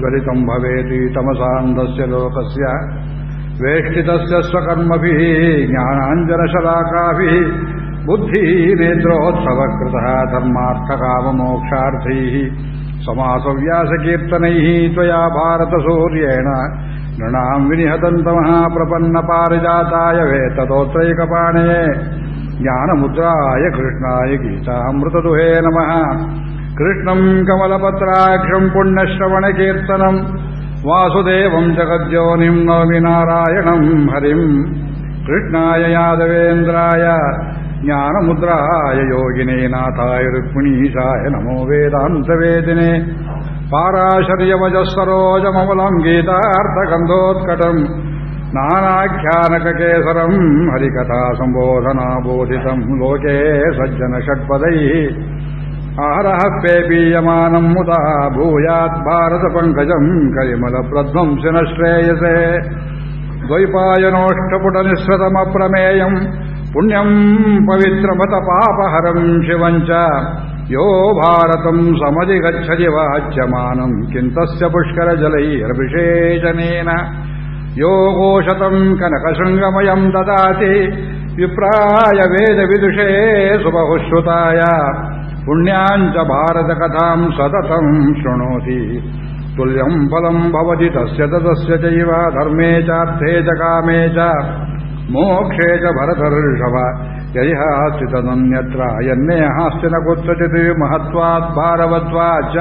ज्वलितम् भवेति तमसान्धस्य लोकस्य वेष्टितस्य स्वकर्मभिः, ज्ञानाञ्जनशलाकाभिः बुद्धिः नेत्रोत्सवकृतः धर्मार्थकाममोक्षार्थैः, समासव्यासकीर्तनैः त्वया भारतसूर्येण नृणाम् विनिहतन्तमः प्रपन्नपारिजाताय वेत्ततोत्रैकपाणये, ज्ञानमुद्राय कृष्णाय गीतामृतदुहे नमः। कृष्णम् कमलपत्राक्षम् पुण्यश्रवणकीर्तनम् वासुदेवम् जगद्योनिम् नौमि नारायणम् हरिम् कृष्णाय यादवेन्द्राय ज्ञानमुद्राय योगिने नाथाय रुक्मिणीशाय नमो वेदान्तवेदिने पाराशर्यवजःसरोजममलम् गीतार्थगन्धोत्कटम् नानाख्यानककेसरम् हरिकथासम्बोधनाबोधितम् लोके सज्जनषट्पदैः आरहबेबी यमानम उदा भूयात् भारतपङ्कजं कैमलप्रद्मं शनश्रेयसे गोयपयनोष्ठपुड निश्वदमप्रमेयम पुण्यं पवित्रमत पापहरं यो भारतं समजे गच्छति वाच्छमानं किं तस्य पुष्करजलै अरविशेचेने यो घोषतम कनकशंगमयं ददाति विप्राय वेदविदुषे सुबहुश्रुताया च भारतकथाम् सततम् शृणोति तुल्यम् फलम् भवति तस्य तदस्य चैव धर्मे चार्थे च कामे च मोक्षे च भरतर्षभ यदिहास्ति तदन्यत्र यन्नेहास्ति न कुत्रचित् महत्वात् भारवत्वाच्च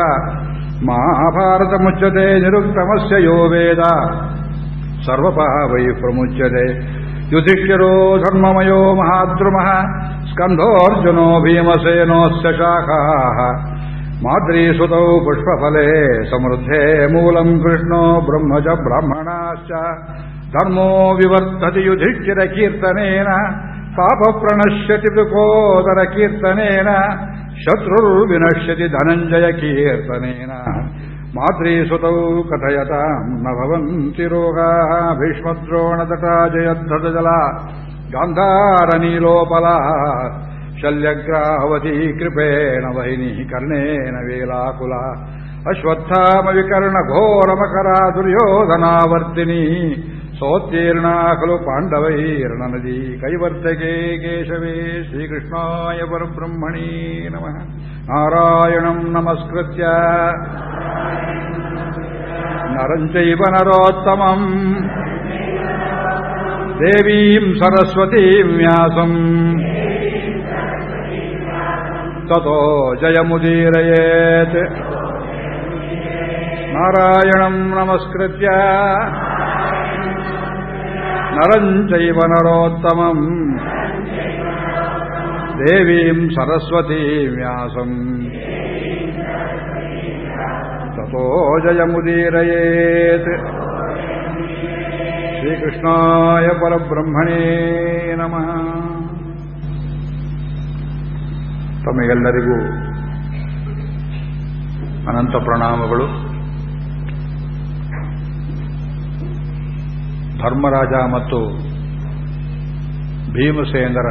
महाभारतमुच्यते निरुक्तमस्य यो वेद सर्वपः वै प्रमुच्यते ಯುಧಿಷ್ಠಿರೋ ಧರ್ಮಮಯೋ ಮಹಾದ್ರುಮಃ ಸ್ಕಂಧೋರ್ಜುನೋ ಭೀಮಸೇನೋಸ್ಯ ಶಾಖಾಃ ಮಾದ್ರೀಸುತೌ ಪುಷ್ಪಫಲೆ ಸಮೃದ್ಧೇ ಮೂಲಂ ಕೃಷ್ಣೋ ಬ್ರಹ್ಮಜ ಬ್ರಾಹ್ಮಣಾಶ್ಚ ಧರ್ಮೋ ವಿವರ್ತತಿ ಯುಧಿಷ್ಠಿರ ಕೀರ್ತನೇನ ಪಾಪ ಪ್ರಣಶ್ಯತಿ ವೃಕೋದರ ಕೀರ್ತನೇನ ಶತ್ರುರ್ವಿನಶ್ಯತಿ ಧನಂಜಯ ಕೀರ್ತನೇನ माद्रीसुतौ कथयताम् न भवन्ति रोगाः भीष्मद्रोणतटा जयद्धजला गान्धारनीलोपला शल्यग्राहवती कृपेण वहिनी कर्णेन वेलाकुला अश्वत्थामविकर्णघोरमकरा दुर्योधनावर्तिनी ಸೋತ್ತೀರ್ಣಾ ಖಲು ಪಾಂಡವೈರ್ಣನದಿ ಕೈವರ್ತಕೇ ಕೇಶವೇ ಶ್ರೀಕೃಷ್ಣಾಯ ಪರಬ್ರಹ್ಮಣೇ ನಮಃ. ನಾರಾಯಣಂ ನಮಸ್ಕೃತ್ಯ. ನರಂಚೈವ ನರೋತ್ತಮಂ. ದೇವೀಂ ಸರಸ್ವತೀಂ ವ್ಯಾಸಂ. ತಥೋ ಜಯಮುದೀರಯೇತ್. ನಾರಾಯಣಂ ನಮಸ್ಕೃತ್ಯ. ನರಂಚೈವ ನರೋತ್ತಮಂ ದೇವೀಂ ಸರಸ್ವತೀ ವ್ಯಾಸಂ ತೋ ಜಯಮುದೀರಯೇತ್ ಶ್ರೀಕೃಷ್ಣಾಯ ಪರಬ್ರಹ್ಮಣೇ ನಮಃ ತಮಗೆಲ್ಲರಿಗೂ ಅನಂತ ಪ್ರಣಾಮಗಳು. ಧರ್ಮರಾಜ ಮತ್ತು ಭೀಮಸೇನರ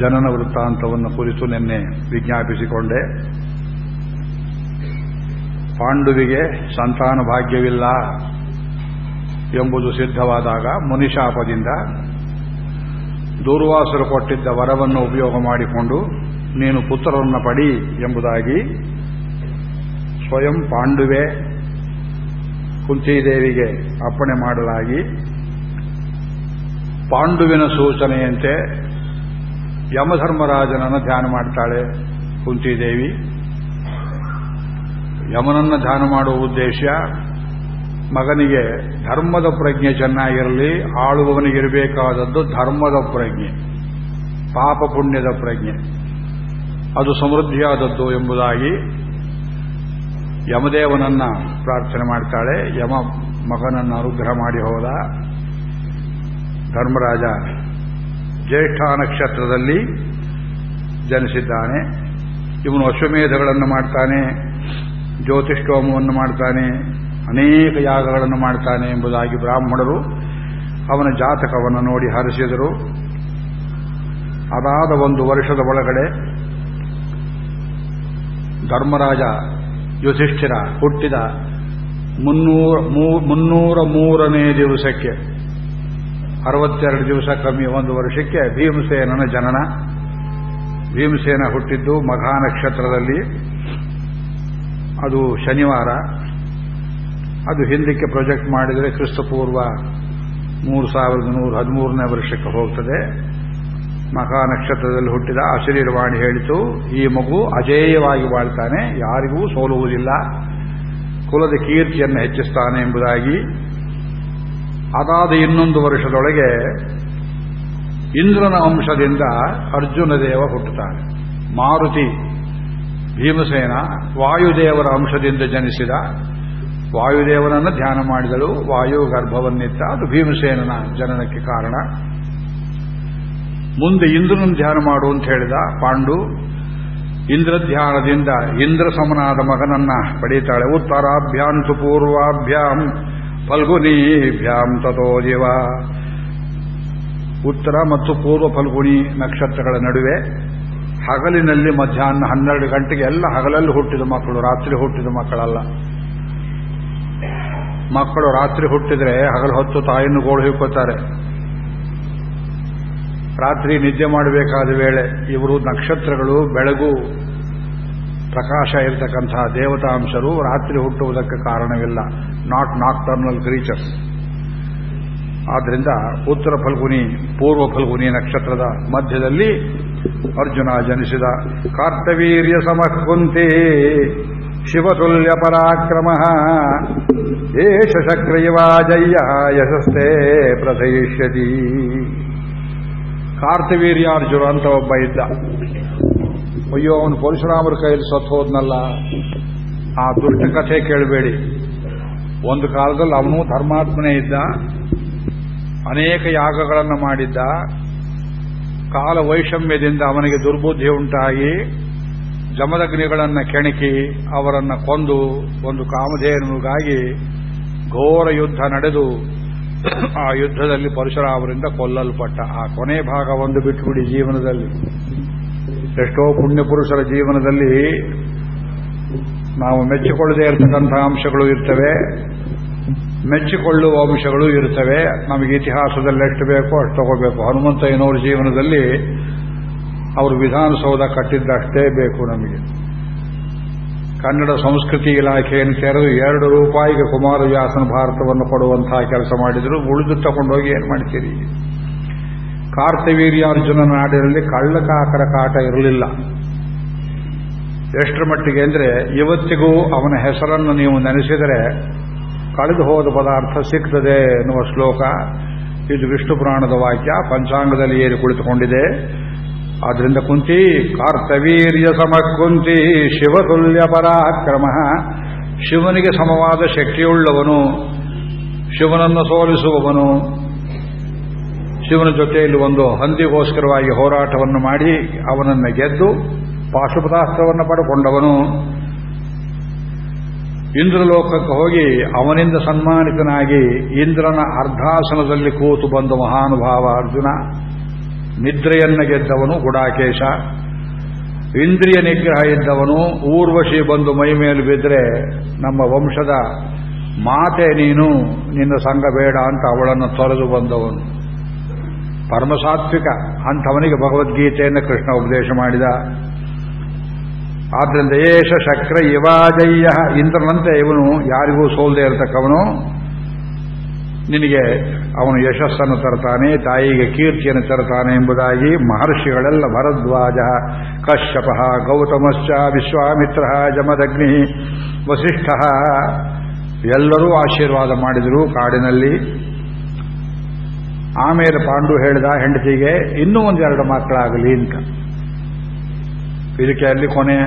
ಜನನ ವೃತ್ತಾಂತವನ್ನು ಕುರಿತು ನಿನ್ನೆ ವಿಜ್ಞಾಪಿಸಿಕೊಂಡೆ. ಪಾಂಡುವಿಗೆ ಸಂತಾನ ಭಾಗ್ಯವಿಲ್ಲ ಎಂಬುದು ಸಿದ್ಧವಾದಾಗ ಮುನಿಶಾಪದಿಂದ ದೂರ್ವಾಸರು ಕೊಟ್ಟಿದ್ದ ವರವನ್ನು ಉಪಯೋಗ ಮಾಡಿಕೊಂಡು, ನೀನು ಪುತ್ರರನ್ನು ಪಡಿ ಎಂಬುದಾಗಿ ಸ್ವಯಂ ಪಾಂಡುವೆ ಕುಂತಿದೇವಿಗೆ ಅಪ್ಪಣೆ ಮಾಡಲಾಗಿ ಪಾಂಡುವಿನ ಸೂಚನೆಯಂತೆ ಯಮಧರ್ಮರಾಜನನ್ನು ಧ್ಯಾನ ಮಾಡ್ತಾಳೆ ಕುಂತಿದೇವಿ. ಯಮನನ್ನು ಧ್ಯಾನ ಮಾಡುವ ಉದ್ದೇಶ ಮಗನಿಗೆ ಧರ್ಮದ ಪ್ರಜ್ಞೆ ಚೆನ್ನಾಗಿರಲಿ, ಆಳುವವನಿಗಿರಬೇಕಾದದ್ದು ಧರ್ಮದ ಪ್ರಜ್ಞೆ ಪಾಪ ಪುಣ್ಯದ ಪ್ರಜ್ಞೆ. ಅದು ಸಮೃದ್ಧಿಯಾದದ್ದು ಎಂಬುದಾಗಿ ಯಮದೇವನನ್ನ ಪ್ರಾರ್ಥನೆ ಮಾಡ್ತಾಳೆ, ಯಮ ಮಗನನ್ನು ಅನುಗ್ರಹ ಮಾಡಿ ಹೋದ. ಧರ್ಮರಾಜ ಜ್ಯೇಷ್ಠ ನಕ್ಷತ್ರದಲ್ಲಿ ಜನಿಸಿದ್ದಾನೆ. ಇವನು ಅಶ್ವಮೇಧಗಳನ್ನು ಮಾಡ್ತಾನೆ, ಜ್ಯೋತಿಷ್ಠೋಮವನ್ನು ಮಾಡ್ತಾನೆ, ಅನೇಕ ಯಾಗಗಳನ್ನು ಮಾಡ್ತಾನೆ ಎಂಬುದಾಗಿ ಬ್ರಾಹ್ಮಣರು ಅವನ ಜಾತಕವನ್ನು ನೋಡಿ ಹರಿಸಿದರು. ಅದಾದ ಒಂದು ವರ್ಷದ ಒಳಗಡೆ ಧರ್ಮರಾಜ ಯುಧಿಷ್ಠಿರ ಹುಟ್ಟಿದ ಮುನ್ನೂರ ಮುನ್ನೂರ ಮೂರನೇ ದಿವಸಕ್ಕೆ, ಅರವತ್ತೆರಡು ದಿವಸ ಕಮ್ಮಿ ಒಂದು ವರ್ಷಕ್ಕೆ ಭೀಮಸೇನನ ಜನನ. ಭೀಮಸೇನ ಹುಟ್ಟಿದ್ದು ಮಘಾ ನಕ್ಷತ್ರದಲ್ಲಿ. ಅದು ಶನಿವಾರ. ಅದು ಹಿಂದಕ್ಕೆ ಪ್ರೊಜೆಕ್ಟ್ ಮಾಡಿದರೆ ಕ್ರಿಸ್ತಪೂರ್ವ ಮೂರು ಸಾವಿರದ ನೂರ ಹದಿಮೂರನೇ ವರ್ಷಕ್ಕೆ ಹೋಗ್ತದೆ. ಮಖಾ ನಕ್ಷತ್ರದಲ್ಲಿ ಹುಟ್ಟಿದ ಅಶರೀರವಾಣಿ ಹೇಳಿತು, ಈ ಮಗು ಅಜೇಯವಾಗಿ ಬಾಳ್ತಾನೆ, ಯಾರಿಗೂ ಸೋಲುವುದಿಲ್ಲ. ಕುಲದ ಕೀರ್ತಿಯನ್ನು ಹೆಚ್ಚಿಸ್ತಾನೆ ಎಂಬುದಾಗಿ. ಅದಾದ ಇನ್ನೊಂದು ವರ್ಷದೊಳಗೆ ಇಂದ್ರನ ವಂಶದಿಂದ ಅರ್ಜುನ ದೇವ ಹುಟ್ಟುತ್ತಾನೆ. ಮಾರುತಿ ಭೀಮಸೇನ ವಾಯುದೇವರ ಅಂಶದಿಂದ ಜನಿಸಿದ. ವಾಯುದೇವನನ್ನು ಧ್ಯಾನ ಮಾಡಿದಳು, ವಾಯು ಗರ್ಭವನ್ನಿತ್ತ ಅದು ಭೀಮಸೇನನ ಜನನಕ್ಕೆ ಕಾರಣ. ಮುಂದೆ ಇಂದ್ರನ ಧ್ಯಾನ ಮಾಡು ಅಂತ ಹೇಳಿದ ಪಾಂಡು ಇಂದ್ರ ಧ್ಯಾನದಿಂದ ಇಂದ್ರ ಸಮನಾದ ಮಗನನ್ನ ಪಡೀತಾಳೆ ಉತ್ತರಾಭ್ಯಾಂತು ಪೂರ್ವಾಭ್ಯಾಂ ಫಲ್ಗುನೀಭ್ಯಾಂ ತಥೋ ಜೀವ. ಉತ್ತರ ಮತ್ತು ಪೂರ್ವ ಫಲ್ಗುಣಿ ನಕ್ಷತ್ರಗಳ ನಡುವೆ ಹಗಲಿನಲ್ಲಿ ಮಧ್ಯಾಹ್ನ ಹನ್ನೆರಡು ಗಂಟೆಗೆ ಎಲ್ಲ ಹಗಲಲ್ಲಿ ಹುಟ್ಟಿದ ಮಕ್ಕಳು, ರಾತ್ರಿ ಹುಟ್ಟಿದ ಮಕ್ಕಳಲ್ಲ. ಮಕ್ಕಳು ರಾತ್ರಿ ಹುಟ್ಟಿದ್ರೆ ಹಗಲು ಹೊತ್ತು ತಾಯಿಯನ್ನು ಗೋಳು ಹಿಕ್ಕೋತಾರೆ. ರಾತ್ರಿ ನಿದ್ದೆ ಮಾಡಬೇಕಾದ ವೇಳೆ ಇವರು ನಕ್ಷತ್ರಗಳು, ಬೆಳಗು, ಪ್ರಕಾಶ ಇರತಕ್ಕಂತಹ ದೇವತಾಂಶರು ರಾತ್ರಿ ಹುಟ್ಟುವುದಕ್ಕೆ ಕಾರಣವಿಲ್ಲ. ನಾಟ್ ನಾಕ್ಟರ್ನಲ್ ಕ್ರೀಚರ್ಸ್ ಆದ್ದರಿಂದ ಉತ್ತರ ಫಲ್ಗುನಿ, ಪೂರ್ವ ಫಲ್ಗುನಿ ನಕ್ಷತ್ರದ ಮಧ್ಯದಲ್ಲಿ ಅರ್ಜುನ ಜನಿಸಿದ. ಕಾರ್ತವೀರ್ಯ ಸಮಕುಂತಿ, ಶಿವತುಲ್ಯ ಪರಾಕ್ರಮ, ಏಷ ಶಕ್ರಯವಾಜಯ್ಯ ಯಶಸ್ತೆ ಪ್ರಥಯಿಷ್ಯತಿ ಕಾರ್ತವೀರ್ಯಾರ್ಜುನ ಅಂತ ಒಬ್ಬ ಇದ್ದ. ಅಯ್ಯೋ, ಅವನು ಪರಶುರಾಮರ ಕೈಯಲ್ಲಿ ಸತ್ತು ಹೋದ್ನಲ್ಲ. ಆ ದುಷ್ಟ ಕಥೆ ಕೇಳಬೇಡಿ. ಒಂದು ಕಾಲದಲ್ಲಿ ಅವನು ಧರ್ಮಾತ್ಮನೇ ಇದ್ದ. ಅನೇಕ ಯಾಗಗಳನ್ನು ಮಾಡಿದ್ದ. ಕಾಲ ವೈಷಮ್ಯದಿಂದ ಅವನಿಗೆ ದುರ್ಬುದ್ಧಿ ಉಂಟಾಗಿ ಜಮದಗ್ನಿಗಳನ್ನು ಕೆಣಕಿ ಅವರನ್ನ ಕೊಂದು ಒಂದು ಕಾಮಧೇನುಗಾಗಿ ಘೋರ ಯುದ್ಧ ನಡೆದು ಆ ಯುದ್ಧದಲ್ಲಿ ಪರಶುರಾಮರಿಂದ ಕೊಲ್ಲಲ್ಪಟ್ಟ. ಆ ಕೊನೆ ಭಾಗ ಒಂದು ಬಿಟ್ಟುಬಿಡಿ ಜೀವನದಲ್ಲಿ. ಎಷ್ಟೋ ಪುಣ್ಯಪುರುಷರ ಜೀವನದಲ್ಲಿ ನಾವು ಮೆಚ್ಚಿಕೊಳ್ಳದೇ ಇರತಕ್ಕಂಥ ಅಂಶಗಳು ಇರ್ತವೆ. ಮೆಚ್ಚಿಕೊಳ್ಳುವ ಅಂಶಗಳು ಇರ್ತವೆ. ನಮಗೆ ಇತಿಹಾಸದಲ್ಲಿ ಎಷ್ಟು ಬೇಕೋ ಅಷ್ಟು ತಗೋಬೇಕು. ಹನುಮಂತಯ್ಯನವರ ಜೀವನದಲ್ಲಿ ಅವರು ವಿಧಾನಸೌಧ ಕಟ್ಟಿದ್ದಷ್ಟೇ ಬೇಕು ನಮಗೆ. ಕನ್ನಡ ಸಂಸ್ಕೃತಿ ಇಲಾಖೆಯನ್ನು ತೆರೆದು ಎರಡು ರೂಪಾಯಿಗೆ ಕುಮಾರವ್ಯಾಸನ ಭಾರತವನ್ನು ಕೊಡುವಂತಹ ಕೆಲಸ ಮಾಡಿದ್ರು. ಉಳಿದು ತಗೊಂಡೋಗಿ ಏನು ಮಾಡ್ತೀರಿ? ಕಾರ್ತವೀರ್ಯಾರ್ಜುನ ನಾಡಿನಲ್ಲಿ ಕಳ್ಳಕಾಕರ ಕಾಟ ಇರಲಿಲ್ಲ. ಎಷ್ಟರ ಮಟ್ಟಿಗೆ ಅಂದರೆ ಇವತ್ತಿಗೂ ಅವನ ಹೆಸರನ್ನು ನೀವು ನೆನೆಸಿದರೆ ಕಳೆದು ಹೋದ ಪದಾರ್ಥ ಸಿಗ್ತದೆ ಎನ್ನುವ ಶ್ಲೋಕ. ಇದು ವಿಷ್ಣು ಪುರಾಣದ ವಾಕ್ಯ. ಪಂಚಾಂಗದಲ್ಲಿ ಏರಿ ಕುಳಿತುಕೊಂಡಿದೆ. ಆದ್ರಿಂದ ಕುಂತಿ, ಕಾರ್ತವೀರ್ಯ ಸಮಕುಂತಿ ಶಿವತುಲ್ಯ ಪರಾಕ್ರಮ. ಶಿವನಿಗೆ ಸಮವಾದ ಶಕ್ತಿಯುಳ್ಳವನು, ಶಿವನನ್ನು ಸೋಲಿಸುವವನು, ಶಿವನ ಜೊತೆಯಲ್ಲಿ ಒಂದು ಹಂದಿಗೋಸ್ಕರವಾಗಿ ಹೋರಾಟವನ್ನು ಮಾಡಿ ಅವನನ್ನು ಗೆದ್ದು ಪಾಶುಪತಾಸ್ತ್ರವನ್ನು ಪಡೆಕೊಂಡವನು. ಇಂದ್ರಲೋಕಕ್ಕೆ ಹೋಗಿ ಅವನಿಂದ ಸನ್ಮಾನಿತನಾಗಿ ಇಂದ್ರನ ಅರ್ಧಾಸನದಲ್ಲಿ ಕೂತು ಬಂದ ಮಹಾನುಭಾವ ಅರ್ಜುನ. ನಿದ್ರೆಯನ್ನು ಗೆದ್ದವನು ಗುಡಾಕೇಶ. ಇಂದ್ರಿಯ ನಿಗ್ರಹ ಇದ್ದವನು ಊರ್ವಶಿ ಬಂದು ಮೈ ಮೇಲೆ ಬಿದ್ದರೆ ನಮ್ಮ ವಂಶದ ಮಾತೆ ನೀನು, ನಿನ್ನ ಸಂಘ ಬೇಡ ಅಂತ ಅವಳನ್ನು ತೊರೆದು ಬಂದವನು. ಪರಮಸಾತ್ವಿಕ ಅಂಥವನಿಗೆ ಭಗವದ್ಗೀತೆಯನ್ನು ಕೃಷ್ಣ ಉಪದೇಶ ಮಾಡಿದ. ಆದ್ದರಿಂದ ಏಷ ಶಕ್ರ ಇವಾಜಯ್ಯ ಇಂದ್ರನಂತೆ ಇವನು ಯಾರಿಗೂ ಸೋಲ್ದೇ ಇರತಕ್ಕವನು. ನಿನಗೆ ಅವನು ಯಶಸ್ಸನ್ನು ತರ್ತಾನೆ, ತಾಯಿಗೆ ಕೀರ್ತಿಯನ್ನು ತರ್ತಾನೆ ಎಂಬುದಾಗಿ ಮಹರ್ಷಿಗಳೆಲ್ಲ ಭರದ್ವಾಜ. ಕಶ್ಯಪ ಗೌತಮಶ್ಚ ವಿಶ್ವಾಮಿತ್ರ ಜಮದಗ್ನಿ ವಸಿಷ್ಠ ಎಲ್ಲರೂ ಆಶೀರ್ವಾದ ಮಾಡಿದರು ಕಾಡಿನಲ್ಲಿ. ಆಮೇಲೆ ಪಾಂಡು ಹೇಳಿದ ಹೆಂಡತಿಗೆ, ಇನ್ನೂ ಒಂದೆರಡು ಮಕ್ಕಳಾಗಲಿ ಅಂತ. ಇದಕ್ಕೆ ಅಲ್ಲಿ ಕೊನೆ.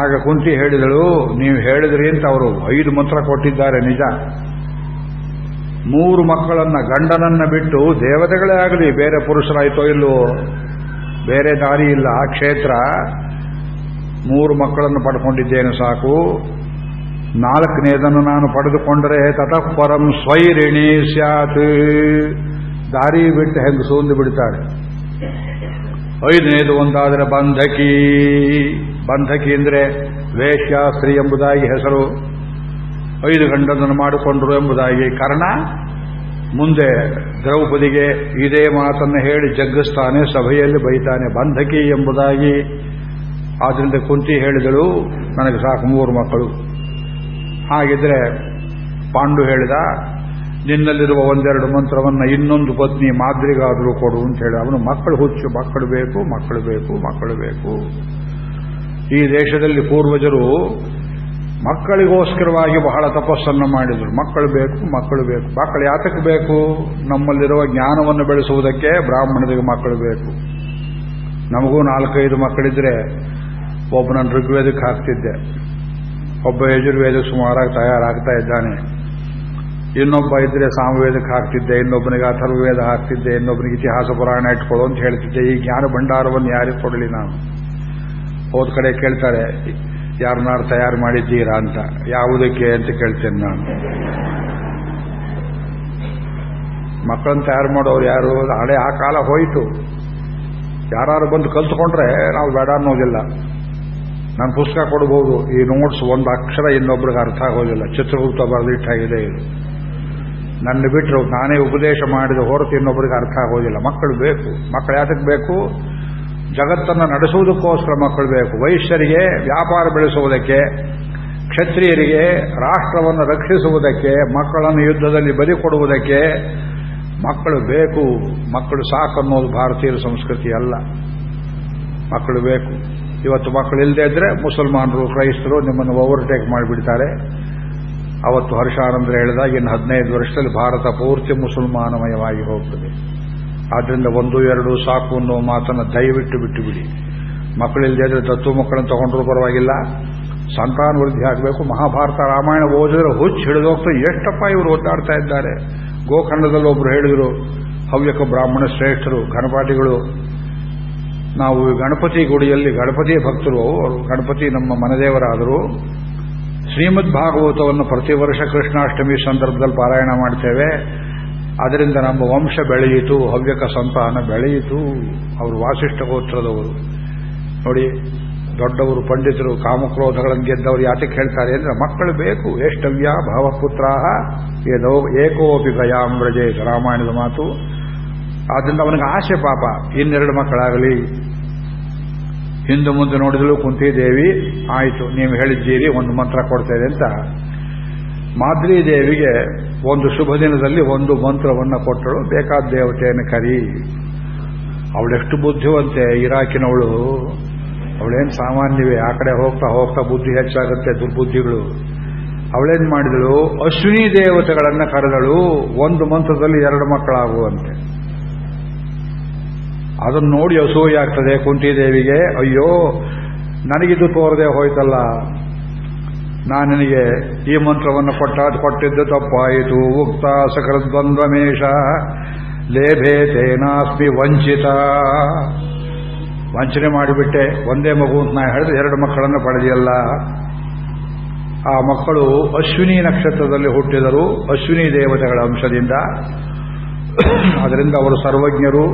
ಆಗ ಕುಂತಿ ಹೇಳಿದಳು, ನೀವು ಹೇಳಿದ್ರಿ ಅಂತ ಅವರು ಐದು ಮಂತ್ರ ಕೊಟ್ಟಿದ್ದಾರೆ, ನಿಜ. ಮೂರು ಮಕ್ಕಳನ್ನ ಗಂಡನನ್ನ ಬಿಟ್ಟು ದೇವತೆಗಳೇ ಆಗಲಿ, ಬೇರೆ ಪುರುಷರಾಯ್ತೋ ಇಲ್ಲೋ ಬೇರೆ ದಾರಿ ಇಲ್ಲ. ಆ ಕ್ಷೇತ್ರ ಮೂರು ಮಕ್ಕಳನ್ನು ಪಡ್ಕೊಂಡಿದ್ದೇನೆ ಸಾಕು. ನಾಲ್ಕನೇದನ್ನು ನಾನು ಪಡೆದುಕೊಂಡರೆ ತತಃಪರಂ ಸ್ವೈರಿಣಿ ಸ್ಯಾತ್. ದಾರಿ ಬಿಟ್ಟು ಹೆಂಗೆ ಸೂಂದು ಬಿಡ್ತಾರೆ. ಐದನೇದು ಒಂದಾದರೆ ಬಂಧಕಿ. ಬಂಧಕಿ ಅಂದರೆ ವೇಶ್ಯಾಸ್ತ್ರೀ ಎಂಬುದಾಗಿ ಹೆಸರು. ಐದು ಗಂಡನನ್ನು ಮಾಡಿಕೊಂಡರು ಎಂಬುದಾಗಿ ಕರ್ಣ. ಮುಂದೆ ದ್ರೌಪದಿಗೆ ಇದೇ ಮಾತನ್ನು ಹೇಳಿ ಜಗ್ಗಿಸ್ತಾನೆ, ಸಭೆಯಲ್ಲಿ ಬೈತಾನೆ, ಬಂಧಕಿ ಎಂಬುದಾಗಿ. ಆದ್ದರಿಂದ ಕುಂತಿ ಹೇಳಿದಳು, ನನಗೆ ಸಾಕು ಮೂರು ಮಕ್ಕಳು. ಹಾಗಿದ್ರೆ ಪಾಂಡು ಹೇಳಿದ, ನಿನ್ನಲ್ಲಿರುವ ಒಂದೆರಡು ಮಂತ್ರವನ್ನು ಇನ್ನೊಂದು ಪತ್ನಿ ಮಾದ್ರಿಗಾದರೂ ಕೊಡು ಅಂತ ಹೇಳಿ. ಅವನು ಮಕ್ಕಳು ಹುಚ್ಚು, ಮಕ್ಕಳು ಬೇಕು ಮಕ್ಕಳು ಬೇಕು ಮಕ್ಕಳು ಬೇಕು. ಈ ದೇಶದಲ್ಲಿ ಪೂರ್ವಜರು ಮಕ್ಕಳಿಗೋಸ್ಕರವಾಗಿ ಬಹಳ ತಪಸ್ಸನ್ನು ಮಾಡಿದರು. ಮಕ್ಕಳು ಬೇಕು ಮಕ್ಕಳು ಬೇಕು. ಮಕ್ಕಳು ಯಾತಕ್ಕೆ ಬೇಕು? ನಮ್ಮಲ್ಲಿರುವ ಜ್ಞಾನವನ್ನು ಬೆಳೆಸುವುದಕ್ಕೆ ಬ್ರಾಹ್ಮಣರಿಗೆ ಮಕ್ಕಳು ಬೇಕು. ನಮಗೂ ನಾಲ್ಕೈದು ಮಕ್ಕಳಿದ್ರೆ ಒಬ್ಬನ ಋಗ್ವೇದಕ್ಕೆ ಹಾಕ್ತಿದ್ದೆ. ಒಬ್ಬ ಯಜುರ್ವೇದಕ್ಕೆ ಸುಮಾರಾಗಿ ತಯಾರಾಗ್ತಾ ಇದ್ದಾನೆ. ಇನ್ನೊಬ್ಬ ಇದ್ರೆ ಸಾಮವೇದಕ್ಕೆ ಹಾಕ್ತಿದ್ದೆ, ಇನ್ನೊಬ್ಬನಿಗೆ ಅಥರ್ವವೇದ ಹಾಕ್ತಿದ್ದೆ, ಇನ್ನೊಬ್ಬನಿಗೆ ಇತಿಹಾಸ ಪುರಾಣ ಇಟ್ಕೊಳ್ಳೋ ಅಂತ ಹೇಳ್ತಿದ್ದೆ. ಈ ಜ್ಞಾನ ಭಂಡಾರವನ್ನು ಯಾರಿಗೆ ಕೊಡಲಿ ನಾನು? ಹೋದ ಕಡೆ ಕೇಳ್ತಾರೆ ಯಾರನ್ನಾರು ತಯಾರು ಮಾಡಿದ್ದೀರಾ ಅಂತ ಯಾವುದಕ್ಕೆ ಅಂತ ಕೇಳ್ತೇನೆ ನಾನು. ಮಕ್ಕಳನ್ನು ತಯಾರು ಮಾಡೋರು ಯಾರು? ಹಳೆ ಆ ಕಾಲ ಹೋಯಿತು. ಯಾರು ಬಂದು ಕಲ್ತ್ಕೊಂಡ್ರೆ ನಾವು ಬೇಡ ಅನ್ನೋದಿಲ್ಲ. ನಾನು ಪುಸ್ತಕ ಕೊಡ್ಬೋದು. ಈ ನೋಟ್ಸ್ ಒಂದು ಅಕ್ಷರ ಇನ್ನೊಬ್ರಿಗೆ ಅರ್ಥ ಆಗೋದಿಲ್ಲ. ಚಿತ್ರಗುಪ್ತ ಬರೆದಿಟ್ಟಾಗಿದೆ ಇದು. ನನ್ನ ಬಿಟ್ಟರು ನಾನೇ ಉಪದೇಶ ಮಾಡಿದ ಹೊರತು ಇನ್ನೊಬ್ಬರಿಗೆ ಅರ್ಥ ಆಗೋದಿಲ್ಲ. ಮಕ್ಕಳು ಬೇಕು. ಮಕ್ಕಳು ಯಾತಕ್ಕೆ ಬೇಕು? ಜಗತ್ತನ್ನು ನಡೆಸುವುದಕ್ಕೋಸ್ಕರ ಮಕ್ಕಳು ಬೇಕು. ವೈಶ್ಯರಿಗೆ ವ್ಯಾಪಾರ ಬೆಳೆಸುವುದಕ್ಕೆ, ಕ್ಷತ್ರಿಯರಿಗೆ ರಾಷ್ಟ್ರವನ್ನು ರಕ್ಷಿಸುವುದಕ್ಕೆ, ಮಕ್ಕಳನ್ನು ಯುದ್ಧದಲ್ಲಿ ಬಲಿ ಕೊಡುವುದಕ್ಕೆ ಮಕ್ಕಳು ಬೇಕು. ಮಕ್ಕಳು ಸಾಕನ್ನೋದು ಭಾರತೀಯರ ಸಂಸ್ಕೃತಿ ಅಲ್ಲ. ಮಕ್ಕಳು ಬೇಕು. ಇವತ್ತು ಮಕ್ಕಳು ಇಲ್ಲದೆ ಇದ್ರೆ ಮುಸಲ್ಮಾನರು, ಕ್ರೈಸ್ತರು ನಿಮ್ಮನ್ನು ಓವರ್ಟೇಕ್ ಮಾಡಿಬಿಡ್ತಾರೆ. ಅವತ್ತು ಹರ್ಷಾನಂದ್ರ ಹೇಳಿದಾಗ ಇನ್ನು ಹದಿನೈದು ವರ್ಷದಲ್ಲಿ ಭಾರತ ಪೂರ್ತಿ ಮುಸಲ್ಮಾನಮಯವಾಗಿ ಹೋಗ್ತದೆ. ಆದ್ರಿಂದ ಒಂದು, ಎರಡು ಸಾಕು ಅನ್ನೋ ಮಾತನ್ನು ದಯವಿಟ್ಟು ಬಿಟ್ಟು ಬಿಡಿ ಮಕ್ಕಳಿಲ್ಲದೆ ಇದ್ರೆ ದತ್ತು ಮಕ್ಕಳನ್ನು ತಗೊಂಡ್ರೂ ಪರವಾಗಿಲ್ಲ. ಸಂತಾನ ವೃದ್ಧಿ ಆಗಬೇಕು. ಮಹಾಭಾರತ ರಾಮಾಯಣ ಓದಿದ್ರೆ ಹುಚ್ಚು ಹಿಡಿದೋಗ್ತಾ. ಎಷ್ಟಪ್ಪ ಇವರು ಒದ್ದಾಡ್ತಾ ಇದ್ದಾರೆ. ಗೋಖಂಡದಲ್ಲಿ ಒಬ್ರು ಹೇಳಿದರು, ಹವ್ಯಕ ಬ್ರಾಹ್ಮಣ ಶ್ರೇಷ್ಠರು ಗಣಪಾಟಿಗಳು ನಾವು ಗಣಪತಿ ಗುಡಿಯಲ್ಲಿ ಗಣಪತಿ ಭಕ್ತರು. ಅವರು ಗಣಪತಿ ನಮ್ಮ ಮನದೇವರಾದರು. ಶ್ರೀಮದ್ ಭಾಗವತವನ್ನು ಪ್ರತಿ ವರ್ಷ ಕೃಷ್ಣಾಷ್ಟಮಿ ಸಂದರ್ಭದಲ್ಲಿ ಪಾರಾಯಣ ಮಾಡ್ತೇವೆ. ಅದರಿಂದ ನಮ್ಮ ವಂಶ ಬೆಳೆಯಿತು, ಹವ್ಯಕ ಸಂತಾನ ಬೆಳೆಯಿತು. ಅವರು ವಾಸಿಷ್ಠ ಗೋತ್ರದವರು. ನೋಡಿ, ದೊಡ್ಡವರು, ಪಂಡಿತರು, ಕಾಮಕ್ರೋಧಗಳನ್ನು ಗೆದ್ದವರು ಯಾತಕ್ಕೆ ಹೇಳ್ತಾರೆ ಅಂದ್ರೆ, ಮಕ್ಕಳು ಬೇಕು. ಏಷ್ಟವ್ಯ ಭಾವಪುತ್ರಾಹ ಏಕೋಪಿ ವ್ರಜೇತ ರಾಮಾಯಣದ ಮಾತು. ಆದ್ದರಿಂದ ಅವನಿಗೆ ಆಸೆ ಪಾಪ. ಇನ್ನೆರಡು ಮಕ್ಕಳಾಗಲಿ. ಹಿಂದೆ ಮುಂದೆ ನೋಡಿದಳು ಕುಂತಿದೇವಿ, ಆಯಿತು, ನೀವು ಹೇಳಿದ್ದೀರಿ, ಒಂದು ಮಂತ್ರ ಕೊಡ್ತೇವೆ ಅಂತ. ಮಾದ್ರಿ ದೇವಿಗೆ ಒಂದು ಶುಭ ದಿನದಲ್ಲಿ ಒಂದು ಮಂತ್ರವನ್ನು ಕೊಟ್ಟಳು. ಬೇಕಾದ ದೇವತೆಯನ್ನು ಕರಿ? ಅವಳೆಷ್ಟು ಬುದ್ಧಿವಂತೆ ಇರಾಕಿನವಳು. ಅವಳೇನು ಸಾಮಾನ್ಯವೇ? ಆ ಕಡೆ ಹೋಗ್ತಾ ಹೋಗ್ತಾ ಬುದ್ಧಿ ಹೆಚ್ಚಾಗುತ್ತೆ, ದುರ್ಬುದ್ಧಿಗಳು. ಅವಳೇನ್ ಮಾಡಿದಳು? ಅಶ್ವಿನಿ ದೇವತೆಗಳನ್ನು ಕರೆದಳು. ಒಂದು ಮಂತ್ರದಲ್ಲಿ ಎರಡು ಮಕ್ಕಳಾಗುವಂತೆ. ಅದನ್ನು ನೋಡಿ ಅಸೂಯಾಗ್ತದೆ ಕುಂತಿದೇವಿಗೆ. ಅಯ್ಯೋ, ನನಗಿದು ತೋರದೆ ಹೋಯ್ತಲ್ಲ. ನಾನು ನಿನಗೆ ಈ ಮಂತ್ರವನ್ನು ಕೊಟ್ಟ ಕೊಟ್ಟಿದ್ದು ತಪ್ಪಾಯಿತು. ಉಕ್ತ ಸಕೃದ್ವಂದ್ವಮೇಶ ಲೇಭೆ ತೇನಾಸ್ಮಿ ವಂಚಿತ. ವಂಚನೆ ಮಾಡಿಬಿಟ್ಟೆ. ಒಂದೇ ಮಗು ಅಂತ ನಾ ಹೇಳಿದ್ರೆ ಎರಡು ಮಕ್ಕಳನ್ನು ಪಡೆದಿಯಲ್ಲ. ಆ ಮಕ್ಕಳು ಅಶ್ವಿನಿ ನಕ್ಷತ್ರದಲ್ಲಿ ಹುಟ್ಟಿದರು, ಅಶ್ವಿನಿ ದೇವತೆಗಳ ಅಂಶದಿಂದ. ಅದರಿಂದ ಅವರು ಸರ್ವಜ್ಞರು,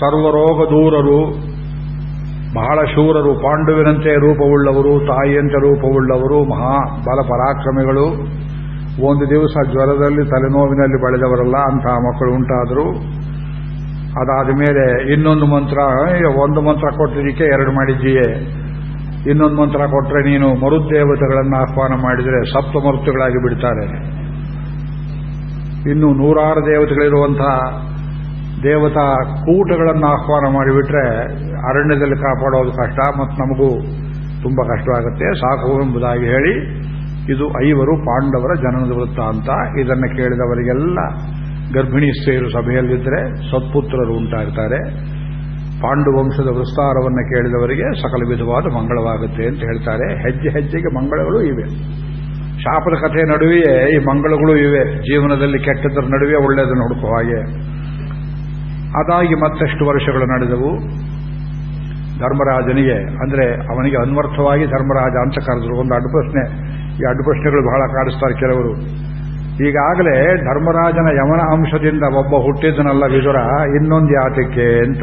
ಸರ್ವರೋಗ ದೂರರು ಬಹಳ ಶೂರರು, ಪಾಂಡುವಿನಂತೆ ರೂಪವುಳ್ಳವರು, ತಾಯಿಯಂತೆ ರೂಪವುಳ್ಳವರು, ಮಹಾ ಬಲ ಪರಾಕ್ರಮಿಗಳು ಒಂದು ದಿವಸ ಜ್ವರದಲ್ಲಿ ತಲೆನೋವಿನಲ್ಲಿ ಬೆಳೆದವರಲ್ಲ ಅಂತಹ ಮಕ್ಕಳು ಉಂಟಾದರು. ಅದಾದ ಮೇಲೆ ಇನ್ನೊಂದು ಮಂತ್ರ ಒಂದು ಮಂತ್ರ ಕೊಟ್ಟಿದ್ದಕ್ಕೆ ಎರಡು ಮಾಡಿದ್ದೀಯೇ. ಇನ್ನೊಂದು ಮಂತ್ರ ಕೊಟ್ಟರೆ ನೀನು ಮರುದೇವತೆಗಳನ್ನು ಆಹ್ವಾನ ಮಾಡಿದರೆ ಸಪ್ತ ಮರುತುಗಳಾಗಿ ಬಿಡ್ತಾರೆ. ಇನ್ನು ನೂರಾರು ದೇವತೆಗಳಿರುವಂತಹ ದೇವತಾ ಕೂಟಗಳನ್ನು ಆಹ್ವಾನ ಮಾಡಿಬಿಟ್ರೆ ಅರಣ್ಯದಲ್ಲಿ ಕಾಪಾಡೋದು ಕಷ್ಟ, ಮತ್ತು ನಮಗೂ ತುಂಬಾ ಕಷ್ಟವಾಗುತ್ತೆ. ಸಾಕು ಎಂಬುದಾಗಿ ಹೇಳಿ, ಇದು ಐವರು ಪಾಂಡವರ ಜನನದ ವೃತ್ತ ಅಂತ. ಇದನ್ನು ಕೇಳಿದವರಿಗೆಲ್ಲ ಗರ್ಭಿಣಿ ಸ್ತ್ರೀಯರು ಸಭೆಯಲ್ಲಿದ್ದರೆ ಸತ್ಪುತ್ರರು ಉಂಟಾಗ್ತಾರೆ ಪಾಂಡು ವಂಶದ ವಿಸ್ತಾರವನ್ನು ಕೇಳಿದವರಿಗೆ ಸಕಲ ವಿಧವಾದ ಮಂಗಳವಾಗುತ್ತೆ ಅಂತ ಹೇಳ್ತಾರೆ. ಹೆಜ್ಜೆ ಹೆಜ್ಜೆಗೆ ಮಂಗಳಗಳು ಇವೆ. ಶಾಪದ ಕಥೆ ನಡುವೆಯೇ ಈ ಮಂಗಳಗಳು ಇವೆ. ಜೀವನದಲ್ಲಿ ಕೆಟ್ಟದ್ರ ನಡುವೆ ಒಳ್ಳೆಯದನ್ನು ಹುಡುಕುವ ಹಾಗೆ. ಅದಾಗಿ ಮತ್ತಷ್ಟು ವರ್ಷಗಳು ನಡೆದವು. ಧರ್ಮರಾಜನಿಗೆ, ಅಂದರೆ ಅವನಿಗೆ ಅನ್ವರ್ಥವಾಗಿ ಧರ್ಮರಾಜ ಅಂತ ಕರೆದ್ರು ಒಂದು ಅಡ್ಡು ಪ್ರಶ್ನೆ. ಈ ಅಡ್ಡು ಪ್ರಶ್ನೆಗಳು ಬಹಳ ಕಾಡಿಸ್ತಾರೆ ಕೆಲವರು. ಈಗಾಗಲೇ ಧರ್ಮರಾಜನ ಯಮನ ಅಂಶದಿಂದ ಒಬ್ಬ ಹುಟ್ಟಿದ್ದನಲ್ಲ ವಿದುರ, ಇನ್ನೊಂದು ಯಾತಕ್ಕೆ ಅಂತ.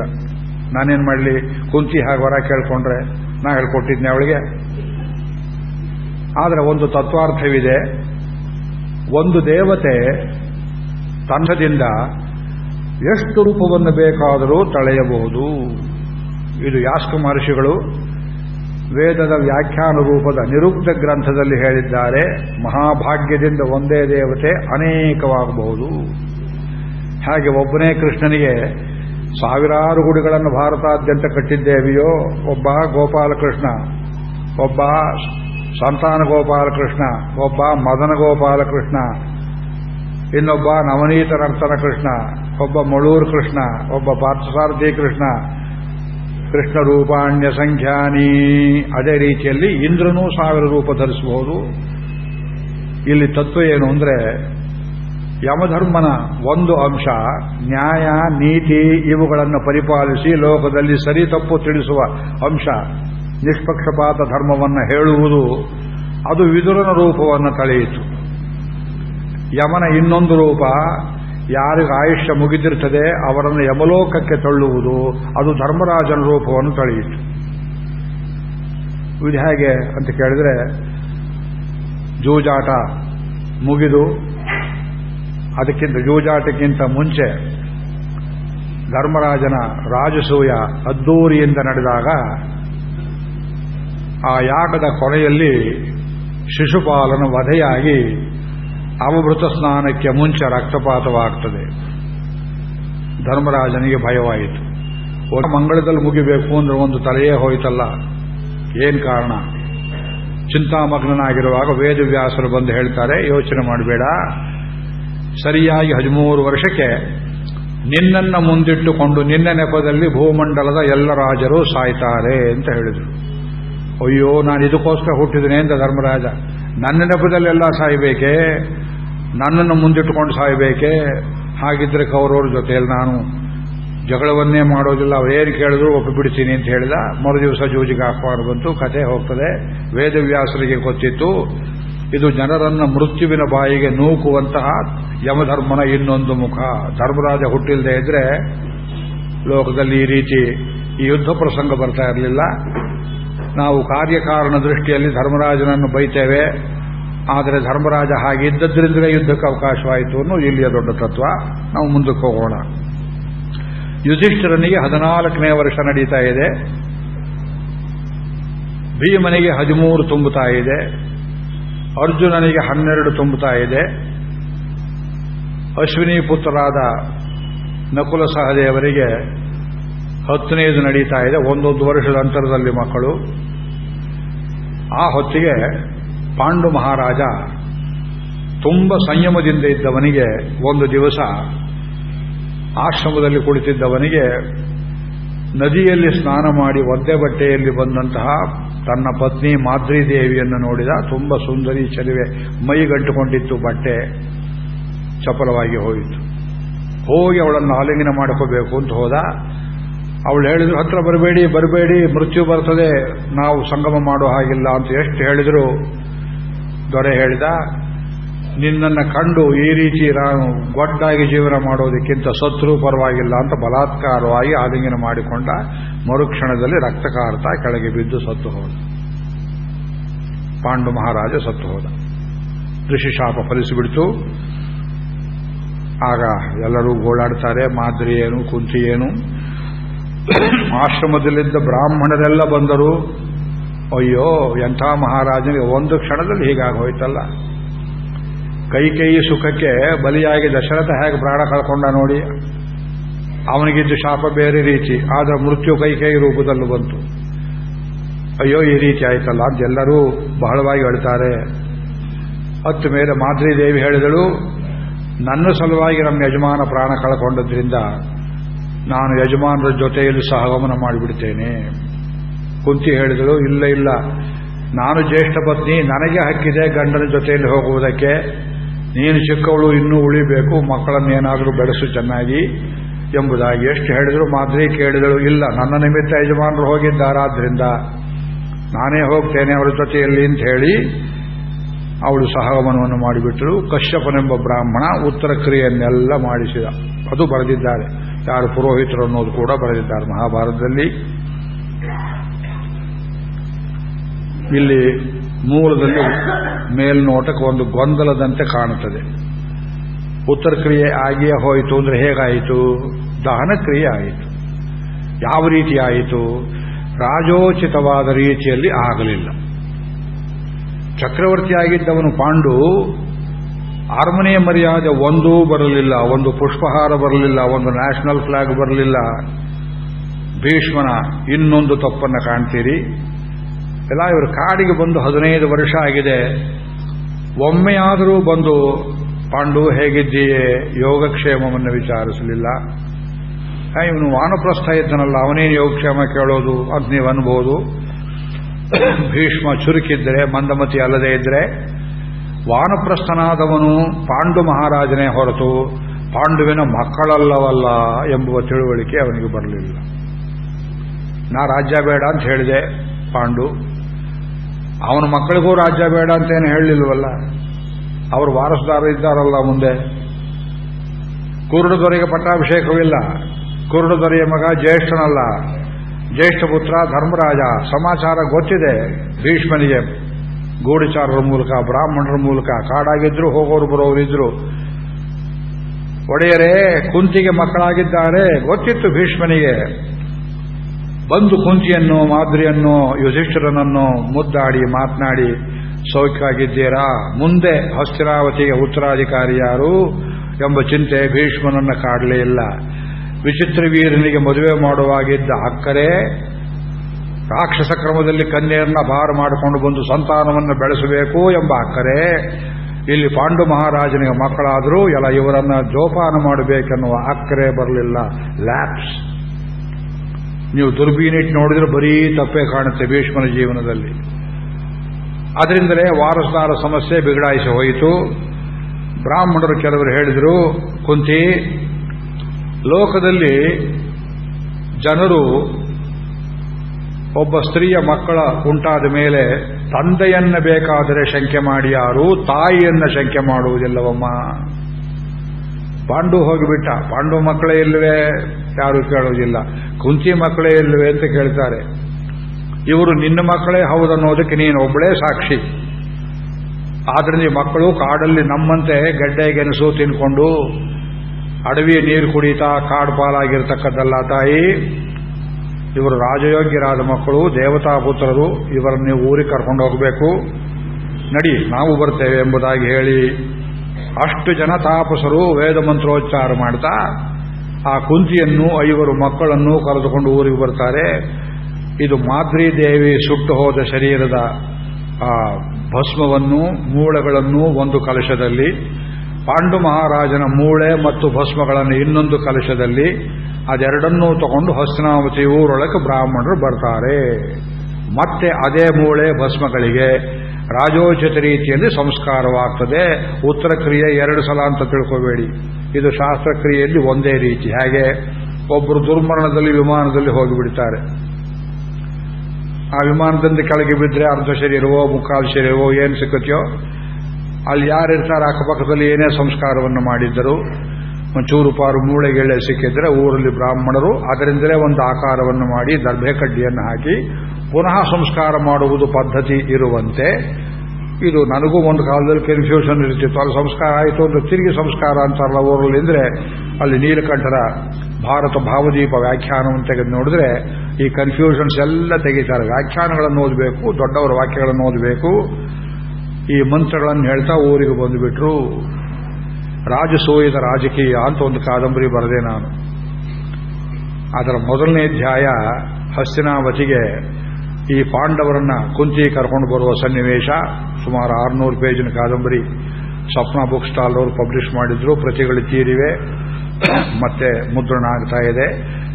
ನಾನೇನು ಮಾಡಲಿ? ಕುಂತಿ ಹಾಗೆ ವರ ಕೇಳ್ಕೊಂಡ್ರೆ ನಾ ಹೇಳ್ಕೊಟ್ಟಿದ್ನೆ ಅವಳಿಗೆ. ಆದರೆ ಒಂದು ತತ್ವಾರ್ಥವಿದೆ. ಒಂದು ದೇವತೆ ತಂಡದಿಂದ ಎಷ್ಟು ರೂಪವನ್ನು ಬೇಕಾದರೂ ತಳೆಯಬಹುದು. ಇದು ಯಾಸ್ಕ ಮಹರ್ಷಿಗಳು ವೇದದ ವ್ಯಾಖ್ಯಾನ ರೂಪದ ನಿರುಕ್ತ ಗ್ರಂಥದಲ್ಲಿ ಹೇಳಿದ್ದಾರೆ. ಮಹಾಭಾಗ್ಯದಿಂದ ಒಂದೇ ದೇವತೆ ಅನೇಕವಾಗಬಹುದು. ಹಾಗೆ ಒಬ್ಬನೇ ಕೃಷ್ಣನಿಗೆ ಸಾವಿರಾರು ಗುಡಿಗಳನ್ನು ಭಾರತಾದ್ಯಂತ ಕಟ್ಟಿದ್ದೇವೆಯೋ, ಒಬ್ಬ ಗೋಪಾಲಕೃಷ್ಣ, ಒಬ್ಬ ಸಂತಾನ ಗೋಪಾಲಕೃಷ್ಣ, ಒಬ್ಬ ಮದನ ಗೋಪಾಲಕೃಷ್ಣ, ಇನ್ನೊಬ್ಬ ನವನೀತ ನರ್ತನ ಕೃಷ್ಣ ಒಬ್ಬ ಮಳೂರ್ ಕೃಷ್ಣ, ಒಬ್ಬ ಪಾರ್ಥಸಾರಥಿ ಕೃಷ್ಣ ಕೃಷ್ಣ ರೂಪಾಣ್ಯ ಸಂಖ್ಯಾನಿ. ಅದೇ ರೀತಿಯಲ್ಲಿ ಇಂದ್ರನೂ ಸಾವಿರ ರೂಪ ಧರಿಸಬಹುದು. ಇಲ್ಲಿ ತತ್ವ ಏನು ಅಂದ್ರೆ ಯಮಧರ್ಮನ ಒಂದು ಅಂಶ, ನ್ಯಾಯ, ನೀತಿ, ಇವುಗಳನ್ನು ಪರಿಪಾಲಿಸಿ ಲೋಕದಲ್ಲಿ ಸರಿ ತಪ್ಪು ತಿಳಿಸುವ ಅಂಶ, ನಿಷ್ಪಕ್ಷಪಾತ ಧರ್ಮವನ್ನು ಹೇಳುವುದು, ಅದು ವಿದುರನ ರೂಪವನ್ನು ತಳೆಯಿತು. ಯಮನ ಇನ್ನೊಂದು ರೂಪ ಯಾರಿಗೆ ಆಯುಷ್ಯ ಮುಗಿದಿರ್ತದೆ, ಅವರನ್ನು ಯಮಲೋಕಕ್ಕೆ ತಳ್ಳುವುದು, ಅದು ಧರ್ಮರಾಜನ ರೂಪವನ್ನು ತಳೆಯಿತು. ಇದು ಹೇಗೆ ಅಂತ ಕೇಳಿದ್ರೆ, ಜೂಜಾಟ ಮುಗಿದು, ಅದಕ್ಕಿಂತ ಜೂಜಾಟಕ್ಕಿಂತ ಮುಂಚೆ ಧರ್ಮರಾಜನ ರಾಜಸೂಯ ಅದ್ದೂರಿಯಿಂದ ನಡೆದಾಗ, ಆ ಯಾಗದ ಕೊನೆಯಲ್ಲಿ ಶಿಶುಪಾಲನ ವಧೆಯಾಗಿ ಅವಭೃತ ಸ್ನಾನಕ್ಕೆ ಮುಂಚೆ ರಕ್ತಪಾತವಾಗ್ತದೆ. ಧರ್ಮರಾಜನಿಗೆ ಭಯವಾಯಿತು. ಒಂದು ಮಂಗಳದಲ್ಲಿ ಮುಗಿಬೇಕು ಅಂದ್ರೆ ಒಂದು ತಲೆಯೇ ಹೋಯ್ತಲ್ಲ. ಏನ್ ಕಾರಣ? ಚಿಂತಾಮಗ್ನಾಗಿರುವಾಗ ವೇದವ್ಯಾಸರು ಬಂದು ಹೇಳ್ತಾರೆ, ಯೋಚನೆ ಮಾಡಬೇಡ. ಸರಿಯಾಗಿ ಹದಿಮೂರು ವರ್ಷಕ್ಕೆ ನಿನ್ನ ಮುಂದಿಟ್ಟುಕೊಂಡು ನಿನ್ನ ನೆಪದಲ್ಲಿ ಭೂಮಂಡಲದ ಎಲ್ಲ ರಾಜರು ಸಾಯ್ತಾರೆ ಅಂತ ಹೇಳಿದರು. ಅಯ್ಯೋ ನಾನು ಇದಕ್ಕೋಸ್ಕರ ಹುಟ್ಟಿದ್ದೇನೆ ಅಂತ ಧರ್ಮರಾಜ. ನನ್ನ ನೆಪದಲ್ಲೆಲ್ಲ ಸಾಯ್ಬೇಕೆ? ನನ್ನನ್ನು ಮುಂದಿಟ್ಟುಕೊಂಡು ಸಾಯ್ಬೇಕೆ? ಹಾಗಿದ್ರೆ ಕೌರವ್ರ ಜೊತೆಯಲ್ಲಿ ನಾನು ಜಗಳವನ್ನೇ ಮಾಡೋದಿಲ್ಲ. ಏನು ಕೇಳಿದ್ರು ಒಪ್ಪಿಬಿಡ್ತೀನಿ ಅಂತ ಹೇಳಿದ. ಮರು ದಿವಸ ಜೂಜಿಗೆ ಆಹ್ವಾನ ಬಂತು. ಕಥೆ ಹೋಗ್ತದೆ. ವೇದವ್ಯಾಸರಿಗೆ ಗೊತ್ತಿತ್ತು. ಇದು ಜನರನ್ನ ಮೃತ್ಯುವಿನ ಬಾಯಿಗೆ ನೂಕುವಂತಹ ಯಮಧರ್ಮನ ಇನ್ನೊಂದು ಮುಖ. ಧರ್ಮರಾಜ ಹುಟ್ಟಿಲ್ಲದೆ ಇದ್ರೆ ಲೋಕದಲ್ಲಿ ಈ ರೀತಿ ಈ ಯುದ್ಧ ಪ್ರಸಂಗ ಬರ್ತಾ ಇರಲಿಲ್ಲ. ನಾವು ಕಾರ್ಯಕಾರಣ ದೃಷ್ಟಿಯಲ್ಲಿ ಧರ್ಮರಾಜನನ್ನು ಬೈತೇವೆ. ಆದರೆ ಧರ್ಮರಾಜ ಹಾಗಿದ್ದದ್ರಿಂದಲೇ ಯುದ್ಧಕ್ಕೆ ಅವಕಾಶವಾಯಿತು ಅನ್ನೋ ಇಲ್ಲಿಯ ದೊಡ್ಡ ತತ್ವ. ನಾವು ಮುಂದಕ್ಕೆ ಹೋಗೋಣ. ಯುಧಿಷ್ಠಿರನಿಗೆ ಹದಿನಾಲ್ಕನೇ ವರ್ಷ ನಡೀತಾ ಇದೆ. ಭೀಮನಿಗೆ ಹದಿಮೂರು ತುಂಬುತ್ತಾ ಇದೆ. ಅರ್ಜುನನಿಗೆ ಹನ್ನೆರಡು ತುಂಬುತ್ತಾ ಇದೆ. ಅಶ್ವಿನಿ ಪುತ್ರರಾದ ನಕುಲ ಸಹದೇವರಿಗೆ ಹತ್ತನೇದು ನಡೀತಾ ಇದೆ. ಒಂದೊಂದು ವರ್ಷದ ಅಂತರದಲ್ಲಿ ಮಕ್ಕಳು. ಆ ಹೊತ್ತಿಗೆ ಪಾಂಡು ಮಹಾರಾಜ ತುಂಬ ಸಂಯಮದಿಂದ ಇದ್ದವನಿಗೆ ಒಂದು ದಿವಸ ಆಶ್ರಮದಲ್ಲಿ ಕುಳಿತಿದ್ದವನಿಗೆ ನದಿಯಲ್ಲಿ ಸ್ನಾನ ಮಾಡಿ ಒದ್ದೆ ಬಟ್ಟೆಯಲ್ಲಿ ಬಂದಂತಹ ತನ್ನ ಪತ್ನಿ ಮಾದ್ರಿದೇವಿಯನ್ನು ನೋಡಿದ ತುಂಬ ಸುಂದರಿ ಚಲಿವೆ ಮೈಗಂಟುಕೊಂಡಿತ್ತು ಬಟ್ಟೆ ಚಪಲವಾಗಿ ಹೋಯಿತು. ಹೋಗಿ ಅವಳನ್ನು ಆಲಿಂಗನ ಮಾಡ್ಕೋಬೇಕು ಅಂತ ಹೋದ. ಅವಳು ಹೇಳಿದ್ರು, ಹತ್ರ ಬರಬೇಡಿ ಬರಬೇಡಿ, ಮೃತ್ಯು ಬರ್ತದೆ, ನಾವು ಸಂಗಮ ಮಾಡೋ ಹಾಗಿಲ್ಲ ಅಂತ ಎಷ್ಟು ಹೇಳಿದ್ರು ದೊರೆ ಹೇಳಿದ, ನಿನ್ನನ್ನು ಕಂಡು ಈ ರೀತಿ ನಾನು ಗೊಡ್ಡಾಗಿ ಜೀವನ ಮಾಡೋದಕ್ಕಿಂತ ಶತ್ರು ಪರವಾಗಿಲ್ಲ ಅಂತ ಬಲಾತ್ಕಾರವಾಗಿ ಆಲಿಂಗನ ಮಾಡಿಕೊಂಡ, ಮರುಕ್ಷಣದಲ್ಲಿ ರಕ್ತಕಾರ್ತ ಕೆಳಗೆ ಬಿದ್ದು ಸತ್ತು ಹೋದ. ಪಾಂಡು ಮಹಾರಾಜ ಸತ್ತು ಹೋದ. ಋಷಿಶಾಪ ಫಲಿಸಿಬಿಡ್ತು ಆಗ ಎಲ್ಲರೂ ಗೋಳಾಡ್ತಾರೆ, ಮಾದ್ರಿ ಏನು, ಕುಂತಿ ಏನು. ಆಶ್ರಮದಲ್ಲಿದ್ದ ಬ್ರಾಹ್ಮಣರೆಲ್ಲ ಬಂದರು. ಅಯ್ಯೋ, ಎಂಥ ಮಹಾರಾಜನಿಗೆ ಒಂದು ಕ್ಷಣದಲ್ಲಿ ಹೀಗಾಗಿ ಹೋಯ್ತಲ್ಲ. ಕೈ ಕೈ ಸುಖಕ್ಕೆ ಬಲಿಯಾಗಿ ದಶರಥ ಹೇಗೆ ಪ್ರಾಣ ಕಳ್ಕೊಂಡ ನೋಡಿ. ಅವನಿಗಿದ್ದು ಶಾಪ ಬೇರೆ ರೀತಿ, ಆದ್ರೆ ಮೃತ್ಯು ಕೈ ಕೈ ರೂಪದಲ್ಲೂ ಬಂತು. ಅಯ್ಯೋ, ಈ ರೀತಿ ಆಯ್ತಲ್ಲ, ಅದೆಲ್ಲರೂ ಬಹಳವಾಗಿ ಹೇಳ್ತಾರೆ ಹತ್ತು ಮೇಲೆ ಮಾದ್ರಿ ದೇವಿ ಹೇಳಿದಳು, ನನ್ನ ಸಲುವಾಗಿ ನಮ್ಮ ಯಜಮಾನ ಪ್ರಾಣ ಕಳ್ಕೊಂಡದ್ರಿಂದ ನಾನು ಯಜಮಾನರ ಜೊತೆಯಲ್ಲಿ ಸಹಗಮನ ಮಾಡಿಬಿಡ್ತೇನೆ. ಕುಂತಿ ಹೇಳಿದಳು, ಇಲ್ಲ ಇಲ್ಲ. ನಾನು ಜ್ಯೇಷ್ಠ ಪತ್ನಿ, ನನಗೆ ಹಕ್ಕಿದೆ ಗಂಡನ ಜೊತೆಯಲ್ಲಿ ಹೋಗುವುದಕ್ಕೆ. ನೀನು ಚಿಕ್ಕವಳು, ಇನ್ನೂ ಉಳಿಬೇಕು ಮಕ್ಕಳನ್ನೇನಾದರೂ ಬೆಳೆಸು ಚೆನ್ನಾಗಿ ಎಂಬುದಾಗಿ. ಎಷ್ಟು ಹೇಳಿದರೂ ಮಾದ್ರಿ ಕೇಳಿದಳು, ಇಲ್ಲ, ನನ್ನ ನಿಮಿತ್ತ ಯಜಮಾನರು ಹೋಗಿದ್ದಾರಾದ್ರಿಂದ ನಾನೇ ಹೋಗ್ತೇನೆ ಅವರ ಜೊತೆಯಲ್ಲಿ ಅಂತ ಹೇಳಿ ಅವಳು ಸಹಗಮನವನ್ನು ಮಾಡಿಬಿಟ್ಟರು ಕಶ್ಯಪನೆಂಬ ಬ್ರಾಹ್ಮಣ ಉತ್ತರ ಕ್ರಿಯೆಯನ್ನೆಲ್ಲ ಮಾಡಿಸಿದ. ಅದು ಬರೆದಿದ್ದಾರೆ. ಯಾರು ಪುರೋಹಿತರು ಅನ್ನೋದು ಕೂಡ ಬರೆದಿದ್ದಾರೆ ಮಹಾಭಾರತದಲ್ಲಿ. ಇಲ್ಲಿ ಮೂಲದಲ್ಲಿ ಮೇಲ್ನೋಟಕ್ಕೆ ಒಂದು ಗೊಂದಲದಂತೆ ಕಾಣುತ್ತದೆ. ಉತ್ತರ ಕ್ರಿಯೆ ಆಗಿಯೇ ಹೋಯಿತು ಅಂದ್ರೆ ಹೇಗಾಯಿತು? ದಹನ ಕ್ರಿಯೆ ಆಯಿತು. ಯಾವ ರೀತಿ ಆಯಿತು? ರಾಜೋಚಿತವಾದ ರೀತಿಯಲ್ಲಿ ಆಗಲಿಲ್ಲ. ಚಕ್ರವರ್ತಿಯಾಗಿದ್ದವನು ಪಾಂಡು ಅರಮನೆಯ ಮರ್ಯಾದೆ ಒಂದೂ ಬರಲಿಲ್ಲ, ಒಂದು ಪುಷ್ಪಹಾರ ಬರಲಿಲ್ಲ, ಒಂದು ನ್ಯಾಷನಲ್ ಫ್ಲಾಗ್ ಬರಲಿಲ್ಲ. ಭೀಷ್ಮನ ಇನ್ನೊಂದು ತಪ್ಪನ್ನು ಕಾಣ್ತೀರಿ? ಎಲ್ಲ ಇವರು ಕಾಡಿಗೆ ಬಂದು ಹದಿನೈದು ವರ್ಷ ಆಗಿದೆ. ಒಮ್ಮೆಯಾದರೂ ಬಂದು, ಪಾಂಡು, ಹೇಗಿದ್ದೀಯೇ? ಯೋಗಕ್ಷೇಮವನ್ನು ವಿಚಾರಿಸಲಿಲ್ಲ. ಇವನು ವಾನಪ್ರಸ್ಥ ಇದ್ದನಲ್ಲ, ಅವನೇನು ಯೋಗಕ್ಷೇಮ ಕೇಳೋದು? ಅಂತ ನೀವು ಅನ್ಬೋದು ಭೀಷ್ಮ ಚುರುಕಿದ್ರೆ ಮಂದಮತಿ ಅಲ್ಲದೆ ಇದ್ರೆ ವಾನಪ್ರಸ್ಥನಾದವನು ಪಾಂಡು ಮಹಾರಾಜನೇ ಹೊರತು, ಪಾಂಡುವಿನ ಮಕ್ಕಳಲ್ಲವಲ್ಲ ಎಂಬುವ ತಿಳುವಳಿಕೆ ಅವನಿಗೆ ಬರಲಿಲ್ಲ. ನಾ ರಾಜ್ಯ ಬೇಡ ಅಂತ ಹೇಳಿದೆ ಪಾಂಡು. ಅವನ ಮಕ್ಕಳಿಗೂ ರಾಜ್ಯ ಬೇಡ ಅಂತೇನು ಹೇಳಲಿಲ್ವಲ್ಲ? ಅವರು ವಾರಸದಾರ ಇದ್ದಾರಲ್ಲ ಮುಂದೆ. ಕುರುಡುದೊರೆಗೆ ಪಟ್ಟಾಭಿಷೇಕವಿಲ್ಲ. ಕುರುಡುದೊರೆಯ ಮಗ ಜ್ಯೇಷ್ಠನಲ್ಲ. ಜ್ಯೇಷ್ಠ ಪುತ್ರ ಧರ್ಮರಾಜ. ಸಮಾಚಾರ ಗೊತ್ತಿದೆ ಭೀಷ್ಮನಿಗೆ. ಗೂಢಚಾರರ ಮೂಲಕ, ಬ್ರಾಹ್ಮಣರ ಮೂಲಕ, ಕಾಡಾಗಿದ್ರು, ಹೋಗೋರು ಬರೋರಿದ್ರು ಒಡೆಯರೇ, ಕುಂತಿಗೆ ಮಕ್ಕಳಾಗಿದ್ದಾರೆ. ಗೊತ್ತಿತ್ತು ಭೀಷ್ಮನಿಗೆ. ಬಂದು ಕುಂತಿಯನ್ನು ಮಾದರಿಯನ್ನು ಯುಧಿಷ್ಠಿರನನ್ನು ಮುದ್ದಾಡಿ, ಮಾತನಾಡಿ, ಸೌಖ್ಯವಾಗಿದ್ದೀರಾ? ಮುಂದೆ ಹಸ್ತಿರಾವತಿಗೆ ಉತ್ತರಾಧಿಕಾರಿ ಯಾರು ಎಂಬ ಚಿಂತೆ ಭೀಷ್ಮನನ್ನ ಕಾಡಲೇ ಇಲ್ಲ. ವಿಚಿತ್ರ ವೀರನಿಗೆ ಮದುವೆ ಮಾಡುವಾಗಿದ್ದ ಅಕ್ಕರೆ ರಾಕ್ಷಸ ಕ್ರಮದಲ್ಲಿ ಕನ್ಯೆಯನ್ನ ಭಾರ ಮಾಡಿಕೊಂಡು ಬಂದು ಸಂತಾನವನ್ನು ಬೆಳೆಸಬೇಕು ಎಂಬ ಅಕ್ಕರೆ ಇಲ್ಲಿ ಪಾಂಡು ಮಹಾರಾಜನಿಗೆ ಮಕ್ಕಳಾದರೂ ಎಲ್ಲ ಇವರನ್ನ ಜೋಪಾನ ಮಾಡಬೇಕೆನ್ನುವ ಅಕ್ಕರೆ ಬರಲಿಲ್ಲ. ಲ್ಯಾಪ್ಸ್ ನೀವು ದುರ್ಬೀನಿಟ್ಟು ನೋಡಿದ್ರೆ ಬರೀ ತಪ್ಪೇ ಕಾಣುತ್ತೆ ಭೀಷ್ಮನ ಜೀವನದಲ್ಲಿ. ಅದರಿಂದಲೇ ವಾರಸದಾರ ಸಮಸ್ಯೆ ಬಿಗಡಾಯಿಸಿ ಹೋಯಿತು. ಬ್ರಾಹ್ಮಣರು ಕೆಲವರು ಹೇಳಿದರು, ಕುಂತಿ, ಲೋಕದಲ್ಲಿ ಜನರು ಒಬ್ಬ ಸ್ತ್ರೀಯ ಮಕ್ಕಳ ಉಂಟಾದ ಮೇಲೆ ತಂದೆಯನ್ನ ಬೇಕಾದರೆ ಶಂಕೆ ಮಾಡಿ, ಯಾರು ತಾಯಿಯನ್ನ ಶಂಕೆ ಮಾಡುವುದಿಲ್ಲವಮ್ಮ. ಪಾಂಡು ಹೋಗಿಬಿಟ್ಟ. ಪಾಂಡು ಮಕ್ಕಳೇ ಇಲ್ಲವೇ? ಯಾರು ಕೇಳುವುದಿಲ್ಲ. ಕುಂತಿ ಮಕ್ಕಳೇ ಇಲ್ಲವೇ ಅಂತ ಕೇಳ್ತಾರೆ. ಇವರು ನಿನ್ನ ಮಕ್ಕಳೇ ಹೌದನ್ನೋದಕ್ಕೆ ನೀನು ಒಬ್ಬಳೇ ಸಾಕ್ಷಿ. ಆದ್ರಿಂದ ಮಕ್ಕಳು ಕಾಡಲ್ಲಿ ನಮ್ಮಂತೆ ಗೆಡ್ಡೆಗೆನಸು ತಿನ್ಕೊಂಡು ಅಡವಿ ನೀರು ಕುಡಿತಾ ಕಾಡು ಪಾಲಾಗಿರ್ತಕ್ಕದ್ದಲ್ಲ ತಾಯಿ, ಇವರು ರಾಜಯೋಗ್ಯರಾದ ಮಕ್ಕಳು, ದೇವತಾ ಪುತ್ರರು, ಇವರನ್ನು ನೀವು ಊರಿಗೆ ಕರ್ಕೊಂಡು ಹೋಗಬೇಕು. ನಡಿ, ನಾವು ಬರ್ತೇವೆ ಎಂಬುದಾಗಿ ಹೇಳಿ ಅಷ್ಟು ಜನ ತಾಪಸರು ವೇದ ಮಂತ್ರೋಚ್ಚಾರ ಮಾಡ್ತಾ ಆ ಕುಂತಿಯನ್ನು ಐವರು ಮಕ್ಕಳನ್ನು ಕರೆದುಕೊಂಡು ಊರಿಗೆ ಬರ್ತಾರೆ. ಇದು ಮಾದ್ರಿ ದೇವಿ ಸುಟ್ಟು ಹೋದ ಶರೀರದ ಆ ಭಸ್ಮವನ್ನು, ಮೂಳೆಗಳನ್ನು ಒಂದು ಕಲಶದಲ್ಲಿ, ಪಾಂಡು ಮಹಾರಾಜನ ಮೂಳೆ ಮತ್ತು ಭಸ್ಮಗಳನ್ನು ಇನ್ನೊಂದು ಕಲಶದಲ್ಲಿ, ಅದೆರಡನ್ನೂ ತಗೊಂಡು ಹಸ್ತನಾವತಿ ಊರೊಳಗೆ ಬ್ರಾಹ್ಮಣರು ಬರ್ತಾರೆ. ಮತ್ತೆ ಅದೇ ಮೂಳೆ ಭಸ್ಮಗಳಿಗೆ. ರಾಜೋಚಿತ ರೀತಿಯಲ್ಲಿ ಸಂಸ್ಕಾರವಾಗ್ತದೆ. ಉತ್ತರ ಕ್ರಿಯೆ ಎರಡು ಸಲ ಅಂತ ತಿಳ್ಕೋಬೇಡಿ. ಇದು ಶಾಸ್ತ್ರಕ್ರಿಯೆಯಲ್ಲಿ ಒಂದೇ ರೀತಿ. ಹಾಗೆ ಒಬ್ಬರು ದುರ್ಮರಣದಲ್ಲಿ ವಿಮಾನದಲ್ಲಿ ಹೋಗಿಬಿಡ್ತಾರೆ. ಆ ವಿಮಾನದಿಂದ ಕೆಳಗೆ ಬಿದ್ದರೆ ಅರ್ಧ ಶರೀರವೋ, ಮುಕ್ಕಾಲು ಶರೀರವೋ ಏನು ಸಿಗುತ್ತೆಯೋ ಅಲ್ಲಿ ಯಾರಿರ್ತಾರೆ ಅಕ್ಕಪಕ್ಕದಲ್ಲಿ ಏನೇ ಸಂಸ್ಕಾರವನ್ನು ಮಾಡಿದ್ದರು ಚೂರು ಪಾರು ಮೂಳೆಗೆಳೆ ಸಿಕ್ಕಿದ್ರೆ ಊರಲ್ಲಿ ಬ್ರಾಹ್ಮಣರು ಅದರಿಂದಲೇ ಒಂದು ಆಕಾರವನ್ನು ಮಾಡಿ, ದರ್ಭೆ ಕಡ್ಡಿಯನ್ನು ಹಾಕಿ ಪುನಃ ಸಂಸ್ಕಾರ ಮಾಡುವುದು ಪದ್ಧತಿ ಇರುವಂತೆ. ಇದು ನನಗೂ ಒಂದು ಕಾಲದಲ್ಲಿ ಕನ್ಫ್ಯೂಷನ್ ಇರ್ತಿತ್ತು. ಅಲ್ಲಿ ಸಂಸ್ಕಾರ ಆಯಿತು ಅಂದ್ರೆ ತಿರುಗಿ ಸಂಸ್ಕಾರ ಅಂತಾರಲ್ಲ ಊರಲ್ಲಿ ಅಂದ್ರೆ ಅಲ್ಲಿ ನೀಲಕಂಠರ ಭಾರತ ಭಾವದೀಪ ವ್ಯಾಖ್ಯಾನವನ್ನು ತೆಗೆದು ನೋಡಿದ್ರೆ ಈ ಕನ್ಫ್ಯೂಷನ್ಸ್ ಎಲ್ಲ ತೆಗಿತಾರೆ. ವ್ಯಾಖ್ಯಾನಗಳನ್ನು ಓದಬೇಕು, ದೊಡ್ಡವರ ವಾಕ್ಯಗಳನ್ನು ಓದಬೇಕು. ಈ ಮಂತ್ರಗಳನ್ನು ಹೇಳ್ತಾ ಊರಿಗೆ ಬಂದುಬಿಟ್ರು. ರಾಜಸೂಯದ ರಾಜಕೀಯ ಅಂತ ಒಂದು ಕಾದಂಬರಿ ಬರೆದೆ ನಾನು. ಅದರ ಮೊದಲನೇ ಅಧ್ಯಾಯ ಹಸ್ತಿನಾವತಿಗೆ ಈ ಪಾಂಡವರನ್ನ ಕುಂತಿ ಕರ್ಕೊಂಡು ಬರುವ ಸನ್ನಿವೇಶ ಸುಮಾರು ಆರುನೂರು ಪೇಜಿನ ಕಾದಂಬರಿ ಸ್ವಪ್ನ ಬುಕ್ ಸ್ಟಾಲ್ ಅವರು ಪಬ್ಲಿಷ್ ಮಾಡಿದ್ರು, ಪ್ರತಿಗಳು ತೀರಿವೆ, ಮತ್ತೆ ಮುದ್ರಣ ಆಗ್ತಾ ಇದೆ.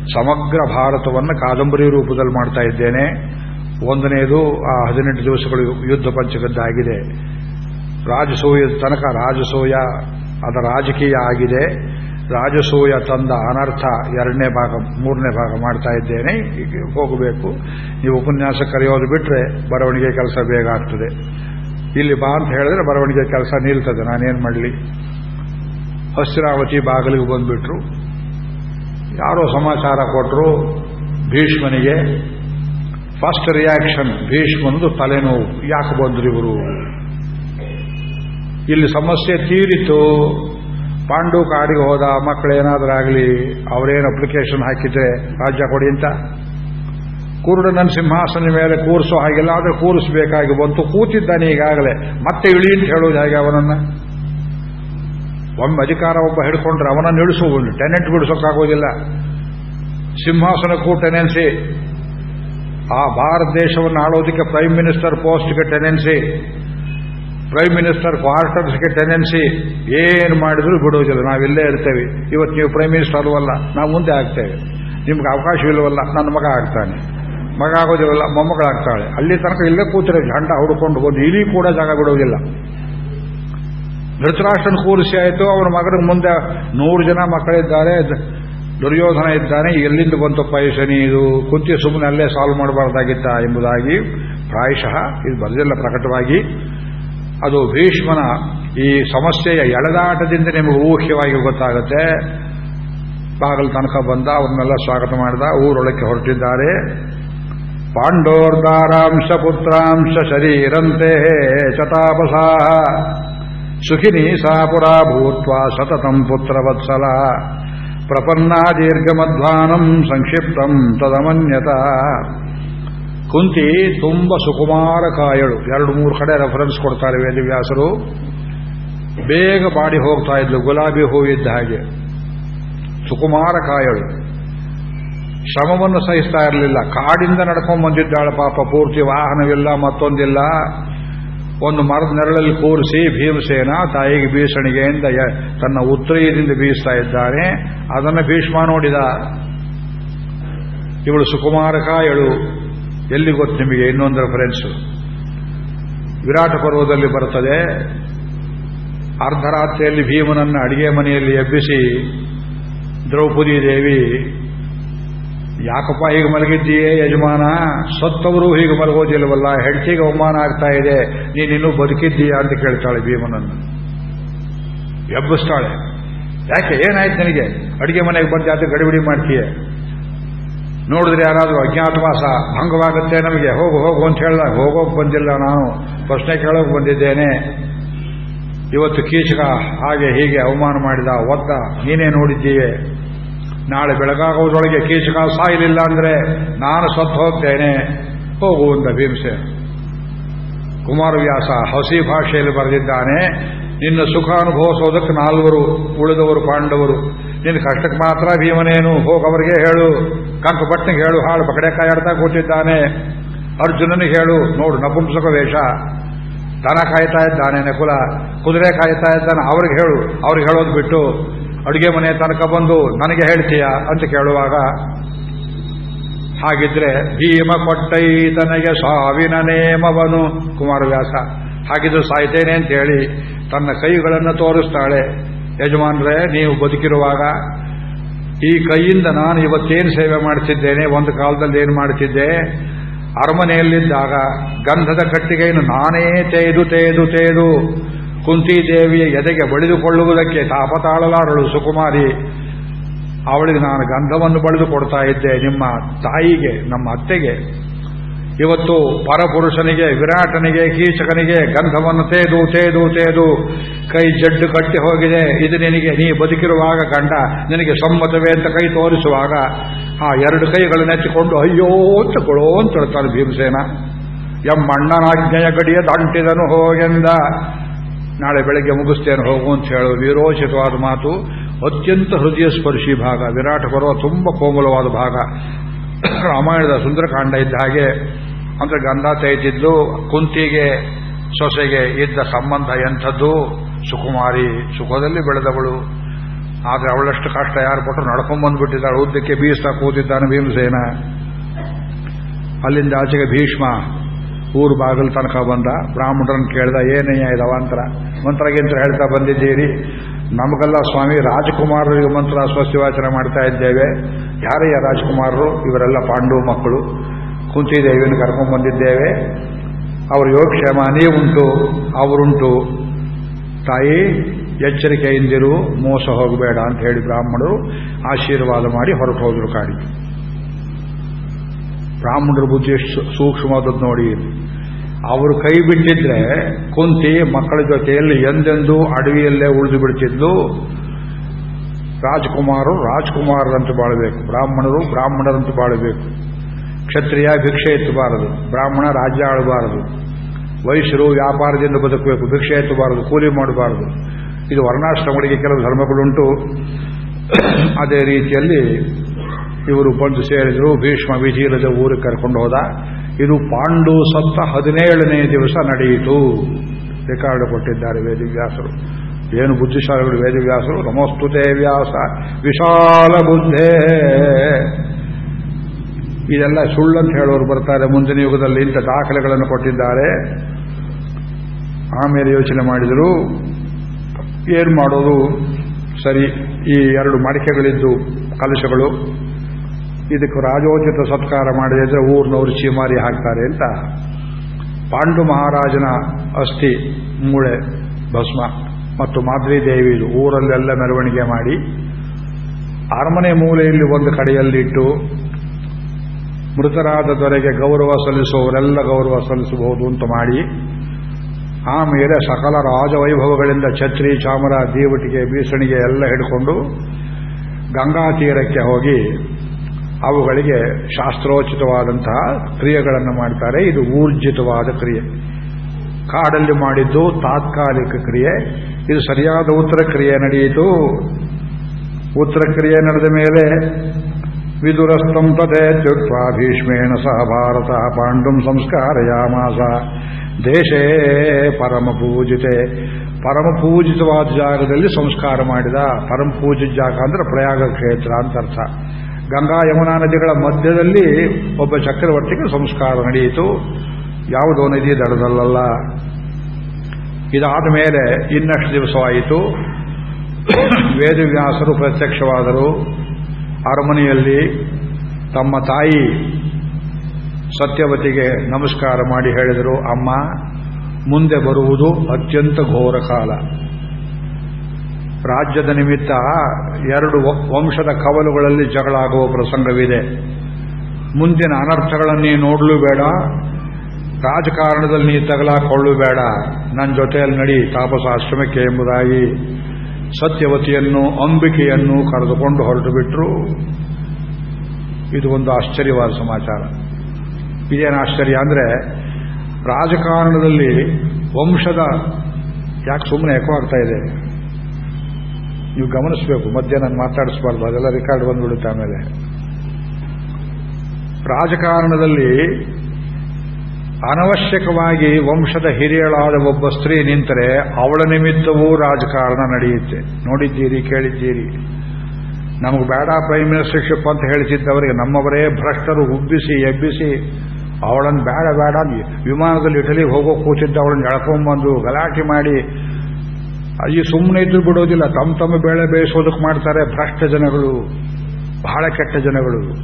ಸಮಗ್ರ ಭಾರತವನ್ನು ಕಾದಂಬರಿ ರೂಪದಲ್ಲಿ ಮಾಡ್ತಾ ಇದ್ದೇನೆ. ಒಂದನೆಯದು ಆ ಹದಿನೆಂಟು ದಿವಸಗಳು ಯುದ್ಧ ಪಂಚಕದ್ದಾಗಿದೆ. ರಾಜಸೂಯದ ತನಕ ರಾಜಸೂಯ ಅದರ ರಾಜಕೀಯ ಆಗಿದೆ. ರಾಜಸೂಯ ತಂದ ಅನರ್ಥ ಎರಡನೇ ಭಾಗ, ಮೂರನೇ ಭಾಗ ಮಾಡ್ತಾ ಇದ್ದೇನೆ. ಹೋಗಬೇಕು. ನೀವು ಉಪನ್ಯಾಸ ಕರೆಯೋದು ಬಿಟ್ರೆ ಬರವಣಿಗೆ ಕೆಲಸ ಬೇಗ ಆಗ್ತದೆ. ಇಲ್ಲಿ ಬಾ ಅಂತ ಹೇಳಿದ್ರೆ ಬರವಣಿಗೆ ಕೆಲಸ ನಿಲ್ತದೆ. ನಾನೇನು ಮಾಡಲಿ? ಹಸ್ತಿರಾವತಿ ಬಾಗಿಲಿಗೆ ಬಂದ್ಬಿಟ್ರು. ಯಾರೋ ಸಮಾಚಾರ ಕೊಟ್ಟರು ಭೀಷ್ಮನಿಗೆ. ಫಸ್ಟ್ ರಿಯಾಕ್ಷನ್ ಭೀಷ್ಮನದು ತಲೆನೋವು. ಯಾಕೆ ಬಂದ್ರು ಇವರು? ಇಲ್ಲಿ ಸಮಸ್ಯೆ ತೀರಿತು. ಪಾಂಡು ಕಾಡಿಗೆ ಹೋದ ಮಕ್ಕಳೇನಾದ್ರಾಗಲಿ ಅವರೇನು ಅಪ್ಲಿಕೇಶನ್ ಹಾಕಿದ್ರೆ ರಾಜ್ಯ ಕೊಡಿ ಅಂತ? ಕುರುಡನ ಸಿಂಹಾಸನ ಮೇಲೆ ಕೂರಿಸೋ ಹಾಗಿಲ್ಲ, ಆದರೆ ಕೂರಿಸಬೇಕಾಗಿ ಬಂತು. ಕೂತಿದ್ದಾನೆ ಈಗಾಗಲೇ. ಮತ್ತೆ ಇಳಿ ಅಂತ ಹೇಳೋದು ಹೇಗೆ ಅವನನ್ನ? ಒಮ್ಮೆ ಅಧಿಕಾರ ಒಬ್ಬ ಹಿಡ್ಕೊಂಡ್ರೆ ಅವನನ್ನು ಇಳಿಸುವುದು ಟೆನೆಂಟ್ ಬಿಡಿಸೋಕ್ಕಾಗೋದಿಲ್ಲ. ಸಿಂಹಾಸನಕ್ಕೂ ಟೆನೆನ್ಸಿ ಆ ಭಾರತ ದೇಶವನ್ನು ಆಳೋದಕ್ಕೆ ಪ್ರೈಮ್ ಮಿನಿಸ್ಟರ್ ಪೋಸ್ಟ್ಗೆ ಟೆನೆನ್ಸಿ ಪ್ರೈಮ್ ಮಿನಿಸ್ಟರ್ ಕ್ವಾರ್ಟರ್ಸ್ಗೆ ಟೆಂಡೆನ್ಸಿ ಏನು ಮಾಡಿದ್ರು ಬಿಡುವುದಿಲ್ಲ. ನಾವಿಲ್ಲೇ ಇರ್ತೇವೆ. ಇವತ್ತು ನೀವು ಪ್ರೈಮ್ ಮಿನಿಸ್ಟರ್ ಅಲ್ವಲ್ಲ, ನಾವು ಮುಂದೆ ಆಗ್ತೇವೆ. ನಿಮ್ಗೆ ಅವಕಾಶವಿಲ್ಲವಲ್ಲ ನನ್ನ ಮಗ ಆಗ್ತಾನೆ. ಮಗ ಆಗೋದಿಲ್ಲ ಮೊಮ್ಮಗಳಾಗ್ತಾಳೆ ಅಲ್ಲಿ ತನಕ ಇಲ್ಲೇ ಕೂತರೆ ಝಂಡ ಹುಡುಕೊಂಡು ಹೋಗಿ ಇಲ್ಲಿ ಕೂಡ ಜಾಗ ಬಿಡುವುದಿಲ್ಲ. ಧೃತರಾಷ್ಟ್ರನ ಕೂರಿಸಿ ಆಯಿತು, ಅವನ ಮಗನ ಮುಂದೆ ನೂರು ಜನ ಮಕ್ಕಳಿದ್ದಾರೆ, ದುರ್ಯೋಧನ ಇದ್ದಾನೆ, ಎಲ್ಲಿಂದ ಬಂತು ಪೈಸನಿ ಇದು ಕುಂತಿ ಸುಮ್ಮನೆ ಅಲ್ಲೇ ಸಾಲ್ವ್ ಮಾಡಬಾರ್ದಾಗಿತ್ತ ಎಂಬುದಾಗಿ ಪ್ರಾಯಶಃ ಇದು ಬರೆದಿಲ್ಲ ಪ್ರಕಟವಾಗಿ. ಅದು ಭೀಷ್ಮನ ಈ ಸಮಸ್ಯೆಯ ಎಳೆದಾಟದಿಂದ ನಿಮಗೆ ಊಹ್ಯವಾಗಿ ಗೊತ್ತಾಗುತ್ತೆ. ಬಾಗಲ್ ತನಕ ಬಂದ ಅವ್ರನ್ನೆಲ್ಲ ಸ್ವಾಗತ ಮಾಡಿದ, ಊರೊಳಕ್ಕೆ ಹೊರಟಿದ್ದಾರೆ. ಪಾಂಡೋರ್ದಾರಾಂಶ ಪುತ್ರಾಂಶ ಶರೀರಂತೆ ಚತಾಪಸಾ ಸುಖಿನಿ ಸಾ ಪುರಾ ಭೂತ್ವ ಸತತಂ ಪುತ್ರವತ್ಸಲ ಪ್ರಪನ್ನ ದೀರ್ಘಮಧ್ವಾನಂ ಸಂಕ್ಷಿಪ್ತಂ ತದಮನ್ಯತ. ಕುಂತಿ ತುಂಬ ಸುಕುಮಾರ ಕಾಯಳು. ಎರಡು, ಮೂರು ಕಡೆ ರೆಫರೆನ್ಸ್ ಕೊಡ್ತಾರೆ ವೇದವ್ಯಾಸರು. ಬೇಗ ಬಾಡಿ ಹೋಗ್ತಾ ಇದ್ಲು, ಗುಲಾಬಿ ಹೂವಿದ್ದ ಹಾಗೆ. ಸುಕುಮಾರ ಕಾಯಳು. ಶ್ರಮವನ್ನು ಸಹಿಸ್ತಾ ಇರಲಿಲ್ಲ. ಕಾಡಿಂದ ನಡ್ಕೊಂಡು ಬಂದಿದ್ದಾಳೆ ಪಾಪ, ಪೂರ್ತಿ ವಾಹನವಿಲ್ಲ, ಮತ್ತೊಂದಿಲ್ಲ. ಒಂದು ಮರದ ನೆರಳಲ್ಲಿ ಕೂರಿಸಿ ಭೀಮಸೇನ ತಾಯಿಗೆ ಭೀಷಣಿಗೆಯಿಂದ ತನ್ನ ಉತ್ತರೀಯದಿಂದ ಬೀಸ್ತಾ ಇದ್ದಾನೆ. ಅದನ್ನು ಭೀಷ್ಮ ನೋಡಿದ. ಇವಳು ಸುಕುಮಾರ ಕಾಯಳು. ಎಲ್ಲಿ ಗೊತ್ತು ನಿಮಗೆ ಇನ್ನೊಂದು ರೆಫರೆನ್ಸ್ ವಿರಾಟ ಪರ್ವದಲ್ಲಿ ಬರುತ್ತದೆ. ಅರ್ಧರಾತ್ರಿಯಲ್ಲಿ ಭೀಮನನ್ನು ಅಡಿಗೆ ಮನೆಯಲ್ಲಿ ಎಬ್ಬಿಸಿ, ದ್ರೌಪದಿ ದೇವಿ, ಯಾಕಪ್ಪ ಹೀಗೆ ಮಲಗಿದ್ದೀಯೇ ಯಜಮಾನ? ಸತ್ತವರು ಹೀಗೆ ಮಲಗೋದಿಲ್ಲವಲ್ಲ, ಹೆಂಡತಿಗೆ ಅವಮಾನ ಆಗ್ತಾ ಇದೆ, ನೀನಿನ್ನೂ ಬದುಕಿದ್ದೀಯಾ ಅಂತ ಕೇಳ್ತಾಳೆ ಭೀಮನನ್ನು. ಎಬ್ಬಿಸ್ತಾಳೆ. ಯಾಕೆ, ಏನಾಯ್ತು ನನಗೆ? ಅಡಿಗೆ ಮನೆಗೆ ಬಂದು ಅದು ಗಡಿಬಿಡಿ ಮಾಡ್ತೀಯೇ? ನೋಡಿದ್ರೆ ಯಾರಾದರೂ ಅಜ್ಞಾತವಾಸ ಭಂಗವಾಗುತ್ತೆ ನಮಗೆ, ಹೋಗು ಹೋಗು ಅಂತ ಹೇಳಿದಾಗ ಹೋಗೋಕೆ ಬಂದಿಲ್ಲ ನಾನು. ಪ್ರಶ್ನೆ ಕೇಳೋಕೆ ಬಂದಿದ್ದೇನೆ. ಇವತ್ತು ಕೀಚಕ ಹಾಗೆ ಹೀಗೆ ಅವಮಾನ ಮಾಡಿದ ಒದ್ದ ನೀನೇ ನೋಡಿದ್ದೀಯೆ. ನಾಳೆ ಬೆಳಗಾಗೋದ್ರೊಳಗೆ ಕೀಚಕ ಸಾಯಲಿಲ್ಲ ಅಂದ್ರೆ ನಾನು ಸತ್ತು ಹೋಗ್ತೇನೆ. ಹೋಗು ಅಂತ ಭೀಮಸೆ ಕುಮಾರವ್ಯಾಸ ಹಸಿ ಭಾಷೆಯಲ್ಲಿ ಬರೆದಿದ್ದಾನೆ, ನಿನ್ನ ಸುಖ ಅನುಭವಿಸೋದಕ್ಕೆ ನಾಲ್ವರು ಉಳಿದವರು ಪಾಂಡವರು. ನಿನ್ನ ಕಷ್ಟಕ್ಕೆ ಮಾತ್ರ ಭೀಮನೇನು ಹೋಗವರಿಗೆ ಹೇಳು. ಕಂಕು ಪಟ್ನಿಗೆ ಹೇಳು, ಹಾಳು ಪಕಡೆ ಕಾಯಾಡ್ತಾ ಕೂತಿದ್ದಾನೆ. ಅರ್ಜುನನಿಗೆ ಹೇಳು, ನೋಡು, ನಪುಂಸಕ ವೇಷ. ದನ ಕಾಯ್ತಾ ಇದ್ದಾನೆ, ನಕುಲ. ಕುದುರೆ ಕಾಯ್ತಾ ಇದ್ದಾನೆ, ಅವ್ರಿಗೆ ಹೇಳು, ಅವ್ರಿಗೆ ಹೇಳೋದು ಬಿಟ್ಟು. ಅಡುಗೆ ಮನೆ ತನಕ ಬಂದು, ನನಗೆ ಹೇಳ್ತೀಯ ಅಂತ ಕೇಳುವಾಗ, ಹಾಗಿದ್ರೆ ಭೀಮ ಕೊಟ್ಟೈ ತನಗೆ ಸಾವಿನ ನೇಮವನು, ಕುಮಾರವ್ಯಾಸ. ಹಾಗಿದ್ರು ಸಾಯ್ತೇನೆ ಅಂತ ಹೇಳಿ, ತನ್ನ ಕೈಗಳನ್ನು ತೋರಿಸ್ತಾಳೆ. ಯಜಮಾನ್ರೆ, ನೀವು ಬದುಕಿರುವಾಗ ಈ ಕೈಯಿಂದ ನಾನು ಇವತ್ತೇನು ಸೇವೆ ಮಾಡ್ತಿದ್ದೇನೆ, ಒಂದು ಕಾಲದಲ್ಲಿ ಏನು ಮಾಡ್ತಿದ್ದೆ? ಅರಮನೆಯಲ್ಲಿದ್ದಾಗ ಗಂಧದ ಕಟ್ಟಿಗೆಯನ್ನು ನಾನೇ ತೇದು ತೇದು ತೇದು ಕುಂತಿದೇವಿಯ ಎದೆಗೆ ಬಳಿದುಕೊಳ್ಳುವುದಕ್ಕೆ ತಾಪತಾಳಲಾರಳು ಸುಕುಮಾರಿ. ಅವಳಿಗೆ ನಾನು ಗಂಧವನ್ನು ಬಳಿದು ಕೊಡ್ತಾ ಇದ್ದೆ, ನಿಮ್ಮ ತಾಯಿಗೆ, ನಮ್ಮ ಅತ್ತೆಗೆ. ಇವತ್ತು ಪರಪುರುಷನಿಗೆ, ವಿರಾಟನಿಗೆ, ಕೀಚಕನಿಗೆ ಗಂಧವನ್ನು ತೇದು ತೇದು ತೇದು, ಕೈ ಜಡ್ಡು ಕಟ್ಟಿ ಹೋಗಿದೆ. ಇದು ನಿನಗೆ, ನೀ ಬದುಕಿರುವಾಗ ಗಂಡ ನಿನಗೆ ಸಮ್ಮತವೇ ಅಂತ ಕೈ ತೋರಿಸುವಾಗ ಆ ಎರಡು ಕೈಗಳನ್ನೆಚ್ಚಿಕೊಂಡು ಅಯ್ಯೋ ಅಂತ ಕೊಡೋ ಅಂತ ಹೇಳ್ತಾನೆ ಭೀಮಸೇನ. ಎಮ್ಮಣ್ಣನಾಜ್ಞೆಯ ಗಡಿಯ ದಂಟಿದನು ಹೋಗೆಂದ ನಾಳೆ ಬೆಳಗ್ಗೆ ಮುಗಿಸ್ತೇನೆ ಹೋಗು ಅಂತ ಹೇಳು. ವಿರೋಚಿತವಾದ ಮಾತು, ಅತ್ಯಂತ ಹೃದಯ ಸ್ಪರ್ಶಿ ಭಾಗ. ವಿರಾಟ ಪರ್ವ ತುಂಬ ಕೋಮಲವಾದ ಭಾಗ. ರಾಮಾಯಣದ ಸುಂದರಕಾಂಡ ಇದ್ದ ಹಾಗೆ ಅಂದ್ರೆ ಗಂಧ ತೆಗೆದಿದ್ದು ಕುಂತಿಗೆ ಸೊಸೆಗೆ ಇದ್ದ ಸಂಬಂಧ ಎಂಥದ್ದು? ಸುಕುಮಾರಿ ಸುಖದಲ್ಲಿ ಬೆಳೆದವಳು. ಆದರೆ ಅವಳಷ್ಟು ಕಷ್ಟ ಯಾರು ಪಟ್ಟರು ನಡ್ಕೊಂಡು ಬಂದ್ಬಿಟ್ಟಿದ್ದಾಳೆ. ಉದ್ದಕ್ಕೆ ಬೀಸ್ತಾ ಕೂತಿದ್ದಾನೆ ಭೀಮಸೇನ. ಅಲ್ಲಿಂದ ಆಚೆಗೆ ಭೀಷ್ಮ ಊರು ಬಾಗಿಲು ತನಕ ಬಂದ. ಬ್ರಾಹ್ಮಣರನ್ನು ಕೇಳ್ದ, ಏನೇ ಇದು ಅವಾಂತರ? ಮಂತ್ರಗಿಂತ ಹೇಳ್ತಾ ಬಂದಿದ್ದೀರಿ. ನಮಗೆಲ್ಲ ಸ್ವಾಮಿ ರಾಜಕುಮಾರರಿಗೆ ಮಂತ್ರ ಸ್ವಸ್ತಿವಾಚನೆ ಮಾಡ್ತಾ ಇದ್ದೇವೆ. ಯಾರಯ್ಯ ರಾಜಕುಮಾರರು, ಇವರೆಲ್ಲ ಪಾಂಡು ಮಕ್ಕಳು. ಕುಂತಿದೇವಿಯನ್ನು ಕರ್ಕೊಂಡು ಬಂದಿದ್ದೇವೆ. ಅವರ ಯೋಗಕ್ಷೇಮ ನೀವುಂಟು ಅವರುಂಟು. ತಾಯಿ, ಎಚ್ಚರಿಕೆಯಿಂದಿರು, ಮೋಸ ಹೋಗಬೇಡ ಅಂತ ಹೇಳಿ ಬ್ರಾಹ್ಮಣರು ಆಶೀರ್ವಾದ ಮಾಡಿ ಹೊರಟು ಹೋದರು ಕಾಡಿಗೆ. ಬ್ರಾಹ್ಮಣರ ಬುದ್ಧಿ ಎಷ್ಟು ಸೂಕ್ಷ್ಮವಾದದ್ದು ನೋಡಿ. ಅವರು ಕೈ ಬಿಟ್ಟಿದ್ರೆ ಕುಂತಿ ಮಕ್ಕಳ ಜೊತೆಯಲ್ಲಿ ಎಂದೆಂದೂ ಅಡವಿಯಲ್ಲೇ ಉಳಿದು ಬಿಡ್ತಿದ್ಲು. ರಾಜಕುಮಾರರು ರಾಜ್ಕುಮಾರರಂತೂ ಬಾಳಬೇಕು. ಬ್ರಾಹ್ಮಣರು ಬ್ರಾಹ್ಮಣರಂತೂ ಬಾಳಬೇಕು. ಕ್ಷತ್ರಿಯ ಭಿಕ್ಷೆ ಎತ್ತಬಾರದು. ಬ್ರಾಹ್ಮಣ ರಾಜ್ಯ ಆಳಬಾರದು. ವೈಶ್ಯರು ವ್ಯಾಪಾರದಿಂದ ಬದುಕಬೇಕು. ಭಿಕ್ಷೆ ಎತ್ತಬಾರದು. ಕೂಲಿ ಮಾಡಬಾರದು. ಇದು ವರ್ಣಾಶ್ರಮಗಳಿಗೆ ಕೆಲವು ಧರ್ಮಗಳುಂಟು. ಅದೇ ರೀತಿಯಲ್ಲಿ ಇವರು ಬಂದು ಸೇರಿದರು. ಭೀಷ್ಮ ವಿಜೀಲದ ಊರಿಗೆ ಕರ್ಕೊಂಡು ಹೋದ. ಇದು ಪಾಂಡು ಸತ್ತ ಹದಿನೇಳನೇ ದಿವಸ ನಡೆಯಿತು. ರೆಕಾರ್ಡ್ ಕೊಟ್ಟಿದ್ದಾರೆ ವೇದವ್ಯಾಸರು. ಏನು ಬುದ್ಧಿಶಾಲಿಗಳು ವೇದವ್ಯಾಸರು? ನಮೋಸ್ತುತೆ ವ್ಯಾಸ, ವಿಶಾಲ ಬುದ್ಧೇ. ಇದೆಲ್ಲ ಸುಳ್ಳಂತ ಹೇಳೋರು ಬರ್ತಾರೆ. ಮುಂದಿನ ಯುಗದಲ್ಲಿ ಇಂಥ ದಾಖಲೆಗಳನ್ನು ಕೊಟ್ಟಿದ್ದಾರೆ. ಆಮೇಲೆ ಯೋಚನೆ ಮಾಡಿದರು, ಏನು ಮಾಡೋದು? ಸರಿ, ಈ ಎರಡು ಮಡಿಕೆಗಳಿದ್ದು ಕಲಶಗಳು ಇದಕ್ಕೆ ರಾಜೋಚಿತ ಸತ್ಕಾರ ಮಾಡಿದ್ರೆ ಊರಿನವರು ಚೀಮಾರಿ ಹಾಕ್ತಾರೆ ಅಂತ. ಪಾಂಡು ಮಹಾರಾಜನ ಅಸ್ಥಿ, ಮೂಳೆ, ಭಸ್ಮ ಮತ್ತು ಮಾದ್ರಿ ದೇವಿದು ಊರಲ್ಲೆಲ್ಲ ಮೆರವಣಿಗೆ ಮಾಡಿ ಅರಮನೆ ಮೂಲೆಯಲ್ಲಿ ಒಂದು ಕಡೆಯಲ್ಲಿಟ್ಟು ಮೃತರಾದ ದೊರೆಗೆ ಗೌರವ ಸಲ್ಲಿಸುವವರೆಲ್ಲ ಗೌರವ ಸಲ್ಲಿಸಬಹುದು ಅಂತ ಮಾಡಿ. ಆಮೇಲೆ ಸಕಲ ರಾಜವೈಭವಗಳಿಂದ ಛತ್ರಿ, ಚಾಮರ, ದೀವಟಿಗೆ, ಬೀಸಣಿಗೆ ಎಲ್ಲ ಹಿಡ್ಕೊಂಡು ಗಂಗಾ ತೀರಕ್ಕೆ ಹೋಗಿ ಅವುಗಳಿಗೆ ಶಾಸ್ತ್ರೋಚಿತವಾದಂತಹ ಕ್ರಿಯೆಗಳನ್ನು ಮಾಡ್ತಾರೆ. ಇದು ಊರ್ಜಿತವಾದ ಕ್ರಿಯೆ. ಕಾಡಲ್ಲಿ ಮಾಡಿದ್ದು ತಾತ್ಕಾಲಿಕ ಕ್ರಿಯೆ. ಇದು ಸರಿಯಾದ ಉತ್ತರ ಕ್ರಿಯೆ ನಡೆಯಿತು. ಉತ್ತರ ಕ್ರಿಯೆ ನಡೆದ ಮೇಲೆ ವಿದುರಸ್ತಂ ತದೇ ತ್ಯುಕ್ವಾ ಭೀಷ್ಮೇಣ ಸಹ ಭಾರತ ಪಾಂಡುಂ ಸಂಸ್ಕಾರಯಾಮಾಸ. ದೇಶೇ ಪರಮ ಪೂಜಿತೆ. ಪರಮ ಪೂಜಿತವಾದ ಜಾಗದಲ್ಲಿ ಸಂಸ್ಕಾರ ಮಾಡಿದ. ಪರಮ ಪೂಜಿತ ಜಾಗ ಅಂದ್ರೆ ಪ್ರಯಾಗ ಕ್ಷೇತ್ರ ಅಂತ ಅರ್ಥ. ಗಂಗಾ ಯಮುನಾ ನದಿಗಳ ಮಧ್ಯದಲ್ಲಿ ಒಬ್ಬ ಚಕ್ರವರ್ತಿಗೆ ಸಂಸ್ಕಾರ ನಡೆಯಿತು. ಯಾವುದೋ ನದಿ ದಡದಲ್ಲಲ್ಲ. ಇದಾದ ಮೇಲೆ ಇನ್ನಷ್ಟು ದಿವಸವಾಯಿತು. ವೇದವ್ಯಾಸರು ಪ್ರತ್ಯಕ್ಷವಾದರು. ಅರಮನೆಯಲ್ಲಿ ತಮ್ಮ ತಾಯಿ ಸತ್ಯವತಿಗೆ ನಮಸ್ಕಾರ ಮಾಡಿ ಹೇಳಿದರು, ಅಮ್ಮ, ಮುಂದೆ ಬರುವುದು ಅತ್ಯಂತ ಘೋರ ಕಾಲ. ರಾಜ್ಯದ ನಿಮಿತ್ತ ಎರಡು ವಂಶದ ಕವಲುಗಳಲ್ಲಿ ಜಗಳಾಗುವ ಪ್ರಸಂಗವಿದೆ. ಮುಂದಿನ ಅನರ್ಥಗಳನ್ನೇ ನೋಡಲು ಬೇಡ. ರಾಜಕಾರಣದಲ್ಲಿ ನೀ ತಗಲಾಕೊಳ್ಳು ಬೇಡ ನನ್ನ ಜೊತೆಯಲ್ಲಿ ನಡಿ ತಾಪಸ ಆಶ್ರಮಕ್ಕೆ ಎಂಬುದಾಗಿ ಸತ್ಯವತಿಯನ್ನು, ಅಂಬಿಕೆಯನ್ನು ಕರೆದುಕೊಂಡು ಹೊರಟು ಬಿಟ್ಟರು ಇದು ಒಂದು ಆಶ್ಚರ್ಯವಾದ ಸಮಾಚಾರ. ಇದೇನು ಆಶ್ಚರ್ಯ ಅಂದರೆ, ರಾಜಕಾರಣದಲ್ಲಿ ವಂಶದ ಯಾಕೆ ಸುಮ್ಮನೆ ಎಕೋ ಆಗ್ತಾ ಇದೆ? ನೀವು ಗಮನಿಸಬೇಕು, ಮಧ್ಯೆ ನಾನು ಮಾತಾಡಿಸ್ಬಾರ್ದು, ಅದೆಲ್ಲ ರೆಕಾರ್ಡ್ ಬಂದ್ಬಿಡುತ್ತೆ ಆಮೇಲೆ. ರಾಜಕಾರಣದಲ್ಲಿ ಅನವಶ್ಯಕವಾಗಿ ವಂಶದ ಹಿರಿಯಳಾದ ಒಬ್ಬ ಸ್ತ್ರೀ ನಿಂತರೆ, ಅವಳ ನಿಮಿತ್ತವೂ ರಾಜಕಾರಣ ನಡೆಯುತ್ತೆ. ನೋಡಿದ್ದೀರಿ, ಕೇಳಿದ್ದೀರಿ. ನಮಗೆ ಬೇಡ ಪ್ರೈಮ್ ಮಿನಿಸ್ಟರ್ಶಿಪ್ ಅಂತ ಹೇಳ್ತಿದ್ದವರಿಗೆ ನಮ್ಮವರೇ ಭ್ರಷ್ಟರು ಉಬ್ಬಿಸಿ, ಎಬ್ಬಿಸಿ, ಅವಳನ್ನು ಬೇಡ ಬೇಡ, ವಿಮಾನದಲ್ಲಿ ಇಟಲಿಗೆ ಹೋಗೋ ಕೂತಿದ್ದ ಅವಳನ್ನು ಎಳ್ಕೊಂಬಂದು ಗಲಾಟೆ ಮಾಡಿ ಈ ಸುಮ್ಮನೆ ಇದ್ರೂ ಬಿಡೋದಿಲ್ಲ. ತಮ್ಮ ತಮ್ಮ ಬೇಳೆ ಬೇಯಿಸೋದಕ್ಕೆ ಮಾಡ್ತಾರೆ ಭ್ರಷ್ಟ ಜನಗಳು, ಬಹಳ ಕೆಟ್ಟ ಜನಗಳು.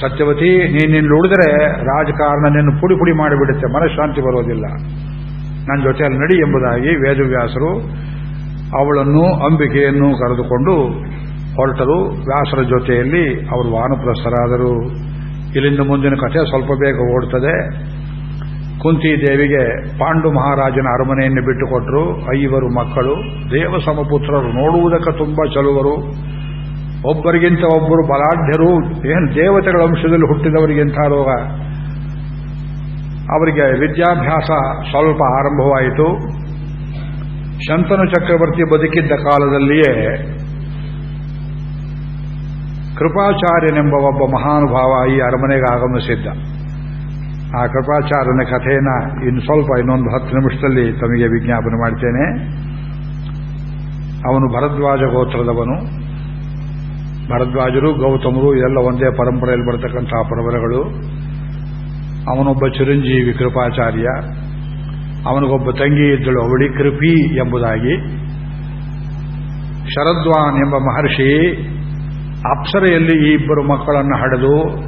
ಸತ್ಯವತಿ ನೀನಿಲ್ಲಿ ಉಳಿದ್ರೆ ರಾಜಕಾರಣ ನಿನ್ನ ಪುಡಿ ಪುಡಿ ಮಾಡಿಬಿಡುತ್ತೆ. ಮನಃಶಾಂತಿ ಬರೋದಿಲ್ಲ. ನನ್ನ ಜೊತೆಯಲ್ಲಿ ನಡಿ ಎಂಬುದಾಗಿ ವೇದವ್ಯಾಸರು ಅವಳನ್ನು ಅಂಬಿಕೆಯನ್ನು ಕರೆದುಕೊಂಡು ಹೊರಟರು. ವ್ಯಾಸರ ಜೊತೆಯಲ್ಲಿ ಅವರು ವಾನಪ್ರಸ್ಥರಾದರು. ಇಲ್ಲಿಂದ ಮುಂದಿನ ಕಥೆ ಸ್ವಲ್ಪ ಬೇಗ ಓಡ್ತದೆ. ಕುಂತಿ ದೇವಿಗೆ ಪಾಂಡು ಮಹಾರಾಜನ ಅರಮನೆಯನ್ನು ಬಿಟ್ಟುಕೊಟ್ರು. ಐವರು ಮಕ್ಕಳು ದೇವ ಸಮಪುತ್ರರು ನೋಡುವುದಕ್ಕೆ ತುಂಬಾ ಚಲುವರು. ಒಬ್ಬರಿಗಿಂತ ಒಬ್ಬರು ಬಲಾಢ್ಯರು. ಏನು ದೇವತೆಗಳ ಅಂಶದಲ್ಲಿ ಹುಟ್ಟಿದವರಿಗಿಂತ ರೋಗ? ಅವರಿಗೆ ವಿದ್ಯಾಭ್ಯಾಸ ಸ್ವಲ್ಪ ಆರಂಭವಾಯಿತು. ಶಂತನು ಚಕ್ರವರ್ತಿ ಬದುಕಿದ್ದ ಕಾಲದಲ್ಲಿಯೇ ಕೃಪಾಚಾರ್ಯನೆಂಬ ಒಬ್ಬ ಮಹಾನುಭಾವ ಈ ಅರಮನೆಗೆ ಆಗಮಿಸಿದ್ದ. ಆ ಕೃಪಾಚಾರ್ಯನ ಕಥೆಯನ್ನ ಇನ್ನು ಸ್ವಲ್ಪ ಇನ್ನೊಂದು ಹತ್ತು ನಿಮಿಷದಲ್ಲಿ ತಮಗೆ ವಿಜ್ಞಾಪನೆ ಮಾಡ್ತೇನೆ. ಅವನು ಭರದ್ವಾಜ ಗೋತ್ರದವನು. ಭರದ್ವಾಜರು, ಗೌತಮರು ಎಲ್ಲ ಒಂದೇ ಪರಂಪರೆಯಲ್ಲಿ ಬರತಕ್ಕಂತಹ ಪರವರಗಳು ಅವನೊಬ್ಬ ಚಿರಂಜೀವಿ ಕೃಪಾಚಾರ್ಯ. ಅವನಿಗೊಬ್ಬ ತಂಗಿ ಇದ್ದಳು ಅವಳಿ ಕೃಪಿ ಎಂಬುದಾಗಿ. ಶರದ್ವಾನ್ ಎಂಬ ಮಹರ್ಷಿ ಅಪ್ಸರೆಯಲ್ಲಿ ಈ ಇಬ್ಬರು ಮಕ್ಕಳನ್ನು ಹಡೆದು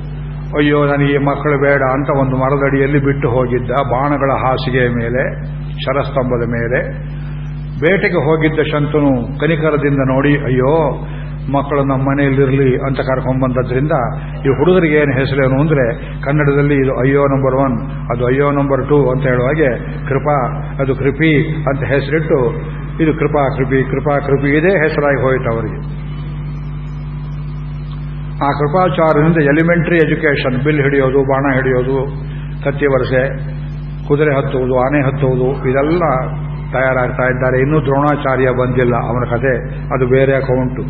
ಅಯ್ಯೋ, ನನಗೆ ಈ ಮಕ್ಕಳು ಬೇಡ ಅಂತ ಒಂದು ಮರದಡಿಯಲ್ಲಿ ಬಿಟ್ಟು ಹೋಗಿದ್ದ ಬಾಣಗಳ ಹಾಸಿಗೆಯ ಮೇಲೆ, ಶರಸ್ತಂಭದ ಮೇಲೆ. ಬೇಟೆಗೆ ಹೋಗಿದ್ದ ಶಂತನು ಕನಿಕರದಿಂದ ನೋಡಿ, ಅಯ್ಯೋ, ಮಕ್ಕಳು ನಮ್ಮ ಮನೆಯಲ್ಲಿರಲಿ ಅಂತ ಕರ್ಕೊಂಡ್ಬಂದದ್ರಿಂದ ಈ ಹುಡುಗರಿಗೆ ಏನು ಹೆಸರೇನು ಅಂದರೆ, ಕನ್ನಡದಲ್ಲಿ ಇದು ಅಯ್ಯೋ ನಂಬರ್ ಒನ್ ಅದು ಅಯ್ಯೋ ನಂಬರ್ ಟೂ ಅಂತ ಹೇಳುವಾಗೆ ಕೃಪಾ, ಅದು ಕೃಪಿ ಅಂತ ಹೆಸರಿಟ್ಟು, ಇದು ಕೃಪಾ ಕೃಪಿ ಕೃಪಾ ಕೃಪಿ ಇದೇ ಹೆಸರಾಗಿ ಹೋಯಿತು ಅವರಿಗೆ. ಆ ಕೃಪಾಚಾರ್ಯನಿಂದ ಎಲಿಮೆಂಟರಿ ಎಜುಕೇಷನ್ ಬಿಲ್ ಹಿಡಿಯೋದು, ಬಾಣ ಹಿಡಿಯೋದು, ಕತ್ತಿ ವರಸೆ ಕುದುರೆ ಹತ್ತುವುದು, ಆನೆ ಹತ್ತುವುದು, ಇದೆಲ್ಲ ತಯಾರಾಗ್ತಾ ಇದ್ದಾರೆ. ಇನ್ನೂ ದ್ರೋಣಾಚಾರ್ಯ ಬಂದಿಲ್ಲ ಅವನ ಕತೆ. ಅದು ಬೇರೆ ಅಕೌಂಟು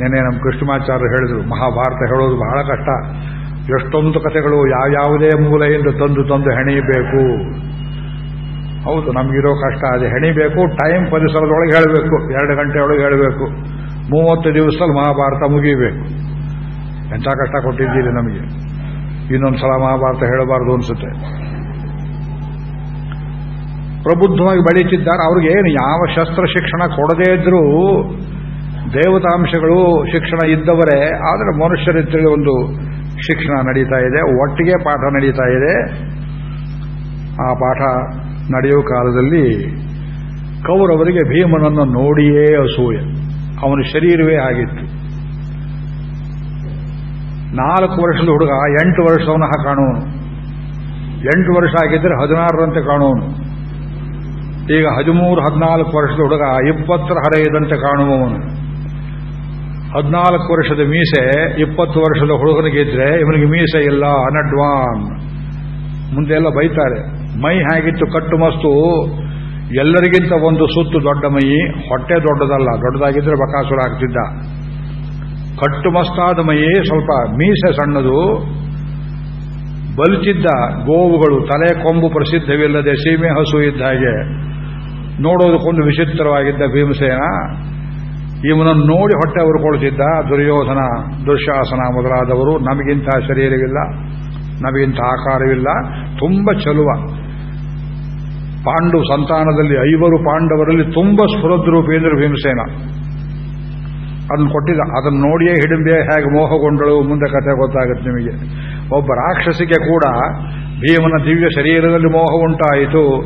ನೆನೆ ನಮ್ಮ ಕೃಷ್ಣಮಾಚಾರ್ಯರು ಹೇಳಿದ್ರು, ಮಹಾಭಾರತ ಹೇಳೋದು ಬಹಳ ಕಷ್ಟ. ಎಷ್ಟೊಂದು ಕಥೆಗಳು ಯಾವ್ಯಾವುದೇ ಮೂಲೆಯಿಂದ ತಂದು ತಂದು ಹೆಣಿಬೇಕು ಹೌದು, ನಮಗಿರೋ ಕಷ್ಟ. ಅದು ಹೆಣಿಬೇಕು ಟೈಮ್ ಪರಿಸರದೊಳಗೆ ಹೇಳಬೇಕು. ಎರಡು ಗಂಟೆ ಒಳಗೆ ಹೇಳಬೇಕು. ಮೂವತ್ತು ದಿವಸದಲ್ಲಿ ಮಹಾಭಾರತ ಮುಗಿಬೇಕು. ಎಂಥ ಕಷ್ಟ ಕೊಟ್ಟಿದ್ದೀರಿ ನಮಗೆ? ಇನ್ನೊಂದು ಸಲ ಮಹಾಭಾರತ ಹೇಳಬಾರದು ಅನ್ಸುತ್ತೆ. ಪ್ರಬುದ್ಧವಾಗಿ ಬೆಳೀತಿದ್ದಾರೆ ಅವ್ರಿಗೆ ಏನು ಯಾವ ಶಸ್ತ್ರ ಶಿಕ್ಷಣ ಕೊಡದೇ ಇದ್ರೂ ದೇವತಾಂಶಗಳು ಶಿಕ್ಷಣ ಇದ್ದವರೇ, ಆದರೆ ಮನುಷ್ಯರಿದ್ದರೆ ಒಂದು ಶಿಕ್ಷಣ ನಡೀತಾ ಇದೆ, ಒಟ್ಟಿಗೆ ಪಾಠ ನಡೀತಾ ಇದೆ. ಆ ಪಾಠ ನಡೆಯುವ ಕಾಲದಲ್ಲಿ ಕೌರವರಿಗೆ ಭೀಮನನ್ನು ನೋಡಿಯೇ ಅಸೂಯೆ. ಅವನ ಶರೀರವೇ ಆಗಿತ್ತು. ನಾಲ್ಕು ವರ್ಷದ ಹುಡುಗ ಎಂಟು ವರ್ಷವನ್ನ ಕಾಣೋನು ಎಂಟು ವರ್ಷ ಆಗಿದ್ದರೆ ಹದಿನಾರರಂತೆ ಕಾಣುವನು. ಈಗ ಹದಿಮೂರು, ಹದಿನಾಲ್ಕು ವರ್ಷದ ಹುಡುಗ ಇಪ್ಪತ್ತರ ಹರೆಯದಂತೆ ಕಾಣುವವನು. ಹದಿನಾಲ್ಕು ವರ್ಷದ ಮೀಸೆ, ಇಪ್ಪತ್ತು ವರ್ಷದ ಹುಡುಗನಿಗಿದ್ರೆ ಇವನಿಗೆ ಮೀಸೆ ಇಲ್ಲ, ಅನಡ್ವಾನ್. ಮುಂದೆ ಎಲ್ಲ ಬೈತಾರೆ. ಮೈ ಹೇಗಿತ್ತು ಕಟ್ಟು ಮಸ್ತು, ಎಲ್ಲರಿಗಿಂತ ಒಂದು ಸುತ್ತು ದೊಡ್ಡ ಮೈ, ಹೊಟ್ಟೆ ದೊಡ್ಡದಲ್ಲ, ದೊಡ್ಡದಾಗಿದ್ರೆ ಬಕಾಸುರ ಆಗ್ತಿದ್ದ. ಕಟ್ಟು ಮಸ್ತಾದ ಸ್ವಲ್ಪ ಮೀಸೆ ಸಣ್ಣದು. ಬಲಿತಿದ್ದ ಗೋವುಗಳು, ತಲೆ ಕೊಂಬು ಪ್ರಸಿದ್ಧವಿಲ್ಲದೆ ಸೀಮೆ ಹಸು ಇದ್ದ ಹಾಗೆ. ನೋಡೋದಕ್ಕೊಂದು ವಿಚಿತ್ರವಾಗಿದ್ದ ಭೀಮಸೇನ. ಇವನನ್ನು ನೋಡಿ ಹೊಟ್ಟೆ ಉರ್ಕೊಳ್ತಿದ್ದ. ದುರ್ಯೋಧನ, ದುರ್ಶಾಸನ ಮೊದಲಾದವರು, ನಮಗಿಂತ ಶರೀರವಿಲ್ಲ, ನಮಗಿಂತ ಆಕಾರವಿಲ್ಲ, ತುಂಬ ಚಲುವ. ಪಾಂಡು ಸಂತಾನದಲ್ಲಿ ಐವರು ಪಾಂಡವರಲ್ಲಿ ತುಂಬ ಸ್ಫುರದ್ರೂಪೇಂದ್ರ ಭೀಮಸೇನ. ಅದನ್ನು ಕೊಟ್ಟಿದ್ದ. ಅದನ್ನು ನೋಡಿಯೇ ಹಿಡಿಂಬೆ ಹೇಗೆ ಮೋಹಗೊಂಡಳು ಮುಂದೆ ಕತೆ ಗೊತ್ತಾಗುತ್ತೆ ನಿಮಗೆ. ಒಬ್ಬ ರಾಕ್ಷಸಿಗೆ ಕೂಡ ಭೀಮನ ದಿವ್ಯ ಶರೀರದಲ್ಲಿ ಮೋಹ ಉಂಟಾಯಿತು.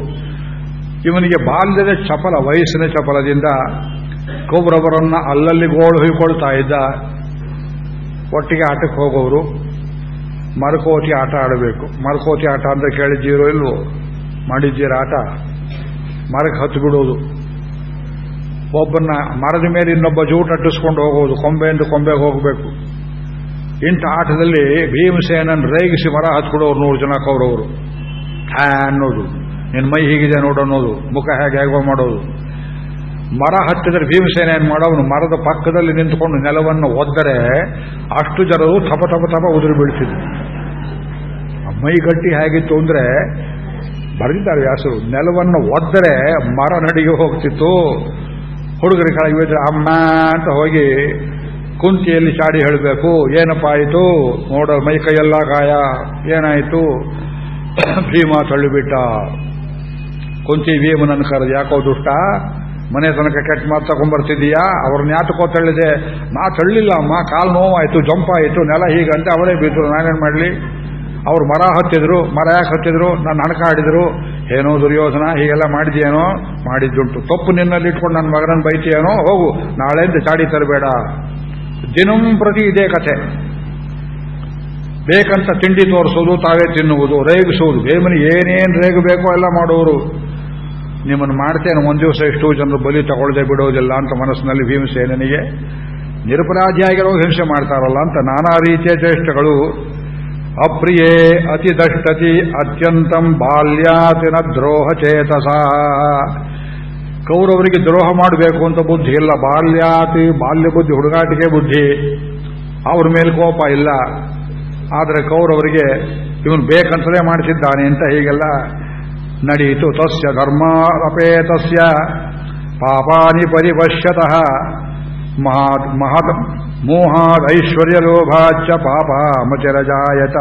ಇವನಿಗೆ ಬಾಲ್ಯದ ಚಪಲ, ವಯಸ್ಸಿನ ಚಪಲದಿಂದ ಕೌರವರನ್ನ ಅಲ್ಲಲ್ಲಿ ಗೋಳು ಹೊಯ್ಕೊಳ್ತಾ ಇದ್ದ. ಒಟ್ಟಿಗೆ ಆಟಕ್ಕೆ ಹೋಗೋರು. ಮರಕೋತಿ ಆಟ ಆಡಬೇಕು. ಮರಕೋತಿ ಆಟ ಅಂತ ಕೇಳಿದ್ದೀರೋ ಇಲ್ವೋ? ಮಾಡಿದ್ದೀರ ಆಟ? ಮರಕ್ಕೆ ಹತ್ತು ಬಿಡೋದು. ಒಬ್ಬನ್ನ ಮರದ ಮೇಲೆ ಇನ್ನೊಬ್ಬ ಜೂಟ್ ಅಟ್ಟಿಸ್ಕೊಂಡು ಹೋಗೋದು ಕೊಂಬೆಯಿಂದ ಕೊಂಬೆಗೆ ಹೋಗಬೇಕು. ಇಂಥ ಆಟದಲ್ಲಿ ಭೀಮಸೇನನ್ ರೇಗಿಸಿ ಮರ ಹತ್ಕೊಡೋರು ನೂರು ಜನ ಕೌರವರು. ಹ್ಯಾ ಅನ್ನೋದು. ನಿನ್ನ ಮೈ ಹೀಗಿದೆ ನೋಡು ಅನ್ನೋದು. ಮುಖ ಹೇಗೆ ಹೇಗೋ ಮಾಡೋದು. ಮರ ಹತ್ತಿದ್ರೆ ಭೀಮಸೇನ ಏನು ಮಾಡೋನು ಮರದ ಪಕ್ಕದಲ್ಲಿ ನಿಂತುಕೊಂಡು ನೆಲವನ್ನು ಒದ್ದರೆ ಅಷ್ಟು ಜನರು ತಪ ತಪ ತಪ ಉದುರು ಬೀಳ್ತಿದ್ರು. ಮೈ ಗಟ್ಟಿ ಹೇಗಿತ್ತು ಅಂದ್ರೆ, ಬರೆದಿದ್ದಾರೆ ವ್ಯಾಸರು, ನೆಲವನ್ನು ಒದ್ದರೆ ಮರ ನಡಿಗೆ ಹೋಗ್ತಿತ್ತು. ಹುಡುಗರ ಕೆಳಗೆ ಅಮ್ಮ ಅಂತ ಹೋಗಿ ಕುಂತಿಯಲ್ಲಿ ಚಾಡಿ ಹೇಳಬೇಕು. ಏನಪ್ಪ ಆಯಿತು? ನೋಡ, ಮೈ ಕೈಯೆಲ್ಲ ಗಾಯ. ಏನಾಯಿತು? ಭೀಮ ತಳ್ಳಿಬಿಟ್ಟ. ಕುಂತಿ ಭೀಮನನ್ನು ಕರೆದು, ಯಾಕೋ ದುಷ್ಟ? ಮನೆ ತನಕ ಕೆಟ್ಟ ಮಾತು ತಗೊಂಡ್ಬರ್ತಿದ್ದೀಯಾ? ಅವ್ರನ್ನ ಯಾತಕೋ ತಳ್ಳಿದೆ. ನಾ ತಳ್ಳಿಲ್ಲ, ಅಮ್ಮ. ಕಾಲು ನೋವಾಯಿತು, ಜಂಪಾಯಿತು, ನೆಲ ಹೀಗಂತೆ ಅವರೇ ಬಿದ್ದರು ನಾನೇನು ಮಾಡಲಿ? ಅವ್ರು ಮರ ಹತ್ತಿದ್ರು, ಮರ ಯಾಕೆ ಹತ್ತಿದ್ರು ನನ್ನ ಹಣಕ ಆಡಿದ್ರು, ಏನೋ ದುರ್ಯೋಧನ, ಹೀಗೆಲ್ಲ ಮಾಡಿದ್ಯೇನೋ? ಮಾಡಿದ್ದುಂಟು. ತಪ್ಪು ನಿನ್ನಲ್ಲಿ ಇಟ್ಕೊಂಡು ನನ್ನ ಮಗನನ್ನು ಬೈತೀಯೇನೋ? ಹೋಗು ನಾಳೆಯಿಂದ ಚಾಡಿ ತರಬೇಡ. ದಿನಂ ಪ್ರತಿ ಇದೇ ಕಥೆ. ಬೇಕಂತ ತಿಂಡಿ ತೋರಿಸೋದು, ತಾವೇ ತಿನ್ನುವುದು ರೇಗಿಸುವುದು ಬೇಮನಿ ಏನೇನು ರೇಗಬೇಕೋ ಎಲ್ಲ ಮಾಡುವರು ನಿಮ್ಮನ್ನು ಮಾಡ್ತೇನೆ, ಒಂದು ದಿವಸ ಎಷ್ಟೋ ಜನರು ಬಲಿ ತಗೊಳ್ಳದೆ ಬಿಡೋದಿಲ್ಲ ಅಂತ ಮನಸ್ಸಿನಲ್ಲಿ ಭೀಮಸೇನಿಗೆ ನಿರಪರಾಧಿಯಾಗಿರೋ ಹಿಂಸೆ ಮಾಡ್ತಾರಲ್ಲ ಅಂತ ನಾನಾ ರೀತಿಯ ಚೇಷ್ಟಗಳು ಅಪ್ರಿಯೇ ಅತಿ ದಷ್ಟತಿ ಅತ್ಯಂತಂ ಬಾಲ್ಯಾತಿನ ದ್ರೋಹ ಚೇತಸ. ಕೌರವರಿಗೆ ದ್ರೋಹ ಮಾಡಬೇಕು ಅಂತ ಬುದ್ಧಿ ಇಲ್ಲ. ಬಾಲ್ಯಾತಿ, ಬಾಲ್ಯ ಬುದ್ಧಿ, ಹುಡುಗಾಟಿಕೆ ಬುದ್ಧಿ, ಅವ್ರ ಮೇಲೆ ಕೋಪ ಇಲ್ಲ. ಆದರೆ ಕೌರವರಿಗೆ ಇವನು ಬೇಕಂತಲೇ ಮಾಡಿಸಿದ್ದಾನೆ ಅಂತ ಹೀಗೆಲ್ಲ ನಡೆಯಿತು ತಸ್ಯ ಧರ್ಮಾಪೇತಸ್ಯ ಪಾಪಾನಿ ಪರಿಪಶ್ಯತಃ ಮಹಾತ್ ಮಹತ್ ಪಾಪ ಮತಿರಜಾಯತ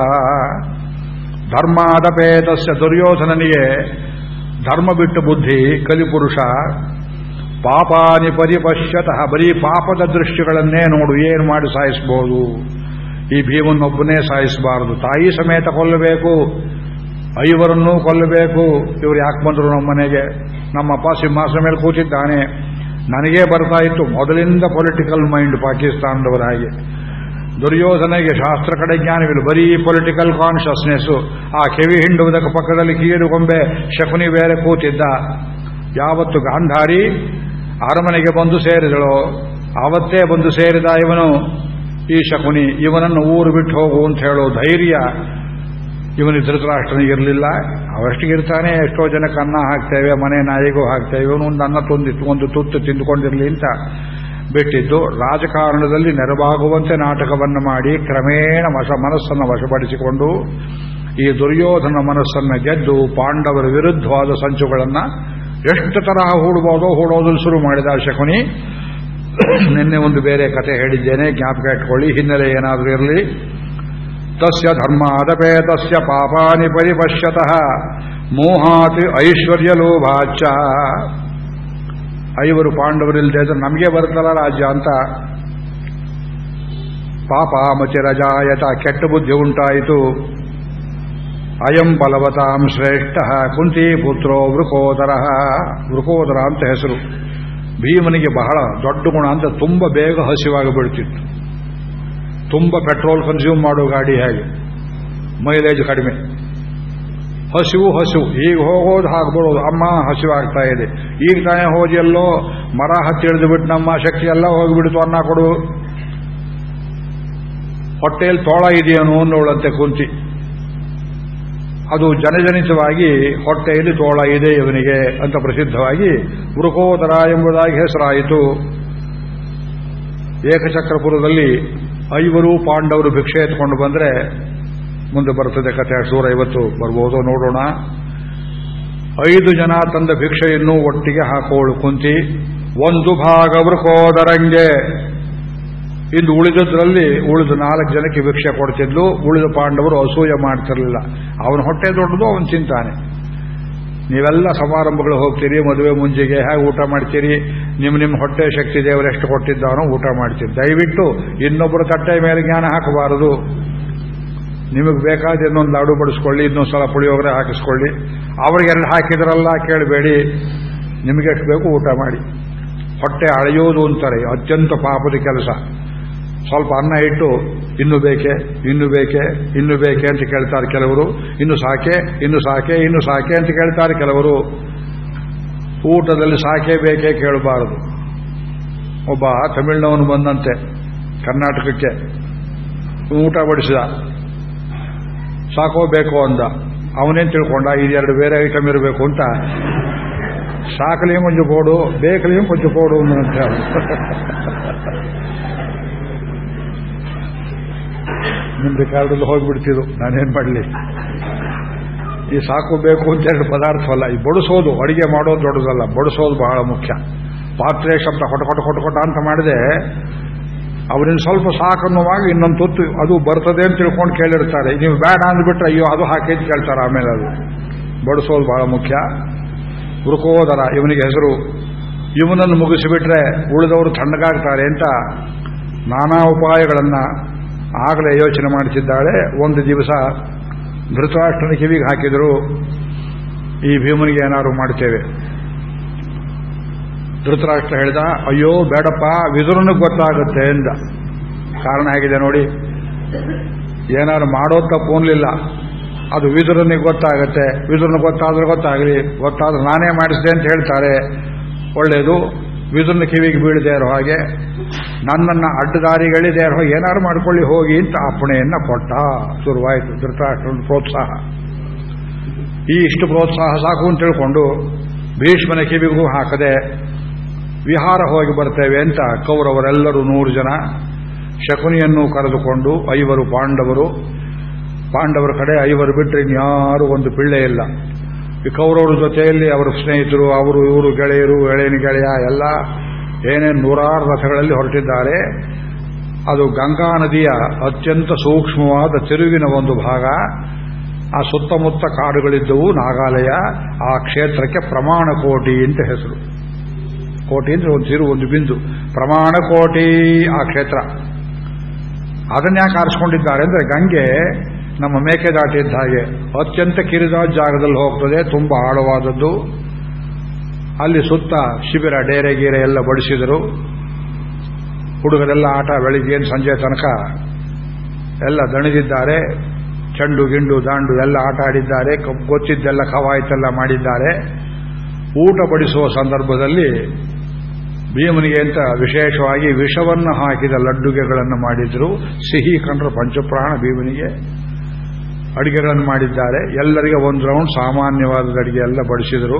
ಧರ್ಮಾದಪೇತಸ್ಯ ದುರ್ಯೋಧನನಿಗೆ ಧರ್ಮ ಬಿಟ್ಟು ಬುದ್ಧಿ ಕಲಿಪುರುಷ. ಪಾಪಾನಿ ಪರಿಪಶ್ಯತಃ ಬರೀ ಪಾಪದ ದೃಶ್ಯಗಳನ್ನೇ ನೋಡು, ಏನು ಮಾಡಿ ಸಾಯಿಸಬಹುದು ಈ ಭೀಮನ್ನೊಬ್ಬನೇ ಸಾಯಿಸಬಾರದು. ತಾಯಿ ಸಮೇತ ಕೊಲ್ಲಬೇಕು, ಐವರನ್ನೂ ಕೊಲ್ಲಬೇಕು. ಇವರು ಯಾಕೆ ಬಂದರು ನಮ್ಮ ಮನೆಗೆ ನಮ್ಮಪ್ಪ ಸಿಂಹಾಸನ ಮೇಲೆ ಕೂತಿದ್ದಾನೆ. ನನಗೇ ಬರ್ತಾ ಇತ್ತು. ಮೊದಲಿಂದ ಪೊಲಿಟಿಕಲ್ ಮೈಂಡ್ ಪಾಕಿಸ್ತಾನದವರ ಹಾಗೆ. ದುರ್ಯೋಧನೆಗೆ ಶಾಸ್ತ್ರ ಕಡೆ ಜ್ಞಾನವಿಲ್ಲ. ಬರೀ ಪೊಲಿಟಿಕಲ್ ಕಾನ್ಷಿಯಸ್ನೆಸ್ ಆ ಕೆವಿ ಹಿಂಡುವುದಕ್ಕೆ ಪಕ್ಕದಲ್ಲಿ ಕೀರು ಗೊಂಬೆ, ಶಕುನಿ ಬೇರೆ ಕೂತಿದ್ದ. ಯಾವತ್ತು ಗಾಂಧಾರಿ ಅರಮನೆಗೆ ಬಂದು ಸೇರಿದಳು, ಆವತ್ತೇ ಬಂದು ಸೇರಿದ ಇವನು. ಈ ಶಕುನಿ, ಇವನನ್ನು ಊರು ಬಿಟ್ಟು ಹೋಗು ಅಂತ ಹೇಳೋ ಧೈರ್ಯ ಇವನಿಗೆ ಧೃತರಾಷ್ಟ್ರನಿಗಿರಲಿಲ್ಲ ಅವಷ್ಟಿಗಿರ್ತಾನೆ, ಎಷ್ಟೋ ಜನಕ್ಕೆ ಅನ್ನ ಹಾಕ್ತೇವೆ, ಮನೆ ನಾಯಿಗೂ ಹಾಕ್ತೇವೆ, ಇವನು ಒಂದು ಅನ್ನ ತಂದಿತ್ತು, ಒಂದು ತುತ್ತು ತಿಂದುಕೊಂಡಿರಲಿ ಅಂತ ಬಿಟ್ಟಿದ್ದು. ರಾಜಕಾರಣದಲ್ಲಿ ನೆರವಾಗುವಂತೆ ನಾಟಕವನ್ನು ಮಾಡಿ ಕ್ರಮೇಣ ವಶ ಮನಸ್ಸನ್ನು ವಶಪಡಿಸಿಕೊಂಡು, ಈ ದುರ್ಯೋಧನ ಮನಸ್ಸನ್ನು ಗೆದ್ದು, ಪಾಂಡವರ ವಿರುದ್ಧವಾದ ಸಂಚುಗಳನ್ನು ಎಷ್ಟು ತರಹ ಹೂಡಬಹುದೋ ಹೂಡೋದನ್ನು ಶುರು ಮಾಡಿದ ಶಕುನಿ. ನಿನ್ನೆ ಒಂದು ಬೇರೆ ಕತೆ ಹೇಳಿದ್ದೇನೆ, ಜ್ಞಾಪಕ ಇಟ್ಕೊಳ್ಳಿ. ಹಿನ್ನೆಲೆ ಏನಾದರೂ ಇರಲಿ. ತಸ್ಯ ಧರ್ಮಾದಪೇ ತಸ್ಯ ಪಾಪಾನಿ ಪರಿಪಶ್ಯತಃ ಮೋಹಾತಿ ಐಶ್ವರ್ಯ ಲೋಭಾಚ ಐವರು ಪಾಂಡವರಿಲ್ಲದೆ ಇದ್ರೆ ನಮಗೆ ಬರ್ತಲ್ಲ ರಾಜ್ಯ ಅಂತ. ಪಾಪ ರಜಾಯತ ಕೆಟ್ಟ ಬುದ್ಧಿ ಉಂಟಾಯಿತು. ಅಯಂ ಬಲವತಾಂ ಶ್ರೇಷ್ಠ ಕುಂತಿ ಪುತ್ರೋ ವೃಕೋದರ. ವೃಕೋದರ ಅಂತ ಹೆಸರು. ಭೀಮನಿಗೆ ಬಹಳ ದೊಡ್ಡ ಗುಣ ಅಂತ ತುಂಬ ಬೇಗ ಹಸಿವಾಗಿ ಬಿಡ್ತಿತ್ತು ತುಂಬ ಪೆಟ್ರೋಲ್ ಕನ್ಸ್ಯೂಮ್ ಮಾಡೋ ಗಾಡಿ ಹೇಗೆ? ಮೈಲೇಜ್ ಕಡಿಮೆ. ಹಸಿವು ಹಸಿವು. ಈಗ ಹೋಗೋದು ಹಾಕ್ಬಿಡೋದು ಅಮ್ಮ, ಹಸಿವಾಗ್ತಾ ಇದೆ. ಈಗ ತಾನೇ ಹೋಗಿ ಎಲ್ಲೋ ಮರ ಹತ್ತಿ ಇಳಿದು ಬಿಟ್ಟು ನಮ್ಮ ಶಕ್ತಿ ಎಲ್ಲ ಹೋಗಿಬಿಡ್ತು, ಅನ್ನ ಕೊಡು. ಹೊಟ್ಟೆಯಲ್ಲಿ ತೋಳ ಇದೆಯೋ ಅನ್ನೋಳಂತೆ ಕುಂತಿ. ಅದು ಜನಜನಿತವಾಗಿ ಹೊಟ್ಟೆಯಲ್ಲಿ ತೋಳ ಇದೆ ಇವನಿಗೆ ಅಂತ ಪ್ರಸಿದ್ಧವಾಗಿ ವೃಕೋದರ ಎಂಬುದಾಗಿ ಹೆಸರಾಯಿತು. ಏಕಚಕ್ರಪುರದಲ್ಲಿ ಐವರು ಪಾಂಡವರು ಭಿಕ್ಷೆ ಎತ್ಕೊಂಡು ಬಂದರೆ ಮುಂದೆ ಬರ್ತದೆ ಕಥೆ ಸೂರ ಇವತ್ತು ಬರ್ಬೋದು, ನೋಡೋಣ. ಐದು ಜನ ತಂದ ಭಿಕ್ಷೆಯನ್ನು ಒಟ್ಟಿಗೆ ಹಾಕೋಳು ಕುಂತಿ, ಒಂದು ಭಾಗ ವೃಕೋದರಂಗೆ ಇಂದು ಉಳಿದದ್ರಲ್ಲಿ ಉಳಿದ ನಾಲ್ಕು ಜನಕ್ಕೆ ಭಿಕ್ಷೆ ಕೊಡ್ತಿದ್ಲು. ಉಳಿದ ಪಾಂಡವರು ಅಸೂಯ ಮಾಡ್ತಿರಲಿಲ್ಲ. ಅವನ ಹೊಟ್ಟೆ ದೊಡ್ಡದು, ಅವನು ಚಿಂತಾನೆ ನೀವೆಲ್ಲ ಸಮಾರಂಭಗಳು ಹೋಗ್ತೀರಿ, ಮದುವೆ ಮುಂಜಿಗೆ ಹೇಗೆ ಊಟ ಮಾಡ್ತೀರಿ, ನಿಮ್ಮ ನಿಮ್ಮ ಹೊಟ್ಟೆ ಶಕ್ತಿ ದೇವರೆಷ್ಟು ಕೊಟ್ಟಿದ್ದಾನೋ ಊಟ ಮಾಡ್ತೀರಿ. ದಯವಿಟ್ಟು ಇನ್ನೊಬ್ಬರು ತಟ್ಟೆ ಮೇಲೆ ಜ್ಞಾನ ಹಾಕಬಾರದು. ನಿಮಗೆ ಬೇಕಾದ ಇನ್ನೊಂದು ಲಾಡು ಬಡಿಸ್ಕೊಳ್ಳಿ, ಇನ್ನೊಂದು ಸಲ ಪುಳಿಯೋಗರೆ ಹಾಕಿಸ್ಕೊಳ್ಳಿ. ಅವ್ರಿಗೆ ಎರಡು ಹಾಕಿದ್ರಲ್ಲ ಕೇಳಬೇಡಿ. ನಿಮಗೆ ಎಷ್ಟು ಬೇಕು ಊಟ ಮಾಡಿ. ಹೊಟ್ಟೆ ಅಳೆಯೋದು ಅಂತಾರೆ, ಅತ್ಯಂತ ಪಾಪದ ಕೆಲಸ. ಸ್ವಲ್ಪ ಅನ್ನ ಇಟ್ಟು, ಇನ್ನು ಬೇಕೆ ಇನ್ನು ಬೇಕೆ ಇನ್ನು ಬೇಕೆ ಅಂತ ಕೇಳ್ತಾರೆ ಕೆಲವರು. ಇನ್ನು ಸಾಕೆ ಇನ್ನು ಸಾಕೆ ಇನ್ನು ಸಾಕೆ ಅಂತ ಕೇಳ್ತಾರೆ ಕೆಲವರು. ಊಟದಲ್ಲಿ ಸಾಕೆ ಬೇಕೆ ಕೇಳಬಾರದು. ಒಬ್ಬ ತಮಿಳ್ನವನು ಬಂದಂತೆ ಕರ್ನಾಟಕಕ್ಕೆ ಊಟ ಬಡಿಸಿದ. ಸಾಕೋ ಬೇಕೋ ಅಂದ. ಅವನೇನು ತಿಳ್ಕೊಂಡ ಇದೆರಡು ಬೇರೆ ಐಟಮ್ ಇರಬೇಕು ಅಂತ. ಸಾಕಲಿ ಮುಂಜು ಕೊಡು ಬೇಕಲಿ ಮುಂಜು ಕೊಡು ಅಂತ ನಿಮ್ದು ಕಾಲದಲ್ಲಿ ಹೋಗ್ಬಿಡ್ತಿದ್ರು. ನಾನೇನು ಮಾಡಲಿ? ಈ ಸಾಕು ಬೇಕು ಅಂತ ಎರಡು ಪದಾರ್ಥವಲ್ಲ ಈ ಬಡಿಸೋದು, ಅಡಿಗೆ ಮಾಡೋದು ದೊಡ್ಡದಲ್ಲ, ಬಡಿಸೋದು ಬಹಳ ಮುಖ್ಯ. ಪಾತ್ರೆ ಶಬ್ದ ಹೊಟ ಕೊಟ್ಟು ಹೊಟ ಕೊಟ್ಟ ಅಂತ ಮಾಡಿದೆ ಅವರಿನ ಸ್ವಲ್ಪ ಸಾಕನ್ನುವಾಗ ಇನ್ನೊಂದು ತುತ್ತು ಅದು ಬರ್ತದೆ ಅಂತ ತಿಳ್ಕೊಂಡು ಕೇಳಿರ್ತಾರೆ. ನೀವು ಬೇಡ ಅಂದ್ಬಿಟ್ರೆ ಅಯ್ಯೋ, ಅದು ಹಾಕಿ ಅಂತ ಕೇಳ್ತಾರೆ ಆಮೇಲೆ ಅದು. ಬಡಿಸೋದು ಬಹಳ ಮುಖ್ಯ. ವೃಕೋದರ ಇವನಿಗೆ ಹೆಸರು, ಇವನನ್ನು ಮುಗಿಸಿಬಿಟ್ರೆ ಉಳಿದವರು ತಣ್ಣಗಾಗ್ತಾರೆ ಅಂತ ನಾನಾ ಉಪಾಯಗಳನ್ನು ಆಗಲೇ ಯೋಚನೆ ಮಾಡುತ್ತಿದ್ದಾಳೆ ಒಂದು ದಿವಸ ಧೃತರಾಷ್ಟ್ರನ ಕಿವಿಗೆ ಹಾಕಿದರು, ಈ ಭೀಮನಿಗೆ ಏನಾದ್ರು ಮಾಡ್ತೇವೆ ಧೃತರಾಷ್ಟ್ರ ಹೇಳಿದ, ಅಯ್ಯೋ, ಬೇಡಪ್ಪ, ವಿದುರನಿಗೆ ಗೊತ್ತಾಗುತ್ತೆ, ಎಂದ. ಕಾರಣ ಹೇಗಿದೆ ನೋಡಿ, ಏನಾದ್ರು ಮಾಡೋ ತಪ್ಪು ಅನ್ಲಿಲ್ಲ ಅದು ವಿದುರನಿಗೆ ಗೊತ್ತಾಗುತ್ತೆ. ವಿದುರನಿಗೆ ಗೊತ್ತಾದ್ರೆ ಗೊತ್ತಾಗಲಿ. ಗೊತ್ತಾದ್ರೆ ನಾನೇ ಮಾಡಿಸಿದೆ ಅಂತ ಹೇಳ್ತಾರೆ. ಒಳ್ಳೆಯದು. ವಿದುರನ ಕಿವಿಗೆ ಬೀಳದೆ ಇರೋ ಹಾಗೆ ನನ್ನನ್ನು ಅಡ್ಡದಾರಿಗಳಿದೆ ಇರೋ ಏನಾರು ಮಾಡ್ಕೊಳ್ಳಿ, ಹೋಗಿ ಅಂತ ಅಪ್ಪಣೆಯನ್ನ ಕೊಟ್ಟ. ಶುರುವಾಯಿತು. ಧೃತರಾಷ್ಟ್ರನ ಪ್ರೋತ್ಸಾಹ. ಈ ಇಷ್ಟು ಪ್ರೋತ್ಸಾಹ ಸಾಕು ಅಂತ ತಿಳ್ಕೊಂಡು ಭೀಷ್ಮನ ಕಿವಿಗೂ ಹಾಕದೆ ವಿಹಾರ ಹೋಗಿ ಬರ್ತೇವೆ ಅಂತ ಕೌರವರೆಲ್ಲರೂ ನೂರು ಜನ ಶಕುನಿಯನ್ನು ಕರೆದುಕೊಂಡು ಐವರು ಪಾಂಡವರು, ಪಾಂಡವರ ಕಡೆ ಐವರು ಬಿಟ್ಟರೆ ಇನ್ಯಾರು ಒಂದು ಪಿಳ್ಳೆ ಇಲ್ಲ. ಕೌರವರ ಜೊತೆಯಲ್ಲಿ ಅವರ ಸ್ನೇಹಿತರು, ಅವರು ಇವರು ಗೆಳೆಯರು ಎಳೆಯನ ಗೆಳೆಯ ಎಲ್ಲ ಏನೇನು ನೂರಾರು ರಥಗಳಲ್ಲಿ ಹೊರಟಿದ್ದಾರೆ. ಅದು ಗಂಗಾ ನದಿಯ ಅತ್ಯಂತ ಸೂಕ್ಷ್ಮವಾದ ತಿರುವಿನ ಒಂದು ಭಾಗ. ಆ ಸುತ್ತಮುತ್ತ ಕಾಡುಗಳಿದ್ದವು, ನಾಗಾಲಯ. ಆ ಕ್ಷೇತ್ರಕ್ಕೆ ಪ್ರಮಾಣ ಕೋಟಿ ಅಂತ ಹೆಸರು. ಕೋಟಿ ಅಂದ್ರೆ ಒಂದು ತಿರು, ಒಂದು ಬಿಂದು. ಪ್ರಮಾಣ ಕೋಟಿ ಆ ಕ್ಷೇತ್ರ. ಅದನ್ನ ಯಾಕೆ ಆರಿಸಿಕೊಂಡಿದ್ದಾರೆ ಅಂದ್ರೆ ಗಂಗೆ ನಮ್ಮ ಮೇಕೆದಾಟಿದ್ದ ಹಾಗೆ ಅತ್ಯಂತ ಕಿರಿದಾದ ಜಾಗದಲ್ಲಿ ಹೋಗ್ತದೆ, ತುಂಬ ಆಳವಾದದ್ದು. ಅಲ್ಲಿ ಸುತ್ತ ಶಿಬಿರ, ಡೇರೆ ಗೀರೆ ಎಲ್ಲ ಬಡಿಸಿದರು. ಹುಡುಗರೆಲ್ಲ ಆಟ ಬೆಳಿಗ್ಗೆಯಿಂದ ಸಂಜೆ ತನಕ ಎಲ್ಲ ದಣಿದಿದ್ದಾರೆ. ಚೆಂಡು, ಗಿಂಡು, ದಾಂಡು ಎಲ್ಲ ಆಟ ಆಡಿದ್ದಾರೆ. ಗೊತ್ತಿದ್ದೆಲ್ಲ ಕವಾಯತೆಲ್ಲ ಮಾಡಿದ್ದಾರೆ. ಊಟ ಬಡಿಸುವ ಸಂದರ್ಭದಲ್ಲಿ ಭೀಮನಿಗೆ ಅಂತ ವಿಶೇಷವಾಗಿ ವಿಷವನ್ನು ಹಾಕಿದ ಲಡ್ಡುಗೆಗಳನ್ನು ಮಾಡಿದ್ರು. ಸಿಹಿ ಕಂಡ್ರ ಪಂಚಪ್ರಾಣ ಭೀಮನಿಗೆ. ಅಡಿಗೆಗಳನ್ನು ಮಾಡಿದ್ದಾರೆ. ಎಲ್ಲರಿಗೆ ಒಂದು ರೌಂಡ್ ಸಾಮಾನ್ಯವಾದ ಅಡಿಗೆ ಎಲ್ಲ ಬಡಿಸಿದರು.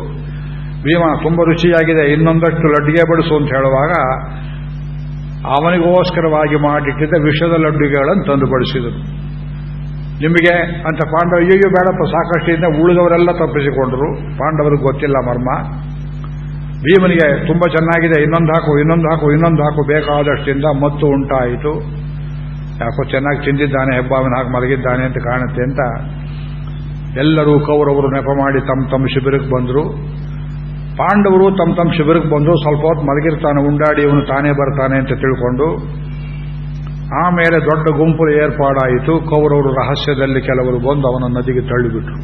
ಭೀಮ ತುಂಬ ರುಚಿಯಾಗಿದೆ. ಇನ್ನೊಂದಷ್ಟು ಲಡ್ಡಿಗೆ ಬಡಿಸು ಅಂತ ಹೇಳುವಾಗ ಅವನಿಗೋಸ್ಕರವಾಗಿ ಮಾಡಿಟ್ಟಿದ್ದ ವಿಷದ ಲಡ್ಡುಗೆಗಳನ್ನು ತಂದು ಬಡಿಸಿದರು. ನಿಮಗೆ ಅಂತ ಪಾಂಡವ ಅಯ್ಯೋ ಬೇಡಪ್ಪ ಸಾಕಷ್ಟಿಂದ ಉಳಿದವರೆಲ್ಲ ತಪ್ಪಿಸಿಕೊಂಡರು. ಪಾಂಡವರಿಗೆ ಗೊತ್ತಿಲ್ಲ ಮರ್ಮ. ಭೀಮನಿಗೆ, ತುಂಬ ಚೆನ್ನಾಗಿದೆ, ಇನ್ನೊಂದು ಹಾಕು ಇನ್ನೊಂದು ಹಾಕು ಇನ್ನೊಂದು ಹಾಕು, ಬೇಕಾದಷ್ಟಿಂದ ಮತ್ತು ಉಂಟಾಯಿತು. ಯಾಕೋ ಚೆನ್ನಾಗಿ ತಿಂದಿದ್ದಾನೆ, ಹೆಬ್ಬಾವಿನ ಹಾಗೆ ಮಲಗಿದ್ದಾನೆ ಅಂತ ಕಾಣುತ್ತೆ ಅಂತ ಎಲ್ಲರೂ ಕೌರವರು ನೆಪ ಮಾಡಿ ತಮ್ಮ ತಮ್ಮ ಶಿಬಿರಕ್ಕೆ ಬಂದರು. ಪಾಂಡವರು ತಮ್ಮ ತಮ್ಮ ಶಿಬಿರಕ್ಕೆ ಬಂದರು, ಸ್ವಲ್ಪ ಹೊತ್ತು ಮಲಗಿರ್ತಾನೆ, ಉಂಡಾಡಿ ಇವನು ತಾನೇ ಬರ್ತಾನೆ ಅಂತ ತಿಳ್ಕೊಂಡು. ಆಮೇಲೆ ದೊಡ್ಡ ಗುಂಪು ಏರ್ಪಾಡಾಯಿತು. ಕೌರವರು ರಹಸ್ಯದಲ್ಲಿ ಕೆಲವರು ಬಂದು ಅವನ ನದಿಗೆ ತಳ್ಳಿಬಿಟ್ರು.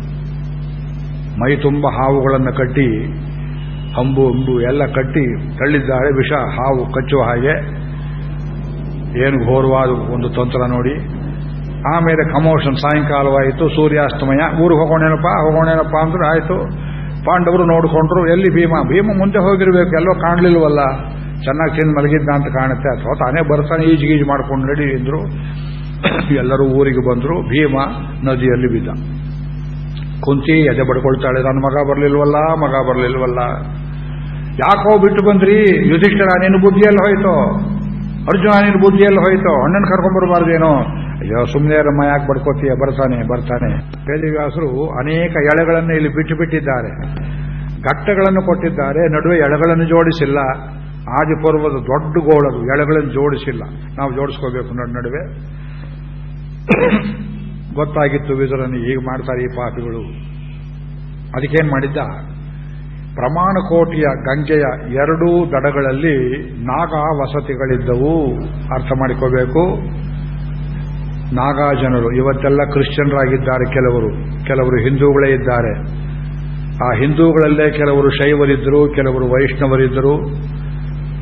ಮೈ ತುಂಬ ಹಾವುಗಳನ್ನು ಕಟ್ಟಿ, ಹಂಬು ಹಂಬು ಎಲ್ಲ ಕಟ್ಟಿ ತಳ್ಳಿದ್ದಾರೆ ವಿಷ, ಹಾವು ಕಚ್ಚುವ ಹಾಗೆ ಏನು ಘೋರವಾದ ಒಂದು ತಂತ್ರ ನೋಡಿ. ಆಮೇಲೆ ಕಮೋಷನ್ ಸಾಯಂಕಾಲವಾಯಿತು, ಸೂರ್ಯಾಸ್ತಮಯ, ಊರಿಗೆ ಹೋಗೋಣೇನಪ್ಪ ಹೋಗೋಣೇನಪ್ಪ ಅಂದ್ರೆ ಆಯಿತು. ಪಾಂಡವರು ನೋಡಿಕೊಂಡ್ರು, ಎಲ್ಲಿ ಭೀಮ? ಭೀಮ ಮುಂದೆ ಹೋಗಿರ್ಬೇಕು, ಎಲ್ಲೋ ಕಾಣಲಿಲ್ವಲ್ಲ? ಚೆನ್ನಾಗಿ ತಿಂದು ಮಲಗಿದ್ದ ಅಂತ ಕಾಣುತ್ತೆ. ಅಥವಾ ತಾನೇ ಬರ್ತಾನೆ, ಈಜು ಮಾಡ್ಕೊಂಡು ನಡಿ ಇದ್ರು ಎಲ್ಲರೂ ಊರಿಗೆ ಬಂದರು. ಭೀಮ ನದಿಯಲ್ಲಿ ಬಿದ್ದ. ಕುಂತಿ ಎದೆ ಬಡ್ಕೊಳ್ತಾಳೆ, ನನ್ನ ಮಗ ಬರಲಿಲ್ವಲ್ಲ ಮಗ ಬರಲಿಲ್ವಲ್ಲ? ಯಾಕೋ ಬಿಟ್ಟು ಬಂದ್ರಿ? ಯುಧಿಷ್ಠರ, ನಿನ್ನ ಬುದ್ಧಿಯಲ್ಲಿ ಹೋಯ್ತು? ಅರ್ಜುನ ನೀನು ಬುದ್ಧಿಯಲ್ಲಿ ಹೋಯ್ತು? ಅಣ್ಣನ ಕರ್ಕೊಂಡ್ಬರ್ಬಾರ್ದೇನೋ ಅಯ್ಯೋ ಸುಮ್ಮನೆ ರಮ್ಮ ಯಾಕೆ ಬಡ್ಕೋತೀಯ? ಬರ್ತಾನೆ ಬರ್ತಾನೆ. ವೇದಿವ್ಯಾಸರು ಅನೇಕ ಎಳೆಗಳನ್ನು ಇಲ್ಲಿ ಬಿಟ್ಟು ಬಿಟ್ಟಿದ್ದಾರೆ. ಘಟ್ಟಗಳನ್ನು ಕೊಟ್ಟಿದ್ದಾರೆ. ನಡುವೆ ಎಳೆಗಳನ್ನು ಜೋಡಿಸಿಲ್ಲ. ಆದಿಪರ್ವದ ದೊಡ್ಡ ಗೋಳದು ಎಳೆಗಳನ್ನು ಜೋಡಿಸಿಲ್ಲ. ನಾವು ಜೋಡಿಸ್ಕೋಬೇಕು ನಡು, ನಡುವೆ. ಗೊತ್ತಾಗಿತ್ತು ವಿದುರನ್ನು ಹೀಗೆ ಮಾಡ್ತಾರೆ ಈ ಪಾಪಿಗಳು. ಅದಕ್ಕೇನು ಮಾಡಿದ್ದ? ಪ್ರಮಾಣ ಕೋಟಿಯ ಗಂಗೆಯ ಎರಡೂ ದಡಗಳಲ್ಲಿ ನಾಗ ವಸತಿಗಳಿದ್ದವು ಅರ್ಥ ಮಾಡಿಕೋಬೇಕು. ನಾಗಾ ಜನರು ಇವತ್ತೆಲ್ಲ ಕ್ರಿಶ್ಚಿಯನ್ರಾಗಿದ್ದಾರೆ ಕೆಲವರು. ಕೆಲವರು ಹಿಂದೂಗಳೇ ಇದ್ದಾರೆ. ಆ ಹಿಂದೂಗಳಲ್ಲೇ ಕೆಲವರು ಶೈವರಿದ್ದರು, ಕೆಲವರು ವೈಷ್ಣವರಿದ್ದರು.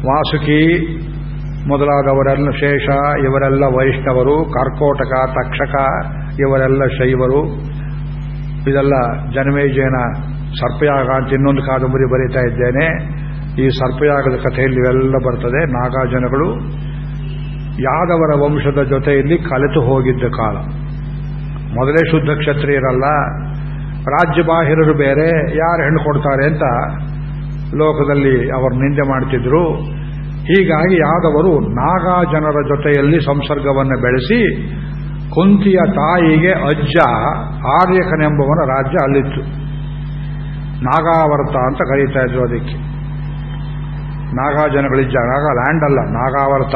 ವಾಸುಕಿ ಮೊದಲಾದವರೆಲ್ಲ ಶೇಷ, ಇವರೆಲ್ಲ ವೈಷ್ಣವರು. ಕರ್ಕೋಟಕ, ತಕ್ಷಕ, ಇವರೆಲ್ಲ ಶೈವರು. ಇದೆಲ್ಲ ಜನಮೇಜಯನ ಸರ್ಪಯಾಗ ಅಂತ ಇನ್ನೊಂದು ಕಾದಂಬರಿ ಬರೀತಾ ಇದ್ದೇನೆ. ಈ ಸರ್ಪಯಾಗದ ಕಥೆಯಲ್ಲಿ ಇವೆಲ್ಲ ಬರ್ತದೆ. ನಾಗಾಜನಗಳು ಯಾದವರ ವಂಶದ ಜೊತೆಯಲ್ಲಿ ಕಲೆತು ಹೋಗಿದ್ದ ಕಾಲ. ಮೊದಲೇ ಶುದ್ಧ ಕ್ಷತ್ರಿಯರಲ್ಲ ರಾಜ್ಯ ಬಾಹಿರರು ಬೇರೆ, ಯಾರು ಹೆಣ್ಣು ಕೊಡ್ತಾರೆ ಅಂತ ಲೋಕದಲ್ಲಿ ಅವರು ನಿಂದೆ ಮಾಡ್ತಿದ್ರು. ಹೀಗಾಗಿ ಯಾದವರು ನಾಗಾ ಜನರ ಜೊತೆಯಲ್ಲಿ ಸಂಸರ್ಗವನ್ನು ಬೆಳೆಸಿ ಕುಂತಿಯ ತಾಯಿಗೆ ಅಜ್ಜ ಆರ್ಯಕನೆಂಬವನ ರಾಜ್ಯ ಅಲ್ಲಿತ್ತು. ನಾಗಾವರ್ತ ಅಂತ ಕರೀತಾ ಇದ್ರು ಅದಕ್ಕೆ. ನಾಗಾ ಜನಗಳಿದ್ದ ನಾಗಾ ಲ್ಯಾಂಡ್ ಅಲ್ಲ, ನಾಗಾವರ್ತ.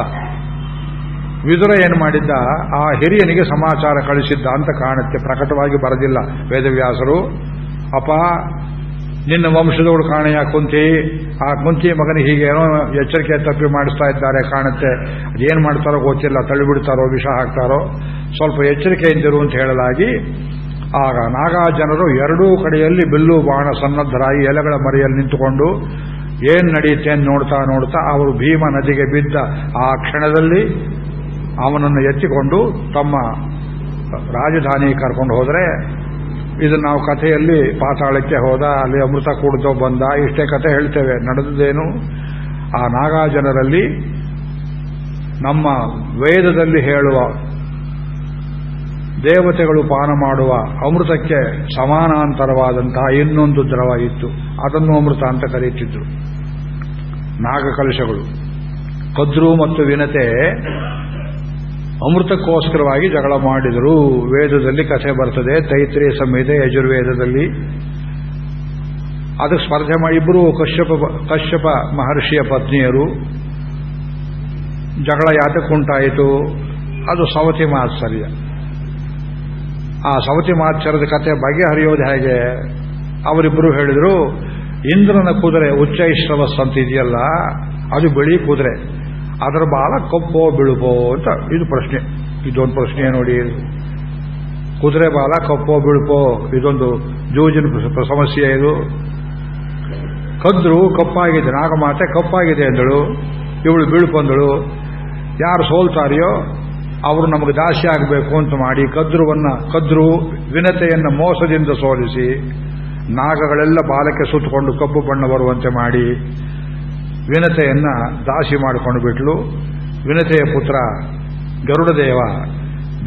ವಿದುರ ಏನು ಮಾಡಿದ್ದ? ಆ ಹಿರಿಯನಿಗೆ ಸಮಾಚಾರ ಕಳಿಸಿದ್ದ ಅಂತ ಕಾಣುತ್ತೆ, ಪ್ರಕಟವಾಗಿ ಬರದಿಲ್ಲ ವೇದವ್ಯಾಸರು. ಅಪ್ಪ, ನಿನ್ನ ವಂಶದವಳು ಕಾಣೆಯ ಕುಂತಿ, ಆ ಕುಂತಿ ಮಗನಿಗೆ ಹೀಗೇನೋ ಎಚ್ಚರಿಕೆ ತಪ್ಪಿ ಮಾಡಿಸ್ತಾ ಇದ್ದಾರೆ ಕಾಣುತ್ತೆ. ಅದೇನು ಮಾಡ್ತಾರೋ ಗೊತ್ತಿಲ್ಲ, ತಳ್ಳಿಬಿಡ್ತಾರೋ, ವಿಷ ಹಾಕ್ತಾರೋ. ಸ್ವಲ್ಪ ಎಚ್ಚರಿಕೆಯಿಂದಿರು ಅಂತ ಹೇಳಲಾಗಿ ಆಗ ನಾಗಾ ಜನರು ಎರಡೂ ಕಡೆಯಲ್ಲಿ ಬಿಲ್ಲು ಬಾಣ ಸನ್ನದ್ಧರಾಗಿ ಎಲೆಗಳ ಮರೆಯಲ್ಲಿ ನಿಂತುಕೊಂಡು ಏನ್ ನಡೆಯುತ್ತೆ ನೋಡ್ತಾ ನೋಡ್ತಾ ಅವರು ಭೀಮ ನದಿಗೆ ಬಿದ್ದ ಆ ಕ್ಷಣದಲ್ಲಿ ಅವನನ್ನು ಎತ್ತಿಕೊಂಡು ತಮ್ಮ ರಾಜಧಾನಿ ಕರ್ಕೊಂಡು ಹೋದರೆ ಇದು ನಾವು ಕಥೆಯಲ್ಲಿ ಪಾತಾಳಕ್ಕೆ ಹೋದ, ಅಲ್ಲಿ ಅಮೃತ ಕೂಡ್ದೋ ಬಂದ, ಇಷ್ಟೇ ಕಥೆ ಹೇಳ್ತೇವೆ. ನಡೆದದೇನು ಆ ನಾಗಾಜನರಲ್ಲಿ ನಮ್ಮ ವೇದದಲ್ಲಿ ಹೇಳುವ ದೇವತೆಗಳು ಪಾನ ಮಾಡುವ ಅಮೃತಕ್ಕೆ ಸಮಾನಾಂತರವಾದಂತಹ ಇನ್ನೊಂದು ದ್ರವ ಇತ್ತು. ಅದನ್ನು ಅಮೃತ ಅಂತ ಕರೆಯುತ್ತಿದ್ದರು ನಾಗಕಲಶಗಳು. ಕದ್ರು ಮತ್ತು ವಿನತೆ ಅಮೃತಕ್ಕೋಸ್ಕರವಾಗಿ ಜಗಳ ಮಾಡಿದರು. ವೇದದಲ್ಲಿ ಕಥೆ ಬರ್ತದೆ. ತೈತ್ರಿ ಸಂಹಿತೆ ಯಜುರ್ವೇದದಲ್ಲಿ. ಅದಕ್ಕೆ ಸ್ಪರ್ಧೆ ಮಾಡಿ ಇಬ್ಬರು ಕಶ್ಯಪ ಕಶ್ಯಪ ಮಹರ್ಷಿಯ ಪತ್ನಿಯರು. ಜಗಳ ಯಾತಕ್ಕುಂಟಾಯಿತು ಅದು ಸವತಿ ಮಾತ್ಸರ್ಯ. ಆ ಸವತಿ ಮಾಚರದ ಕಥೆ ಬಗೆಹರಿಯೋದು ಹೇಗೆ? ಅವರಿಬ್ಬರು ಹೇಳಿದರು, ಇಂದ್ರನ ಕುದುರೆ ಉಚ್ಚೈಶ್ರವಸ್ ಅಂತ ಇದೆಯಲ್ಲ ಅದು ಬಿಳಿ ಕುದುರೆ. ಅದರ ಬಾಲ ಕಪ್ಪೋ ಬಿಳುಪೋ ಅಂತ ಇದು ಪ್ರಶ್ನೆ. ಇದೊಂದು ಪ್ರಶ್ನೆ ನೋಡಿ. ಕುದುರೆ ಬಾಲ ಕಪ್ಪೋ ಬಿಳುಪೋ, ಇದೊಂದು ಜೂಜಿನ ಸಮಸ್ಯೆ ಇದು. ಕದ್ರು ಕಪ್ಪಾಗಿದೆ, ನಾಗಮಾತೆ ಕಪ್ಪಾಗಿದೆ ಅಂದಳು. ಇವಳು ಬೀಳ್ಕೊಂದಳು ಯಾರು ಸೋಲ್ತಾರೆಯೋ ಅವರು ನಮಗೆ ದಾಸಿ ಆಗಬೇಕು ಅಂತ ಮಾಡಿ ಕದ್ರುವನ್ನ, ಕದ್ರು ವಿನತೆಯನ್ನು ಮೋಸದಿಂದ ಸೋಲಿಸಿ, ನಾಗಗಳೆಲ್ಲ ಬಾಲಕ್ಕೆ ಸುತ್ತಕೊಂಡು ಕಬ್ಬು ಬಣ್ಣ ಬರುವಂತೆ ಮಾಡಿ ವಿನತೆಯನ್ನ ದಾಸಿ ಮಾಡಿಕೊಂಡು ಬಿಟ್ಲು. ವಿನತೆಯ ಪುತ್ರ ಗರುಡದೇವ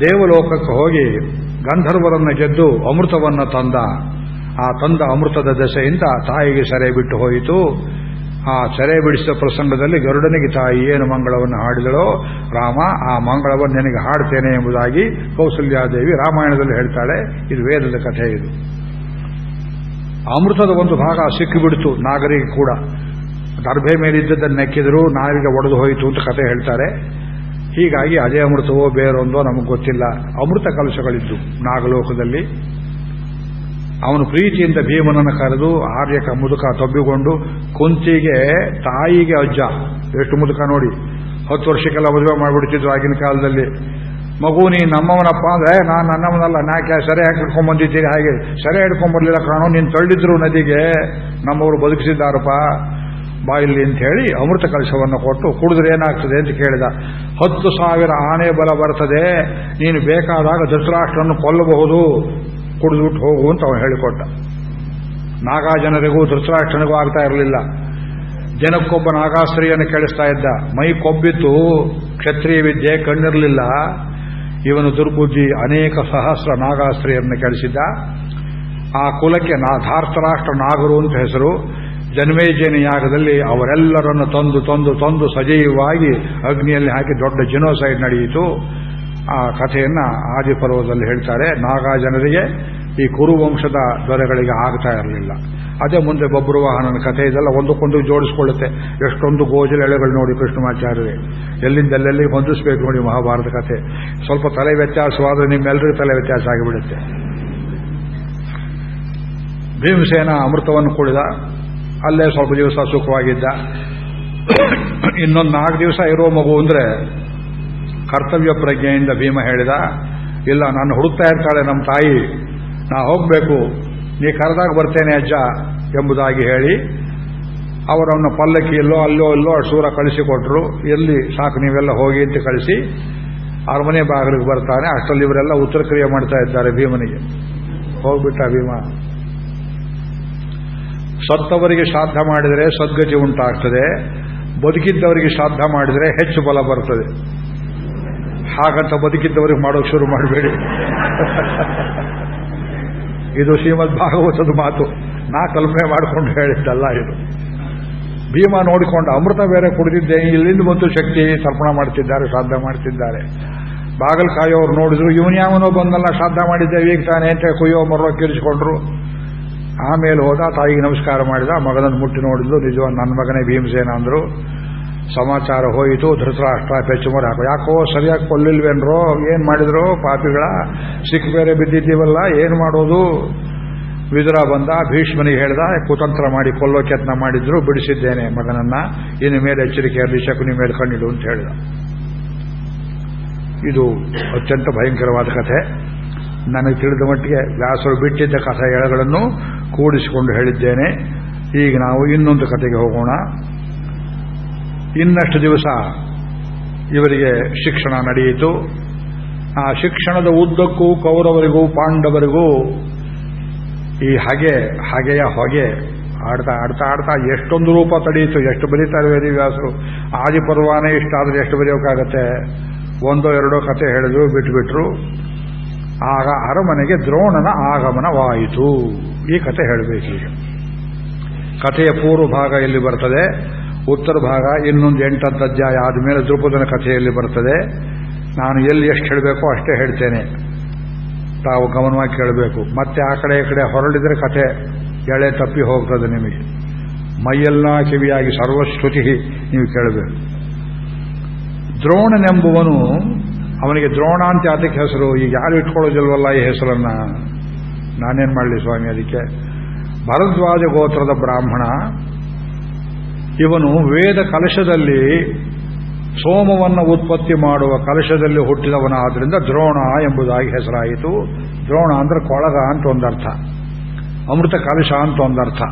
ದೇವಲೋಕಕ್ಕೆ ಹೋಗಿ ಗಂಧರ್ವರನ್ನ ಗೆದ್ದು ಅಮೃತವನ್ನ ತಂದ. ಆ ತಂದ ಅಮೃತದ ದೆಸೆಯಿಂದ ತಾಯಿಗೆ ಸೆರೆ ಬಿಟ್ಟು ಹೋಯಿತು. ಆ ಸೆರೆ ಬಿಡಿಸಿದ ಪ್ರಸಂಗದಲ್ಲಿ ಗರುಡನಿಗೆ ತಾಯಿ ಏನು ಮಂಗಳವನ್ನು ಹಾಡಿದಳೋ ರಾಮ ಆ ಮಂಗಳವನ್ನು ನಿನಗೆ ಹಾಡ್ತೇನೆ ಎಂಬುದಾಗಿ ಕೌಸಲ್ಯಾದೇವಿ ರಾಮಾಯಣದಲ್ಲಿ ಹೇಳ್ತಾಳೆ. ಇದು ವೇದದ ಕಥೆ ಇದು. ಅಮೃತದ ಒಂದು ಭಾಗ ಸಿಕ್ಕಿಬಿಡ್ತು ನಾಗರಿಗೆ ಕೂಡ. ಗರ್ಭೆ ಮೇಲಿದ್ದದ್ದನ್ನು ನೆಕ್ಕಿದ್ರು ನಾರಿಗೆ ಒಡೆದು ಹೋಯಿತು ಅಂತ ಕಥೆ ಹೇಳ್ತಾರೆ. ಹೀಗಾಗಿ ಅದೇ ಅಮೃತವೋ ಬೇರೊಂದೋ ನಮಗೆ ಗೊತ್ತಿಲ್ಲ. ಅಮೃತ ಕಲಶಗಳಿದ್ದು ನಾಗಲೋಕದಲ್ಲಿ. ಅವನು ಪ್ರೀತಿಯಿಂದ ಭೀಮನನ್ನು ಕರೆದು ಆರ್ಯಕ ಮುದುಕ ತಬ್ಬಿಕೊಂಡು ಕುಂತಿಗೆ ತಾಯಿಗೆ ಅಜ್ಜ. ಎಷ್ಟು ಮುದುಕ ನೋಡಿ. ಹತ್ತು ವರ್ಷಕ್ಕೆಲ್ಲ ಮದುವೆ ಮಾಡಿಬಿಡ್ತಿದ್ರು ಆಗಿನ ಕಾಲದಲ್ಲಿ. ಮಗು, ನೀ ನಮ್ಮವನಪ್ಪ ಅಂದ್ರೆ ನಾನು ನನ್ನವನಲ್ಲ. ನಾಕೆ ಸರಿ ಹಾಕಿ ಹಿಡ್ಕೊಂಡ್ ಬಂದಿದ್ದೀರಿ ಹಾಗೆ. ಸರಿ ಹಿಡ್ಕೊಂಡ್ ಬರ್ಲಿಲ್ಲ ಕಾಣೋ, ನೀನು ತಳ್ಳಿದ್ರು ನದಿಗೆ. ನಮ್ಮವರು ಬದುಕಿಸಿದ್ದಾರಪ್ಪ. ಬಾಯಿಲಿ ಅಂತ ಹೇಳಿ ಅಮೃತ ಕಲಶವನ್ನು ಕೊಟ್ಟು ಕುಡಿದ್ರೆ ಏನಾಗ್ತದೆ ಅಂತ ಕೇಳಿದ. ಹತ್ತು ಸಾವಿರ ಆನೆ ಬಲ ಬರ್ತದೆ. ನೀನು ಬೇಕಾದಾಗ ಧೃತರಾಷ್ಟ್ರನ್ನು ಕೊಲ್ಲಬಹುದು. ಕುಡಿದ್ಬಿಟ್ಟು ಹೋಗು ಅಂತ ಅವನು ಹೇಳಿಕೊಟ್ಟ. ನಾಗಾ ಜನರಿಗೂ ಧೃತರಾಷ್ಟ್ರನಿಗೂ ಆಗ್ತಾ ಇರಲಿಲ್ಲ. ಜನಕ್ಕೊಬ್ಬ ನಾಗಾಸ್ತ್ರೀಯನ್ನು ಕೇಳಿಸ್ತಾ ಇದ್ದ. ಮೈ ಕೊಬ್ಬಿತ್ತು, ಕ್ಷತ್ರಿಯ ವಿದ್ಯೆ ಕಣ್ಣಿರಲಿಲ್ಲ. ಇವನು ದುರ್ಬುದ್ಧಿ ಅನೇಕ ಸಹಸ್ರ ನಾಗಾಸ್ತ್ರೀಯರನ್ನು ಕೇಳಿಸಿದ್ದ ಆ ಕುಲಕ್ಕೆ ನಾ ಧಾರ್ತರಾಷ್ಟ್ರ ನಾಗರು ಅಂತ ಹೆಸರು. ಜನ್ಮೇಜನ ಯಾಗದಲ್ಲಿ ಅವರೆಲ್ಲರನ್ನು ತಂದು ತಂದು ತಂದು ಸಜೀವವಾಗಿ ಅಗ್ನಿಯಲ್ಲಿ ಹಾಕಿ ದೊಡ್ಡ ಜಿನೋಸೈಡ್ ನಡೆಯಿತು. ಆ ಕಥೆಯನ್ನ ಆದಿಪರ್ವದಲ್ಲಿ ಹೇಳ್ತಾರೆ. ನಾಗಾ ಜನರಿಗೆ ಈ ಕುರುವಂಶದ ದೊರೆಗಳಿಗೆ ಆಗ್ತಾ ಇರಲಿಲ್ಲ. ಅದೇ ಮುಂದೆ ಬಬ್ರುವಾಹನನ ಕಥೆ ಇದೆಲ್ಲ ಒಂದಕ್ಕೊಂದು ಜೋಡಿಸ್ಕೊಳ್ಳುತ್ತೆ. ಎಷ್ಟೊಂದು ಗೋಜಲ ಎಳೆಗಳು ನೋಡಿ ಕೃಷ್ಣಮಾಚಾರ್ಯರೇ. ಎಲ್ಲಿಂದ ಎಲ್ಲೆಲ್ಲಿ ಹೊಂದಿಸ್ಬೇಕು ನೋಡಿ ಮಹಾಭಾರತ ಕಥೆ. ಸ್ವಲ್ಪ ತಲೆ ವ್ಯತ್ಯಾಸವಾದರೆ ನಿಮ್ಮೆಲ್ಲರಿಗೂ ತಲೆ ವ್ಯತ್ಯಾಸ ಆಗಿಬಿಡುತ್ತೆ. ಭೀಮಸೇನ ಅಮೃತವನ್ನು ಕುಡಿದ. ಅಲ್ಲೇ ಸ್ವಲ್ಪ ದಿವಸ ಸುಖವಾಗಿದ್ದ. ಇನ್ನೊಂದು ನಾಲ್ಕು ದಿವಸ ಇರೋ ಮಗು ಅಂದ್ರೆ ಕರ್ತವ್ಯ ಪ್ರಜ್ಞೆಯಿಂದ ಭೀಮ ಹೇಳಿದ, ಇಲ್ಲ, ನಾನು ಹುಡುಕ್ತಾ ಇರ್ತಾಳೆ ನಮ್ಮ ತಾಯಿ, ನಾ ಹೋಗಬೇಕು, ನೀ ಕರೆದಾಗ ಬರ್ತೇನೆ ಅಜ್ಜ ಎಂಬುದಾಗಿ ಹೇಳಿ, ಅವರನ್ನು ಪಲ್ಲಕ್ಕಿಯಲ್ಲೋ ಅಲ್ಲೋ ಅಲ್ಲೋ ಸೂರ ಕಳಿಸಿಕೊಟ್ರು, ಎಲ್ಲಿ ಸಾಕು ನೀವೆಲ್ಲ ಹೋಗಿ ಅಂತ ಕಳಿಸಿ, ಅರಮನೆ ಬಾಗಿಲಿಗೆ ಬರ್ತಾನೆ, ಅಷ್ಟರಲ್ಲಿ ಇವರೆಲ್ಲ ಉತ್ತರ ಕ್ರಿಯೆ ಮಾಡ್ತಾ ಇದ್ದಾರೆ ಭೀಮನಿಗೆ. ಹೋಗ್ಬಿಟ್ಟ ಭೀಮ. ಸತ್ತವರಿಗೆ ಶ್ರಾದ್ದ ಮಾಡಿದರೆ ಸದ್ಗತಿ ಉಂಟಾಗ್ತದೆ, ಬದುಕಿದ್ದವರಿಗೆ ಶ್ರಾದ್ದ ಮಾಡಿದರೆ ಹೆಚ್ಚು ಬಲ ಬರ್ತದೆ. ಹಾಗಂತ ಬದುಕಿದ್ದವರಿಗೆ ಮಾಡೋಕೆ ಶುರು ಮಾಡಬೇಡಿ. ಇದು ಶ್ರೀಮದ್ ಭಾಗವತದ ಮಾತು. ನಾ ಕಲ್ಪನೆ ಮಾಡಿಕೊಂಡು ಹೇಳಿದ್ದಲ್ಲ ಇದು. ಭೀಮ ನೋಡಿಕೊಂಡು ಅಮೃತ ಬೇರೆ ಕುಡಿದಿದ್ದೆ, ಇಲ್ಲಿಂದ ಬಂತು ಶಕ್ತಿ ತರ್ಪಣ ಮಾಡ್ತಿದ್ದಾರೆ, ಶ್ರಾದ್ದ ಮಾಡ್ತಿದ್ದಾರೆ. ಬಾಗಲಕಾಯಿ ಅವರು ನೋಡಿದ್ರು ಇವನ್ಯಾವನೋ ಬಂದಲ್ಲ, ಶ್ರಾದ್ದ ಮಾಡಿದ್ದೆ, ಈಗ ತಾನೇ ಅಂತ ಕುಯ್ಯೋ ಮರೋ ಕಿರಿಸಿಕೊಂಡ್ರು ಆಮೇಲೆ ಹೋದ, ತಾಯಿಗೆ ನಮಸ್ಕಾರ ಮಾಡಿದ ಮಗನನ್ನು ಮುಟ್ಟಿ ನೋಡಿದ್ರು ನಿಜವಾಗಿ ನನ್ನ ಮಗನೇ ಭೀಮಸೇನ ಅಂದ್ರು. ಸಮಾಚಾರ ಹೋಯಿತು ಧೃತರಾಷ್ಟ್ರ ಪೆಚ್ಚುಮರ ಹಾಕೋ ಯಾಕೋ ಸರಿಯಾಗಿ ಕೊಲ್ಲಿಲ್ವೇನ್ರೋ? ಏನ್ ಮಾಡಿದ್ರು ಪಾಪಿಗಳ? ಸಿಕ್ಕ ಬೇರೆ ಬಿದ್ದಿದ್ದೀವಲ್ಲ, ಏನ್ ಮಾಡೋದು? ವಿದುರ ಬಂದ, ಭೀಷ್ಮನಿಗೆ ಹೇಳ್ದ, ಕುತಂತ್ರ ಮಾಡಿ ಕೊಲ್ಲೋ ಯತ್ನ ಮಾಡಿದ್ರು, ಬಿಡಿಸಿದ್ದೇನೆ ಮಗನನ್ನ. ಇನ್ನು ಮೇಲೆ ಎಚ್ಚರಿಕೆಯಲ್ಲಿ ಶಕುನಿ ಮೇಲೆ ಕಣ್ಣಿಡು ಅಂತ ಹೇಳಿದ. ಇದು ಅತ್ಯಂತ ಭಯಂಕರವಾದ ಕಥೆ. ನನಗೆ ತಿಳಿದ ಮಟ್ಟಿಗೆ ವ್ಯಾಸರು ಬಿಟ್ಟಿದ್ದ ಕಥೆಗಳನ್ನು ಕೂಡಿಸಿಕೊಂಡು ಹೇಳಿದ್ದೇನೆ. ಈಗ ನಾವು ಇನ್ನೊಂದು ಕಥೆಗೆ ಹೋಗೋಣ. ಇನ್ನಷ್ಟು ದಿವಸ ಇವರಿಗೆ ಶಿಕ್ಷಣ ನಡೆಯಿತು. ಆ ಶಿಕ್ಷಣದ ಉದ್ದಕ್ಕೂ ಕೌರವರಿಗೂ ಪಾಂಡವರಿಗೂ ಈ ಹಗೆ, ಹಗೆಯ ಹೊಗೆ ಆಡ್ತಾ ಆಡ್ತಾ ಆಡ್ತಾ ಎಷ್ಟೊಂದು ರೂಪ ತಡೆಯಿತು ಎಷ್ಟು ಬರೀತಾರೆ ವೇದಿವ್ಯಾಸರು ಆದಿಪರ್ವಾನೇ ಇಷ್ಟ ಆದರೆ ಎಷ್ಟು ಬರೆಯೋಕ್ಕಾಗತ್ತೆ ಒಂದೋ ಎರಡೋ ಕತೆ ಹೇಳಿದ್ರು, ಬಿಟ್ಬಿಟ್ರು. ಆಗ ಅರಮನೆಗೆ ದ್ರೋಣನ ಆಗಮನವಾಯಿತು. ಈ ಕತೆ ಹೇಳಬೇಕೀಗ. ಕಥೆಯ ಪೂರ್ವ ಭಾಗ ಇಲ್ಲಿ ಬರ್ತದೆ? ಉತ್ತರ ಭಾಗ ಇನ್ನೊಂದು ಎಂಟಂತ ಅಧ್ಯಾಯ ಆದಮೇಲೆ ದ್ರುಪದನ ಕಥೆಯಲ್ಲಿ ಬರ್ತದೆ. ನಾನು ಎಲ್ಲಿ ಎಷ್ಟು ಹೇಳಬೇಕೋ ಅಷ್ಟೇ ಹೇಳ್ತೇನೆ. ತಾವು ಗಮನವಾಗಿ ಕೇಳಬೇಕು. ಮತ್ತೆ ಆ ಕಡೆ ಈ ಕಡೆ ಹೊರಳಿದ್ರೆ ಕಥೆ ಎಳೆ ತಪ್ಪಿ ಹೋಗ್ತದೆ ನಿಮಗೆ. ಮೈಯೆಲ್ಲ ಕಿವಿಯಾಗಿ ಸರ್ವಶ್ರುತಿ ನೀವು ಕೇಳಬೇಕು. ದ್ರೋಣನೆಂಬುವನು ಅವನಿಗೆ ದ್ರೋಣ ಅಂತ ಅದಕ್ಕೆ ಹೆಸರು. ಈಗ ಯಾರು ಇಟ್ಕೊಳ್ಳೋದಿಲ್ವಲ್ಲ ಈ ಹೆಸರನ್ನ? ನಾನೇನ್ ಮಾಡಲಿ ಸ್ವಾಮಿ ಅದಕ್ಕೆ? ಭರದ್ವಾಜ ಗೋತ್ರದ ಬ್ರಾಹ್ಮಣ ಇವನು ವೇದ ಕಲಶದಲ್ಲಿ ಸೋಮವನ್ನು ಉತ್ಪತ್ತಿ ಮಾಡುವ ಕಲಶದಲ್ಲಿ ಹುಟ್ಟಿದವನ ಹುಟ್ಟಿದವನಾದ್ರಿಂದ ದ್ರೋಣ ಎಂಬುದಾಗಿ ಹೆಸರಾಯಿತು. ದ್ರೋಣ ಅಂದ್ರೆ ಕೊಳಗ ಅಂತ ಒಂದರ್ಥ. ಅಮೃತ ಕಲಶ ಅಂತ ಒಂದರ್ಥ.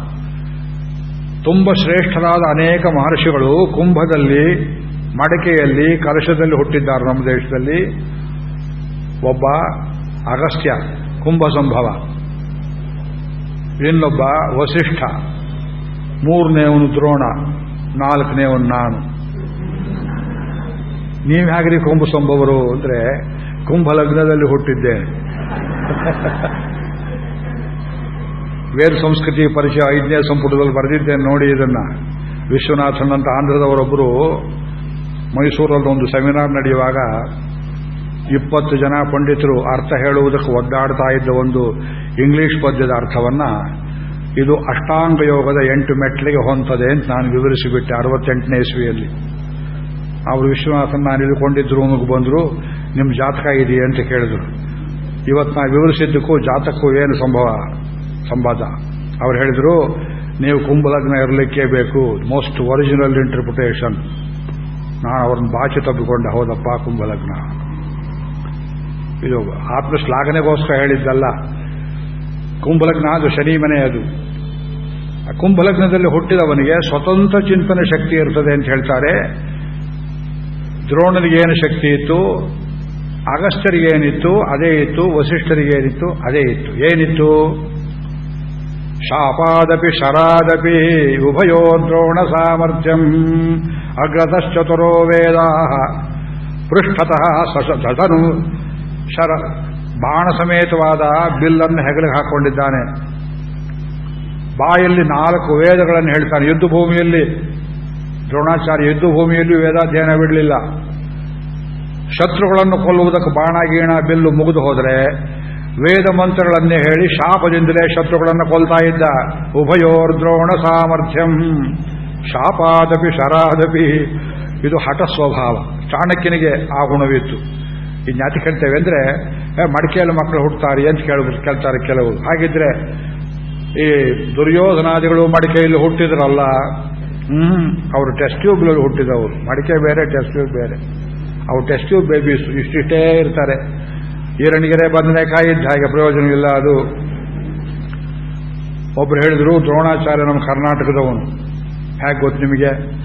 ತುಂಬ ಶ್ರೇಷ್ಠರಾದ ಅನೇಕ ಮಹರ್ಷಿಗಳು ಕುಂಭದಲ್ಲಿ, ಮಡಕೆಯಲ್ಲಿ ಕಲಶದಲ್ಲಿ ಹುಟ್ಟಿದ್ದಾರೆ ನಮ್ಮ ದೇಶದಲ್ಲಿ. ಒಬ್ಬ ಅಗಸ್ತ್ಯ ಕುಂಭ ಸಂಭವ ಇನ್ನೊಬ್ಬ ವಸಿಷ್ಠ. ಮೂರನೇವನು ದ್ರೋಣ ನಾಲ್ಕನೇವನು ನಾನು. ನೀವು ಹೇಗ್ರಿ ಕುಂಭ ಸಂಭವರು ಅಂದ್ರೆ ಕುಂಭ ಲಗ್ನದಲ್ಲಿ ಹುಟ್ಟಿದ್ದೆ. ವೇದ ಸಂಸ್ಕೃತಿ ಪರಿಚಯ ಐದನೇ ಸಂಪುಟದಲ್ಲಿ ಬರೆದಿದ್ದೇನೆ ನೋಡಿ ಇದನ್ನ. ವಿಶ್ವನಾಥನ್ ಅಂತ ಆಂಧ್ರದವರೊಬ್ಬರು ಮೈಸೂರಲ್ಲಿ ಒಂದು ಸೆಮಿನಾರ್ ನಡೆಯುವಾಗ ಇಪ್ಪತ್ತು ಜನ ಪಂಡಿತರು ಅರ್ಥ ಹೇಳುವುದಕ್ಕೆ ಒದ್ದಾಡ್ತಾ ಇದ್ದ ಒಂದು ಇಂಗ್ಲಿಷ್ ಪದ್ಯದ ಅರ್ಥವನ್ನ ಇದು ಅಷ್ಟಾಂಗ ಯೋಗದ ಎಂಟು ಮೆಟ್ಲಿಗೆ ಹೊಂತದೆ ಅಂತ ನಾನು ವಿವರಿಸಿಬಿಟ್ಟೆ ಅರವತ್ತೆಂಟನೇ ಇಸ್ವಿಯಲ್ಲಿ. ಅವರು ವಿಶ್ವನಾಥನ್ ನಾನು ಇಳ್ಕೊಂಡಿದ್ರು ರೂಮಿಗೆ ಬಂದರು ನಿಮ್ಮ ಜಾತಕ ಇದೆಯೇ? ಅಂತ ಕೇಳಿದ್ರು. ಇವತ್ತು ನಾನು ವಿವರಿಸಿದ್ದಕ್ಕೂ ಜಾತಕ್ಕೂ ಏನು ಸಂಭವ ಸಂವಾದ ಅವ್ರು ಹೇಳಿದರು, ನೀವು ಕುಂಭಲಗ್ನ ಇರಲಿಕ್ಕೇ ಬೇಕು ಮೋಸ್ಟ್ ಒರಿಜಿನಲ್ ಇಂಟರ್ಪ್ರಿಟೇಷನ್ ನಾನು ಅವ್ರನ್ನ ಭಾಷೆ ತಬ್ಬಿಕೊಂಡೆ, ಹೌದಪ್ಪ, ಕುಂಭಲಗ್ನ. ಇದು ಆತ್ಮ ಶ್ಲಾಘನೆಗೋಸ್ಕರ ಹೇಳಿದ್ದಲ್ಲ. ಕುಂಭಲಗ್ನ ಅದು ಶನಿ ಮನೆ ಅದು ಕುಂಭಲಗ್ನದಲ್ಲಿ ಹುಟ್ಟಿದವನಿಗೆ ಸ್ವತಂತ್ರ ಚಿಂತನೆ ಶಕ್ತಿ ಇರ್ತದೆ ಅಂತ ಹೇಳ್ತಾರೆ. ದ್ರೋಣನಿಗೆ ಏನು ಶಕ್ತಿ ಇತ್ತು? ಅಗಸ್ತ್ಯರಿಗೆ ಏನಿತ್ತು? ಅದೇ ಇತ್ತು. ವಸಿಷ್ಠರಿಗೇನಿತ್ತು ಅದೇ ಇತ್ತು. ಏನಿತ್ತು? ಶಾಪಾದಪಿ ಶರಾದಪಿ ಉಭಯೋ ದ್ರೋಣ ಸಾಮರ್ಥ್ಯಂ ಅಗ್ರತಶ್ಚತುರೋ ವೇದ ಪೃಷ್ಠತಃ ಸಸನು ಶರ ಬಾಣ ಸಮೇತವಾದ ಬಿಲ್ಲನ್ನು ಹೆಗಲಿಗೆ ಹಾಕೊಂಡಿದ್ದಾನೆ. ಬಾಯಲ್ಲಿ ನಾಲ್ಕು ವೇದಗಳನ್ನು ಹೇಳ್ತಾನೆ ಯುದ್ಧ ಭೂಮಿಯಲ್ಲಿ ದ್ರೋಣಾಚಾರ್ಯ ಯುದ್ಧ ಭೂಮಿಯಲ್ಲಿ ವೇದಾಧ್ಯಯನ ಬಿಡಲಿಲ್ಲ. ಶತ್ರುಗಳನ್ನು ಕೊಲ್ಲುವುದಕ್ಕೆ ಬಾಣ ಗೀಣ ಬಿಲ್ಲು ಮುಗಿದು ಹೋದರೆ, ವೇದ ಮಂತ್ರಗಳನ್ನೇ ಹೇಳಿ ಶಾಪದಿಂದಲೇ ಶತ್ರುಗಳನ್ನು ಕೊಲ್ತಾ ಇದ್ದ. ಉಭಯೋರ್ ದ್ರೋಣ ಸಾಮರ್ಥ್ಯಂ, ಶಾಪಾದಪಿ ಶರಾದಪಿ. ಇದು ಹಠ ಸ್ವಭಾವ ಚಾಣಕ್ಯನಿಗೆ ಆ ಗುಣವಿತ್ತು. ಇನ್ಯಾತಿ ಕೇಳ್ತೇವೆ ಅಂದ್ರೆ ಮಡಿಕೆಯಲ್ಲಿ ಮಕ್ಕಳು ಹುಡ್ತಾರೆ ಅಂತ ಕೇಳ ಕೇಳ್ತಾರೆ ಕೆಲವರು ಹಾಗಿದ್ರೆ ಈ ದುರ್ಯೋಧನಾದಿಗಳು ಮಡಿಕೆಯಲ್ಲಿ ಹುಟ್ಟಿದ್ರಲ್ಲ ಹ್ಮ್. ಅವರು ಟೆಸ್ಟ್ ಟ್ಯೂಬ್ಗಳಲ್ಲಿ ಹುಟ್ಟಿದವರು. ಮಡಿಕೆ ಬೇರೆ ಟೆಸ್ಟ್ ಟ್ಯೂಬ್ ಬೇರೆ. ಅವ್ರು ಟೆಸ್ಟ್ ಟ್ಯೂಬ್ ಬೇಬೀಸ್ ಇಷ್ಟಿಷ್ಟೇ ಇರ್ತಾರೆ. ಈರಣಿಗೆರೆ ಬಂದನೆ ಇದ್ದ ಹಾಗೆ ಪ್ರಯೋಜನ ಇಲ್ಲ ಅದು. ಒಬ್ರು ಹೇಳಿದ್ರು ದ್ರೋಣಾಚಾರ್ಯ ನಮ್ಮ ಕರ್ನಾಟಕದವನು. ಹೇಗೆ ಗೊತ್ತು ನಿಮಗೆ?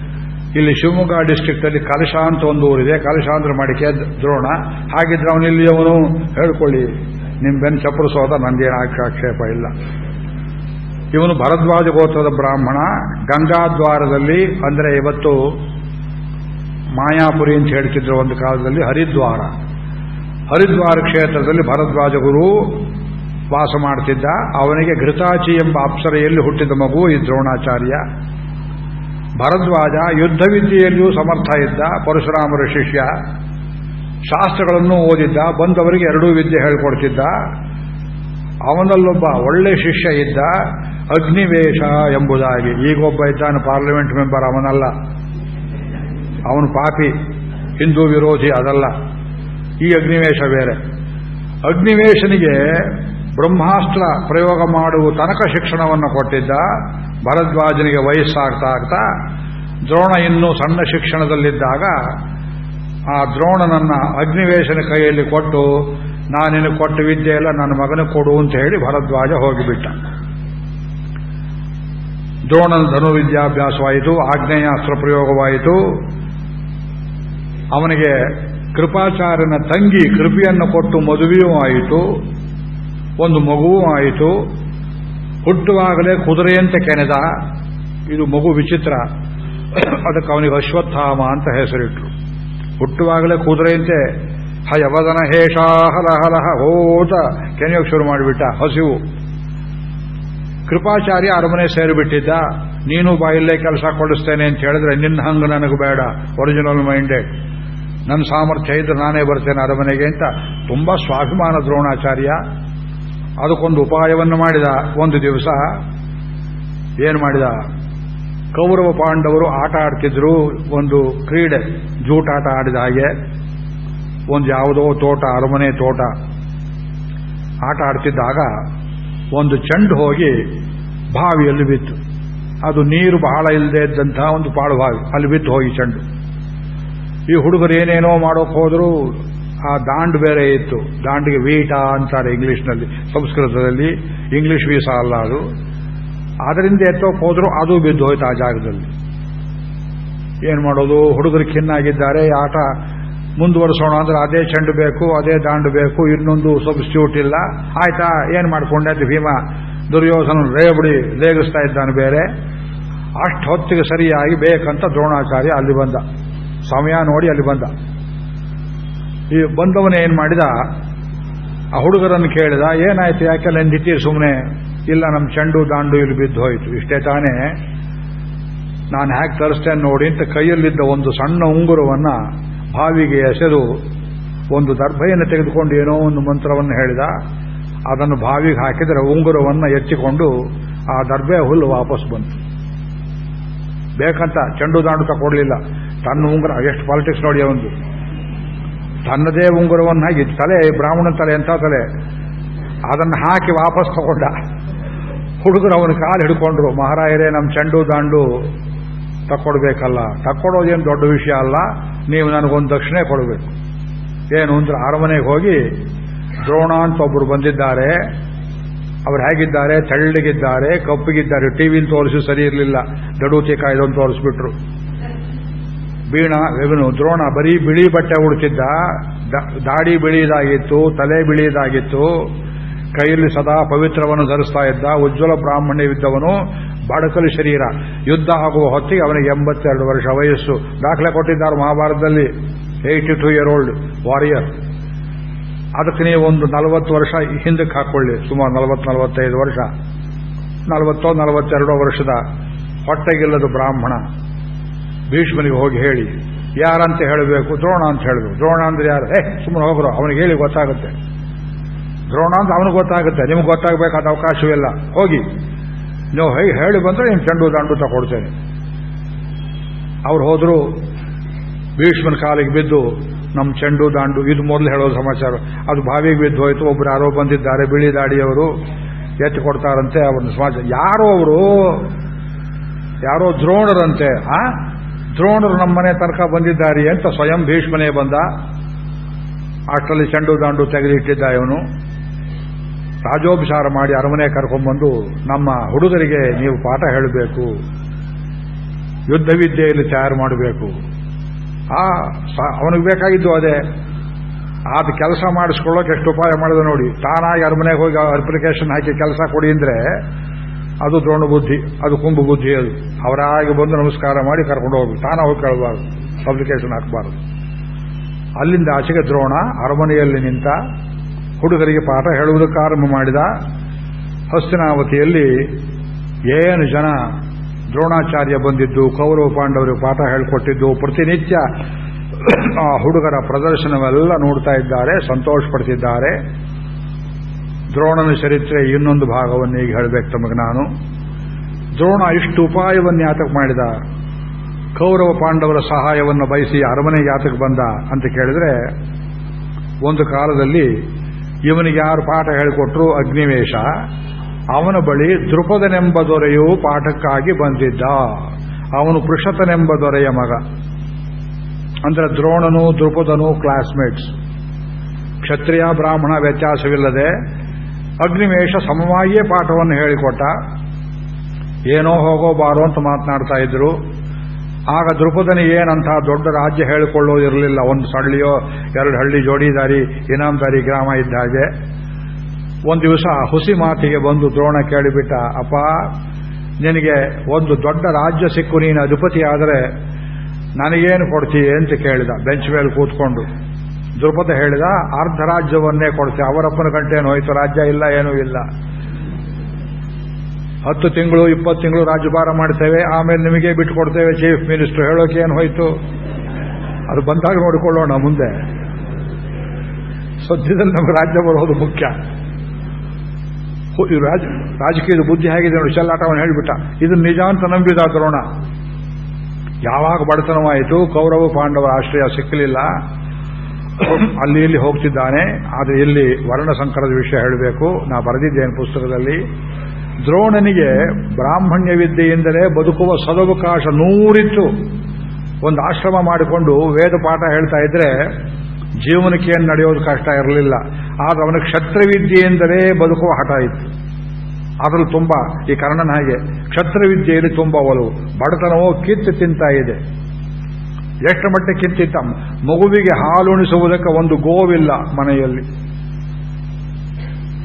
ಇಲ್ಲಿ ಶಿವಮೊಗ್ಗ ಡಿಸ್ಟ್ರಿಕ್ಟ್ ಅಲ್ಲಿ ಕಲಶ ಅಂತ ಒಂದು ಊರಿದೆ. ಕಲಶ ಅಂದ್ರೆ ಮಡಿಕೆ ದ್ರೋಣ. ಹಾಗಿದ್ರೆ ಅವನು ಇಲ್ಲಿಯವನು ಹೇಳ್ಕೊಳ್ಳಿ, ನಿಮ್ ಬೆನ್ ಚಪ್ಪರಿಸೋದ ನಂದೇನು ಆಕ್ಷೇಪ ಇಲ್ಲ. ಇವನು ಭರದ್ವಾಜ ಗೋತ್ರದ ಬ್ರಾಹ್ಮಣ. ಗಂಗಾದ್ವಾರದಲ್ಲಿ, ಅಂದ್ರೆ ಇವತ್ತು ಮಾಯಾಪುರಿ ಅಂತ ಹೇಳ್ತಿದ್ರು ಒಂದು ಕಾಲದಲ್ಲಿ, ಹರಿದ್ವಾರ. ಹರಿದ್ವಾರ ಕ್ಷೇತ್ರದಲ್ಲಿ ಭರದ್ವಾಜ ಗುರು ವಾಸ ಮಾಡ್ತಿದ್ದ. ಅವನಿಗೆ ಘೃತಾಚಿ ಎಂಬ ಅಪ್ಸರೆಯಲ್ಲಿ ಹುಟ್ಟಿದ ಮಗು ಈ ದ್ರೋಣಾಚಾರ್ಯ. ಭರದ್ವಾಜ ಯುದ್ಧ ವಿದ್ಯೆಯಲ್ಲಿಯೂ ಸಮರ್ಥ ಇದ್ದ ಪರಶುರಾಮರ ಶಿಷ್ಯ, ಶಾಸ್ತ್ರಗಳನ್ನು ಓದಿದ್ದ, ಬಂದವರಿಗೆ ಎರಡೂ ವಿದ್ಯೆ ಹೇಳ್ಕೊಡ್ತಿದ್ದ. ಅವನಲ್ಲೊಬ್ಬ ಒಳ್ಳೆ ಶಿಷ್ಯ ಇದ್ದ ಅಗ್ನಿವೇಶ ಎಂಬುದಾಗಿ. ಈಗೊಬ್ಬ ಇದ್ದಾನೆ ಪಾರ್ಲಿಮೆಂಟ್ ಮೆಂಬರ್, ಅವನಲ್ಲ. ಅವನು ಪಾಪಿ, ಹಿಂದೂ ವಿರೋಧಿ, ಅದಲ್ಲ. ಈ ಅಗ್ನಿವೇಶ ಬೇರೆ. ಅಗ್ನಿವೇಶನಿಗೆ ಬ್ರಹ್ಮಾಸ್ತ್ರ ಪ್ರಯೋಗ ಮಾಡುವ ತನಕ ಶಿಕ್ಷಣವನ್ನು ಕೊಟ್ಟಿದ್ದ. ಭರದ್ವಾಜನಿಗೆ ವಯಸ್ಸಾಗ್ತಾ ಆಗ್ತಾ, ದ್ರೋಣ ಇನ್ನೂ ಸಣ್ಣ ಶಿಕ್ಷಣದಲ್ಲಿದ್ದಾಗ, ಆ ದ್ರೋಣನನ್ನ ಅಗ್ನಿವೇಶನ ಕೈಯಲ್ಲಿ ಕೊಟ್ಟು ನಾನಿನ ಕೊಟ್ಟ ವಿದ್ಯೆ ಎಲ್ಲ ನನ್ನ ಮಗನ ಕೊಡು ಅಂತ ಹೇಳಿ ಭರದ್ವಾಜ ಹೋಗಿಬಿಟ್ಟ. ದ್ರೋಣನ ಧನು ವಿದ್ಯಾಭ್ಯಾಸವಾಯಿತು ಆಗ್ನೇಯಾಸ್ತ್ರ ಪ್ರಯೋಗವಾಯಿತು. ಅವನಿಗೆ ಕೃಪಾಚಾರ್ಯನ ತಂಗಿ ಕೃಪೆಯನ್ನು ಕೊಟ್ಟು ಮದುವೆಯೂ ಆಯಿತು. ಒಂದು ಮಗುವೂ ಆಯಿತು. ಹುಟ್ಟುವಾಗಲೇ ಕುದುರೆಯಂತೆ ಕೆನೆದ. ಇದು ಮಗು ವಿಚಿತ್ರ. ಅದಕ್ಕೆ ಅವನಿಗೆ ಅಶ್ವತ್ಥಾಮ ಅಂತ ಹೆಸರಿಟ್ರು. ಹುಟ್ಟುವಾಗಲೇ ಕುದುರೆಯಂತೆ ಹಯವದನ ಹೇಷ ಹಲ ಹಲಹ ಹೋತ ಕೆನೆಯೋಕೆ ಶುರು ಮಾಡಿಬಿಟ್ಟ ಹಸಿವು. ಕೃಪಾಚಾರ್ಯ ಅರಮನೆ ಸೇರಿಬಿಟ್ಟಿದ್ದ. ನೀನು ಬಾಯಿಲ್ಲೇ ಕೆಲಸ ಕೊಡಿಸ್ತೇನೆ ಅಂತ ಹೇಳಿದ್ರೆ ನಿನ್ನ ಹಂಗ ನನಗೆ ಬೇಡ ಒರಿಜಿನಲ್ ಮೈಂಡೆಡ್ ನನ್ನ ಸಾಮರ್ಥ್ಯ ಇದ್ರೆ ನಾನೇ ಬರ್ತೇನೆ ಅರಮನೆಗೆ ಅಂತ. ತುಂಬಾ ಸ್ವಾಭಿಮಾನ ದ್ರೋಣಾಚಾರ್ಯ. ಅದಕ್ಕೊಂದು ಉಪಾಯವನ್ನು ಮಾಡಿದ ಒಂದು ದಿವಸ, ಏನು ಮಾಡಿದ? ಕೌರವ ಪಾಂಡವರು ಆಟ ಆಡ್ತಿದ್ರು, ಒಂದು ಕ್ರೀಡೆ ಜೂಟಾಟ ಆಡಿದ ಹಾಗೆ, ಒಂದು ಯಾವುದೋ ತೋಟ, ಅರಮನೆ ತೋಟ. ಆಟ ಆಡ್ತಿದ್ದಾಗ ಒಂದು ಚೆಂಡು ಹೋಗಿ ಬಾವಿಯಲ್ಲಿ ಬಿತ್ತು. ಅದು ನೀರು ಬಹಳ ಇಲ್ಲದೆ ಇದ್ದಂತಹ ಒಂದು ಪಾಳು ಬಾವಿ, ಅಲ್ಲಿ ಬಿತ್ತು ಹೋಗಿ ಚೆಂಡು. ಈ ಹುಡುಗರು ಏನೇನೋ ಮಾಡೋಕೆ ಹೋದ್ರು ಆ ದಾಂಡ್ ಬೇರೆ ಇತ್ತು. ದಾಂಡಿಗೆ ವೀಟ ಅಂತಾರೆ ಇಂಗ್ಲಿಷ್ನಲ್ಲಿ, ಸಂಸ್ಕೃತದಲ್ಲಿ. ಇಂಗ್ಲಿಷ್ ವೀಸ ಅಲ್ಲ ಅದು. ಅದರಿಂದ ಎತ್ತೋಕ್ ಹೋದ್ರು ಅದು ಬಿದ್ದು ಹೋಯ್ತು ಆ ಜಾಗದಲ್ಲಿ. ಏನ್ ಮಾಡೋದು? ಹುಡುಗರು ಖಿನ್ನಾಗಿದ್ದಾರೆ. ಆಟ ಮುಂದುವರಿಸೋಣ ಅಂದ್ರೆ ಅದೇ ಚೆಂಡು ಬೇಕು, ಅದೇ ದಾಂಡು ಬೇಕು, ಇನ್ನೊಂದು ಸಬ್ಸ್ಟ್ಯೂಟ್ ಇಲ್ಲ. ಆಯ್ತಾ? ಏನ್ ಮಾಡ್ಕೊಂಡೆ? ಭೀಮ. ದುರ್ಯೋಧನ ರೇಬಡಿ ರೇಗಿಸ್ತಾ ಇದ್ದಾನೆ ಬೇರೆ. ಅಷ್ಟು ಹೊತ್ತಿಗೆ ಸರಿಯಾಗಿ ಬೇಕಂತ ದ್ರೋಣಾಚಾರ್ಯ ಅಲ್ಲಿ ಬಂದ. ಸಮಯ ನೋಡಿ ಅಲ್ಲಿ ಬಂದ. ಈ ಬಂದವನೇ ಏನ್ ಮಾಡಿದ? ಆ ಹುಡುಗರನ್ನು ಕೇಳಿದ, ಏನಾಯ್ತು ಯಾಕೆಲ್ಲ ನಿಂತಿರಿ ಸುಮ್ಮನೆ ಇಲ್ಲ ನಮ್ಮ ಚೆಂಡು ದಾಂಡು ಇಲ್ಲಿ ಬಿದ್ದು ಹೋಯ್ತು. ಇಷ್ಟೇ ತಾನೇ, ನಾನು ಹ್ಯಾಕ್ ತರಿಸ್ತೇನೆ ನೋಡಿ ಅಂತ ಕೈಯಲ್ಲಿದ್ದ ಒಂದು ಸಣ್ಣ ಉಂಗುರವನ್ನ ಬಾವಿಗೆ ಎಸೆದು ಒಂದು ದರ್ಭೆಯನ್ನು ತೆಗೆದುಕೊಂಡು ಏನೋ ಒಂದು ಮಂತ್ರವನ್ನು ಹೇಳಿದ. ಅದನ್ನು ಬಾವಿಗೆ ಹಾಕಿದರೆ ಉಂಗುರವನ್ನು ಎಚ್ಚಿಕೊಂಡು ಆ ದರ್ಭೆ ಹುಲ್ಲು ವಾಪಸ್ ಬಂತು. ಬೇಕಂತ ಚೆಂಡು ದಾಂಡು ತಕೊಡ್ಲಿಲ್ಲ. ತನ್ನ ಉಂಗುರ ಎಷ್ಟು ಪಾಲಿಟಿಕ್ಸ್ ನೋಡಿ ಒಂದು ತನ್ನದೇ ಉಂಗುರವನ್ನು ಹಾಕಿ, ತಲೆ ಬ್ರಾಹ್ಮಣ ತಲೆ ಎಂಥ ತಲೆ. ಅದನ್ನು ಹಾಕಿ ವಾಪಸ್ ತಗೊಂಡ. ಹುಡುಗರು ಅವನ ಕಾಲು ಹಿಡ್ಕೊಂಡ್ರು, ಮಹಾರಾಯರೇ, ನಮ್ಮ ಚೆಂಡು ದಾಂಡು ತಕ್ಕೊಡ್ಬೇಕಲ್ಲ. ತಕ್ಕೊಡೋದೇನು ದೊಡ್ಡ ವಿಷಯ ಅಲ್ಲ. ನೀವು ನನಗೊಂದು ದಕ್ಷಿಣೆ ಕೊಡಬೇಕು. ಏನು ಅಂದ್ರೆ ಅರಮನೆಗೆ ಹೋಗಿ ದ್ರೋಣ ಅಂತ ಒಬ್ಬರು ಬಂದಿದ್ದಾರೆ. ಅವ್ರು ಹೇಗಿದ್ದಾರೆ? ತೆಳ್ಳಗಿದ್ದಾರೆ, ಕಪ್ಪಿಗಿದ್ದಾರೆ. ಟಿವಿಲಿ ತೋರಿಸಿ ಸರಿ ಇರಲಿಲ್ಲ. ದಡೂತಿ ಕಾಯ್ದೊಂದು ತೋರಿಸ್ಬಿಟ್ರು. ಬೀಣ ರೆವನು ದ್ರೋಣ, ಬರೀ ಬಿಳಿ ಬಟ್ಟೆ ಉಡ್ತಿದ್ದ ದಾಡಿ ಬಿಳಿದಾಗಿತ್ತು, ತಲೆ ಬಿಳಿದಾಗಿತ್ತು, ಕೈಯಲ್ಲಿ ಸದಾ ಪವಿತ್ರವನ್ನು ಧರಿಸ್ತಾ ಇದ್ದ, ಉಜ್ವಲ ಬ್ರಾಹ್ಮಣ್ಯವಿದ್ದವನು ಬಡಕಲು ಶರೀರ. ಯುದ್ಧ ಆಗುವ ಹೊತ್ತಿಗೆ ಅವನಿಗೆ ಎಂಬತ್ತೆರಡು ವರ್ಷ ವಯಸ್ಸು. ದಾಖಲೆ ಕೊಟ್ಟಿದ್ದಾರೆ ಮಹಾಭಾರತದಲ್ಲಿ. Eighty two year old warrior ಅದಕ್ಕೆ ನೀವು ಒಂದು ನಲವತ್ತು ವರ್ಷ ಹಿಂದಕ್ಕೆ ಹಾಕೊಳ್ಳಿ ಸುಮಾರು ನಲವತ್ತು, ನಲವತ್ತೈದು ವರ್ಷ. ನಲವತ್ತೋ, ನಲವತ್ತೆರಡೋ ವರ್ಷದ ಹೊಟ್ಟೆಗಿಲ್ಲದ ಬ್ರಾಹ್ಮಣ. ಭೀಷ್ಮನಿಗೆ ಹೋಗಿ ಹೇಳಿ, ಯಾರಂತ ಹೇಳಬೇಕು? ದ್ರೋಣ ಅಂತ ಹೇಳಿದ್ರು ದ್ರೋಣ ಅಂದ್ರೆ ಯಾರು? ಹೇ, ಸುಮ್ಮನೆ ಹೋಗ್ರು ಅವನಿಗೆ ಹೇಳಿ ಗೊತ್ತಾಗುತ್ತೆ. ದ್ರೋಣ ಅಂತ ಅವನಿಗೆ ಗೊತ್ತಾಗುತ್ತೆ, ನಿಮ್ಗೆ ಗೊತ್ತಾಗಬೇಕಾದ ಅವಕಾಶವಿಲ್ಲ ಹೋಗಿ. ನೀವು ಹೇಳಿ ಬಂದ್ರೆ ನಿಮ್ಮ ಚೆಂಡು ದಾಂಡು ತಗೊಡ್ತೇನೆ. ಅವ್ರು ಹೋದ್ರು, ಭೀಷ್ಮನ ಕಾಲಿಗೆ ಬಿದ್ದು ನಮ್ಮ ಚೆಂಡು ದಾಂಡು, ಇದು ಮೊದಲು ಹೇಳೋ ಸಮಾಚಾರ. ಅದು ಬಾವಿಗೆ ಬಿದ್ದು ಹೋಯ್ತು, ಒಬ್ರು ಯಾರೋ ಬಂದಿದ್ದಾರೆ, ಬಿಳಿ ದಾಡಿಯವರು, ಎತ್ತಿ ಕೊಡ್ತಾರಂತೆ, ಅವ್ರನ್ನ ಸಮಾಚಾರ ಯಾರೋ ಅವರು, ಯಾರೋ ದ್ರೋಣರಂತೆ, ಆ? ದ್ರೋಣರು ನಮ್ಮನೆ ತನಕ ಬಂದಿದ್ದಾರೆ ಅಂತ ಸ್ವಯಂ ಭೀಷ್ಮನೇ ಬಂದ. ಅಷ್ಟರಲ್ಲಿ ಚೆಂಡು ದಾಂಡು ತೆಗೆದಿಟ್ಟಿದ್ದ ಇವನು. ರಾಜೋಪಚಾರ ಮಾಡಿ ಅರಮನೆ ಕರ್ಕೊಂಡ್ಬಂದು, ನಮ್ಮ ಹುಡುಗರಿಗೆ ನೀವು ಪಾಠ ಹೇಳಬೇಕು. ಯುದ್ಧ ವಿದ್ಯೆಯಲ್ಲಿ ತಯಾರು ಮಾಡಬೇಕು. ಆ ಅವನಿಗೆ ಬೇಕಾಗಿದ್ದು ಅದೇ. ಆದ ಕೆಲಸ ಮಾಡಿಸ್ಕೊಳ್ಳೋಕೆ ಎಷ್ಟು ಉಪಾಯ ಮಾಡಿದ ನೋಡಿ. ತಾನಾಗಿ ಅರಮನೆಗೆ ಹೋಗಿ ಅಪ್ಲಿಕೇಶನ್ ಹಾಕಿ ಕೆಲಸ ಕೊಡಿ ಅಂದ್ರೆ ಅದು ದ್ರೋಣ ಬುದ್ಧಿ ಅದು ಕುಂಭ ಬುದ್ಧಿ ಅದು ಅವರಾಗಿ ಬಂದು ನಮಸ್ಕಾರ ಮಾಡಿ ಕರ್ಕೊಂಡು ಹೋಗಿ ತಾನ ಹೋಗಿ ಕೇಳಬಾರ್ದು ಪಬ್ಲಿಕೇಶನ್ ಹಾಕಬಾರ್ದು. ಅಲ್ಲಿಂದ ಆಚೆಗೆ ದ್ರೋಣ, ಅರಮನೆಯಲ್ಲಿ ನಿಂತ ಹುಡುಗರಿಗೆ ಪಾಠ ಹೇಳುವುದಕ್ಕೆ ಆರಂಭ ಮಾಡಿದ. ಹಸ್ತಿನಾವತಿಯಲ್ಲಿ ಏನು ಜನ ದ್ರೋಣಾಚಾರ್ಯ ಬಂದಿದ್ದು, ಕೌರವ ಪಾಂಡವರಿಗೆ ಪಾಠ ಹೇಳಿಕೊಟ್ಟಿದ್ದು, ಪ್ರತಿನಿತ್ಯ ಆ ಹುಡುಗರ ಪ್ರದರ್ಶನವೆಲ್ಲ ನೋಡ್ತಾ ಇದ್ದಾರೆ ಸಂತೋಷ ಪಡ್ತಿದ್ದಾರೆ ದ್ರೋಣನ ಚರಿತ್ರೆ ಇನ್ನೊಂದು ಭಾಗವನ್ನು ಈಗ ಹೇಳಬೇಕು ತಮಗೆ ನಾನು. ದ್ರೋಣ ಇಷ್ಟು ಉಪಾಯವನ್ನು ಯಾತಕ್ಕೆ ಮಾಡಿದ? ಕೌರವ ಪಾಂಡವರ ಸಹಾಯವನ್ನು ಬಯಸಿ ಅರಮನೆ ಯಾತಕ ಬಂದ ಅಂತ ಕೇಳಿದ್ರೆ, ಒಂದು ಕಾಲದಲ್ಲಿ ಇವನಿಗೆ ಯಾರು ಪಾಠ ಹೇಳಿಕೊಟ್ರು? ಅಗ್ನಿವೇಶ. ಅವನ ಬಳಿ ದೃಪದನೆಂಬ ದೊರೆಯು ಪಾಠಕ್ಕಾಗಿ ಬಂದಿದ್ದ. ಅವನು ಪೃಷತನೆಂಬ ದೊರೆಯ ಮಗ. ಅಂದ್ರೆ ದ್ರೋಣನು ದೃಪದನು ಕ್ಲಾಸ್ಮೇಟ್ಸ್ ಕ್ಷತ್ರಿಯ, ಬ್ರಾಹ್ಮಣ ವ್ಯತ್ಯಾಸವಿಲ್ಲದೆ ಅಗ್ನಿವೇಶ ಸಮವಾಗಿಯೇ ಪಾಠವನ್ನು ಹೇಳಿಕೊಟ್ಟ. ಏನೋ ಹೋಗೋ ಬಾರೋ ಅಂತ ಮಾತನಾಡ್ತಾ ಇದ್ರು. ಆಗ ದೃಪದನಿಗೆ ಏನಂತ ದೊಡ್ಡ ರಾಜ್ಯ ಹೇಳಿಕೊಳ್ಳೋದಿರಲಿಲ್ಲ. ಒಂದು ಸಳ್ಳಿಯೋ ಎರಡು ಹಳ್ಳಿ ಜೋಡಿದಾರಿ, ಇನಾಮದಾರಿ ಗ್ರಾಮ ಇದ್ದ ಹಾಗೆ. ಒಂದು ದಿವಸ ಹುಸಿ ಮಾತಿಗೆ ಬಂದು ದ್ರೋಣ ಕೇಳಿಬಿಟ್ಟ. ಅಪ್ಪ, ನಿನಗೆ ಒಂದು ದೊಡ್ಡ ರಾಜ್ಯ ಸಿಕ್ಕು, ನೀನು ಅಧಿಪತಿ ಆದರೆ ನನಗೇನು ಕೊಡ್ತೀಯ ಅಂತ ಕೇಳಿದ. ಬೆಂಚ್ ಮೇಲೆ ಕೂತ್ಕೊಂಡು. ದ್ರುಪದ ಹೇಳಿದ ಅರ್ಧ ರಾಜ್ಯವನ್ನೇ ಕೊಡ್ತೀವಿ ಅವರಪ್ಪನ ಗಂಟೇನು ಹೋಯ್ತು, ರಾಜ್ಯ ಇಲ್ಲ, ಏನೂ ಇಲ್ಲ. ಹತ್ತು ತಿಂಗಳು, ಇಪ್ಪತ್ತು ತಿಂಗಳು ರಾಜ್ಯಭಾರ ಮಾಡ್ತೇವೆ ಆಮೇಲೆ ನಿಮಗೆ ಬಿಟ್ಟು ಕೊಡ್ತೇವೆ ಚೀಫ್ ಮಿನಿಸ್ಟರ್ ಹೇಳೋಕೆ ಏನು ಹೋಯ್ತು? ಅದು ಬಂದಾಗ ನೋಡಿಕೊಳ್ಳೋಣ ಮುಂದೆ. ಸದ್ಯದಲ್ಲಿ ನಮ್ಗೆ ರಾಜ್ಯ ಬರೋದು ಮುಖ್ಯ. ರಾಜ, ರಾಜಕೀಯದ ಬುದ್ಧಿ ಹೇಗಿದೆ ನೋಡಿ, ಚೆಲ್ಲಾಟವನ್ನು ಹೇಳಿಬಿಟ್ಟ. ಇದು ನಿಜ ಅಂತ ನಂಬಿದ ದ್ರೋಣ ಯಾವಾಗ ಬಡತನವಾಯಿತು, ಕೌರವ ಪಾಂಡವರ ಆಶ್ರಯ ಸಿಕ್ಕಲಿಲ್ಲ. ಅಲ್ಲಿ ಇಲ್ಲಿ ಹೋಗ್ತಿದ್ದಾನೆ. ಆದರೆ ಇಲ್ಲಿ ವರ್ಣ ಸಂಕರದ ವಿಷಯ ಹೇಳಬೇಕು. ನಾ ಬರೆದಿದ್ದೇನೆ ಪುಸ್ತಕದಲ್ಲಿ. ದ್ರೋಣನಿಗೆ ಬ್ರಾಹ್ಮಣ್ಯ ವಿದ್ಯೆಯಿಂದಲೇ ಬದುಕುವ ಸದವಕಾಶ ನೂರಿತ್ತು. ಒಂದು ಆಶ್ರಮ ಮಾಡಿಕೊಂಡು ವೇದ ಪಾಠ ಹೇಳ್ತಾ ಇದ್ರೆ ಜೀವನಕ್ಕೆ ಏನು ನಡೆಯೋದು ಕಷ್ಟ ಇರಲಿಲ್ಲ. ಆದ್ರೆ ಅವನ ಕ್ಷತ್ರವಿದ್ಯೆಯಿಂದಲೇ ಬದುಕುವ ಹಠ ಇತ್ತು. ಅದರಲ್ಲಿ ತುಂಬಾ, ಈ ಕರ್ಣನ ಹಾಗೆ, ಕ್ಷತ್ರವಿದ್ಯೆಯಲ್ಲಿ ತುಂಬಾ ಒಲವು. ಬಡತನವೋ ಕಿತ್ತು ತಿಂತಾ ಇದೆ. ಎಷ್ಟು ಮಟ್ಟಿಗೆ ಕಿತ್ತಿತ್ತ ಮಗುವಿಗೆ ಹಾಲುಣಿಸುವುದಕ್ಕೆ ಒಂದು ಗೋವಿಲ್ಲ ಮನೆಯಲ್ಲಿ.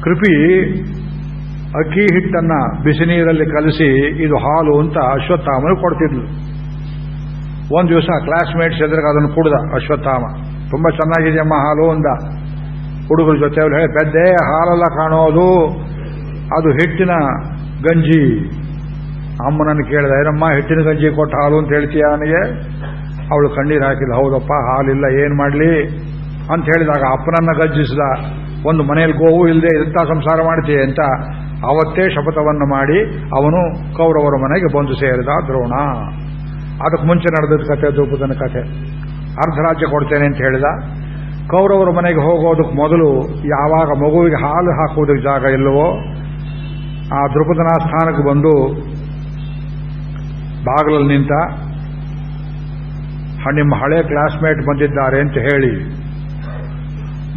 ಕೃಪಿ ಅಕ್ಕಿ ಹಿಟ್ಟನ್ನ ಬಿಸಿ ನೀರಲ್ಲಿ ಕಲಸಿ ಇದು ಹಾಲು ಅಂತ ಅಶ್ವತ್ಥಾಮನು ಕೊಡ್ತಿದ್ಲು. ಒಂದು ದಿವಸ ಕ್ಲಾಸ್ಮೇಟ್ಸ್ ಎದುರಿಗೆ ಅದನ್ನು ಕುಡ್ದ ಅಶ್ವತ್ಥಾಮ. ತುಂಬಾ ಚೆನ್ನಾಗಿದೆಯಮ್ಮ ಹಾಲು ಅಂದ. ಹುಡುಗರ ಜೊತೆ ಅವ್ರು ಹೇಳಿ, ಪೆದ್ದೆ ಹಾಲೆಲ್ಲ ಕಾಣೋದು ಅದು ಹಿಟ್ಟಿನ ಗಂಜಿ. ಅಮ್ಮನನ್ನು ಕೇಳಿದ, ಏನಮ್ಮ ಹಿಟ್ಟಿನ ಗಂಜಿ ಕೊಟ್ಟ ಹಾಲು? ಅಂತ ಹೇಳ್ತೀಯ ನನಗೆ? ಅವಳು ಕಣ್ಣೀರು ಹಾಕಿಲ್ಲ ಹೌದಪ್ಪ, ಹಾಲಿಲ್ಲ, ಏನ್ ಮಾಡಲಿ? ಅಂತ ಹೇಳಿದಾಗ ಅಪ್ಪನನ್ನ ಗಜ್ಜಿಸಿದ ಒಂದು ಮನೆಯಲ್ಲಿ ಗೋವು ಇಲ್ಲದೆ ಇಂಥ ಸಂಸಾರ ಮಾಡ್ತೀಯ ಅಂತ ಅವತ್ತೇ ಶಪಥವನ್ನು ಮಾಡಿ ಅವನು ಕೌರವರ ಮನೆಗೆ ಬಂದು ಸೇರಿದ ದ್ರೋಣ. ಅದಕ್ಕೆ ಮುಂಚೆ ನಡೆದ ಕತೆ ದ್ರೌಪದನ ಕತೆ. ಅರ್ಧ ರಾಜ್ಯ ಕೊಡ್ತೇನೆ ಅಂತ ಹೇಳಿದ. ಕೌರವರ ಮನೆಗೆ ಹೋಗೋದಕ್ಕೆ ಮೊದಲು ಯಾವಾಗ ಮಗುವಿಗೆ ಹಾಲು ಹಾಕುವುದಕ್ಕೆ ಜಾಗ ಇಲ್ಲವೋ, ಆ ದ್ರುಪದನ ಸ್ಥಾನಕ್ಕೆ ಬಂದು ಬಾಗಿಲಲ್ಲಿ ನಿಂತ ನಿಮ್ಮ ಹಳೆ ಕ್ಲಾಸ್ಮೇಟ್ ಬಂದಿದ್ದಾರೆ ಅಂತ ಹೇಳಿ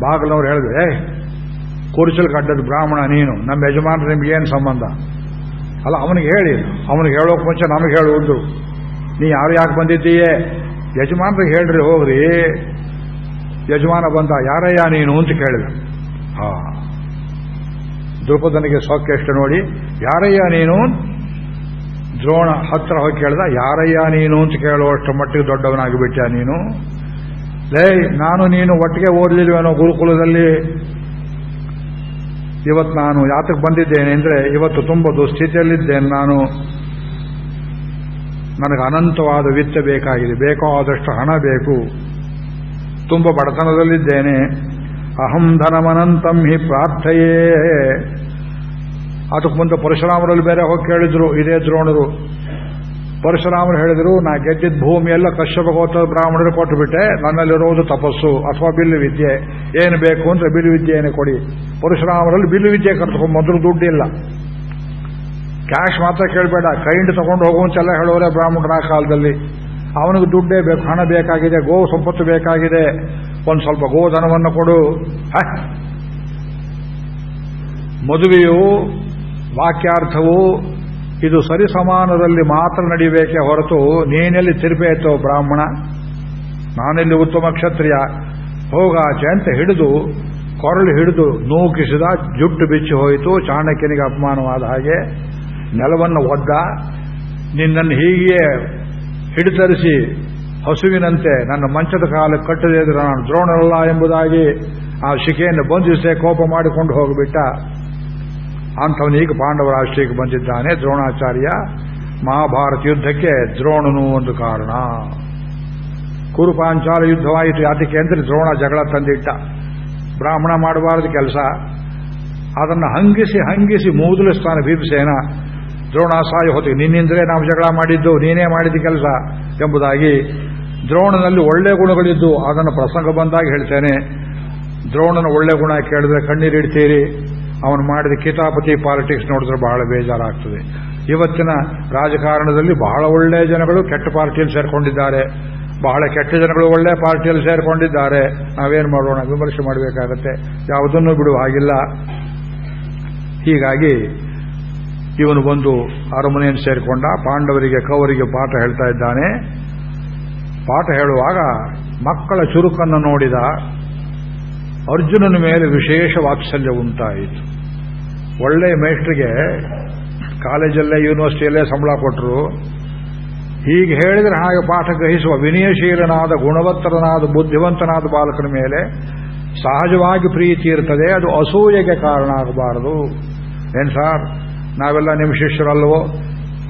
ಬಾಗಿಲವ್ರು ಹೇಳಿದ್ರು ಏ ಕುರ್ಚಲ್ ಕಡ್ಡದ ಬ್ರಾಹ್ಮಣ ನೀನು, ನಮ್ಮ ಯಜಮಾನ್ರು ನಿಮ್ಗೇನು ಸಂಬಂಧ? ಅಲ್ಲ, ಅವನಿಗೆ ಹೇಳಿ, ಅವನಿಗೆ ಹೇಳೋಕ್ ಮುಂಚೆ ನಮಗೆ ಹೇಳುವುದು ನೀ ಯಾರು ಯಾಕೆ ಬಂದಿದ್ದೀಯೇ? ಯಜಮಾನ್ರಿಗೆ ಹೇಳ್ರಿ, ಹೋಗ್ರಿ, ಯಜಮಾನ ಬಂದ, ಯಾರಯ್ಯ ನೀನು? ಅಂತ ಕೇಳಿದ ಹಾ, ದ್ರುಪದನಿಗೆ ಎಷ್ಟು ನೋಡಿ, ಯಾರಯ್ಯ ನೀನು? ದ್ರೋಣ ಹತ್ರ ಹೋಗಿ ಕೇಳ್ದ, ಯಾರಯ್ಯ ನೀನು ಅಂತ ಕೇಳುವಷ್ಟು ಮಟ್ಟಿಗೆ ದೊಡ್ಡವನಾಗಿಬಿಟ್ಟ ನೀನು? ಲೇ, ನಾನು ನೀನು ಒಟ್ಟಿಗೆ ಓದಲಿಲ್ವೇನೋ ಗುರುಕುಲದಲ್ಲಿ? ಇವತ್ತು ನಾನು ಯಾತಕ್ಕೆ ಬಂದಿದ್ದೇನೆ ಅಂದ್ರೆ ಇವತ್ತು ತುಂಬ ದುಸ್ಥಿತಿಯಲ್ಲಿದ್ದೇನೆ ನಾನು. ನನಗೆ ಅನಂತವಾದ ವಿತ್ತ ಬೇಕಾಗಿದೆ ಬೇಕಾದಷ್ಟು ಹಣ ಬೇಕು. ತುಂಬ ಬಡತನದಲ್ಲಿದ್ದೇನೆ. ಅಹಂ ಧನಮನಂತಂ ಹಿ ಪ್ರಾರ್ಥಯೇ. ಅದಕ್ಕೆ ಮುಂದೆ ಪರಶುರಾಮರಲ್ಲಿ ಬೇರೆ ಹೋಗಿ ಕೇಳಿದ್ರು ಇದೇ ದ್ರೋಣರು. ಪರಶುರಾಮರು ಹೇಳಿದ್ರು, ನಾ ಗೆದ್ದಿದ್ದ ಭೂಮಿಯೆಲ್ಲ ಕಶ್ಯಪ ಗೋತ್ರ ಬ್ರಾಹ್ಮಣರು ಕೊಟ್ಟುಬಿಟ್ಟೆ ನನ್ನಲ್ಲಿರೋದು ತಪಸ್ಸು ಅಥವಾ ಬಿಲ್ಲು ವಿದ್ಯೆ. ಏನು ಬೇಕು ಅಂದ್ರೆ ಬಿಲ್ಲು ವಿದ್ಯೆಯನ್ನು ಕೊಡಿ. ಪರಶುರಾಮರಲ್ಲಿ ಬಿಲ್ಲು ವಿದ್ಯೆ ಮೊದಲು ದುಡ್ಡಿಲ್ಲ. ಕ್ಯಾಶ್ ಮಾತ್ರ ಕೇಳಬೇಡ, ಕೈಂಡ್ ತಗೊಂಡು ಹೋಗುವಂತೆಲ್ಲ ಹೇಳೋರೆ ಬ್ರಾಹ್ಮಣರ ಕಾಲದಲ್ಲಿ. ಅವನಿಗೆ ದುಡ್ಡೇ ಬೇಕು, ಹಣ ಬೇಕಾಗಿದೆ, ಗೋ ಸಂಪತ್ತು ಬೇಕಾಗಿದೆ. ಒಂದು ಸ್ವಲ್ಪ ಗೋಧನವನ್ನು ಕೊಡು. ಮದುವೆಯು ವಾಕ್ಯಾರ್ಥವು ಇದು ಸರಿಸಮಾನದಲ್ಲಿ ಮಾತ್ರ ನಡೆಯಬೇಕೆ ಹೊರತು ನೀನೆಲ್ಲಿ ತಿರುಪೇತೋ ಬ್ರಾಹ್ಮಣ? ನಾನೆಲ್ಲಿ ಉತ್ತಮ ಕ್ಷತ್ರಿಯ? ಹೋಗಾಚೆ ಅಂತ ಹಿಡಿದು, ಕೊರಳು ಹಿಡಿದು ನೂಕಿಸಿದ ಜುಟ್ಟು ಬಿಚ್ಚಿ ಹೋಯಿತು. ಚಾಣಕ್ಯನಿಗೆ ಅಪಮಾನವಾದ ಹಾಗೆ ನೆಲವನ್ನು ಒದ್ದ ನಿನ್ನನ್ನು ಹೀಗೆಯೇ ಹಿಡಿತರಿಸಿ ಹಸುವಿನಂತೆ ನನ್ನ ಮಂಚದ ಕಾಲು ಕಟ್ಟದೇ. ಇದ್ರೆ ನಾನು ದ್ರೋಣರಲ್ಲ ಎಂಬುದಾಗಿ ಆ ಶಿಕೆಯನ್ನು ಬಂಧಿಸೇ ಕೋಪ ಮಾಡಿಕೊಂಡು ಹೋಗಿಬಿಟ್ಟ. ಅಂಥವನೀಗ ಪಾಂಡವರ ಆಶ್ರಯಕ್ಕೆ ಬಂದಿದ್ದಾನೆ. ದ್ರೋಣಾಚಾರ್ಯ ಮಹಾಭಾರತ ಯುದ್ಧಕ್ಕೆ ದ್ರೋಣನು ಒಂದು ಕಾರಣ. ಕುರುಪಾಂಚಾಲ ಯುದ್ಧವಾಯಿತು. ಯಾತಕ್ಕೆ ಅಂದ್ರೆ ದ್ರೋಣ ಜಗಳ ತಂದಿಟ್ಟ. ಬ್ರಾಹ್ಮಣ ಮಾಡಬಾರದು ಕೆಲಸ. ಅದನ್ನು ಹಂಗಿಸಿ ಹಂಗಿಸಿ ಮೂದಲಿಸ್ತಾನೆ ಭೀಮಸೇನ ದ್ರೋಣಾಸಾಯ ಹೊತ್ತಿಗೆ, ನಿನ್ನಿಂದಲೇ ನಾವು ಜಗಳ ಮಾಡಿದ್ದು, ನೀನೇ ಮಾಡಿದ ಕೆಲಸ ಎಂಬುದಾಗಿ ದ್ರೋಣನಲ್ಲಿ ಒಳ್ಳೆ ಗುಣಗಳಿದ್ದು. ಅದನ್ನು ಪ್ರಸಂಗ ಬಂದಾಗ ಹೇಳ್ತೇನೆ. ದ್ರೋಣನ ಒಳ್ಳೆ ಗುಣ ಕೇಳಿದ್ರೆ ಕಣ್ಣೀರಿಡ್ತೀರಿ. ಅವನು ಮಾಡಿದ ಕಿತಾಪತಿ ಪಾಲಿಟಿಕ್ಸ್ ನೋಡಿದ್ರೆ ಬಹಳ ಬೇಜಾರಾಗ್ತದೆ. ಇವತ್ತಿನ ರಾಜಕಾರಣದಲ್ಲಿ ಬಹಳ ಒಳ್ಳೆಯ ಜನಗಳು ಕೆಟ್ಟ ಪಾರ್ಟಿಯಲ್ಲಿ ಸೇರ್ಕೊಂಡಿದ್ದಾರೆ. ಬಹಳ ಕೆಟ್ಟ ಜನಗಳು ಒಳ್ಳೆ ಪಾರ್ಟಿಯಲ್ಲಿ ಸೇರ್ಕೊಂಡಿದ್ದಾರೆ. ನಾವೇನು ಮಾಡೋಣ? ವಿಮರ್ಶೆ ಮಾಡಬೇಕಾಗತ್ತೆ. ಯಾವುದನ್ನು ಬಿಡುವ ಹಾಗಿಲ್ಲ. ಹೀಗಾಗಿ ಇವನು ಬಂದು ಅರಮನೆಯನ್ನು ಸೇರಿಕೊಂಡ. ಪಾಂಡವರಿಗೆ ಕವರಿಗೆ ಪಾಠ ಹೇಳ್ತಾ ಇದ್ದಾನೆ. ಪಾಠ ಹೇಳುವಾಗ ಮಕ್ಕಳ ಚುರುಕನ್ನು ನೋಡಿದ. ಅರ್ಜುನನ ಮೇಲೆ ವಿಶೇಷ ವಾತ್ಸಲ್ಯ ಉಂಟಾಯಿತು. ಒಳ್ಳೆಯ ಮೇಷ್ಟ್ರಿಗೆ ಕಾಲೇಜಲ್ಲೇ, ಯೂನಿವರ್ಸಿಟಿಯಲ್ಲೇ ಸಂಬಳ ಕೊಟ್ಟರು ಹೀಗೆ ಹೇಳಿದರೆ ಹಾಗೆ ಪಾಠ ಗ್ರಹಿಸುವ ವಿನಯಶೀಲನಾದ ಗುಣವತ್ತರನಾದ ಬುದ್ಧಿವಂತನಾದ ಬಾಲಕನ ಮೇಲೆ ಸಹಜವಾಗಿ ಪ್ರೀತಿ ಇರ್ತದೆ. ಅದು ಅಸೂಯೆಗೆ ಕಾರಣ ಆಗಬಾರದು. ಏನ್ ಸಾರ್? ನಾವೆಲ್ಲ ನಿಮ್ಮ ಶಿಷ್ಯರಲ್ವೋ?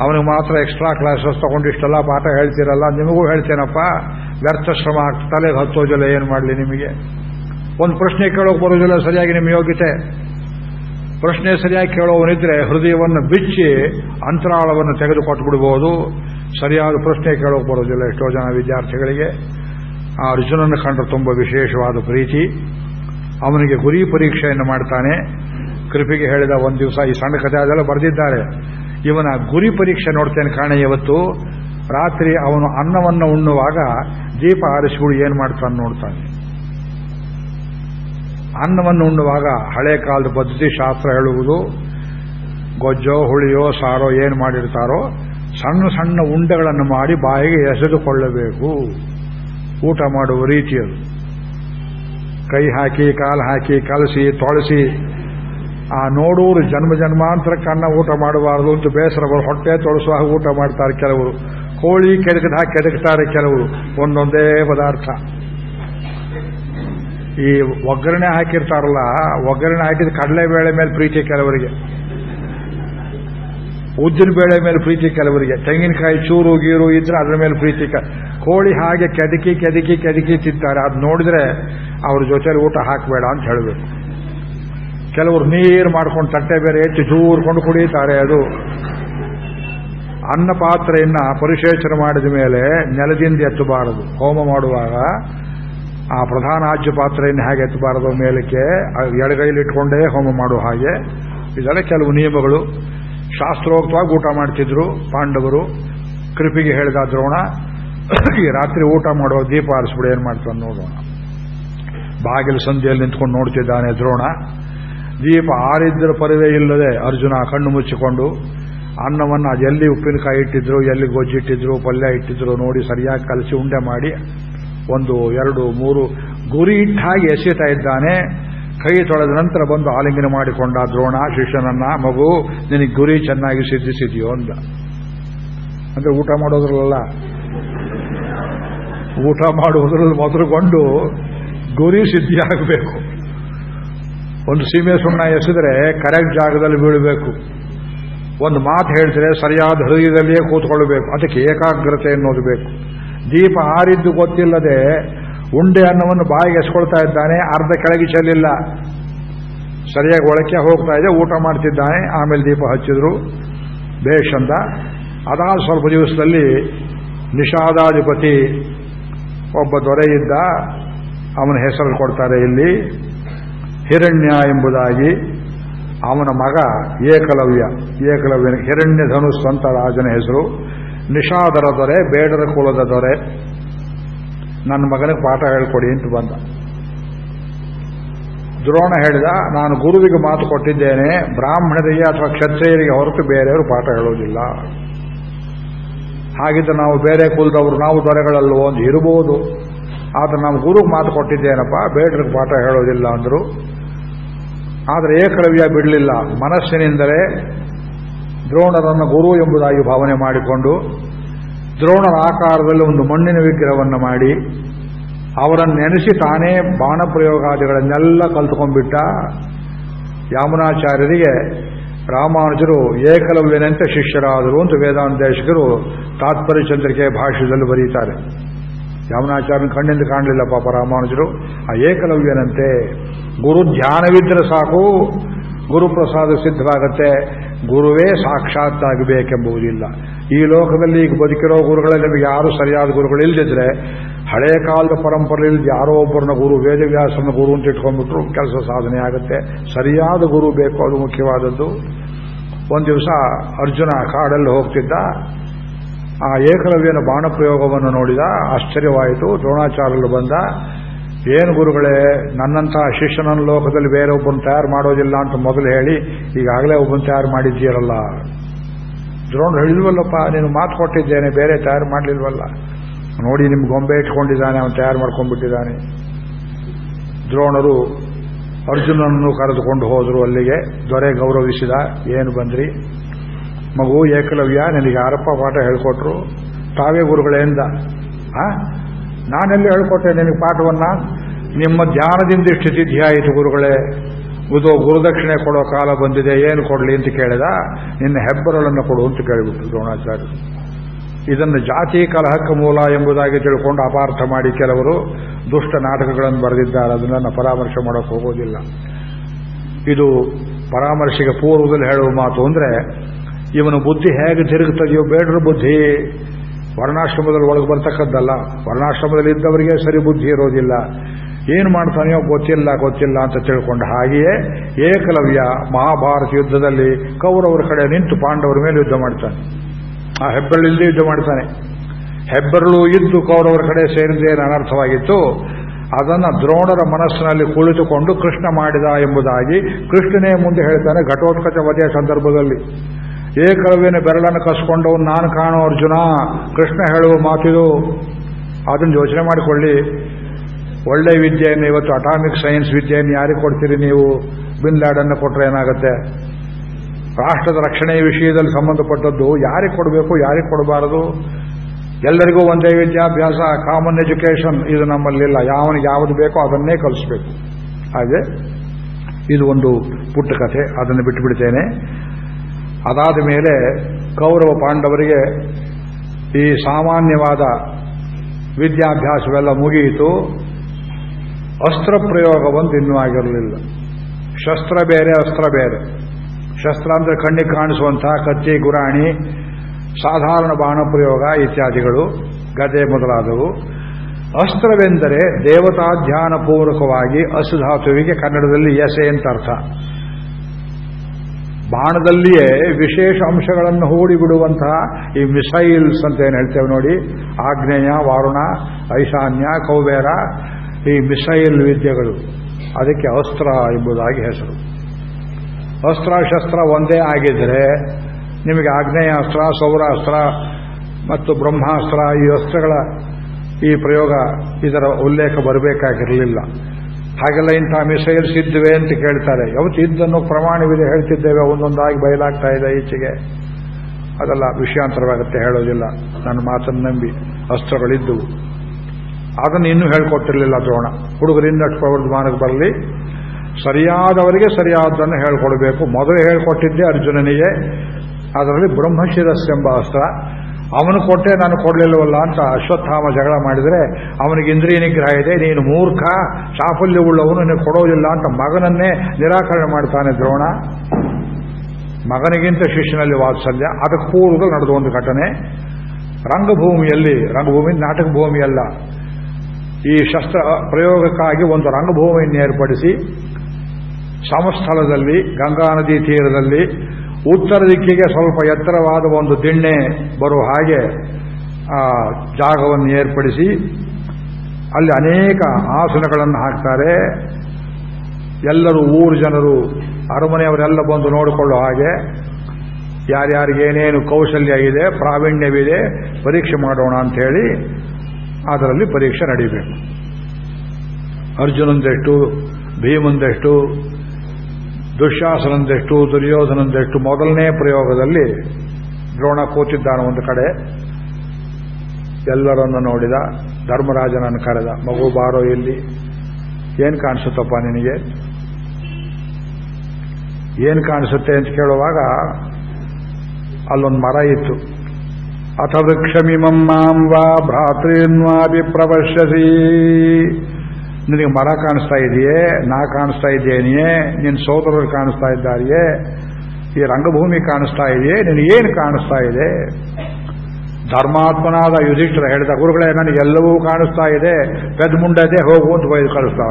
ಅವನಿಗೆ ಮಾತ್ರ ಎಕ್ಸ್ಟ್ರಾ ಕ್ಲಾಸಸ್ ತಗೊಂಡಿಷ್ಟೆಲ್ಲ ಪಾಠ ಹೇಳ್ತೀರಲ್ಲ, ನಿಮಗೂ ಹೇಳ್ತೇನಪ್ಪ? ವ್ಯರ್ಥ ಶ್ರಮ ತಲೆಗೆ ಹತ್ತೋದಿಲ್ಲ ಏನು ಮಾಡಲಿ ನಿಮಗೆ? ಒಂದು ಪ್ರಶ್ನೆ ಕೇಳೋಕೆ ಬರೋದಿಲ್ಲ ಸರಿಯಾಗಿ ನಿಮ್ಮ ಯೋಗ್ಯತೆ. ಪ್ರಶ್ನೆ ಸರಿಯಾಗಿ ಕೇಳೋವನಿದ್ರೆ ಹೃದಯವನ್ನು ಬಿಚ್ಚಿ ಅಂತರಾಳವನ್ನು ತೆಗೆದುಕೊಟ್ಟು ಬಿಡಬಹುದು ಸರಿಯಾದ ಪ್ರಶ್ನೆ ಕೇಳೋಕೆ ಬರೋದಿಲ್ಲ ಎಷ್ಟೋ ಜನ ವಿದ್ಯಾರ್ಥಿಗಳಿಗೆ. ಆ ಅರ್ಜುನನ್ನು ಕಂಡ್ರೆ ತುಂಬ ವಿಶೇಷವಾದ ಪ್ರೀತಿ. ಅವನಿಗೆ ಗುರಿ ಪರೀಕ್ಷೆಯನ್ನು ಮಾಡ್ತಾನೆ. ಕೃಪಿಗೆ ಹೇಳಿದ ಒಂದು ದಿವಸ ಈ ಸಣ್ಣ ಕಥೆ ಅದೆಲ್ಲ ಬರೆದಿದ್ದಾರೆ. ಇವನ ಗುರಿ ಪರೀಕ್ಷೆ ನೋಡ್ತೇನೆ ಕಾಣೆ ಇವತ್ತು. ರಾತ್ರಿ ಅವನು ಅನ್ನವನ್ನು ಉಣ್ಣುವಾಗ ದೀಪ ಆರಿಸಿಬಿಡು ಏನು ಮಾಡ್ತಾನೆ ನೋಡ್ತಾನೆ. ಅನ್ನವನ್ನು ಉಣ್ಣುವಾಗ ಹಳೆ ಕಾಲದ ಪದ್ಧತಿ ಶಾಸ್ತ್ರ ಹೇಳುವುದು, ಗೊಜ್ಜೋ, ಹುಳಿಯೋ, ಸಾರೋ ಏನು ಮಾಡಿರ್ತಾರೋ, ಸಣ್ಣ ಸಣ್ಣ ಉಂಡೆಗಳನ್ನು ಮಾಡಿ ಬಾಯಿಗೆ ಎಸೆದುಕೊಳ್ಳಬೇಕು. ಊಟ ಮಾಡುವ ರೀತಿಯದು ಕೈ ಹಾಕಿ, ಕಾಲು ಹಾಕಿ, ಕಲಸಿ, ತೊಳಸಿ, ಆ ನೋಡೂರು ಜನ್ಮ ಜನ್ಮಾಂತರಕ್ಕೆ ಅನ್ನ ಊಟ ಮಾಡಬಾರದು ಅಂತ ಬೇಸರ ಹೊಟ್ಟೆ ತೊಳಸುವಾಗ ಊಟ ಮಾಡ್ತಾರೆ ಕೆಲವರು. ಕೋಳಿ ಕೆಡಕದ ಹಾಕಿ ಕೆಡಕ್ತಾರೆ ಕೆಲವರು. ಒಂದೊಂದೇ ಪದಾರ್ಥ. ಈ ಒಗ್ಗರಣೆ ಹಾಕಿರ್ತಾರಲ್ಲ, ಒಗ್ಗರಣೆ ಹಾಕಿದ ಕಡಲೆಬೇಳೆ ಮೇಲೆ ಪ್ರೀತಿ ಕೆಲವರಿಗೆ. ಉದ್ದಿನ ಬೇಳೆ ಮೇಲೆ ಪ್ರೀತಿ ಕೆಲವರಿಗೆ. ತೆಂಗಿನಕಾಯಿ ಚೂರು, ಗೀರು ಇದ್ರೆ ಅದ್ರ ಮೇಲೆ ಪ್ರೀತಿ ಕೋಳಿ ಹಾಗೆ ಕೆದಕಿ ಕೆದಕಿ ಕೆದಕಿ ತಿಂತಾರೆ. ಅದು ನೋಡಿದ್ರೆ ಅವ್ರ ಜೊತೆಲಿ ಊಟ ಹಾಕಬೇಡ ಅಂತ ಹೇಳಬೇಕು. ಕೆಲವರು ನೀರು ಮಾಡ್ಕೊಂಡು ತಟ್ಟೆ ಬೇರೆ ಹೆಚ್ಚು ಚೂರ್ಕೊಂಡು ಕುಡಿಯುತ್ತಾರೆ ಅದು. ಅನ್ನ ಪಾತ್ರೆಯನ್ನ ಮಾಡಿದ ಮೇಲೆ ನೆಲದಿಂದ ಎತ್ತಬಾರದು. ಹೋಮ ಮಾಡುವಾಗ ಆ ಪ್ರಧಾನ ಆಜ್ಯ ಪಾತ್ರೆಯನ್ನು ಹೇಗೆ ಎತ್ತಬಾರದು ಮೇಲಕ್ಕೆ ಎಡಗೈಲಿ ಇಟ್ಕೊಂಡೇ ಹೋಮ ಮಾಡುವ ಹಾಗೆ. ಇದೆಲ್ಲ ಕೆಲವು ನಿಯಮಗಳು. ಶಾಸ್ತ್ರೋಕ್ತವಾಗಿ ಊಟ ಮಾಡ್ತಿದ್ರು ಪಾಂಡವರು. ಕೃಪಿಗೆ ಹೇಳಿದ ದ್ರೋಣ, ಈ ರಾತ್ರಿ ಊಟ ಮಾಡುವ ದೀಪ ಆರಿಸ್ಬಿಡಿ, ಏನ್ ಮಾಡ್ತಾನೆ ನೋಡೋಣ. ಬಾಗಿಲು ಸಂಧಿಯಲ್ಲಿ ನಿಂತ್ಕೊಂಡು ನೋಡ್ತಿದ್ದಾನೆ ದ್ರೋಣ. ದೀಪ ಆರಿದ್ರ ಪರಿವೇ ಇಲ್ಲದೆ ಅರ್ಜುನ ಕಣ್ಣು ಮುಚ್ಚಿಕೊಂಡು, ಅನ್ನವನ್ನು ಎಲ್ಲಿ ಉಪ್ಪಿನಕಾಯಿ ಇಟ್ಟಿದ್ರು, ಎಲ್ಲಿ ಗೊಜ್ಜಿಟ್ಟಿದ್ರು ಪಲ್ಯ ಇಟ್ಟಿದ್ರು ನೋಡಿ ಸರಿಯಾಗಿ ಕಲಸಿ ಉಂಡೆ ಮಾಡಿ ಒಂದು, ಎರಡು, ಮೂರು, ಗುರಿ ಇಟ್ಟ ಹಾಗೆ ಎಸೆತಾ ಇದ್ದಾನೆ. ಕೈ ತೊಳೆದ ನಂತರ ಬಂದು ಆಲಿಂಗನ ಮಾಡಿಕೊಂಡ ದ್ರೋಣ, ಶಿಷ್ಯನನ್ನ, ಮಗು, ನಿನಗೆ ಗುರಿ ಚೆನ್ನಾಗಿ ಸಿದ್ಧಿಸಿದೆಯೋ ಅಂದ. ಅಂದ್ರೆ ಊಟ ಮಾಡೋದ್ರಲ್ಲ ಊಟ ಮಾಡುವುದರಲ್ಲಿ ಮೊದಲುಗೊಂಡು ಗುರಿ ಸಿದ್ಧಿಯಾಗಬೇಕು ಒಂದು ಸೀಮೆ ಸುಣ್ಣ ಎಸೆದ್ರೆ ಕರೆಕ್ಟ್ ಜಾಗದಲ್ಲಿ ಬೀಳಬೇಕು. ಒಂದು ಮಾತು ಹೇಳಿದ್ರೆ ಸರಿಯಾದ ಹೃದಯದಲ್ಲಿಯೇ ಕೂತ್ಕೊಳ್ಬೇಕು ಅದಕ್ಕೆ ಏಕಾಗ್ರತೆ ಅನ್ನೋದು ಬೇಕು. ದೀಪ ಆರಿದ್ದು ಗೊತ್ತಿಲ್ಲದೆ ಉಂಡೆ ಅನ್ನವನ್ನು ಬಾಯಿಗೆ ಎಸ್ಕೊಳ್ತಾ ಇದ್ದಾನೆ, ಅರ್ಧ ಕೆಳಗೆ ಚೆಲ್ಲಿಲ್ಲ. ಸರಿಯಾಗಿ ಒಳಕ್ಕೆ ಹೋಗ್ತಾ ಇದೆ, ಊಟ ಮಾಡ್ತಿದ್ದಾನೆ, ಆಮೇಲೆ ದೀಪ ಹಚ್ಚಿದ್ರು. ಬೇಷ್ ಅಂತ. ಅದಾದ ಸ್ವಲ್ಪ ದಿವಸದಲ್ಲಿ ನಿಷಾದಾಧಿಪತಿ ಒಬ್ಬ ದೊರೆ ಇದ್ದ, ಅವನ ಹೆಸರು ಕೊಡ್ತಾರೆ ಇಲ್ಲಿ. ಹಿರಣ್ಯ ಎಂಬುದಾಗಿ ಅವನ ಮಗ ಏಕಲವ್ಯ ಏಕಲವ್ಯ ಹಿರಣ್ಯ ಧನುಸ್ ಅಂತ ರಾಜನ ಹೆಸರು. ನಿಷಾದರ ದೊರೆ, ಬೇಡರ ಕುಲದ ದೊರೆ. ನನ್ನ ಮಗನಿಗೆ ಪಾಠ ಹೇಳ್ಕೊಡಿ ಅಂತ ಬಂದ. ದ್ರೋಣ ಹೇಳಿದ, ನಾನು ಗುರುವಿಗೆ ಮಾತು ಕೊಟ್ಟಿದ್ದೇನೆ, ಬ್ರಾಹ್ಮಣರಿಗೆ ಅಥವಾ ಕ್ಷತ್ರಿಯರಿಗೆ ಹೊರತು ಬೇರೆಯವರು ಪಾಠ ಹೇಳೋದಿಲ್ಲ ಹಾಗಿದ್ರೆ ನಾವು ಬೇರೆ ಕುಲದವರು, ನಾವು ದೊರೆಗಳಲ್ಲೂ ಒಂದು ಇರಬಹುದು. ಆದ್ರೆ ನಾವು ಗುರುಗೆ ಮಾತು ಕೊಟ್ಟಿದ್ದೇನಪ್ಪ, ಬೇಡರಿಗೆ ಪಾಠ ಹೇಳೋದಿಲ್ಲ ಅಂದರು. ಆದರೆ ಏಕಲವ್ಯ ಬಿಡಲಿಲ್ಲ. ಮನಸ್ಸಿನಿಂದಲೇ ದ್ರೋಣರನ್ನು ಗುರು ಎಂಬುದಾಗಿ ಭಾವನೆ ಮಾಡಿಕೊಂಡು ದ್ರೋಣರ ಆಕಾರದಲ್ಲಿ ಒಂದು ಮಣ್ಣಿನ ವಿಗ್ರಹವನ್ನು ಮಾಡಿ ಅವರನ್ನು ನೆನೆಸಿ ತಾನೇ ಬಾಣ ಪ್ರಯೋಗಾದಿಗಳನ್ನೆಲ್ಲ ಕಲ್ತ್ಕೊಂಡ್ಬಿಟ್ಟ ಯಾಮುನಾಚಾರ್ಯರಿಗೆ ರಾಮಾನುಜರು ಏಕಲವ್ಯನಂತೆ ಶಿಷ್ಯರಾದರು ಅಂತ ವೇದಾಂತೇಶಕರು ತಾತ್ಪರ್ಯ ಚಂದ್ರಿಕೆ ಭಾಷ್ಯದಲ್ಲಿ ಬರೀತಾರೆ. ಯಾಮನಾಚಾರ್ಯನ ಕಣ್ಣಿಂದ ಕಾಣಲಿಲ್ಲ ಪಾಪ ರಾಮಾನುಜರು. ಆ ಏಕಲವ್ಯನಂತೆ ಗುರು ಧ್ಯಾನವಿದ್ದರೆ ಸಾಕು, ಗುರುಪ್ರಸಾದ ಸಿದ್ಧವಾಗತ್ತೆ ಗುರುವೇ ಸಾಕ್ಷಾತ್ತಾಗಬೇಕೆಂಬುದಿಲ್ಲ ಈ ಲೋಕದಲ್ಲಿ ಈಗ ಬದುಕಿರೋ ಗುರುಗಳಲ್ಲಿ ನಿಮಗೆ ಯಾರು ಸರಿಯಾದ ಗುರುಗಳು ಇಲ್ಲದಿದ್ರೆ ಹಳೆ ಕಾಲದ ಪರಂಪರೆಯಲ್ಲಿ ಯಾರೋ ಒಬ್ಬರನ್ನ ಗುರು, ವೇದವ್ಯಾಸನ ಗುರು ಅಂತ ಇಟ್ಕೊಂಡ್ಬಿಟ್ರು ಕೆಲಸ ಸಾಧನೆ ಆಗುತ್ತೆ. ಸರಿಯಾದ ಗುರು ಬೇಕು ಅದು ಮುಖ್ಯವಾದದ್ದು. ಒಂದು ದಿವಸ ಅರ್ಜುನ ಕಾಡಲ್ಲಿ ಹೋಗ್ತಿದ್ದ. ಆ ಏಕಲವ್ಯನ ಬಾಣ ಪ್ರಯೋಗವನ್ನು ನೋಡಿದ. ಆಶ್ಚರ್ಯವಾಯಿತು. ದ್ರೋಣಾಚಾರ್ಯರು ಬಂದ. ಏನು ಗುರುಗಳೇ, ನನ್ನಂತಹ ಶಿಷ್ಯನ ಲೋಕದಲ್ಲಿ ಬೇರೆ ಒಬ್ಬನ ತಯಾರು ಮಾಡೋದಿಲ್ಲ ಅಂತ ಮೊದಲು ಹೇಳಿ, ಈಗಾಗಲೇ ಒಬ್ಬನ ತಯಾರು ಮಾಡಿದ್ದೀರಲ್ಲ. ದ್ರೋಣ ಹೇಳಿಲ್ವಲ್ಲಪ್ಪ ನೀನು ಮಾತು ಕೊಟ್ಟಿದ್ದೇನೆ, ಬೇರೆ ತಯಾರು ಮಾಡಲಿಲ್ವಲ್ಲ. ನೋಡಿ ನಿಮ್ಗೆ ಗೊಂಬೆ ಇಟ್ಕೊಂಡಿದ್ದಾನೆ, ಅವನು ತಯಾರು ಮಾಡ್ಕೊಂಡ್ಬಿಟ್ಟಿದ್ದಾನೆ. ದ್ರೋಣರು ಅರ್ಜುನನನ್ನು ಕರೆದುಕೊಂಡು ಹೋದರು ಅಲ್ಲಿಗೆ, ದೊರೆ ಗೌರವಿಸಿದ, ಏನು ಬಂದ್ರಿ? ಮಗು ಏಕಲವ್ಯ, ನಿನಗೆ ಯಾರಪ್ಪ ಪಾಠ ಹೇಳ್ಕೊಟ್ರು. ತಾವೇ ಗುರುಗಳೇಂದ ನಾನೆಲ್ಲಿ ಹೇಳ್ಕೊಟ್ಟೆ ನಿನಗೆ ಪಾಠವನ್ನ. ನಿಮ್ಮ ಧ್ಯಾನದಿಂದ ಇಷ್ಟು ಸಿದ್ಧಿ ಆಯಿತು ಗುರುಗಳೇ ಇದು ಗುರುದಕ್ಷಿಣೆ ಕೊಡೋ ಕಾಲ ಬಂದಿದೆ, ಏನು ಕೊಡಲಿ ಅಂತ ಕೇಳಿದ. ನಿನ್ನ ಹೆಬ್ಬರಳನ್ನು ಕೊಡು ಅಂತ ಕೇಳಿಬಿಟ್ಟು ದ್ರೋಣಾಚಾರ್ಯರು ಇದನ್ನು ಜಾತಿ, ಕಲಹಕ್ಕೆ ಮೂಲ ಎಂಬುದಾಗಿ ತಿಳ್ಕೊಂಡು ಅಪಾರ್ಥ ಮಾಡಿ ಕೆಲವರು ದುಷ್ಟ ನಾಟಕಗಳನ್ನು ಬರೆದಿದ್ದಾರೆ. ಅದನ್ನು ಪರಾಮರ್ಶೆ ಮಾಡೋಕೆ ಹೋಗೋದಿಲ್ಲ. ಇದು ಪರಾಮರ್ಶೆಗೆ ಪೂರ್ವದಲ್ಲಿ ಹೇಳುವ ಮಾತು ಅಂದರೆ, ಇವನು ಬುದ್ಧಿ ಹೇಗೆ ತಿರುಗುತ್ತದೆಯೋ ಬೇಡ್ರ ಬುದ್ಧಿ. ವರ್ಣಾಶ್ರಮದಲ್ಲಿ ಒಳಗೆ ಬರ್ತಕ್ಕದ್ದಲ್ಲ ವರ್ಣಾಶ್ರಮದಲ್ಲಿ ಇದ್ದವರಿಗೆ ಸರಿ ಬುದ್ಧಿ ಇರೋದಿಲ್ಲ. ಏನು ಮಾಡ್ತಾನೆಯೋ ಗೊತ್ತಿಲ್ಲ ಗೊತ್ತಿಲ್ಲ ಅಂತ ತಿಳ್ಕೊಂಡು ಹಾಗೆಯೇ ಏಕಲವ್ಯ ಮಹಾಭಾರತ ಯುದ್ಧದಲ್ಲಿ ಕೌರವರ ಕಡೆ ನಿಂತು ಪಾಂಡವರ ಮೇಲೆ ಯುದ್ಧ ಮಾಡ್ತಾನೆ. ಆ ಹೆಬ್ಬೆರಳಿಲ್ಲದೆ ಯುದ್ಧ ಮಾಡ್ತಾನೆ. ಹೆಬ್ಬೆರಳು ಇದ್ದು ಕೌರವರ ಕಡೆ ಸೇರಿದ್ದೇನು ಅನರ್ಥವಾಗಿತ್ತು? ಅದನ್ನು ದ್ರೋಣರ ಮನಸ್ಸಿನಲ್ಲಿ ಕುಳಿತುಕೊಂಡು ಕೃಷ್ಣ ಮಾಡಿದ ಎಂಬುದಾಗಿ ಕೃಷ್ಣನೇ ಮುಂದೆ ಹೇಳ್ತಾನೆ ಘಟೋತ್ಕಚ ವಧೆಯ ಸಂದರ್ಭದಲ್ಲಿ. ಏಕಲವ್ಯನ ಬೆರಳನ್ನು ಕಸ್ಕೊಂಡು ನಾನು ಕಾಣೋ ಅರ್ಜುನ, ಕೃಷ್ಣ ಹೇಳುವ ಮಾತಿದು. ಅದನ್ನು ಯೋಚನೆ ಮಾಡಿಕೊಳ್ಳಿ. ಒಳ್ಳೆ ವಿದ್ಯೆಯನ್ನು ಇವತ್ತು ಅಟಾಮಿಕ್ ಸೈನ್ಸ್ ವಿದ್ಯೆಯನ್ನು ಯಾರಿಗೆ ಕೊಡ್ತೀರಿ ನೀವು? ಬಿನ್ ಲ್ಯಾಡನ್ನು ಕೊಟ್ಟರೆ ಏನಾಗುತ್ತೆ? ರಾಷ್ಟ್ರದ ರಕ್ಷಣೆಯ ವಿಷಯದಲ್ಲಿ ಸಂಬಂಧಪಟ್ಟದ್ದು ಯಾರಿಗೆ ಕೊಡಬೇಕು, ಯಾರಿಗೆ ಕೊಡಬಾರದು? ಎಲ್ಲರಿಗೂ ಒಂದೇ ವಿದ್ಯಾಭ್ಯಾಸ ಕಾಮನ್ ಎಜುಕೇಷನ್ ಇದು ನಮ್ಮಲ್ಲಿಲ್ಲ. ಯಾವನಿಗೆ ಯಾವುದು ಬೇಕೋ ಅದನ್ನೇ ಕಲಿಸ್ಬೇಕು. ಹಾಗೆ? ಇದು ಒಂದು ಪುಟ್ಟ ಕಥೆ. ಅದನ್ನು ಬಿಟ್ಟುಬಿಡ್ತೇನೆ. ಅದಾದ ಮೇಲೆ ಕೌರವ ಪಾಂಡವರಿಗೆ ಈ ಸಾಮಾನ್ಯವಾದ ವಿದ್ಯಾಭ್ಯಾಸವೆಲ್ಲ ಮುಗಿಯಿತು. ಅಸ್ತ್ರ ಪ್ರಯೋಗ ಒಂದು ಇನ್ನೂ ಆಗಿರಲಿಲ್ಲ. ಶಸ್ತ್ರ ಬೇರೆ, ಅಸ್ತ್ರ ಬೇರೆ. ಶಸ್ತ್ರ ಅಂದರೆ ಕಣ್ಣಿಗೆ ಕಾಣಿಸುವಂತಹ ಕಚ್ಚಿ ಗುರಾಣಿ, ಸಾಧಾರಣ ಬಾಣ ಪ್ರಯೋಗ ಇತ್ಯಾದಿಗಳು, ಗದೆ ಮೊದಲಾದವು. ಅಸ್ತ್ರವೆಂದರೆ ದೇವತಾ ಪೂರ್ವಕವಾಗಿ ಅಸುಧಾತುವಿಗೆ ಕನ್ನಡದಲ್ಲಿ ಎಸೆ ಅಂತ ಅರ್ಥ. ಬಾಣದಲ್ಲಿಯೇ ವಿಶೇಷ ಅಂಶಗಳನ್ನು ಹೂಡಿಬಿಡುವಂತಹ ಈ ಮಿಸೈಲ್ಸ್ ಅಂತ ಏನು ಹೇಳ್ತೇವೆ ನೋಡಿ, ಆಗ್ನೇಯ, ವಾರುಣ, ಐಶಾನ್ಯ, ಕೌಬೇರ, ಈ ಮಿಸೈಲ್ ವಿದ್ಯೆಗಳು. ಅದಕ್ಕೆ ಅಸ್ತ್ರ ಎಂಬುದಾಗಿ ಹೆಸರು. ಅಸ್ತ್ರ, ಶಸ್ತ್ರ ಒಂದೇ ಆಗಿದ್ರೆ ನಿಮಗೆ ಆಗ್ನೇಯ ಅಸ್ತ್ರ, ಸೌರಾಸ್ತ್ರ ಮತ್ತು ಬ್ರಹ್ಮಾಸ್ತ್ರ ಈ ಅಸ್ತ್ರಗಳ ಈ ಪ್ರಯೋಗ ಇದರ ಉಲ್ಲೇಖ ಬರಬೇಕಾಗಿರಲಿಲ್ಲ. ಹಾಗೆಲ್ಲ ಇಂಥ ಮಿಸೈಲ್ಸ್ ಇದ್ದುವೆ ಅಂತ ಕೇಳ್ತಾರೆ. ಯಾವತ್ತು ಇದ್ದನ್ನು ಪ್ರಮಾಣವಿದೆ ಹೇಳ್ತಿದ್ದೇವೆ, ಒಂದೊಂದಾಗಿ ಬಯಲಾಗ್ತಾ ಇದೆ ಈಚೆಗೆ. ಅದೆಲ್ಲ ವಿಷಯಾಂತರವಾಗುತ್ತೆ ಹೇಳೋದಿಲ್ಲ. ನನ್ನ ಮಾತನ್ನು ನಂಬಿ ಅಸ್ತ್ರಗಳಿದ್ದವು. ಅದನ್ನು ಇನ್ನೂ ಹೇಳ್ಕೊಟ್ಟಿರಲಿಲ್ಲ ದ್ರೋಣ. ಹುಡುಗರಿಂದ ಪ್ರವರ್ಧಮಾನಕ್ಕೆ ಬರಲಿ. ಸರಿಯಾದವರಿಗೆ ಸರಿಯಾದನ್ನು ಹೇಳ್ಕೊಡಬೇಕು. ಮೊದಲು ಹೇಳ್ಕೊಟ್ಟಿದ್ದೆ ಅರ್ಜುನನಿಗೆ. ಅದರಲ್ಲಿ ಬ್ರಹ್ಮಶಿರಸ್ ಎಂಬ ಅಸ್ತ್ರ. ಅವನು ಕೊಟ್ಟೆ, ನಾನು ಕೊಡಲಿಲ್ಲವಲ್ಲ ಅಂತ ಅಶ್ವತ್ಥಾಮ ಜಗಳ ಮಾಡಿದರೆ, ಅವನಿಗೆ ಇಂದ್ರಿಯ ನಿಗ್ರಹ ಇದೆ, ನೀನು ಮೂರ್ಖ ಸಾಫಲ್ಯವುಳ್ಳವನು ನೀನು ಕೊಡೋದಿಲ್ಲ ಅಂತ ಮಗನನ್ನೇ ನಿರಾಕರಣೆ ಮಾಡ್ತಾನೆ ದ್ರೋಣ. ಮಗನಿಗಿಂತ ಶಿಷ್ಯನಲ್ಲಿ ವಾತ್ಸಲ್ಯ. ಅದಕ್ಕೆ ಪೂರ್ವದಲ್ಲಿ ನಡೆದ ಒಂದು ಘಟನೆ. ರಂಗಭೂಮಿಯಲ್ಲಿ, ರಂಗಭೂಮಿ ನಾಟಕ ಭೂಮಿಯಲ್ಲ ಈ ಶಸ್ತ್ರ ಪ್ರಯೋಗಕ್ಕಾಗಿ ಒಂದು ರಂಗಭೂಮಿಯನ್ನು ಏರ್ಪಡಿಸಿ, ಸಮಸ್ಥಳದಲ್ಲಿ, ಗಂಗಾ ನದಿ ತೀರದಲ್ಲಿ ಉತ್ತರ ದಿಕ್ಕಿಗೆ ಸ್ವಲ್ಪ ಎತ್ತರವಾದ ಒಂದು ದಿಣ್ಣೆ ಬರುವ ಹಾಗೆ ಆ ಜಾಗವನ್ನು ಏರ್ಪಡಿಸಿ ಅಲ್ಲಿ ಅನೇಕ ಆಸನಗಳನ್ನು ಹಾಕ್ತಾರೆ. ಎಲ್ಲರೂ ಊರು ಜನರು, ಅರಮನೆಯವರೆಲ್ಲ ಬಂದು ನೋಡಿಕೊಳ್ಳೋ ಹಾಗೆ ಯಾರ್ಯಾರಿಗೇನೇನು ಕೌಶಲ್ಯ ಇದೆ, ಪ್ರಾವೀಣ್ಯವಿದೆ, ಪರೀಕ್ಷೆ ಮಾಡೋಣ ಅಂತ ಹೇಳಿ ಅದರಲ್ಲಿ ಪರೀಕ್ಷೆ ನಡೀಬೇಕು. ಅರ್ಜುನಂದೆಷ್ಟು, ಭೀಮಂದೆಷ್ಟು ದುಶ್ಯಾಸನಂದೆಷ್ಟು, ದುರ್ಯೋಧನಂದೆಷ್ಟು ಮೊದಲನೇ ಪ್ರಯೋಗದಲ್ಲಿ ದ್ರೋಣ ಕೂತಿದ್ದಾನೆ ಒಂದು ಕಡೆ. ಎಲ್ಲರನ್ನು ನೋಡಿದ, ಧರ್ಮರಾಜನನ್ನು ಕರೆದ, ಮಗು ಬಾರೋ ಇಲ್ಲಿ. ಏನು ಕಾಣಿಸುತ್ತಪ್ಪ ನಿನಗೆ? ಏನು ಕಾಣಿಸುತ್ತೆ ಅಂತ ಕೇಳುವಾಗ ಅಲ್ಲೊಂದು ಮರ ಇತ್ತು. ಅಥ ವೃಕ್ಷಮಿಮಂ ಮಾಂ ವಾ ಭ್ರಾತೃನ್ವಾಪಿ ಪ್ರಪಶ್ಯಸಿ ನಿನಗೆ ಮರ ಕಾಣಿಸ್ತಾ ಇದೆಯೇ, ನಾ ಕಾಣಿಸ್ತಾ ಇದ್ದೇನೆಯೇ ನಿನ್ನ ಸೋದರರು ಕಾಣಿಸ್ತಾ ಇದ್ದಾರೆಯೇ, ಈ ರಂಗಭೂಮಿ ಕಾಣಿಸ್ತಾ ಇದೆಯೇ ನಿನಗೇನು ಕಾಣಿಸ್ತಾ ಇದೆ? ಧರ್ಮಾತ್ಮನಾದ ಯುಧಿಷ್ಠರ ಹೇಳಿದ ಗುರುಗಳೇ, ನನಗೆಲ್ಲವೂ ಕಾಣಿಸ್ತಾ ಇದೆ ಪೆದ್ ಮುಂಡದೆ ಹೋಗು ಅಂತ ಬೈದು ಕಳಿಸ್ತಾ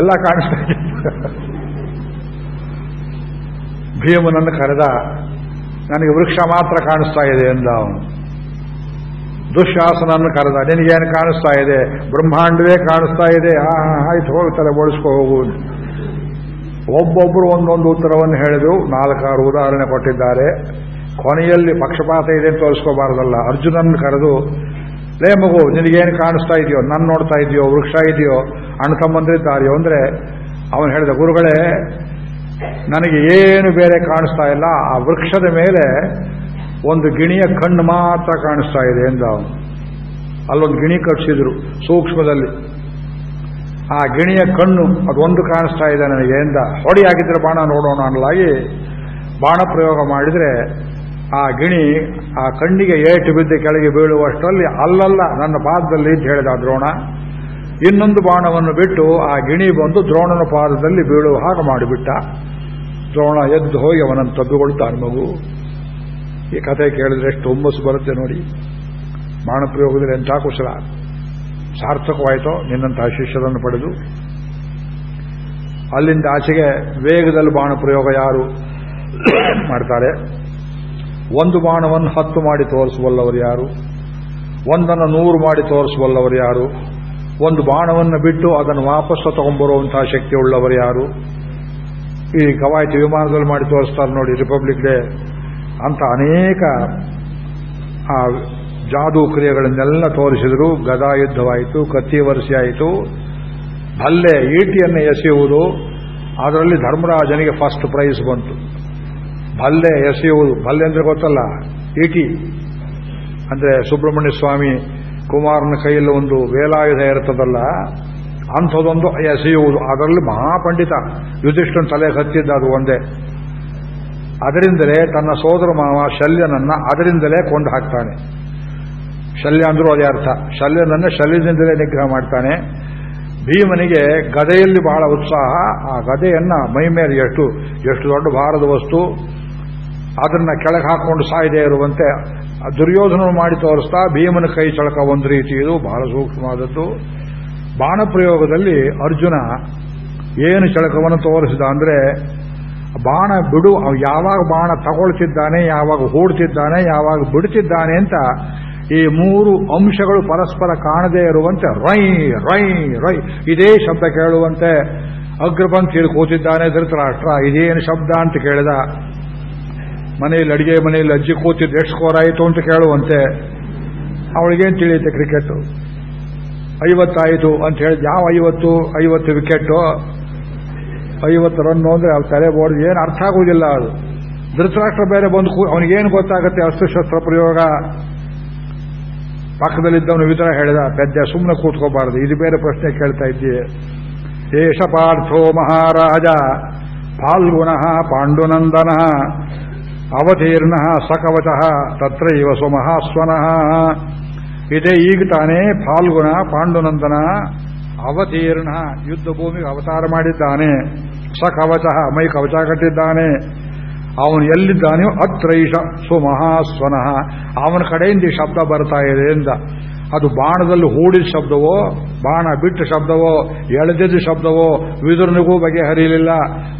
ಎಲ್ಲ ಕಾಣಿಸ್ತಾ ಇದೆ. ಭೀಮನನ್ನು ಕರೆದ, ನನಗೆ ವೃಕ್ಷ ಮಾತ್ರ ಕಾಣಿಸ್ತಾ ಇದೆ ಎಂದ ಅವನು. ದುಶ್ಯಾಸನನ್ನು ಕರೆದ ನಿನಗೇನು ಕಾಣಿಸ್ತಾ ಇದೆ? ಬ್ರಹ್ಮಾಂಡವೇ ಕಾಣಿಸ್ತಾ ಇದೆ? ಆ ಆಯ್ತು ಹೋಗ್ತಾರೆ ಓಡಿಸ್ಕೋ ಹೋಗು ಒಬ್ಬೊಬ್ಬರು ಒಂದೊಂದು ಉತ್ತರವನ್ನು ಹೇಳಿದ್ರು. ನಾಲ್ಕಾರು ಉದಾಹರಣೆ ಕೊಟ್ಟಿದ್ದಾರೆ. ಕೊನೆಯಲ್ಲಿ ಪಕ್ಷಪಾತ ಇದೆ ಅಂತ ತೋರಿಸ್ಕೋಬಾರ್ದಲ್ಲ. ಅರ್ಜುನನ್ನು ಕರೆದು, ಲೇ ಮಗು, ನಿನಗೇನು ಕಾಣಿಸ್ತಾ ಇದೆಯೋ? ನನ್ನ ನೋಡ್ತಾ ಇದೆಯೋ? ವೃಕ್ಷ ಇದೆಯೋ? ಅಣ್ಣ ತಮ್ಮಂದಿರಿದ್ದಾರೆಯೋ? ಅಂದ್ರೆ ಅವನು ಹೇಳಿದ, ಗುರುಗಳೇ, ನನಗೆ ಏನು ಬೇರೆ ಕಾಣಿಸ್ತಾ ಇಲ್ಲ. ಆ ವೃಕ್ಷದ ಮೇಲೆ ಒಂದು ಗಿಣಿಯ ಕಣ್ಣು ಮಾತ್ರ ಕಾಣಿಸ್ತಾ ಇದೆ ಎಂದ ಅಲ್ಲೊಂದು ಗಿಣಿ ಕಟ್ಸಿದ್ರು ಸೂಕ್ಷ್ಮದಲ್ಲಿ. ಆ ಗಿಣಿಯ ಕಣ್ಣು ಅದೊಂದು ಕಾಣಿಸ್ತಾ ಇದೆ ನನಗೆ ಎಂದ. ಹೊಡಿಯಾಗಿದ್ರೆ ಬಾಣ ನೋಡೋಣ ಅನ್ನಲಾಗಿ ಬಾಣ ಪ್ರಯೋಗ ಮಾಡಿದರೆ ಆ ಗಿಣಿ ಆ ಕಣ್ಣಿಗೆ ಏಟು ಬಿದ್ದು ಕೆಳಗೆ ಬೀಳುವಷ್ಟರಲ್ಲಿ ಅಲ್ಲಲ್ಲ ನನ್ನ ಪಾದದಲ್ಲಿ ಅಂತ ಹೇಳಿದ ದ್ರೋಣ. ಇನ್ನೊಂದು ಬಾಣವನ್ನು ಬಿಟ್ಟು ಆ ಗಿಣಿ ಬಂದು ದ್ರೋಣನ ಪಾದದಲ್ಲಿ ಬೀಳುವ ಹಾಗೆ ಮಾಡಿಬಿಟ್ಟ. ದ್ರೋಣ ಎದ್ದು ಹೋಗಿ ಅವನನ್ನು ತಬ್ಬಿಕೊಳ್ತಾನೆ ಮಗು. ಈ ಕಥೆ ಕೇಳಿದ್ರೆ ಎಷ್ಟು ಹುಮ್ಮಸ್ಸು ಬರುತ್ತೆ ನೋಡಿ. ಮಾಣಪ್ರಯೋಗದಲ್ಲಿ ಎಂಥ ಕುಶಲ. ಸಾರ್ಥಕವಾಯಿತೋ ನಿನ್ನಂತಹ ಶಿಷ್ಯರನ್ನು ಪಡೆದು. ಅಲ್ಲಿಂದ ಆಚೆಗೆ ವೇಗದಲ್ಲಿ ಬಾಣ ಪ್ರಯೋಗ ಯಾರು ಮಾಡ್ತಾರೆ. ಒಂದು ಬಾಣವನ್ನು ಹತ್ತು ಮಾಡಿ ತೋರಿಸುವಲ್ಲವರು ಯಾರು? ಒಂದನ್ನು ನೂರು ಮಾಡಿ ತೋರಿಸುವಲ್ಲವರು ಯಾರು? ಒಂದು ಬಾಣವನ್ನು ಬಿಟ್ಟು ಅದನ್ನು ವಾಪಸ್ಸು ತಗೊಂಡ್ಬರುವಂತಹ ಶಕ್ತಿ ಉಳ್ಳವರು ಯಾರು? ಈ ಕವಾಯತಿ ವಿಮಾನದಲ್ಲಿ ಮಾಡಿ ತೋರಿಸ್ತಾರೆ ನೋಡಿ, ರಿಪಬ್ಲಿಕ್ ಡೇ. ಅಂತ ಅನೇಕ ಆ ಜಾದೂ ಕ್ರಿಯೆಗಳನ್ನೆಲ್ಲ ತೋರಿಸಿದ್ರು. ಗದಾ ಯುದ್ಧವಾಯಿತು, ಕತ್ತಿ ವರ್ಷಿಯಾಯಿತು. ಭಲ್ಲೆ ಈಟಿಯನ್ನು ಎಸೆಯುವುದು. ಅದರಲ್ಲಿ ಧರ್ಮರಾಜನಿಗೆ ಫಸ್ಟ್ ಪ್ರೈಸ್ ಬಂತು. ಭಲ್ಲೆ ಎಸೆಯುವುದು. ಭಲ್ಲೆ ಅಂದ್ರೆ ಗೊತ್ತಲ್ಲ? ಈಟಿ. ಅಂದ್ರೆ ಸುಬ್ರಹ್ಮಣ್ಯ ಸ್ವಾಮಿ ಕುಮಾರನ ಕೈಯಲ್ಲಿ ಒಂದು ವೇಲಾಯುಧ ಇರ್ತದಲ್ಲ ಅಂಥದೊಂದು ಎಸೆಯುವುದು. ಅದರಲ್ಲಿ ಮಹಾಪಂಡಿತ. ಯುಧಿಷ್ಠನ್ ತಲೆ ಹತ್ತಿದ್ದ ಅದು ಒಂದೇ. ಅದರಿಂದಲೇ ತನ್ನ ಸೋದರ ಮಾವ ಶಲ್ಯನನ್ನ ಅದರಿಂದಲೇ ಕೊಂಡು ಹಾಕ್ತಾನೆ. ಶಲ್ಯ ಅಂದ್ರೂ ಅದೇ ಅರ್ಥ. ಶಲ್ಯನನ್ನ ಶಲ್ಯದಿಂದಲೇ ನಿಗ್ರಹ ಮಾಡ್ತಾನೆ. ಭೀಮನಿಗೆ ಗದೆಯಲ್ಲಿ ಬಹಳ ಉತ್ಸಾಹ. ಆ ಗದೆಯನ್ನ ಮೈ ಮೇಲೆ ಎಷ್ಟು ಎಷ್ಟು ದೊಡ್ಡ ಭಾರದ ವಸ್ತು. ಅದನ್ನ ಕೆಳಗೆ ಹಾಕೊಂಡು ಸಾಯದೆ ಇರುವಂತೆ ದುರ್ಯೋಧನ ಮಾಡಿ ತೋರಿಸ್ತಾ ಭೀಮನ ಕೈ ಚಳಕ ಒಂದು ರೀತಿ ಇದು, ಬಹಳ ಸೂಕ್ಷ್ಮವಾದದ್ದು. ಬಾಣ ಪ್ರಯೋಗದಲ್ಲಿ ಅರ್ಜುನ ಏನು ಚಳಕವನ್ನು ತೋರಿಸಿದ ಅಂದ್ರೆ ಬಾಣ ಬಿಡು ಯಾವಾಗ ಬಾಣ ತಗೊಳ್ತಿದ್ದಾನೆ, ಯಾವಾಗ ಹೂಡ್ತಿದ್ದಾನೆ, ಯಾವಾಗ ಬಿಡುತ್ತಿದ್ದಾನೆ ಅಂತ ಈ ಮೂರು ಅಂಶಗಳು ಪರಸ್ಪರ ಕಾಣದೇ ಇರುವಂತೆ ರೈ ರೈ ರೈ. ಇದೇ ಶಬ್ದ ಕೇಳುವಂತೆ ಅಗ್ರಪಂಥ್ ಇಲ್ಲಿ ಕೂತಿದ್ದಾನೆ, ಧೃತರಾಷ್ಟ್ರ. ಇದೇನು ಶಬ್ದ ಅಂತ ಕೇಳಿದ? ಮನೆಯಲ್ಲಿ ಅಡಿಗೆ, ಮನೆಯಲ್ಲಿ ಅಜ್ಜಿ ಕೂತಿದ್ದು ಎಷ್ಟು ಸ್ಕೋರ್ ಆಯಿತು ಅಂತ ಕೇಳುವಂತೆ. ಅವಳಿಗೇನು ತಿಳಿಯುತ್ತೆ ಕ್ರಿಕೆಟ್ ಐವತ್ತಾಯಿತು ಅಂತ ಹೇಳಿದ ಯಾವ ಐವತ್ತು? ಐವತ್ತು ವಿಕೆಟ್ ಐವತ್ತು ರನ್ ಅಂದ್ರೆ ಅವ್ರು ತಲೆ ಬೋರ್ಡ್ ಏನು ಅರ್ಥ ಆಗುವುದಿಲ್ಲ ಅದು. ಧೃತರಾಷ್ಟ್ರ ಬೇರೆ ಬಂದು ಅವನಿಗೇನು ಗೊತ್ತಾಗುತ್ತೆ ಅಸ್ತ್ರಶಸ್ತ್ರ ಪ್ರಯೋಗ. ಪಕ್ಕದಲ್ಲಿದ್ದವನು ವಿತರ ಹೇಳಿದ, ಪೆದ್ದ ಸುಮ್ಮನೆ ಕೂತ್ಕೋಬಾರದು, ಇದು ಬೇರೆ ಪ್ರಶ್ನೆ ಕೇಳ್ತಾ ಇದ್ದೀಯ. ಏಷ ಪಾರ್ಥೋ ಮಹಾರಾಜ ಫಾಲ್ಗುಣಃ ಪಾಂಡುನಂದನ ಅವತೀರ್ಣ ಸಕವಚಃ ತತ್ರ ಇವ ಸುಮಹಾಸ್ವನಃ ಇದೇ ಈಗ ತಾನೇ ಫಾಲ್ಗುಣ ಪಾಂಡುನಂದನ ಅವತೀರ್ಣ ಯುದ್ಧ ಭೂಮಿಗೆ ಅವತಾರ ಮಾಡಿದ್ದಾನೆ. ಸಕವಚಃ ಮೈ ಕವಚ ಕಟ್ಟಿದ್ದಾನೆ ಅವನು ಎಲ್ಲಿದ್ದಾನೆಯೋ ಅತ್ರೈಷ ಸುಮಹಾಸ್ವನಃ. ಅವನ ಕಡೆಯಿಂದ ಈ ಶಬ್ದ ಬರ್ತಾ ಇದೆ ಎಂದ. ಅದು ಬಾಣದಲ್ಲಿ ಹೂಡಿದ ಶಬ್ದವೋ, ಬಾಣ ಬಿಟ್ಟ ಶಬ್ದವೋ, ಎಳೆದಿದ್ದ ಶಬ್ದವೋ ವಿದುರನಿಗೂ ಬಗೆಹರಿಯಲಿಲ್ಲ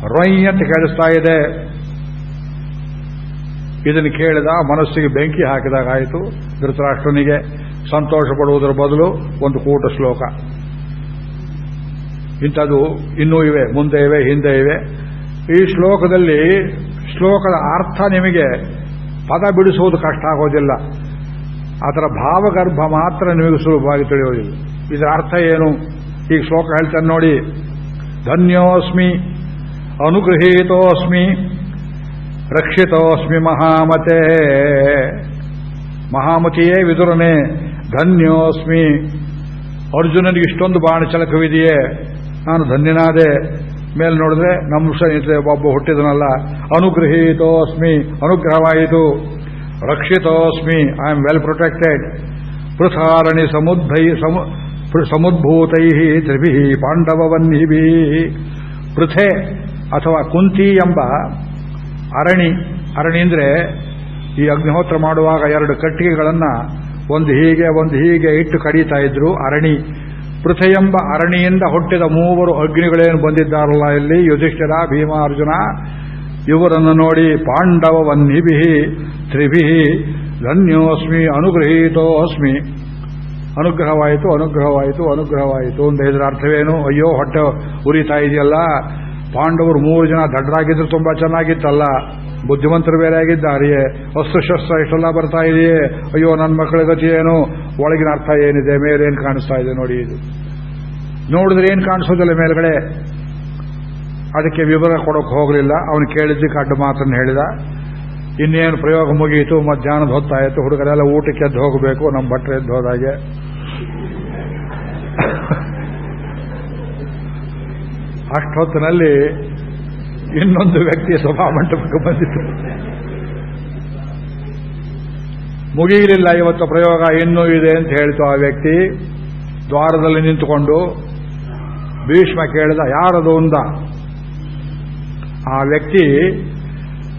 ರೊಯ್ ಅಂತ ಕೇಳಿಸ್ತಾ ಇದೆ. ಇದನ್ನು ಕೇಳಿದ ಮನಸ್ಸಿಗೆ ಬೆಂಕಿ ಹಾಕಿದಾಗಾಯಿತು ಧೃತರಾಷ್ಟ್ರನಿಗೆ. ಸಂತೋಷ ಪಡುವುದರ ಬದಲು ಒಂದು ಕೂಟ ಶ್ಲೋಕ. ಇಂಥದ್ದು ಇನ್ನೂ ಇವೆ, ಮುಂದೆ ಇವೆ, ಹಿಂದೆ ಇವೆ. ಈ ಶ್ಲೋಕದಲ್ಲಿ ಶ್ಲೋಕದ ಅರ್ಥ ನಿಮಗೆ ಪದ ಬಿಡಿಸುವುದು ಕಷ್ಟ ಆಗೋದಿಲ್ಲ. ಅದರ ಭಾವಗರ್ಭ ಮಾತ್ರ ನಿಮಗೆ ಸುಲಭವಾಗಿ ತಿಳಿಯೋದಿಲ್ಲ ಇದರ ಅರ್ಥ ಏನು? ಈ ಶ್ಲೋಕ ಹೇಳ್ತಾನೆ ನೋಡಿ, ಧನ್ಯೋಸ್ಮಿ, ಅನುಗೃಹೀತೋಸ್ಮಿ, ರಕ್ಷಿತೋಸ್ಮಿ ಮಹಾಮತೆ. ಮಹಾಮತಿಯೇ ವಿದುರನೇ, ಧನ್ಯೋಸ್ಮಿ, ಅರ್ಜುನನಿಗೆ ಇಷ್ಟೊಂದು ಬಾಣಚಲಕವಿದೆಯೇ? ನಾನು ಧನ್ಯನಾದೆ. ಮೇಲೆ ನೋಡಿದ್ರೆ ನಮ್ಮ ಸ್ನೇಹಿತರೆ, ಒಬ್ಬ ಹುಟ್ಟಿದನಲ್ಲ. ಅನುಗ್ರಹೀತೋಸ್ಮಿ, ಅನುಗ್ರಹವಾಯಿತು. ರಕ್ಷಿತೋಸ್ಮಿ ಐ ಆಮ್ ವೆಲ್ ಪ್ರೊಟೆಕ್ಟೆಡ್ ಪೃಥಾರಣಿ ಸಮುದ್ಭೈ ಸಮುದ್ಭೂತೈ ತ್ರಿಭಿ ಪಾಂಡವವನ್ನಿಭಿ. ಪೃಥೆ ಅಥವಾ ಕುಂತಿ ಎಂಬ ಅರಣಿ ಅರಣಿ ಅಂದ್ರೆ ಈ ಅಗ್ನಿಹೋತ್ರ ಮಾಡುವಾಗ ಎರಡು ಕಟ್ಟಿಗೆಗಳನ್ನು ಒಂದು ಹೀಗೆ ಒಂದು ಹೀಗೆ ಇಟ್ಟು ಕಡಿತಾ ಇದ್ರು ಅರಣಿ. ಪೃಥ ಎಂಬ ಅರಣಿಯಿಂದ ಹುಟ್ಟಿದ ಮೂವರು ಅಗ್ನಿಗಳೇನು ಬಂದಿದ್ದಾರಲ್ಲ ಇಲ್ಲಿ? ಯುಧಿಷ್ಠಿರ ಭೀಮ ಅರ್ಜುನ ಇವರನ್ನು ನೋಡಿ ಪಾಂಡವವನ್ನಿಭಿ ತ್ರಿಭಿ ಧನ್ಯೋಸ್ಮಿ ಅನುಗ್ರಹೀತೋಸ್ಮಿ ಅನುಗ್ರಹವಾಯಿತು ಅನುಗ್ರಹವಾಯಿತು ಅನುಗ್ರಹವಾಯಿತು ಅಂತ ಇದರ ಅರ್ಥವೇನು? ಅಯ್ಯೋ, ಹೊಟ್ಟೆ ಉರಿತಾ ಇದೆಯಲ್ಲ? ಪಾಂಡವರು ಮೂರು ಜನ ದಡ್ಡರಾಗಿದ್ರು ತುಂಬಾ ಚೆನ್ನಾಗಿತ್ತಲ್ಲ. ಬುದ್ಧಿವಂತರು ಬೇರೆ ಆಗಿದ್ದಾರೆಯೇ? ಅಸ್ತ್ರಶಸ್ತ್ರ ಇಷ್ಟೆಲ್ಲ ಬರ್ತಾ ಇದೆಯೇ? ಅಯ್ಯೋ ನನ್ನ ಮಕ್ಕಳ ಗತಿ ಏನು? ಒಳಗಿನ ಅರ್ಥ ಏನಿದೆ? ಮೇಲೇನು ಕಾಣಿಸ್ತಾ ಇದೆ ನೋಡಿ ಇದು. ನೋಡಿದ್ರೆ ಏನು ಕಾಣಿಸೋದಿಲ್ಲ ಮೇಲ್ಗಡೆ? ಅದಕ್ಕೆ ವಿವರ ಕೊಡೋಕೆ ಹೋಗಲಿಲ್ಲ. ಅವನು ಕೇಳಿದ್ದಕ್ಕೆ ಅಡ್ಡ ಮಾತನ್ನು ಹೇಳಿದ. ಇನ್ನೇನು ಪ್ರಯೋಗ ಮುಗಿಯಿತು ಮಧ್ಯಾಹ್ನದ ಹೊತ್ತಾಯಿತು ಹುಡುಗರೆಲ್ಲ ಊಟಕ್ಕೆ ಎದ್ದು ಹೋಗಬೇಕು. ನಮ್ಮ ಭಟ್ರೆ ಎದ್ದು ಹೋದಾಗೆ. ಅಷ್ಟೊತ್ತಿನಲ್ಲಿ ಇನ್ನೊಂದು ವ್ಯಕ್ತಿ ಸಭಾಮಂಟಪಕ್ಕೆ ಬಂದಿತ್ತು. ಮುಗಿಯಲಿಲ್ಲ ಇವತ್ತು ಪ್ರಯೋಗ, ಇನ್ನೂ ಇದೆ ಅಂತ ಹೇಳ್ತು ಆ ವ್ಯಕ್ತಿ. ದ್ವಾರದಲ್ಲಿ ನಿಂತುಕೊಂಡು ಭೀಷ್ಮ ಕೇಳಿದ, ಯಾರದು? ಅಂದ. ಆ ವ್ಯಕ್ತಿ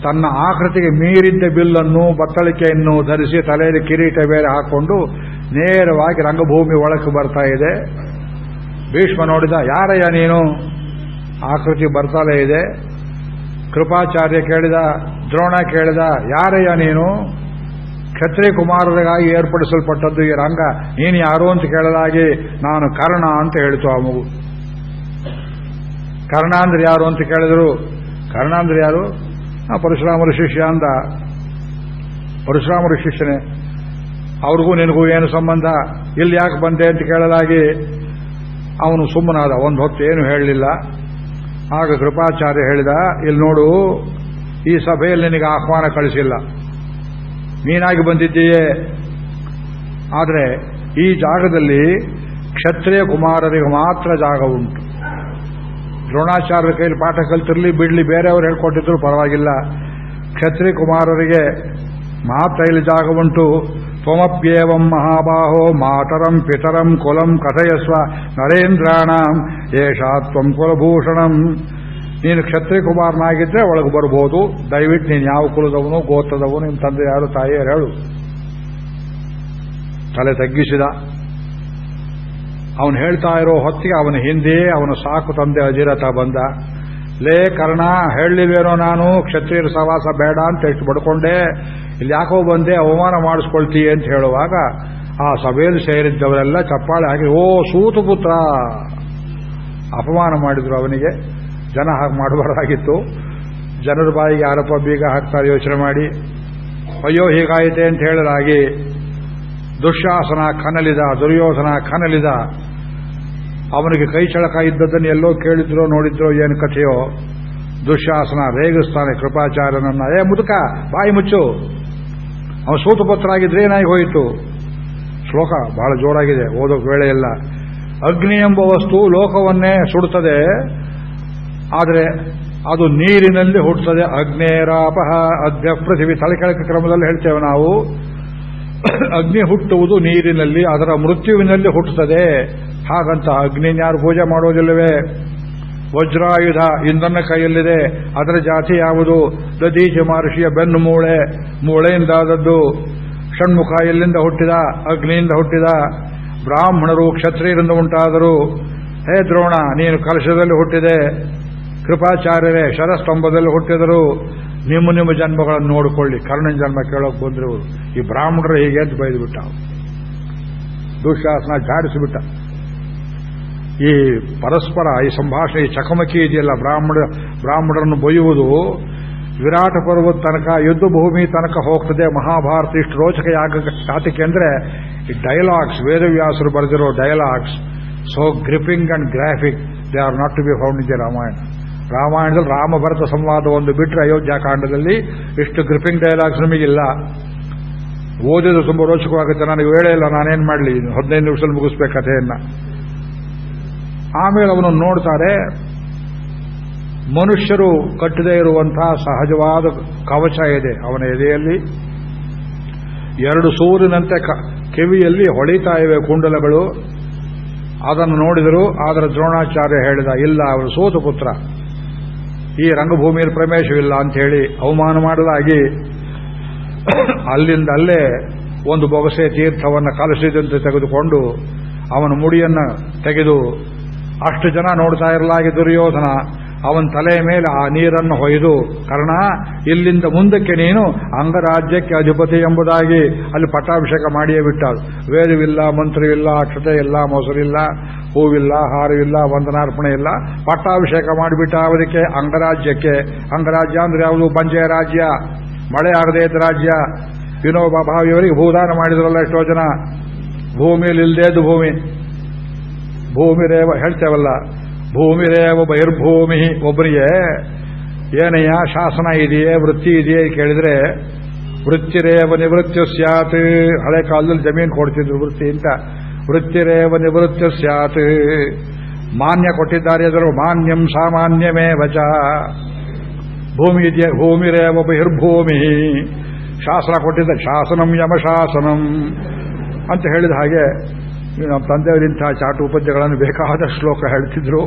ತನ್ನ ಆಕೃತಿಗೆ ಮೀರಿದ್ದ ಬಿಲ್ಲನ್ನು, ಬತ್ತಳಿಕೆಯನ್ನು ಧರಿಸಿ ತಲೆಯಲ್ಲಿ ಕಿರೀಟ ಬೇರೆ ಹಾಕೊಂಡು ನೇರವಾಗಿ ರಂಗಭೂಮಿ ಒಳಕ್ಕೆ ಬರ್ತಾ ಇದೆ. ಭೀಷ್ಮ ನೋಡಿದ, ಯಾರಯ್ಯ ನೀನು? ಆಕೃತಿ ಬರ್ತಾಲೇ ಇದೆ. ಕೃಪಾಚಾರ್ಯ ಕೇಳಿದ, ದ್ರೋಣ ಕೇಳಿದ, ಯಾರಯ್ಯ ನೀನು? ಕ್ಷತ್ರಿಯ ಕುಮಾರರಿಗಾಗಿ ಏರ್ಪಡಿಸಲ್ಪಟ್ಟದ್ದು ಈ ರಂಗ. ನೀನು ಯಾರು ಅಂತ ಕೇಳಲಾಗಿ ನಾನು ಕರ್ಣ ಅಂತ ಹೇಳಿತು ಆ ಮಗು. ಕರ್ಣ ಅಂದ್ರೆ ಯಾರು ಅಂತ ಕೇಳಿದ್ರು? ಕರ್ಣ ಅಂದ್ರೆ ಯಾರು? ಆ ಪರಶುರಾಮರ ಶಿಷ್ಯ ಅಂದ. ಪರಶುರಾಮರ ಶಿಷ್ಯನೇ, ಅವ್ರಿಗೂ ನಿನಗೂ ಏನು ಸಂಬಂಧ? ಇಲ್ಲಿ ಯಾಕೆ ಬಂದೆ ಅಂತ ಕೇಳಲಾಗಿ ಅವನು ಸುಮ್ಮನಾದ, ಒಂದು ಹೊತ್ತು ಏನು ಹೇಳಲಿಲ್ಲ. ಆಗ ಕೃಪಾಚಾರ್ಯ ಹೇಳಿದ ಇಲ್ಲಿ ನೋಡು, ಈ ಸಭೆಯಲ್ಲಿ ನಿನಗೆ ಆಹ್ವಾನ ಕಳಿಸಿಲ್ಲ. ನೀನಾಗಿ ಬಂದಿದ್ದೀಯೇ? ಆದರೆ ಈ ಜಾಗದಲ್ಲಿ ಕ್ಷತ್ರಿಯ ಕುಮಾರರಿಗೆ ಮಾತ್ರ ಜಾಗ ಉಂಟು. ದ್ರೋಣಾಚಾರ್ಯರ ಕೈಲಿ ಪಾಠ ಕಲ್ತಿರ್ಲಿ, ಬಿಡ್ಲಿ, ಬೇರೆಯವರು ಹೇಳ್ಕೊಟ್ಟಿದ್ರು ಪರವಾಗಿಲ್ಲ. ಕ್ಷತ್ರಿಯ ಕುಮಾರರಿಗೆ ಮಾತ್ರ ಇಲ್ಲಿ ಜಾಗ ಉಂಟು. ತ್ವಮಪ್ಯೇವಂ ಮಹಾಬಾಹೋ ಮಾತರಂ ಪಿತರಂ ಕುಲಂ ಕಥಯಸ್ವ ನರೇಂದ್ರಾಣಂ ಏಷಾತ್ವಂ ಕುಲಭೂಷಣಂ ನೀನು ಕ್ಷತ್ರಿಯ ಕುಮಾರನಾಗಿದ್ದರೆ ಒಳಗೆ ಬರ್ಬೋದು. ದಯವಿಟ್ಟು ನೀನು ಯಾವ ಕುಲದವನು, ಗೋತ್ರದವನು ನಿಮ್ಮ ತಂದೆ ಯಾರು ತಾಯಿಯರು ಹೇಳು. ತಲೆ ತಗ್ಗಿಸಿದ. ಅವನು ಹೇಳ್ತಾ ಇರೋ ಹೊತ್ತಿಗೆ ಅವನ ಹಿಂದೆ ಅವನ ಸಾಕು ತಂದೆ ಅಜಿರಥ ಬಂದ. ಲೇ ಕರ್ಣ ಹೇಳಲಿವೇನೋ ನಾನು? ಕ್ಷತ್ರಿಯರ ಸವಾಸ ಬೇಡ ಅಂತ ಎಷ್ಟು ಬಡ್ಕೊಂಡೆ. ಇಲ್ಲಿ ಯಾಕೋ ಬಂದೆ, ಅವಮಾನ ಮಾಡಿಸ್ಕೊಳ್ತೀಯ ಅಂತ ಹೇಳುವಾಗ, ಆ ಸಭೆಯಲ್ಲಿ ಸೇರಿದ್ದವರೆಲ್ಲ ಚಪ್ಪಾಳೆ ಹಾಕಿ, ಓ, ಸೂತು ಪುತ್ರ! ಅಪಮಾನ ಮಾಡಿದ್ರು ಅವನಿಗೆ. ಜನ ಹಾಗೆ ಮಾಡಬಾರ್ದಾಗಿತ್ತು ಜನರ ಬಾಯಿಗೆ ಆರೋಪ ಬೀಗ ಹಾಕ್ತಾರೆ, ಯೋಚನೆ ಮಾಡಿ. ಅಯ್ಯೋ, ಹೀಗಾಯಿತೆ ಅಂತ ಹೇಳಲಾಗಿ ದುಶಾಸನ ಕನಲಿದ, ದುರ್ಯೋಧನ ಕನಲಿದ, ಅವನಿಗೆ ಕೈ ಚಳಕ ಇದ್ದದನ್ನು ಎಲ್ಲೋ ಕೇಳಿದ್ರೋ, ನೋಡಿದ್ರೋ, ಏನು ಕಥೆಯೋ ದುಶಾಸನ ರೇಗಿಸ್ತಾನೆ ಕೃಪಾಚಾರ್ಯನನ್ನ. ಏ, ಮುದುಕ, ಬಾಯಿ ಮುಚ್ಚು! ಅವನು ಸೂತಪತ್ರನಾಗಿದ್ರೆ ಏನಾಗಿ ಹೋಯಿತು? ಶ್ಲೋಕ ಬಹಳ ಜೋರಾಗಿದೆ, ಓದೋಕೆ ವೇಳೆ ಇಲ್ಲ. ಅಗ್ನಿ ಎಂಬ ವಸ್ತು ಲೋಕವನ್ನೇ ಸುಡುತ್ತದೆ ಆದರೆ ಅದು ನೀರಿನಲ್ಲಿ ಹುಟ್ಟುತ್ತದೆ ಅಗ್ನೇರಾಪಹ ಅದ್ಯ ಪೃಥಿವಿ ತಲೆಕೆಳಕ ಕ್ರಮದಲ್ಲಿ ಹೇಳ್ತೇವೆ ನಾವು. ಅಗ್ನಿ ಹುಟ್ಟುವುದು ನೀರಿನಲ್ಲಿ, ಅದರ ಮೃತ್ಯುವಿನಲ್ಲಿ ಹುಟ್ಟುತ್ತದೆ. ಹಾಗಂತ ಅಗ್ನಿನ್ಯಾರು ಪೂಜೆ ಮಾಡೋದಿಲ್ಲವೇ? ವಜ್ರಾಯುಧ ಇಂದನ ಕೈಯಲ್ಲಿದೆ. ಅದರ ಜಾತಿ ಯಾವುದು? ದದೀಜ ಮಹರ್ಷಿಯ ಬೆನ್ನು ಮೂಳೆ. ಮೂಳೆಯಿಂದಾದದ್ದು ಷಣ್ಮುಖ ಎಲ್ಲಿಂದ ಹುಟ್ಟಿದ, ಅಗ್ನಿಯಿಂದ ಹುಟ್ಟಿದ. ಬ್ರಾಹ್ಮಣರು ಕ್ಷತ್ರಿಯರಿಂದ ಉಂಟಾದರು. ಹೇ ದ್ರೋಣ, ನೀನು ಕಲಶದಲ್ಲಿ ಹುಟ್ಟಿದೆ. ಕೃಪಾಚಾರ್ಯರೇ, ಶರಸ್ತಂಭದಲ್ಲಿ ಹುಟ್ಟಿದರು. ನಿಮ್ಮ ನಿಮ್ಮ ಜನ್ಮಗಳನ್ನು ನೋಡಿಕೊಳ್ಳಿ. ಕರ್ಣನ ಜನ್ಮ ಕೇಳೋಕೆ ಬಂದಿರುವುದು. ಈ ಬ್ರಾಹ್ಮಣರು ಹೀಗೆ ಅಂತ ಬೈದುಬಿಟ್ಟ ದುಶಾಸನ ಜಾಡಿಸಿಬಿಟ್ಟ. ಈ ಪರಸ್ಪರ, ಈ ಸಂಭಾಷಣೆ, ಈ ಚಕಮಕಿ ಇದೆಯಲ್ಲ, ಬ್ರಾಹ್ಮಣ, ಬ್ರಾಹ್ಮಣರನ್ನು ಬೊಯ್ಯುವುದು, ವಿರಾಟ ಪರ್ವದ ತನಕ, ಯುದ್ಧ ಭೂಮಿ ತನಕ ಹೋಗ್ತದೆ, ಮಹಾಭಾರತ ಇಷ್ಟು ರೋಚಕ ಯಾತಕ್ಕೆ ಅಂದ್ರೆ, ಈ ಡೈಲಾಗ್ಸ್ ವೇದವ್ಯಾಸರು ಬರೆದಿರೋ dialogues so gripping and graphic they are not to be found in the Ramayana ರಾಮಾಯಣದಲ್ಲಿ ರಾಮ ಭರತ ಸಂವಾದ ಒಂದು ಬಿಟ್ಟರೆ ಅಯೋಧ್ಯಾಕಾಂಡದಲ್ಲಿ ಇಷ್ಟು ಗ್ರಿಪಿಂಗ್ ಡೈಲಾಗ್ಸ್ ನಮಗಿಲ್ಲ ಓದಿದ್ರೆ ತುಂಬ ರೋಚಕವಾಗುತ್ತೆ. ನನಗೆ ವೇಳೆ ಇಲ್ಲ, ನಾನೇನು ಮಾಡಲಿ? ಹದಿನೈದು ನಿಮಿಷದಲ್ಲಿ ಮುಗಿಸ್ಬೇಕು ಕಥೆಯನ್ನ. ಆಮೇಲೆ ಅವನು ನೋಡ್ತಾರೆ, ಮನುಷ್ಯರು ಕಟ್ಟದೇ ಇರುವಂತಹ ಸಹಜವಾದ ಕವಚ ಇದೆ ಅವನ ಎದೆಯಲ್ಲಿ. ಎರಡು ಸೂರಿನಂತೆ ಕಿವಿಯಲ್ಲಿ ಹೊಳಿತಾ ಇವೆ ಕುಂಡಲಗಳು. ಅದನ್ನು ನೋಡಿದರು ಆದರೆ ದ್ರೋಣಾಚಾರ್ಯ ಹೇಳಿದ, ಇಲ್ಲ ಅವರು ಸೋತು ಪುತ್ರ. ಈ ರಂಗಭೂಮಿಯಲ್ಲಿ ಪ್ರವೇಶವಿಲ್ಲ ಅಂತ ಹೇಳಿ ಅವಮಾನ ಮಾಡಲಾಗಿ ಅಲ್ಲಿಂದ ಅಲ್ಲೇ ಒಂದು ಬೊಗಸೆ ತೀರ್ಥವನ್ನು ಕಲಸಿದಂತೆ ತೆಗೆದುಕೊಂಡು ಅವನ ಮುಡಿಯನ್ನು ತೆಗೆದು ಅಷ್ಟು ಜನ ನೋಡ್ತಾ ಇರಲಾಗಿ ದುರ್ಯೋಧನ, ಅವನ ತಲೆಯ ಮೇಲೆ ಆ ನೀರನ್ನು ಹೊಯ್ದು, ಕರ್ಣ, ಇಲ್ಲಿಂದ ಮುಂದಕ್ಕೆ ನೀನು ಅಂಗರಾಜ್ಯಕ್ಕೆ ಅಧಿಪತಿ ಎಂಬುದಾಗಿ ಅಲ್ಲಿ ಪಟ್ಟಾಭಿಷೇಕ ಮಾಡಿಯೇ ಬಿಟ್ಟ ವೇದವಿಲ್ಲ ಮಂತ್ರವಿಲ್ಲ ಅಕ್ಷತೆ ಇಲ್ಲ ಮೊಸರಿಲ್ಲ, ಹೂವಿಲ್ಲ, ಹಾರವಿಲ್ಲ ವಂದನಾರ್ಪಣೆ ಇಲ್ಲ ಪಟ್ಟಾಭಿಷೇಕ ಮಾಡಿಬಿಟ್ಟ ಅವರಿಗೆ ಅಂಗರಾಜ್ಯಕ್ಕೆ. ಅಂಗರಾಜ್ಯ ಅಂದ್ರೆ ಯಾವುದು? ಪಂಚಯ ರಾಜ್ಯ. ಮಳೆ ಆಗದೇ ಇದ್ದ ರಾಜ್ಯ. ವಿನೋಬ ಭಾವಿಯವರಿಗೆ ಭೂದಾನ ಮಾಡಿದ್ರಲ್ಲ ಎಷ್ಟೋ ಜನ. ಭೂಮಿಯಲ್ಲಿ ಇಲ್ಲದೇ ಇದ್ದು ಭೂಮಿ. ಭೂಮಿ ರೇವ ಹೇಳ್ತೇವಲ್ಲ ಭೂಮಿ ರೇವ ಬಹಿರ್ಭೂಮಿ ಒಬ್ಬರಿಗೆ ಏನಯ್ಯ ಶಾಸನ ಇದೆಯೇ, ವೃತ್ತಿ ಇದೆಯೇ ಕೇಳಿದ್ರೆ, ವೃತ್ತಿರೇವ ನಿವೃತ್ತಿ ಸ್ಯಾತ್, ಹಳೆ ಕಾಲದಲ್ಲಿ ಜಮೀನು ಕೊಡ್ತಿದ್ರು ವೃತ್ತಿ ಅಂತ. ವೃತ್ತಿರೇವ ನಿವೃತ್ತಿ ಸ್ಯಾತ್. ಮಾನ್ಯ ಕೊಟ್ಟಿದ್ದಾರೆ ಅದರ ಮಾನ್ಯಂ ಸಾಮಾನ್ಯಮೇ ವಚ ಭೂಮಿ ಇದೆಯೇ, ಭೂಮಿರೇವ ಬಹಿರ್ಭೂಮಿ. ಶಾಸನ ಕೊಟ್ಟಿದ್ದ ಶಾಸನಂ ಯಮಶಾಸನಂ ಅಂತ ಹೇಳಿದ ಹಾಗೆ ನಮ್ಮ ತಂದೆಯವರಿಂತಹ ಚಾಟು ಉಪದ್ಯಗಳನ್ನು ಬೇಕಾದ ಶ್ಲೋಕ ಹೇಳ್ತಿದ್ರು.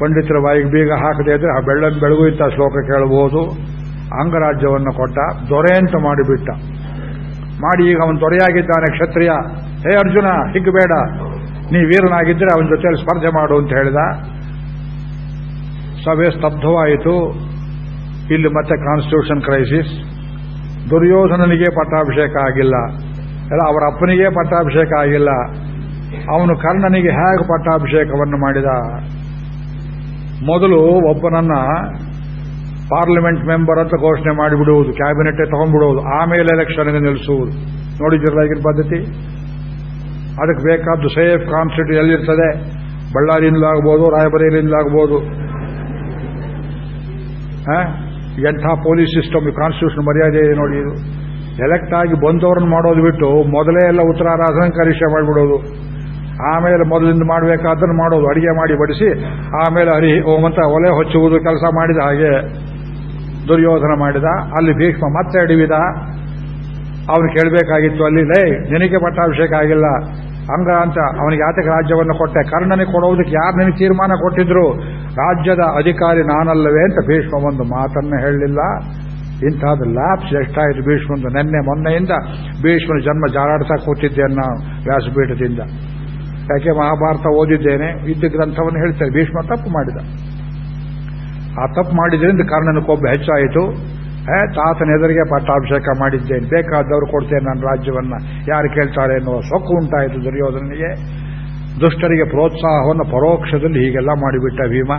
ಪಂಡಿತರ ಬಾಯಿಗೆ ಬೀಗ ಹಾಕದೆ ಇದ್ರೆ ಆ ಬೆಳ್ಳ ಬೆಳಗು ಇಂಥ ಶ್ಲೋಕ ಕೇಳಬಹುದು. ಅಂಗರಾಜ್ಯವನ್ನು ಕೊಟ್ಟ, ದೊರೆ ಅಂತ ಮಾಡಿಬಿಟ್ಟ. ಮಾಡಿ ಈಗ ಅವನು ದೊರೆಯಾಗಿದ್ದಾನೆ ಕ್ಷತ್ರಿಯ. ಹೇ ಅರ್ಜುನ ಹಿಗ್ಬೇಡ ನೀ ವೀರನಾಗಿದ್ದರೆ ಅವನ ಜೊತೆಯಲ್ಲಿ ಸ್ಪರ್ಧೆ ಮಾಡು ಅಂತ ಹೇಳಿದ. ಸಭೆ ಸ್ತಬ್ಧವಾಯಿತು. ಇಲ್ಲಿ ಮತ್ತೆ ಕಾನ್ಸ್ಟಿಟ್ಯೂಷನ್ ಕ್ರೈಸಿಸ್ ದುರ್ಯೋಧನನಿಗೆ ಪಟ್ಟಾಭಿಷೇಕ ಆಗಿಲ್ಲ. ಎಲ್ಲ ಅವರ ಅಪ್ಪನಿಗೆ ಪಟ್ಟಾಭಿಷೇಕ ಆಗಿಲ್ಲ. ಅವನು ಕರ್ಣನಿಗೆ ಹೇಗೆ ಪಟ್ಟಾಭಿಷೇಕವನ್ನು ಮಾಡಿದ? ಮೊದಲು ಒಬ್ಬನನ್ನ ಪಾರ್ಲಿಮೆಂಟ್ ಮೆಂಬರ್ ಅಂತ ಘೋಷಣೆ ಮಾಡಿಬಿಡುವುದು ಕ್ಯಾಬಿನೆಟ್ ತಗೊಂಡ್ಬಿಡುವುದು, ಆಮೇಲೆ ಎಲೆಕ್ಷನ್ಗೆ ನಿಲ್ಲಿಸುವುದು. ನೋಡಿದಿರಲ್ಲ ಈಗಿನ ಪದ್ಧತಿ? ಅದಕ್ಕೆ ಬೇಕಾದ್ದು ಸೇಫ್ ಕಾನ್ಸ್ಟಿಟ್ಯೂ ಎಲ್ಲಿರ್ತದೆ? ಬಳ್ಳಾರಿಯಿಂದಲಾಗ್ಬೋದು ರಾಯಬರೇಲಿಯಿಂದಲಾಗ್ಬೋದು ಎಂಥ ಪೊಲೀಸ್ ಸಿಸ್ಟಮ್ ಕಾನ್ಸ್ಟಿಟ್ಯೂಷನ್ ಮರ್ಯಾದೆ ನೋಡಿ ಎಲೆಕ್ಟ್ ಆಗಿ ಬಂದವ್ರನ್ನ ಮಾಡೋದು ಬಿಟ್ಟು ಮೊದಲೇ ಎಲ್ಲ ಉತ್ತರ ಕರಿಷ್ಠೆ ಮಾಡಿಬಿಡೋದು. ಆಮೇಲೆ ಮೊದಲಿಂದ ಮಾಡಬೇಕಾದ್ದನ್ನು ಮಾಡೋದು. ಅಡಿಗೆ ಮಾಡಿ ಬಡಿಸಿ, ಆಮೇಲೆ ಹರಿ ಓಮಂತ ಒಲೆ ಹೊಚ್ಚುವುದು ಕೆಲಸ ಮಾಡಿದ ಹಾಗೆ ದುರ್ಯೋಧನ ಮಾಡಿದ. ಅಲ್ಲಿ ಭೀಷ್ಮ ಮತ್ತೆ ಅಡಿವಿದ. ಅವನು ಕೇಳಬೇಕಾಗಿತ್ತು ಅಲ್ಲಿ, ಲೇ, ನಿನಗೆ ಪಟ್ಟಾಭಿಷೇಕ ಆಗಿಲ್ಲ. ಹಂಗ ಅಂತ ಅವನಿಗೆ ಆತಕ ರಾಜ್ಯವನ್ನು ಕೊಟ್ಟೆ. ಕರ್ಣನಿಗೆ ಕೊಡೋದಕ್ಕೆ ಯಾರು ನಿನಗೆ ತೀರ್ಮಾನ ಕೊಟ್ಟಿದ್ರು? ರಾಜ್ಯದ ಅಧಿಕಾರಿ ನಾನಲ್ಲವೇ ಅಂತ ಭೀಷ್ಮ ಒಂದು ಮಾತನ್ನ ಹೇಳಲಿಲ್ಲ. ಇಂಥದ್ದು ಲ್ಯಾಪ್ಸ್ ಎಷ್ಟಾಯಿತು ಭೀಷ್ಮಂದು ನೆನ್ನೆ ಮೊನ್ನೆಯಿಂದ ಭೀಷ್ಮನ ಜನ್ಮ ಜಾರಾಡ್ತಾ ಕೂತಿದ್ದೇನೆ ನಾನು ವ್ಯಾಸಪೀಠದಿಂದ. ಯಾಕೆ ಮಹಾಭಾರತ ಓದಿದ್ದೇನೆ? ಇದ್ದ ಗ್ರಂಥವನ್ನು ಹೇಳ್ತೇನೆ ಭೀಷ್ಮ ತಪ್ಪು ಮಾಡಿದ. ಆ ತಪ್ಪು ಮಾಡಿದ್ರಿಂದ ಕರ್ಣನ ಕೊಬ್ಬು ಹೆಚ್ಚಾಯಿತು. ತಾತನ ಎದುರಿಗೆ ಪಟ್ಟಾಭಿಷೇಕ ಮಾಡಿದ್ದೇನೆ. ಬೇಕಾದವರು ಕೊಡ್ತೇನೆ ನನ್ನ ರಾಜ್ಯವನ್ನ. ಯಾರು ಕೇಳ್ತಾರೆ ಎನ್ನುವ ಸೊಕ್ಕು ಉಂಟಾಯಿತು ದುರ್ಯೋಧನಿಗೆ ದುಷ್ಟರಿಗೆ ಪ್ರೋತ್ಸಾಹವನ್ನು ಪರೋಕ್ಷದಲ್ಲಿ ಹೀಗೆಲ್ಲ ಮಾಡಿಬಿಟ್ಟ ಭೀಮ,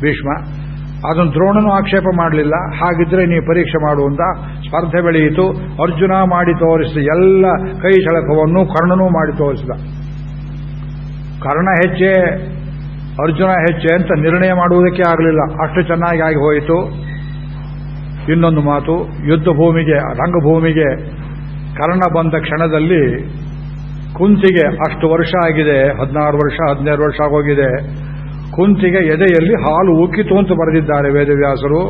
ಭೀಷ್ಮ. ಅದನ್ನು ದ್ರೋಣನು ಆಕ್ಷೇಪ ಮಾಡಲಿಲ್ಲ. ಹಾಗಿದ್ರೆ ನೀವು ಪರೀಕ್ಷೆ ಮಾಡುವಂತ ಸ್ಪರ್ಧೆ ಬೆಳೆಯಿತು. ಅರ್ಜುನ ಮಾಡಿ ತೋರಿಸಿದ ಎಲ್ಲ ಕೈ ಸೆಳಕವನ್ನು ಕರ್ಣನೂ ಮಾಡಿ ತೋರಿಸಿದ. ಕರ್ಣ ಹೆಚ್ಚೆ ಅರ್ಜುನ ಹೆಚ್ಚೆ ಅಂತ ನಿರ್ಣಯ ಮಾಡುವುದಕ್ಕೆ ಆಗಲಿಲ್ಲ. ಅಷ್ಟು ಚೆನ್ನಾಗಿ ಆಗಿ ಹೋಯಿತು. ಇನ್ನೊಂದು ಮಾತು ಯುದ್ಧ ಭೂಮಿಗೆ ರಂಗಭೂಮಿಗೆ ಕರ್ಣ ಬಂದ ಕ್ಷಣದಲ್ಲಿ ಕುಂತಿಗೆ ಅಷ್ಟು ವರ್ಷ ಆಗಿದೆ. ಹದಿನಾರು ವರ್ಷ, ಹದಿನೈದು ವರ್ಷ ಆಗೋಗಿದೆ. ಕುಂತಿಗೆ ಎದೆಯಲ್ಲಿ ಹಾಲು ಉಕ್ಕಿತು ಅಂತ ಬರೆದಿದ್ದಾರೆ ವೇದವ್ಯಾಸರು.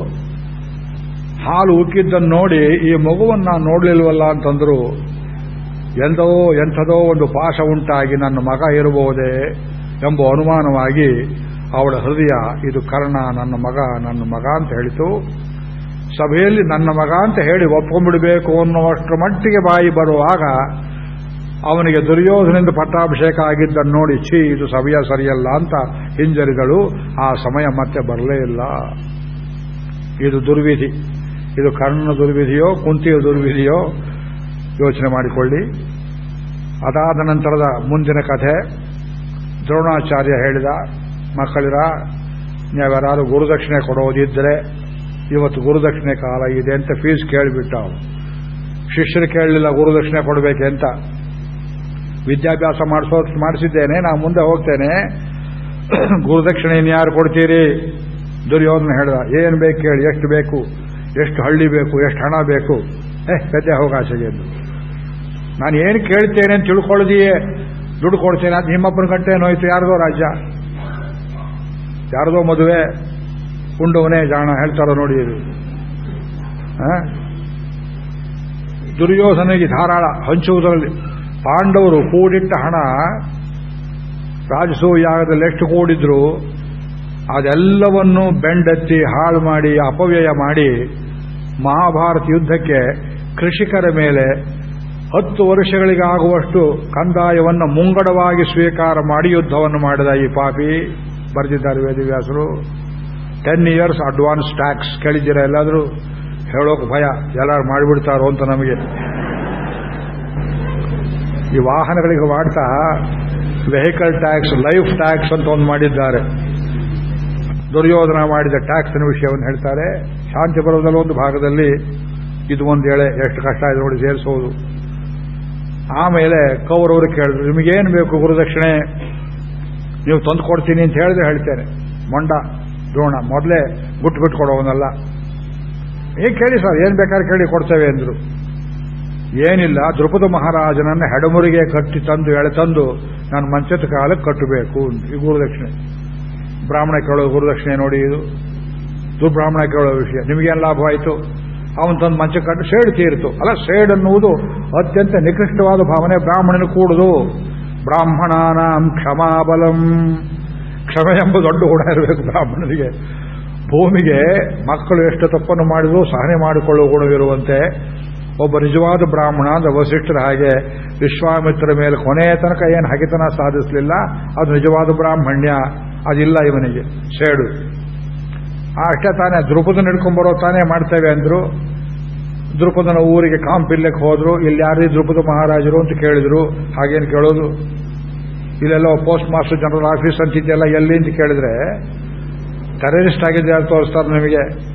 ಹಾಲು ಉಕ್ಕಿದ್ದನ್ನು ನೋಡಿ ಈ ಮಗುವನ್ನು ನಾನು ನೋಡಲಿಲ್ವಲ್ಲ ಅಂತಂದ್ರು, ಎಂದೋ ಎಂಥದೋ ಒಂದು ಪಾಶ ಉಂಟಾಗಿ ನನ್ನ ಮಗ ಇರಬಹುದೇ ಎಂಬ ಅನುಮಾನವಾಗಿ ಅವಳ ಹೃದಯ, ಇದು ಕರ್ಣ, ನನ್ನ ಮಗ ನನ್ನ ಮಗ ಅಂತ ಹೇಳಿತು. ಸಭೆಯಲ್ಲಿ ನನ್ನ ಮಗ ಅಂತ ಹೇಳಿ ಒಪ್ಕೊಂಡ್ಬಿಡಬೇಕು ಅನ್ನುವಷ್ಟರ ಮಟ್ಟಿಗೆ ಬಾಯಿ ಬರುವಾಗ ಅವನಿಗೆ ದುರ್ಯೋಧನಿಂದ ಪಟ್ಟಾಭಿಷೇಕ ಆಗಿದ್ದನ್ನು ನೋಡಿ, ಛೀ, ಇದು ಸಮಯ ಸರಿಯಲ್ಲ ಅಂತ ಹಿಂಜರಿದಳು. ಆ ಸಮಯ ಮತ್ತೆ ಬರಲೇ ಇಲ್ಲ. ಇದು ದುರ್ವಿಧಿ. ಇದು ಕರ್ಣನ ದುರ್ವಿಧಿಯೋ, ಕುಂತಿಯ ದುರ್ವಿಧಿಯೋ, ಯೋಚನೆ ಮಾಡಿಕೊಳ್ಳಿ. ಅದಾದ ನಂತರದ ಮುಂದಿನ ಕಥೆ, ದ್ರೋಣಾಚಾರ್ಯ ಹೇಳಿದ, ಮಕ್ಕಳಿರ ನೀವ್ಯಾರು ಗುರುದಕ್ಷಿಣೆ ಕೊಡೋದಿದ್ದರೆ, ಇವತ್ತು ಗುರುದಕ್ಷಿಣೆ ಕಾಲ ಇದೆ ಅಂತ ಫೀಸ್ ಕೇಳಿಬಿಟ್ಟ ಅವನು ಶಿಷ್ಯರು ಕೇಳಲಿಲ್ಲ ಗುರುದಕ್ಷಿಣೆ ಕೊಡಬೇಕೆ ಅಂತ ವಿದ್ಯಾಭ್ಯಾಸ ಮಾಡಿಸೋ ಮಾಡಿಸಿದ್ದೇನೆ ನಾನು ಮುಂದೆ ಹೋಗ್ತೇನೆ. ಗುರುದಕ್ಷಿಣೆ ಯಾರು ಕೊಡ್ತೀರಿ? ದುರ್ಯೋಧನ ಹೇಳಿದ, ಏನು ಬೇಕು ಕೇಳಿ, ಎಷ್ಟು ಬೇಕು? ಎಷ್ಟು ಹಳ್ಳಿ ಬೇಕು, ಎಷ್ಟು ಹಣ ಬೇಕು? ಏ ಗದ್ದೆ ಹೋಗಾಸೆಗೆ ಎಂದು ನಾನು ಏನು ಕೇಳ್ತೇನೆ ಅಂತ ತಿಳ್ಕೊಳ್ಳೋದಿಯೇ ದುಡ್ಡು ಕೊಡ್ತೇನೆ ಅದು ನಿಮ್ಮಪ್ಪನ ಗಂಟೆ ನೋಯ್ತು, ಯಾರ್ದೋ ರಾಜ್ಯ? ಯಾರ್ದೋ ಮದುವೆ? ಉಂಡವನೇ ಜಾಣ, ಹೇಳ್ತಾರೋ ನೋಡಿ ದುರ್ಯೋಧನಿಗೆ ಧಾರಾಳ, ಹಂಚುವುದರಲ್ಲಿ ಪಾಂಡವರು ಕೂಡಿಟ್ಟ ಹಣ ರಾಜಸೂಯಾಗದಲ್ಲಿ ಎಷ್ಟು ಕೂಡಿದ್ರು ಅದೆಲ್ಲವನ್ನೂ ಬೆಂಡೆತ್ತಿ ಹಾಳು ಮಾಡಿ, ಅಪವ್ಯಯ ಮಾಡಿ ಮಹಾಭಾರತ ಯುದ್ಧಕ್ಕೆ ಕೃಷಿಕರ ಮೇಲೆ ಹತ್ತು ವರ್ಷಗಳಿಗಾಗುವಷ್ಟು ಕಂದಾಯವನ್ನು ಮುಂಗಡವಾಗಿ ಸ್ವೀಕಾರ ಮಾಡಿ ಯುದ್ಧವನ್ನು ಮಾಡಿದ ಈ ಪಾಪಿ. ಬರೆದಿದ್ದಾರೆ ವೇದವ್ಯಾಸರು. ಟೆನ್ ಇಯರ್ಸ್ ಅಡ್ವಾನ್ಸ್ ಟ್ಯಾಕ್ಸ್ ಕೇಳಿದ್ದೀರಾ ಎಲ್ಲಾದರೂ? ಹೇಳೋಕೆ ಭಯ. ಎಲ್ಲರೂ ಮಾಡಿಬಿಡ್ತಾರೋ ಅಂತ ನಮಗೆ ಈ ವಾಹನಗಳಿಗೆ ಮಾಡ್ತಾ ವೆಹಿಕಲ್ ಟ್ಯಾಕ್ಸ್ ಲೈಫ್ ಟ್ಯಾಕ್ಸ್ ಅಂತ ಒಂದು ಮಾಡಿದ್ದಾರೆ. ದುರ್ಯೋಧನ ಮಾಡಿದ ಟ್ಯಾಕ್ಸ್ನ ವಿಷಯವನ್ನು ಹೇಳ್ತಾರೆ. ಶಾಂತಿ ಪರ್ವದಲ್ಲಿ ಒಂದು ಭಾಗದಲ್ಲಿ ಇದು ಒಂದು ಎಳೆ, ಎಷ್ಟು ಕಷ್ಟ ಇದೆ ನೋಡಿ ಸೇರಿಸೋದು. ಆಮೇಲೆ ಕೌರವರು ಕೇಳಿದ್ರು, ನಿಮಗೇನು ಬೇಕು ಗುರುದಕ್ಷಿಣೆ? ನೀವು ತಂದು ಕೊಡ್ತೀನಿ ಅಂತ ಹೇಳಿದ್ರೆ ಹೇಳ್ತೇನೆ. ಮೊಂಡ, ದ್ರೋಣ, ಮೊದಲೇ ಬಿಟ್ಟು ಬಿಟ್ಟು ಕೊಡೋವನಲ್ಲ ಏ ಕೇಳಿ ಸರ್? ಏನು ಬೇಕಾದ್ರೆ ಕೇಳಿ ಕೊಡ್ತೇವೆ ಅಂದ್ರು. ಏನಿಲ್ಲ, ದ್ರುಪದ ಮಹಾರಾಜನನ್ನ ಹೆಡಮುರಿಗೆ ಕಟ್ಟಿ ತಂದು, ಎಳೆ ತಂದು ನಾನು ಮಂಚದ ಕಾಲಕ್ಕೆ ಕಟ್ಟಬೇಕು ಈ ಗುರುದಕ್ಷಿಣೆ. ಬ್ರಾಹ್ಮಣ ಕೇಳೋ ಗುರುದಕ್ಷಿಣೆ ನೋಡಿ ಇದು. ದುರ್ಬ್ರಾಹ್ಮಣ ಕೇಳೋ ವಿಷಯ. ನಿಮಗೇನು ಲಾಭವಾಯಿತು ಅವನು ತಂದು ಮಂಚ ಕಟ್ಟು ಸೇಡು ತೀರಿತು. ಅಲ್ಲ, ಸೇಡ್ ಅನ್ನುವುದು ಅತ್ಯಂತ ನಿಕೃಷ್ಟವಾದ ಭಾವನೆ. ಬ್ರಾಹ್ಮಣನ ಕೂಡುದು ಬ್ರಾಹ್ಮಣಾನಾಂ ಕ್ಷಮಾಬಲಂ. ಕ್ಷಮೆ ಎಂಬ ದೊಡ್ಡ ಕೂಡ ಇರಬೇಕು ಬ್ರಾಹ್ಮಣನಿಗೆ. ಭೂಮಿಗೆ ಮಕ್ಕಳು ಎಷ್ಟು ತಪ್ಪನ್ನು ಮಾಡಿದ್ರು ಸಹನೆ ಮಾಡಿಕೊಳ್ಳುವ ಗುಣವಿರುವಂತೆ ಒಬ್ಬ ನಿಜವಾದ ಬ್ರಾಹ್ಮಣ, ಅಂದ್ರೆ ವಸಿಷ್ಠರ ಹಾಗೆ ವಿಶ್ವಾಮಿತ್ರ ಮೇಲೆ ಕೊನೆಯ ತನಕ ಏನು ಹಗೆತನ ಸಾಧಿಸಲಿಲ್ಲ. ಅದು ನಿಜವಾದ ಬ್ರಾಹ್ಮಣ್ಯ, ಅದಿಲ್ಲ ಇವನಿಗೆ, ಸೇಡು. ಅಷ್ಟೇ ತಾನೇ ದ್ರುಪದ ನಡ್ಕೊಂಡ್ಬರೋ ತಾನೇ ಮಾಡ್ತೇವೆ ಅಂದ್ರು. ದೃಪದನ ಊರಿಗೆ ಕಾಂಪಿಲ್ಲಕ್ಕೆ ಹೋದ್ರು. ಇಲ್ಲಿ ಯಾರೀ ದ್ರುಪದ ಮಹಾರಾಜರು ಅಂತ ಕೇಳಿದ್ರು. ಹಾಗೇನು ಕೇಳೋದು? ಇಲ್ಲೆಲ್ಲ ಪೋಸ್ಟ್ ಮಾಸ್ಟರ್ ಜನರಲ್ ಆಫೀಸ್ ಅಂತಿದ್ದೆಲ್ಲ ಎಲ್ಲಿ ಅಂತ ಕೇಳಿದ್ರೆ ಟೆರರಿಸ್ಟ್ ಆಗಿದ್ದೆ ಅಂತ ತೋರಿಸ್ತಾರೆ ನಮಗೆ?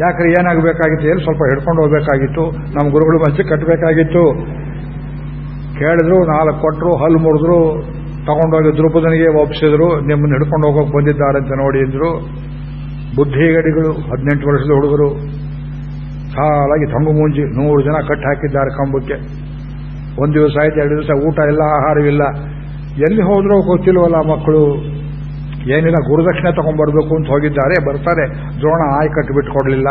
ಯಾಕ್ರೆ ಏನಾಗಬೇಕಾಗಿತ್ತು? ಏನು ಸ್ವಲ್ಪ ಹಿಡ್ಕೊಂಡು ಹೋಗ್ಬೇಕಾಗಿತ್ತು? ನಮ್ಮ ಗುರುಗಳು ಮಸ್ತಿ ಕಟ್ಟಬೇಕಾಗಿತ್ತು. ಕೇಳಿದ್ರು, ನಾಲ್ಕು ಕೊಟ್ಟರು ಹಲ್ಲು ಮುರಿದ್ರು, ತಗೊಂಡೋಗಿ ದ್ರುಪದನಿಗೆ ಒಪ್ಪಿಸಿದ್ರು ನಿಮ್ಮನ್ನು ಹಿಡ್ಕೊಂಡು ಹೋಗೋಕೆ ಬಂದಿದ್ದಾರೆ ಅಂತ ನೋಡಿ ಬುದ್ಧಿ ಬುದ್ಧಿಗಡಿಗಳು, ಹದಿನೆಂಟು ವರ್ಷದ ಹುಡುಗರು, ಸಾಲಾಗಿ ತಂಗು ಮುಂಜಿ, ನೂರು ಜನ ಕಟ್ಟಿ ಹಾಕಿದ್ದಾರೆ ಕಂಬಕ್ಕೆ. ಒಂದು ದಿವಸ ಆಯ್ತು, ಎರಡು ದಿವಸ ಊಟ ಇಲ್ಲ ಆಹಾರವಿಲ್ಲ. ಎಲ್ಲಿ ಹೋದ್ರೂ ಗೊತ್ತಿಲ್ವಲ್ಲ ಮಕ್ಕಳು. ಏನಿಲ್ಲ, ಗುರುದಕ್ಷಿಣೆ ತಗೊಂಡ್ಬರ್ಬೇಕು ಅಂತ ಹೋಗಿದ್ದಾರೆ, ಬರ್ತಾರೆ. ದ್ರೋಣ ಆಯ್ ಕಟ್ಟಿಬಿಟ್ಟು ಕೊಡಲಿಲ್ಲ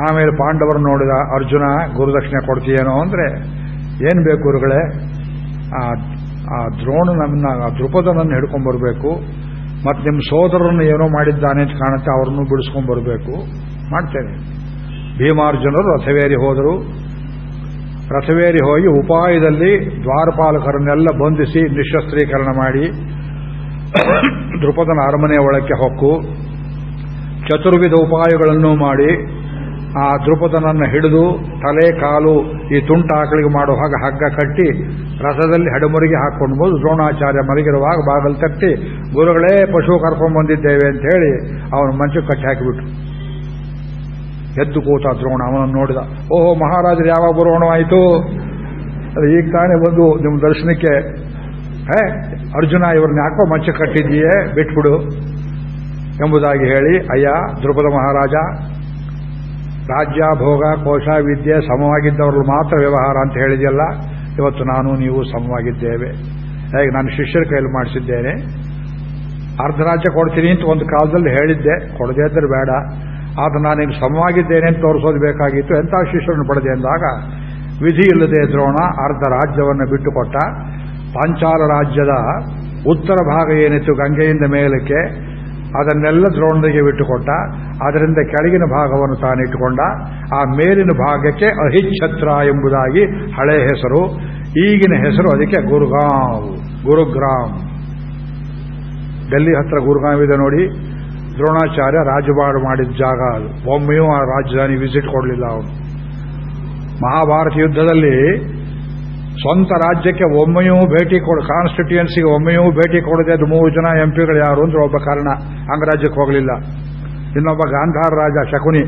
ಆಮೇಲೆ ಪಾಂಡವರು ನೋಡಿದ, ಅರ್ಜುನ, ಗುರುದಕ್ಷಿಣೆ ಕೊಡ್ತೀಯೇನೋ ಅಂದ್ರೆ, ಏನ್ ಬೇಕು ಗುರುಗಳೇ? ಆ ದ್ರೋಣ ನನ್ನ ದ್ರುಪದನನ್ನು ಹಿಡ್ಕೊಂಡು ಬರಬೇಕು. ಮತ್ತು ನಿಮ್ಮ ಸೋದರನ್ನು ಏನೋ ಮಾಡಿದ್ದಾನೆ ಅಂತ ಕಾಣುತ್ತೆ, ಅವ್ರನ್ನು ಬಿಡಿಸ್ಕೊಂಡ್ಬರ್ಬೇಕು ಮಾಡ್ತೇನೆ. ಭೀಮಾರ್ಜುನರು ರಥವೇರಿ ಹೋದರು. ರಥವೇರಿ ಹೋಗಿ ಉಪಾಯದಲ್ಲಿ ದ್ವಾರಪಾಲಕರನ್ನೆಲ್ಲ ಬಂಧಿಸಿ ನಿಶಸ್ತ್ರೀಕರಣ ಮಾಡಿ ದೃಪದನ ಅರಮನೆಯ ಒಳಕ್ಕೆ ಹೊಕ್ಕು. ಚತುರ್ವಿಧ ಉಪಾಯಗಳನ್ನು ಮಾಡಿ ಆ ದೃಪದನನ್ನು ಹಿಡಿದು ತಲೆ, ಕಾಲು ಈ ತುಂಟ ಆಕಳಿಗೆ ಮಾಡುವ ಹಾಗೆ ಹಗ್ಗ ಕಟ್ಟಿ ರಸದಲ್ಲಿ ಹಡಮರಿಗೆ ಹಾಕೊಂಡು ಬಂದು ದ್ರೋಣಾಚಾರ್ಯ ಮಲಗಿರುವಾಗ ಬಾಗಲು ತಟ್ಟಿ, ಗುರುಗಳೇ ಪಶು ಕರ್ಕೊಂಡು ಬಂದಿದ್ದೇವೆ ಅಂತ ಹೇಳಿ ಅವನ ಮಂಚು ಕಟ್ಟಿ ಹಾಕಿಬಿಟ್ರು. ಎದ್ದು ಕೂತ ದ್ರೋಣ ಅವನನ್ನು ನೋಡಿದ. ಓಹೋ, ಮಹಾರಾಜರು ಯಾವಾಗ ಬರೋಣವಾಯಿತು? ಈಗ ತಾನೇ ಬಂದು ನಿಮ್ಮ ದರ್ಶನಕ್ಕೆ ಹೇ, ಅರ್ಜುನ ಇವ್ರನ್ನ ಯಾಕೋ ಮಂಚ ಕಟ್ಟಿದ್ದೀಯೇ? ಬಿಟ್ಬಿಡು ಎಂಬುದಾಗಿ ಹೇಳಿ, ಅಯ್ಯ ಧ್ರುಪದ ಮಹಾರಾಜ, ರಾಜ್ಯ, ಭೋಗ, ಕೋಶ, ವಿದ್ಯೆ ಸಮವಾಗಿದ್ದವರು ಮಾತ್ರ ವ್ಯವಹಾರ ಅಂತ ಹೇಳಿದೆಯಲ್ಲ, ಇವತ್ತು ನಾನು ನೀವು ಸಮವಾಗಿದ್ದೇವೆ. ಹೇಗೆ, ನಾನು ಶಿಷ್ಯರ ಕೈಯಲ್ಲಿ ಮಾಡಿಸಿದ್ದೇನೆ. ಅರ್ಧ ರಾಜ್ಯ ಕೊಡ್ತೀನಿ ಅಂತ ಒಂದು ಕಾಲದಲ್ಲಿ ಹೇಳಿದ್ದೆ. ಕೊಡದೇ ಇದ್ದರೆ ಬೇಡ. ಆದ್ರೆ ನಾನು ನಿಮ್ಗೆ ಸಮವಾಗಿದ್ದೇನೆ ಅಂತ ತೋರಿಸೋದು ಬೇಕಾಗಿತ್ತು. ಎಂಥ ಶಿಷ್ಯರನ್ನು ಪಡೆದೆ ಅಂದಾಗ, ವಿಧಿ ಇಲ್ಲದೆ ದ್ರೋಣ ಅರ್ಧ ರಾಜ್ಯವನ್ನು ಬಿಟ್ಟುಕೊಟ್ಟ. ಪಾಂಚಾಲ ರಾಜ್ಯದ ಉತ್ತರ ಭಾಗ ಏನಿತ್ತು ಗಂಗೆಯಿಂದ ಮೇಲಕ್ಕೆ, ಅದನ್ನೆಲ್ಲ ದ್ರೋಣರಿಗೆ ಬಿಟ್ಟುಕೊಟ್ಟ, ಅದರಿಂದ ಕೆಳಗಿನ ಭಾಗವನ್ನು ತಾನಿಟ್ಟುಕೊಂಡ ಆ ಮೇಲಿನ ಭಾಗಕ್ಕೆ ಅಹಿಚ್ಛತ್ರ ಎಂಬುದಾಗಿ ಹಳೆ ಹೆಸರು, ಈಗಿನ ಹೆಸರು ಅದಕ್ಕೆ ಗುರುಗಾಂವ್, ಗುರುಗ್ರಾಮ್. ಡೆಲ್ಲಿ ಹತ್ರ ಗುರುಗಾಂವ್ ಇದೆ ನೋಡಿ, ದ್ರೋಣಾಚಾರ್ಯ ರಾಜಬಾಡು ಮಾಡಿದ ಜಾಗ ಒಮ್ಮೆಯೂ ಆ ರಾಜಧಾನಿ ವಿಸಿಟ್ ಕೊಡಲಿಲ್ಲ ಅವನು. ಮಹಾಭಾರತ ಯುದ್ಧದಲ್ಲಿ ಸ್ವಂತ ರಾಜ್ಯಕ್ಕೆ ಒಮ್ಮೆಯೂ ಭೇಟಿ ಕೊಡು ಕಾನ್ಸ್ಟಿಟ್ಯೂಯನ್ಸಿಗೆ ಒಮ್ಮೆಯೂ ಭೇಟಿ ಕೊಡದೆ ಅದು ಮೂರು ಜನ ಎಂಪಿಗಳು ಯಾರು ಅಂದ್ರೆ ಒಬ್ಬ ಕಾರಣ. ಅಂಗರಾಜ್ಯಕ್ಕೆ ಹೋಗಲಿಲ್ಲ. ಇನ್ನೊಬ್ಬ ಗಾಂಧಾರ ರಾಜ ಶಕುನಿ.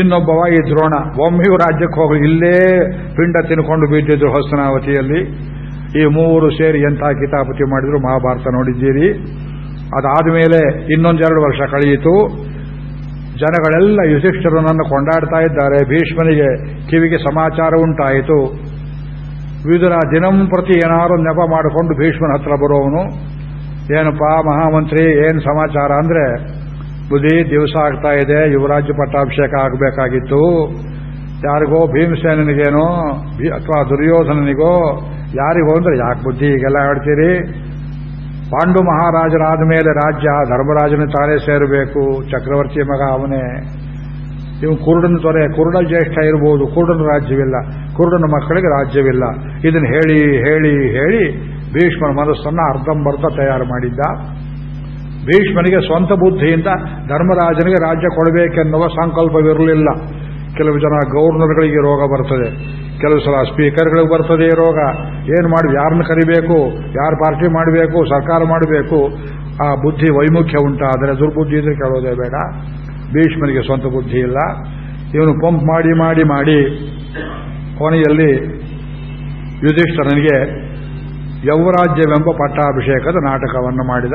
ಇನ್ನೊಬ್ಬವ ಈ ದ್ರೋಣ. ಒಮ್ಮೆಯೂ ರಾಜ್ಯಕ್ಕೆ ಹೋಗಲಿ. ಇಲ್ಲೇ ಪಿಂಡ ತಿನ್ಕೊಂಡು ಬಿದ್ದಿದ್ರು ಹೊಸನಾವತಿಯಲ್ಲಿ. ಈ ಮೂರು ಸೇರಿ ಎಂಥ ಕಿತಾಪತಿ ಮಾಡಿದ್ರು ಮಹಾಭಾರತ ನೋಡಿದ್ದೀರಿ. ಅದಾದ ಮೇಲೆ ಇನ್ನೊಂದೆರಡು ವರ್ಷ ಕಳೆಯಿತು. ಜನಗಳೆಲ್ಲ ಯುಧಿಷ್ಠರನನ್ನು ಕೊಂಡಾಡ್ತಾ ಇದ್ದಾರೆ. ಭೀಷ್ಮನಿಗೆ ಕಿವಿಗೆ ಸಮಾಚಾರ ಉಂಟಾಯಿತು. ವಿದುರ ದಿನಂಪ್ರತಿ ಏನಾರು ನೆಪ ಮಾಡಿಕೊಂಡು ಭೀಷ್ಮನ ಹತ್ರ ಬರೋವನು. ಏನಪ್ಪಾ ಮಹಾಮಂತ್ರಿ, ಏನು ಸಮಾಚಾರ ಅಂದ್ರೆ, ಬುದ್ಧಿ ದಿವಸ ಆಗ್ತಾ ಇದೆ, ಯುವರಾಜ್ಯ ಪಟ್ಟಾಭಿಷೇಕ ಆಗಬೇಕಾಗಿತ್ತು. ಯಾರಿಗೋ ಭೀಮಸೇನಿಗೇನೋ ಅಥವಾ ದುರ್ಯೋಧನನಿಗೋ, ಯಾರಿಗೋ ಅಂದ್ರೆ ಯಾಕೆ ಬುದ್ಧಿ ಈಗೆಲ್ಲ ಹೇಳ್ತೀರಿ? ಪಾಂಡು ಮಹಾರಾಜರಾದ ಮೇಲೆ ರಾಜ್ಯ ಧರ್ಮರಾಜನ ತಾನೇ ಸೇರಬೇಕು, ಚಕ್ರವರ್ತಿ ಮಗ ಅವನೇ. ಇವನು ಕುರುಡನ ತೊರೆ ಕುರುಡ ಜ್ಯೇಷ್ಠ ಇರಬಹುದು ಕುರುಡನ ರಾಜ್ಯವಿಲ್ಲ, ಕುರುಡನ ಮಕ್ಕಳಿಗೆ ರಾಜ್ಯವಿಲ್ಲ. ಇದನ್ನು ಹೇಳಿ ಹೇಳಿ ಹೇಳಿ ಭೀಷ್ಮನ ಮನಸ್ಸನ್ನು ಅರ್ಧಂಬರ್ಧ ತಯಾರು ಮಾಡಿದ್ದ. ಭೀಷ್ಮನಿಗೆ ಸ್ವಂತ ಬುದ್ಧಿಯಿಂದ ಧರ್ಮರಾಜನಿಗೆ ರಾಜ್ಯ ಕೊಡಬೇಕೆನ್ನುವ ಸಂಕಲ್ಪವಿರಲಿಲ್ಲ. ಕೆಲವು ಜನ ಗವರ್ನರ್ಗಳಿಗೆ ರೋಗ ಬರ್ತದೆ. ಕೆಲವು ಸಲ ಸ್ಪೀಕರ್ಗಳಿಗೆ ಬರ್ತದೆ ರೋಗ. ಏನು ಮಾಡಿ ಯಾರನ್ನ ಕರಿಬೇಕು, ಯಾರು ಪಾರ್ಟಿ ಮಾಡಬೇಕು, ಸರ್ಕಾರ ಮಾಡಬೇಕು, ಆ ಬುದ್ಧಿ ವೈಮುಖ್ಯ ಉಂಟಾದರೆ ದುರ್ಬುದ್ಧಿ ಇದ್ರೆ ಕೇಳೋದೇ ಬೇಡ. ಭೀಷ್ಮನಿಗೆ ಸ್ವಂತ ಬುದ್ಧಿ ಇಲ್ಲ. ಇವನು ಪಂಪ್ ಮಾಡಿ ಮಾಡಿ ಮಾಡಿ ಕೊನೆಯಲ್ಲಿ ಯುಧಿಷ್ಠರನಿಗೆ ಯೌವರಾಜ್ಯವೆಂಬ ಪಟ್ಟಾಭಿಷೇಕದ ನಾಟಕವನ್ನು ಮಾಡಿದ.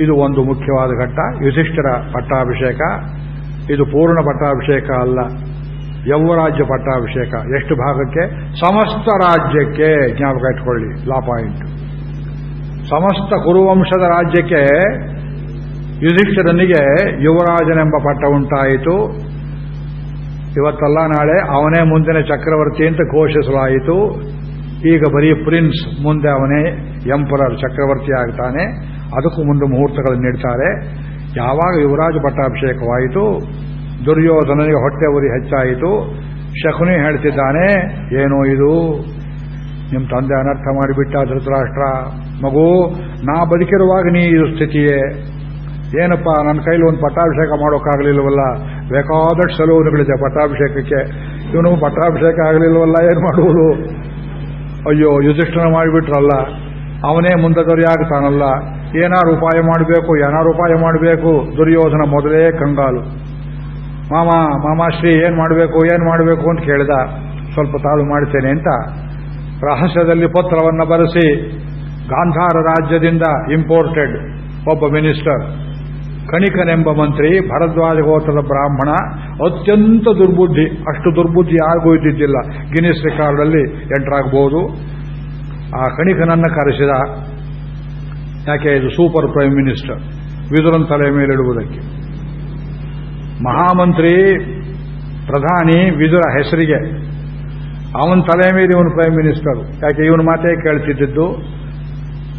ಇದು ಒಂದು ಮುಖ್ಯವಾದ ಘಟ್ಟ. ಯುಧಿಷ್ಠರ ಪಟ್ಟಾಭಿಷೇಕ. ಇದು ಪೂರ್ಣ ಪಟ್ಟಾಭಿಷೇಕ ಅಲ್ಲ. ಯೌವರಾಜ್ಯ ಪಟ್ಟಾಭಿಷೇಕ. ಎಷ್ಟು ಭಾಗಕ್ಕೆ? ಸಮಸ್ತ ರಾಜ್ಯಕ್ಕೆ ಜ್ಞಾಪಕ ಇಟ್ಕೊಳ್ಳಿ. Law point. ಸಮಸ್ತ ಕುರುವಂಶದ ರಾಜ್ಯಕ್ಕೆ ಯುಧಿಷ್ಠರನಿಗೆ ಯುವರಾಜನೆಂಬ ಪಟ್ಟ ಉಂಟಾಯಿತು. ಇವತ್ತಲ್ಲ ನಾಳೆ ಅವನೇ ಮುಂದಿನ ಚಕ್ರವರ್ತಿ ಅಂತ ಘೋಷಿಸಲಾಯಿತು. ಈಗ ಬರೀ ಪ್ರಿನ್ಸ್ ಮುಂದೆ ಅವನೇ ಎಂಪರರ್ ಚಕ್ರವರ್ತಿ ಆಗ್ತಾನೆ ಅದಕ್ಕೂ ಮುಂದೆ ಮುಹೂರ್ತಗಳನ್ನು ನೀಡ್ತಾರೆ. ಯಾವಾಗ ಯುವರಾಜ ಪಟ್ಟಾಭಿಷೇಕವಾಯಿತು? ದುರ್ಯೋಧನನಿಗೆ ಹೊಟ್ಟೆ ಉರಿ ಹೆಚ್ಚಾಯಿತು. ಶಕುನಿ ಹೇಳ್ತಿದ್ದಾನೆ, ಏನೋ ಇದು? ನಿಮ್ಮ ತಂದೆ ಅನರ್ಥ ಮಾಡಿಬಿಟ್ಟ ಧೃತರಾಷ್ಟ್ರ. ಮಗು, ನಾ ಬದುಕಿರುವಾಗ ನೀ ಇದು ಸ್ಥಿತಿಯೇ? ಏನಪ್ಪ, ನನ್ನ ಕೈಲಿ ಒಂದು ಪಟ್ಟಾಭಿಷೇಕ ಮಾಡೋಕ್ಕಾಗಲಿಲ್ಲವಲ್ಲ? ಬೇಕಾದಷ್ಟು ಸಲೂನುಗಳಿದೆ ಪಟ್ಟಾಭಿಷೇಕಕ್ಕೆ. ಇವನು ಪಟ್ಟಾಭಿಷೇಕ ಆಗಲಿಲ್ವಲ್ಲ ಏನು ಮಾಡುವುದು ಅಯ್ಯೋ ಯುಧಿಷ್ಠನ ಮಾಡಿಬಿಟ್ರಲ್ಲ. ಅವನೇ ಮುಂದೆ ದೊರೆಯಾಗ್ತಾನಲ್ಲ ಏನಾರು ಉಪಾಯ ಮಾಡಬೇಕು, ಏನಾರು ಉಪಾಯ ಮಾಡಬೇಕು? ದುರ್ಯೋಧನ ಮೊದಲೇ ಕಂಗಾಲು. ಮಾಮ ಮಾಮಾಶ್ರೀ ಏನ್ ಮಾಡಬೇಕು ಏನ್ ಮಾಡಬೇಕು ಅಂತ ಕೇಳಿದ. ಸ್ವಲ್ಪ ತಾಳು ಮಾಡ್ತೇನೆ ಅಂತ. ರಹಸ್ಯದಲ್ಲಿ ಪತ್ರವನ್ನು ಬರೆಸಿ, ಗಾಂಧಾರ ರಾಜ್ಯದಿಂದ ಇಂಪೋರ್ಟೆಡ್ ಒಬ್ಬ ಮಿನಿಸ್ಟರ್ ಕಣಿಕನೆಂಬ ಮಂತ್ರಿ, ಭರದ್ವಾಜ ಗೋತ್ರದ ಬ್ರಾಹ್ಮಣ, ಅತ್ಯಂತ ದುರ್ಬುದ್ಧಿ. ಅಷ್ಟು ದುರ್ಬುದ್ಧಿ ಯಾರಿಗೂ ಇದ್ದಿದ್ದಿಲ್ಲ. ಗಿನ್ನಿಸ್ ರೆಕಾರ್ಡಲ್ಲಿ ಎಂಟ್ರಾಗಬಹುದು ಆ ಕಣಿಕನನ್ನ ಕರೆಸಿದ, ಯಾಕೆ ಇದು ಸೂಪರ್ ಪ್ರೈಮ್ ಮಿನಿಸ್ಟರ್ ವಿದುರನ್ ತಲೆ ಮೇಲಿಡುವುದಕ್ಕೆ ಮಹಾಮಂತ್ರಿ, ಪ್ರಧಾನಿ, ವಿದುರ ಹೆಸರಿಗೆ. ಅವನ ತಲೆ ಮೇಲೆ ಇವನು ಪ್ರೈಮ್ ಮಿನಿಸ್ಟರ್ ಯಾಕೆ, ಇವನು ಮಾತೇ ಕೇಳ್ತಿದ್ದು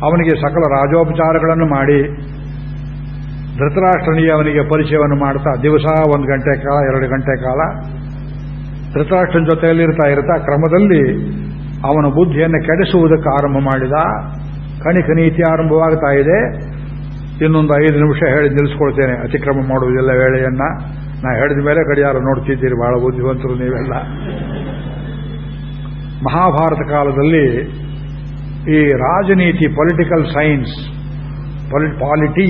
ಅವನಿಗೆ ಸಕಲ ರಾಜೋಪಚಾರಗಳನ್ನು ಮಾಡಿ ಧೃತರಾಷ್ಟ್ರನಿಗೆ ಅವನಿಗೆ ಪರಿಚಯವನ್ನು ಮಾಡ್ತಾ, ದಿವಸ ಒಂದು ಗಂಟೆ ಕಾಲ, ಎರಡು ಗಂಟೆ ಕಾಲ ಧೃತರಾಷ್ಟ್ರನ ಜೊತೆಯಲ್ಲಿರ್ತಾ ಇರ್ತಾ, ಕ್ರಮದಲ್ಲಿ ಅವನ ಬುದ್ಧಿಯನ್ನು ಕೆಡಿಸುವುದಕ್ಕೆ ಆರಂಭ ಮಾಡಿದ. ಕಣಿಕ ನೀತಿ ಆರಂಭವಾಗ್ತಾ ಇದೆ. ಇನ್ನೊಂದು ಐದು ನಿಮಿಷ ಹೇಳಿ ನಿಲ್ಲಿಸ್ಕೊಳ್ತೇನೆ. ಅತಿಕ್ರಮ ಮಾಡುವುದಿಲ್ಲ ವೇಳೆಯನ್ನ ನಾ ಹೇಳಿದ ಮೇಲೆ ಗಡಿಯಾರ ನೋಡ್ತಿದ್ದೀರಿ, ಬಹಳ ಬುದ್ಧಿವಂತರು ನೀವೆಲ್ಲ. ಮಹಾಭಾರತ ಕಾಲದಲ್ಲಿ ಈ ರಾಜನೀತಿ ಪೊಲಿಟಿಕಲ್ ಸೈನ್ಸ್ ಪಾಲಿಟಿ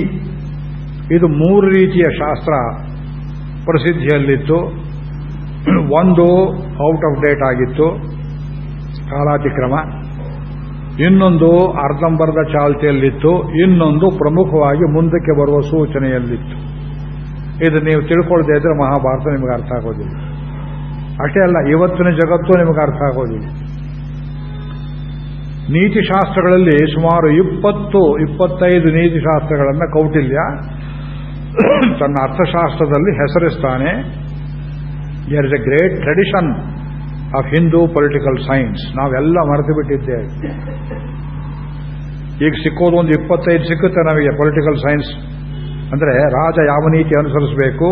ಇದು ಮೂರು ರೀತಿಯ ಶಾಸ್ತ್ರ ಪ್ರಸಿದ್ಧಿಯಲ್ಲಿತ್ತು. ಒಂದು ಔಟ್ ಆಫ್ ಡೇಟ್ ಆಗಿತ್ತು. ಕಾಲಾತಿಕ್ರಮ. ಇನ್ನೊಂದು ಅರ್ಧಂಬರ್ಧ ಚಾಲ್ತಿಯಲ್ಲಿತ್ತು. ಇನ್ನೊಂದು ಪ್ರಮುಖವಾಗಿ ಮುಂದಕ್ಕೆ ಬರುವ ಸೂಚನೆಯಲ್ಲಿತ್ತು. ಇದು ನೀವು ತಿಳ್ಕೊಳ್ಳದೆ ಇದ್ರೆ ಮಹಾಭಾರತ ನಿಮಗೆ ಅರ್ಥ ಆಗೋದಿಲ್ಲ. ಅಷ್ಟೇ ಅಲ್ಲ, ಇವತ್ತಿನ ಜಗತ್ತು ನಿಮಗೆ ಅರ್ಥ ಆಗೋದಿಲ್ಲ. ನೀತಿಶಾಸ್ತ್ರಗಳಲ್ಲಿ ಸುಮಾರು ಇಪ್ಪತ್ತು, ಇಪ್ಪತ್ತೈದು ನೀತಿಶಾಸ್ತ್ರಗಳನ್ನು ಕೌಟಿಲ್ಯ ತನ್ನ ಅರ್ಥಶಾಸ್ತ್ರದಲ್ಲಿ ಹೆಸರಿಸ್ತಾನೆ there is a great tradition of Hindu political science ನಾವೆಲ್ಲ ಮರೆತು ಬಿಟ್ಟಿದ್ದೇವೆ ಈಗ ಸಿಕ್ಕೋದು ಒಂದು ಇಪ್ಪತ್ತೈದು ಸಿಕ್ಕುತ್ತೆ ನಮಗೆ ಪೊಲಿಟಿಕಲ್ ಸೈನ್ಸ್ ಅಂದರೆ ರಾಜ ಯಾವ ನೀತಿ ಅನುಸರಿಸಬೇಕು?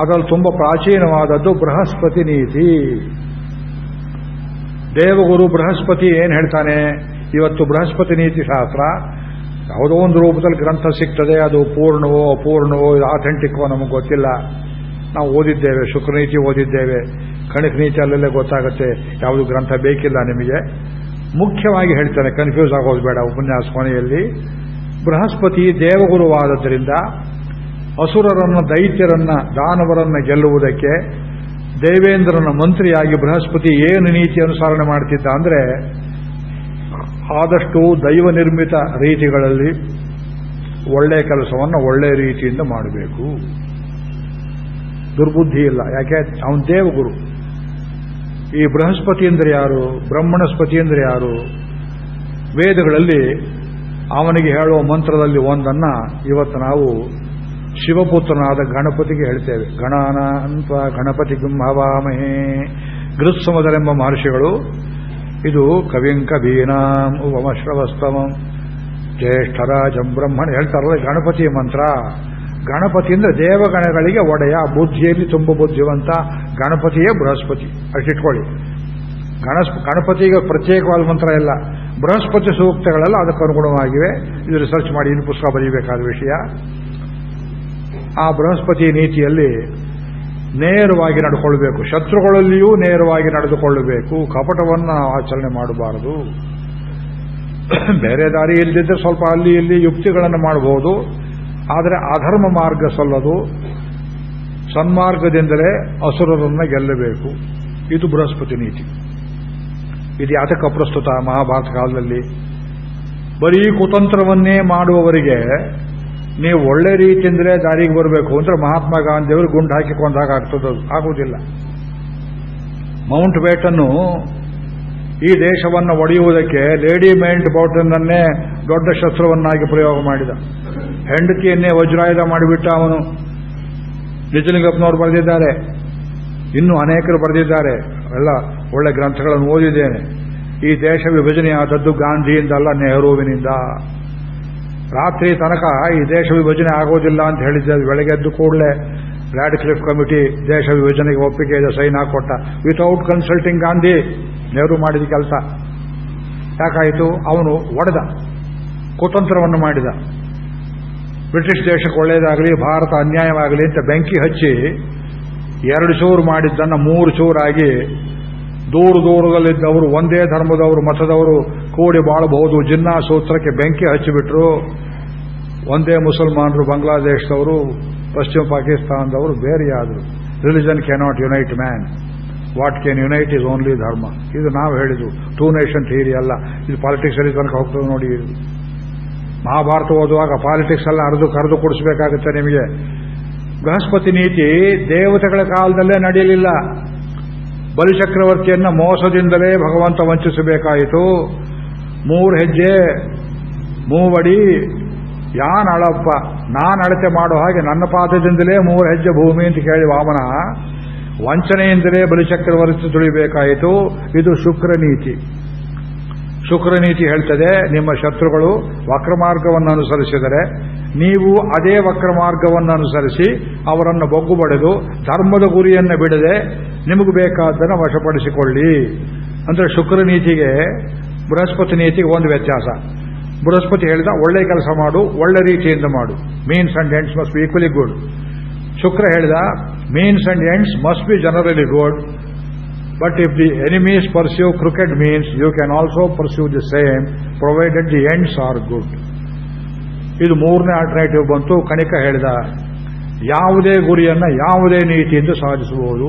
ಅದರಲ್ಲಿ ತುಂಬ ಪ್ರಾಚೀನವಾದದ್ದು ಬೃಹಸ್ಪತಿ ನೀತಿ. ದೇವಗುರು ಬೃಹಸ್ಪತಿ ಏನು ಹೇಳ್ತಾನೆ? ಇವತ್ತು ಬೃಹಸ್ಪತಿ ನೀತಿ ಶಾಸ್ತ್ರ ಯಾವುದೋ ಒಂದು ರೂಪದಲ್ಲಿ ಗ್ರಂಥ ಸಿಗ್ತದೆ, ಅದು ಪೂರ್ಣವೋ ಅಪೂರ್ಣವೋ ಅಥೆಂಟಿಕ್ವೋ ನಮಗೆ ಗೊತ್ತಿಲ್ಲ. ನಾವು ಓದಿದ್ದೇವೆ ಶುಕ್ರನೀತಿ ಓದಿದ್ದೇವೆ, ಕಣಿಕ ನೀತಿ ಅಲ್ಲೆಲ್ಲೇ ಗೊತ್ತಾಗುತ್ತೆ, ಯಾವುದು ಗ್ರಂಥ ಬೇಕಿಲ್ಲ ನಿಮಗೆ. ಮುಖ್ಯವಾಗಿ ಹೇಳ್ತಾರೆ ಕನ್ಫ್ಯೂಸ್ ಆಗೋದು ಬೇಡ ಉಪನ್ಯಾಸ ಕೊನೆಯಲ್ಲಿ. ಬೃಹಸ್ಪತಿ ದೇವಗುರುವಾದದ್ದರಿಂದ ಅಸುರರನ್ನ, ದೈತ್ಯರನ್ನ, ದಾನವರನ್ನ ಗೆಲ್ಲುವುದಕ್ಕೆ ದೇವೇಂದ್ರನ ಮಂತ್ರಿಯಾಗಿ ಬೃಹಸ್ಪತಿ ಏನು ನೀತಿ ಅನುಸರಣೆ ಮಾಡ್ತಿದ್ದ ಅಂದ್ರೆ ಆದಷ್ಟು ದೈವ ನಿರ್ಮಿತ ರೀತಿಗಳಲ್ಲಿ ಒಳ್ಳೆಯ ಕೆಲಸವನ್ನು ಒಳ್ಳೆಯ ರೀತಿಯಿಂದ ಮಾಡಬೇಕು. ದುರ್ಬುದ್ಧಿ ಇಲ್ಲ. ಯಾಕೆ? ಅವನ ದೇವಗುರು. ಈ ಬೃಹಸ್ಪತಿ ಅಂದ್ರೆ ಯಾರು? ಬ್ರಹ್ಮಣಸ್ಪತಿ ಅಂದ್ರೆ ಯಾರು? ವೇದಗಳಲ್ಲಿ ಅವನಿಗೆ ಹೇಳುವ ಮಂತ್ರದಲ್ಲಿ ಒಂದನ್ನ ಇವತ್ತು ನಾವು ಶಿವಪುತ್ರನಾದ ಗಣಪತಿಗೆ ಹೇಳ್ತೇವೆ. ಗಣಾನ ಅಂತ ಗಣಪತಿ ಗುಂಭವಾಮಹೇ. ಗೃತ್ಸಮದರೆಂಬ ಮಹರ್ಷಿಗಳು ಇದು ಕವಿಂ ಕಬೀನಾಂ ಉಪಮಶ್ರವಸ್ತಮಂ ಜ್ಯೇಷ್ಠರಾಜಂ ಬ್ರಹ್ಮಣ ಹೇಳ್ತಾರಲ್ಲ ಗಣಪತಿ ಮಂತ್ರ. ಗಣಪತಿ ಅಂದ್ರೆ ದೇವಗಣಗಳಿಗೆ ಒಡೆಯ, ಬುದ್ಧಿಯಲ್ಲಿ ತುಂಬ ಬುದ್ಧಿವಂತ, ಗಣಪತಿಯೇ ಬೃಹಸ್ಪತಿ. ಅಷ್ಟಿಟ್ಕೊಳ್ಳಿ ಗಣಸ್, ಗಣಪತಿಗೆ ಪ್ರತ್ಯೇಕವಾದ ಮಂತ್ರ ಇಲ್ಲ. ಬೃಹಸ್ಪತಿ ಸೂಕ್ತಗಳೆಲ್ಲ ಅದಕ್ಕೆ ಅನುಗುಣವಾಗಿವೆ. ಇದು ರಿಸರ್ಚ್ ಮಾಡಿ, ಇನ್ನು ಪುಸ್ತಕ ಬರೀಬೇಕಾದ ವಿಷಯ. ಆ ಬೃಹಸ್ಪತಿ ನೀತಿಯಲ್ಲಿ ನೇರವಾಗಿ ನಡ್ಕೊಳ್ಬೇಕು ಶತ್ರುಗಳಲ್ಲಿಯೂ ನೇರವಾಗಿ ನಡೆದುಕೊಳ್ಳಬೇಕು. ಕಪಟವನ್ನು ಆಚರಣೆ ಮಾಡಬಾರದು. ಬೇರೆ ದಾರಿ ಇಲ್ಲದಿದ್ದರೆ ಸ್ವಲ್ಪ ಅಲ್ಲಿ ಇಲ್ಲಿ ಯುಕ್ತಿಗಳನ್ನು ಮಾಡಬಹುದು ಆದರೆ ಅಧರ್ಮ ಮಾರ್ಗ ಸಲ್ಲದು. ಸನ್ಮಾರ್ಗದಿಂದಲೇ ಅಸುರರನ್ನು ಗೆಲ್ಲಬೇಕು. ಇದು ಬೃಹಸ್ಪತಿ ನೀತಿ. ಇದು ಯಾತಕ ಪ್ರಸ್ತುತ ಮಹಾಭಾರತ ಕಾಲದಲ್ಲಿ? ಬರೀ ಕುತಂತ್ರವನ್ನೇ ಮಾಡುವವರಿಗೆ ನೀವು ಒಳ್ಳೆ ರೀತಿಯಿಂದಲೇ ದಾರಿಗೆ ಬರಬೇಕು ಅಂದ್ರೆ ಮಹಾತ್ಮ ಗಾಂಧಿಯವರು ಗುಂಡು ಹಾಕಿಕೊಂಡಾಗ ಆಗ್ತದ ಆಗುವುದಿಲ್ಲ. ಮೌಂಟ್ ಬೇಟನ್ನು ಈ ದೇಶವನ್ನು ಒಡೆಯುವುದಕ್ಕೆ ಲೇಡಿ ಮೈಂಟ್ ಬೌಟನ್ನನ್ನೇ ದೊಡ್ಡ ಶಸ್ತ್ರವನ್ನಾಗಿ ಪ್ರಯೋಗ ಮಾಡಿದ. ಹೆಂಡತಿಯನ್ನೇ ವಜ್ರಾಯುಧ ಮಾಡಿಬಿಟ್ಟ ಅವನು. ನಿಜಲಿಂಗಪ್ಪನವರು ಬರೆದಿದ್ದಾರೆ. ಇನ್ನೂ ಅನೇಕರು ಬರೆದಿದ್ದಾರೆ. ಎಲ್ಲ ಒಳ್ಳೆ ಗ್ರಂಥಗಳನ್ನು ಓದಿದ್ದೇನೆ. ಈ ದೇಶ ವಿಭಜನೆಯಾದದ್ದು ಗಾಂಧಿಯಿಂದಲ್ಲ ನೆಹರುವಿನಿಂದ. ರಾತ್ರಿ ತನಕ ಈ ದೇಶ ವಿಭಜನೆ ಆಗೋದಿಲ್ಲ ಅಂತ ಹೇಳಿದ್ದೆ. ಬೆಳಗ್ಗೆ ಎದ್ದು ಕೂಡಲೇ ರ್ಯಾಡ್ ಕ್ಲಿಫ್ ಕಮಿಟಿ ದೇಶ ವಿಭಜನೆಗೆ ಒಪ್ಪಿಗೆ ಇದೆ, ಸೈನ್ ಹಾಕೊಟ್ಟ. ವಿತೌಟ್ ಕನ್ಸಲ್ಟಿಂಗ್ ಗಾಂಧಿ ನೆಹರು ಮಾಡಿದ ಕೆಲಸ. ಯಾಕಾಯಿತು? ಅವನು ಒಡೆದ. ಕುತಂತ್ರವನ್ನು ಮಾಡಿದ. ಬ್ರಿಟಿಷ್ ದೇಶಕ್ಕೆ ಒಳ್ಳೆಯದಾಗಲಿ, ಭಾರತ ಅನ್ಯಾಯವಾಗಲಿ ಅಂತ ಬೆಂಕಿ ಹಚ್ಚಿ ಎರಡು ಚೂರು ಮಾಡಿದ್ದನ್ನು ಮೂರು ಚೂರಾಗಿ ದೂರ ದೂರದಲ್ಲಿದ್ದವರು ಒಂದೇ ಧರ್ಮದವರು, ಮತದವರು ಕೂಡಿ ಬಾಳಬಹುದು. ಜಿನ್ನಾ ಸೂತ್ರಕ್ಕೆ ಬೆಂಕಿ ಹಚ್ಚಿಬಿಟ್ರು. ಒಂದೇ ಮುಸಲ್ಮಾನರು ಬಾಂಗ್ಲಾದೇಶದವರು, ಪಶ್ಚಿಮ ಪಾಕಿಸ್ತಾನದವರು ಬೇರೆಯಾದರು. Religion cannot unite man what can unite is only dharma. ಇದು ನಾವು ಹೇಳಿದ್ದು. ಟೂ ನೇಷನ್ ಥಿಯರಿ ಅಲ್ಲ. ಇದು ಪಾಲಿಟಿಕ್ಸ್ ಅಲ್ಲಿ ತನಕ ಹೋಗ್ತದೆ ನೋಡಿ. ಮಹಾಭಾರತ ಓದುವಾಗ ಪಾಲಿಟಿಕ್ಸ್ ಎಲ್ಲ ಅರ್ದು ಕರೆದು ಕೊಡಿಸಬೇಕಾಗುತ್ತೆ ನಿಮಗೆ. ಬೃಹಸ್ಪತಿ ನೀತಿ ದೇವತೆಗಳ ಕಾಲದಲ್ಲೇ ನಡೆಯಲಿಲ್ಲ. ಬಲಿಚಕ್ರವರ್ತಿಯನ್ನು ಮೋಸದಿಂದಲೇ ಭಗವಂತ ವಂಚಿಸಬೇಕಾಯಿತು. ಮೂರು ಹೆಜ್ಜೆ ಮೂವಡಿ ಯಾನ್ ಅಳಪ್ಪ, ನಾನು ಅಳತೆ ಮಾಡೋ ಹಾಗೆ ನನ್ನ ಪಾದದಿಂದಲೇ ಮೂರು ಹೆಜ್ಜೆ ಭೂಮಿ ಅಂತ ಕೇಳಿ ವಾಮನ, ವಂಚನೆಯಿಂದಲೇ ಬಲಿಚಕ್ರವರ್ತಿ ತುಳಿಬೇಕಾಯಿತು. ಇದು ಶುಕ್ರ ನೀತಿ. ಶುಕ್ರ ನೀತಿ ಹೇಳ್ತದೆ, ನಿಮ್ಮ ಶತ್ರುಗಳು ವಕ್ರಮಾರ್ಗವನ್ನು ಅನುಸರಿಸಿದರೆ, ನೀವು ಅದೇ ವಕ್ರ ಮಾರ್ಗವನ್ನು ಅನುಸರಿಸಿ ಅವರನ್ನು ಬೊಗ್ಗು ಧರ್ಮದ ಗುರಿಯನ್ನು ಬಿಡದೆ ನಿಮಗೆ ಬೇಕಾದ್ದನ್ನು ವಶಪಡಿಸಿಕೊಳ್ಳಿ. ಅಂದರೆ ಶುಕ್ರ ನೀತಿಗೆ ಬೃಹಸ್ಪತಿ ನೀತಿಗೆ ಒಂದು ವ್ಯತ್ಯಾಸ. ಬೃಹಸ್ಪತಿ ಹೇಳಿದ, ಒಳ್ಳೆ ಕೆಲಸ ಮಾಡು, ಒಳ್ಳೆ ರೀತಿಯಿಂದ ಮಾಡು. Means and ends must be equally good Shukra ಹೇಳಿದ means and ends must be generally good but if the enemies pursue crooked means you can also pursue the same provided the ends are good ಇದು ಮೂರನೇ alternative ಬಂತು. ಕಣಿಕ ಹೇಳಿದ, ಯಾವುದೇ ಗುರಿಯನ್ನು ಯಾವುದೇ ನೀತಿಯಿಂದ ಸಾಧಿಸಬಹುದು.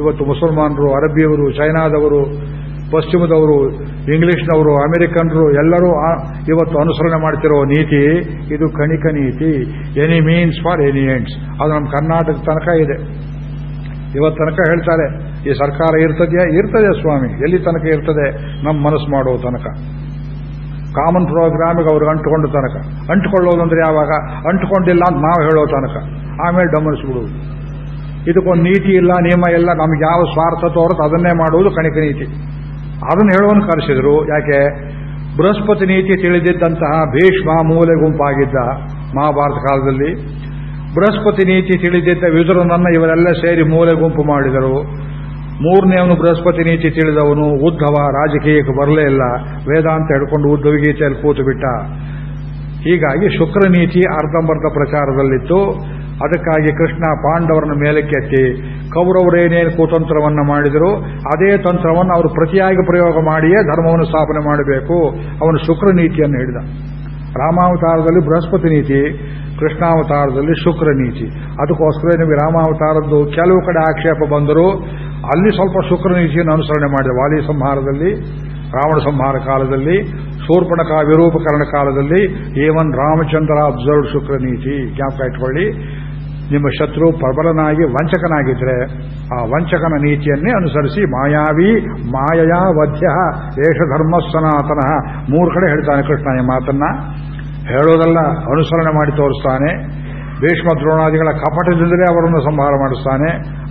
ಇವತ್ತು ಮುಸಲ್ಮಾನರು ಅರಬ್ಬಿಯವರು ಚೈನಾದವರು, ಪಶ್ಚಿಮದವರು ಇಂಗ್ಲಿಷ್ನವರು, ಅಮೆರಿಕನ್ರು, ಎಲ್ಲರೂ ಇವತ್ತು ಅನುಸರಣೆ ಮಾಡ್ತಿರೋ ನೀತಿ, ಇದು ಕಣಿಕ ನೀತಿ. Any means for any ends ಅದು ನಮ್ಮ ಕರ್ನಾಟಕ ತನಕ ಇದೆ. ಇವತ್ತು ತನಕ ಹೇಳ್ತಾರೆ, ಈ ಸರ್ಕಾರ ಇರ್ತದೆಯಾ? ಇರ್ತದೆ ಸ್ವಾಮಿ. ಎಲ್ಲಿ ತನಕ ಇರ್ತದೆ? ನಮ್ಮ ಮನಸ್ಸು ಮಾಡೋ ತನಕ. ಕಾಮನ್ ಪ್ರೋಗ್ರಾಮಿಗೆ ಅವ್ರಿಗೆ ಅಂಟುಕೊಂಡು ತನಕ. ಅಂಟುಕೊಳ್ಳೋದಂದ್ರೆ ಯಾವಾಗ? ಅಂಟುಕೊಂಡಿಲ್ಲ ಅಂತ ನಾವು ಹೇಳೋ ತನಕ. ಆಮೇಲೆ ಡಮನಿಸ್ಬಿಡುವುದು ಇದಕ್ಕೊಂದು ನೀತಿ ಇಲ್ಲ, ನಿಯಮ ಇಲ್ಲ, ನಮ್ಗೆ ಯಾವ ಸ್ವಾರ್ಥ ತೋರುತ್ತೆ ಅದನ್ನೇ ಮಾಡುವುದು ಕಣಿಕ ನೀತಿ. ಅದನ್ನು ಹೇಳುವನ್ ಕರೆಸಿದ್ರು ಯಾಕೆ? ಬೃಹಸ್ಪತಿ ನೀತಿ ತಿಳಿದಿದ್ದಂತಹ ಭೀಷ್ಮ ಮೂಲೆ ಗುಂಪಾಗಿದ್ದ ಮಹಾಭಾರತ ಕಾಲದಲ್ಲಿ. ಬೃಹಸ್ಪತಿ ನೀತಿ ತಿಳಿದಿದ್ದ ವಿದುರನನ್ನ ಇವರೆಲ್ಲ ಸೇರಿ ಮೂಲೆ ಗುಂಪು ಮಾಡಿದರು. ಮೂರನೇವನು ಬೃಹಸ್ಪತಿ ನೀತಿ ತಿಳಿದವನು ಉದ್ಧವ, ರಾಜಕೀಯಕ್ಕೆ ಬರಲೇ ಇಲ್ಲ. ವೇದಾಂತ ಹಿಡ್ಕೊಂಡು ಉದ್ಧವ ಗೀತೆಯಲ್ಲಿ ಕೂತು ಬಿಟ್ಟ. ಹೀಗಾಗಿ ಶುಕ್ರ ನೀತಿ ಅರ್ಧಂಬರ್ಧ ಪ್ರಚಾರದಲ್ಲಿತ್ತು. ಅದಕ್ಕಾಗಿ ಕೃಷ್ಣ ಪಾಂಡವರನ್ನ ಮೇಲಕ್ಕೆತ್ತಿ ಕೌರವರೇನೇನು ಕುತಂತ್ರವನ್ನು ಮಾಡಿದರು ಅದೇ ತಂತ್ರವನ್ನು ಅವರು ಪ್ರತಿಯಾಗಿ ಪ್ರಯೋಗ ಮಾಡಿಯೇ ಧರ್ಮವನ್ನು ಸ್ಥಾಪನೆ ಮಾಡಬೇಕು. ಅವನು ಶುಕ್ರ ನೀತಿಯನ್ನು ಹೇಳಿದ. ರಾಮಾವತಾರದಲ್ಲಿ ಬೃಹಸ್ಪತಿ ನೀತಿ, ಕೃಷ್ಣಾವತಾರದಲ್ಲಿ ಶುಕ್ರ ನೀತಿ ಅದಕ್ಕೋಸ್ಕರ ನಿಮಗೆ ರಾಮಾವತಾರದ್ದು ಕೆಲವು ಕಡೆ ಆಕ್ಷೇಪ ಬಂದರೂ ಅಲ್ಲಿ ಸ್ವಲ್ಪ ಶುಕ್ರ ನೀತಿಯನ್ನು ಅನುಸರಣೆ ಮಾಡಿದೆ. ವಾಲಿ ಸಂಹಾರದಲ್ಲಿ, ರಾವಣ ಸಂಹಾರ ಕಾಲದಲ್ಲಿ ಶೂರ್ಪಣಕ ವಿರೂಪಕರಣ ಕಾಲದಲ್ಲಿ, ಏವನ್ ರಾಮಚಂದ್ರ ಅಬ್ಸರ್ವ್ ಶುಕ್ರ ನೀತಿ ಜ್ಞಾಪಕ ಇಟ್ಕೊಳ್ಳಿ. ನಿಮ್ಮ ಶತ್ರು ಪ್ರಬಲನಾಗಿ ವಂಚಕನಾಗಿದ್ರೆ ಆ ವಂಚಕನ ನೀತಿಯನ್ನೇ ಅನುಸರಿಸಿ ಮಾಯಾವಿ ಮಾಯಯ ವಧ್ಯ ಏಷ ಧರ್ಮ ಸನಾತನ. ಮೂರು ಕಡೆ ಹೇಳ್ತಾನೆ ಕೃಷ್ಣ ಈ ಮಾತನ್ನ. ಹೇಳೋದಲ್ಲ, ಅನುಸರಣೆ ಮಾಡಿ ತೋರಿಸ್ತಾನೆ. ಭೀಷ್ಮ ದ್ರೋಣಾದಿಗಳ ಕಪಟದಿಂದಲೇ ಅವರನ್ನು ಸಂಹಾರ ಮಾಡಿಸ್ತಾನೆ.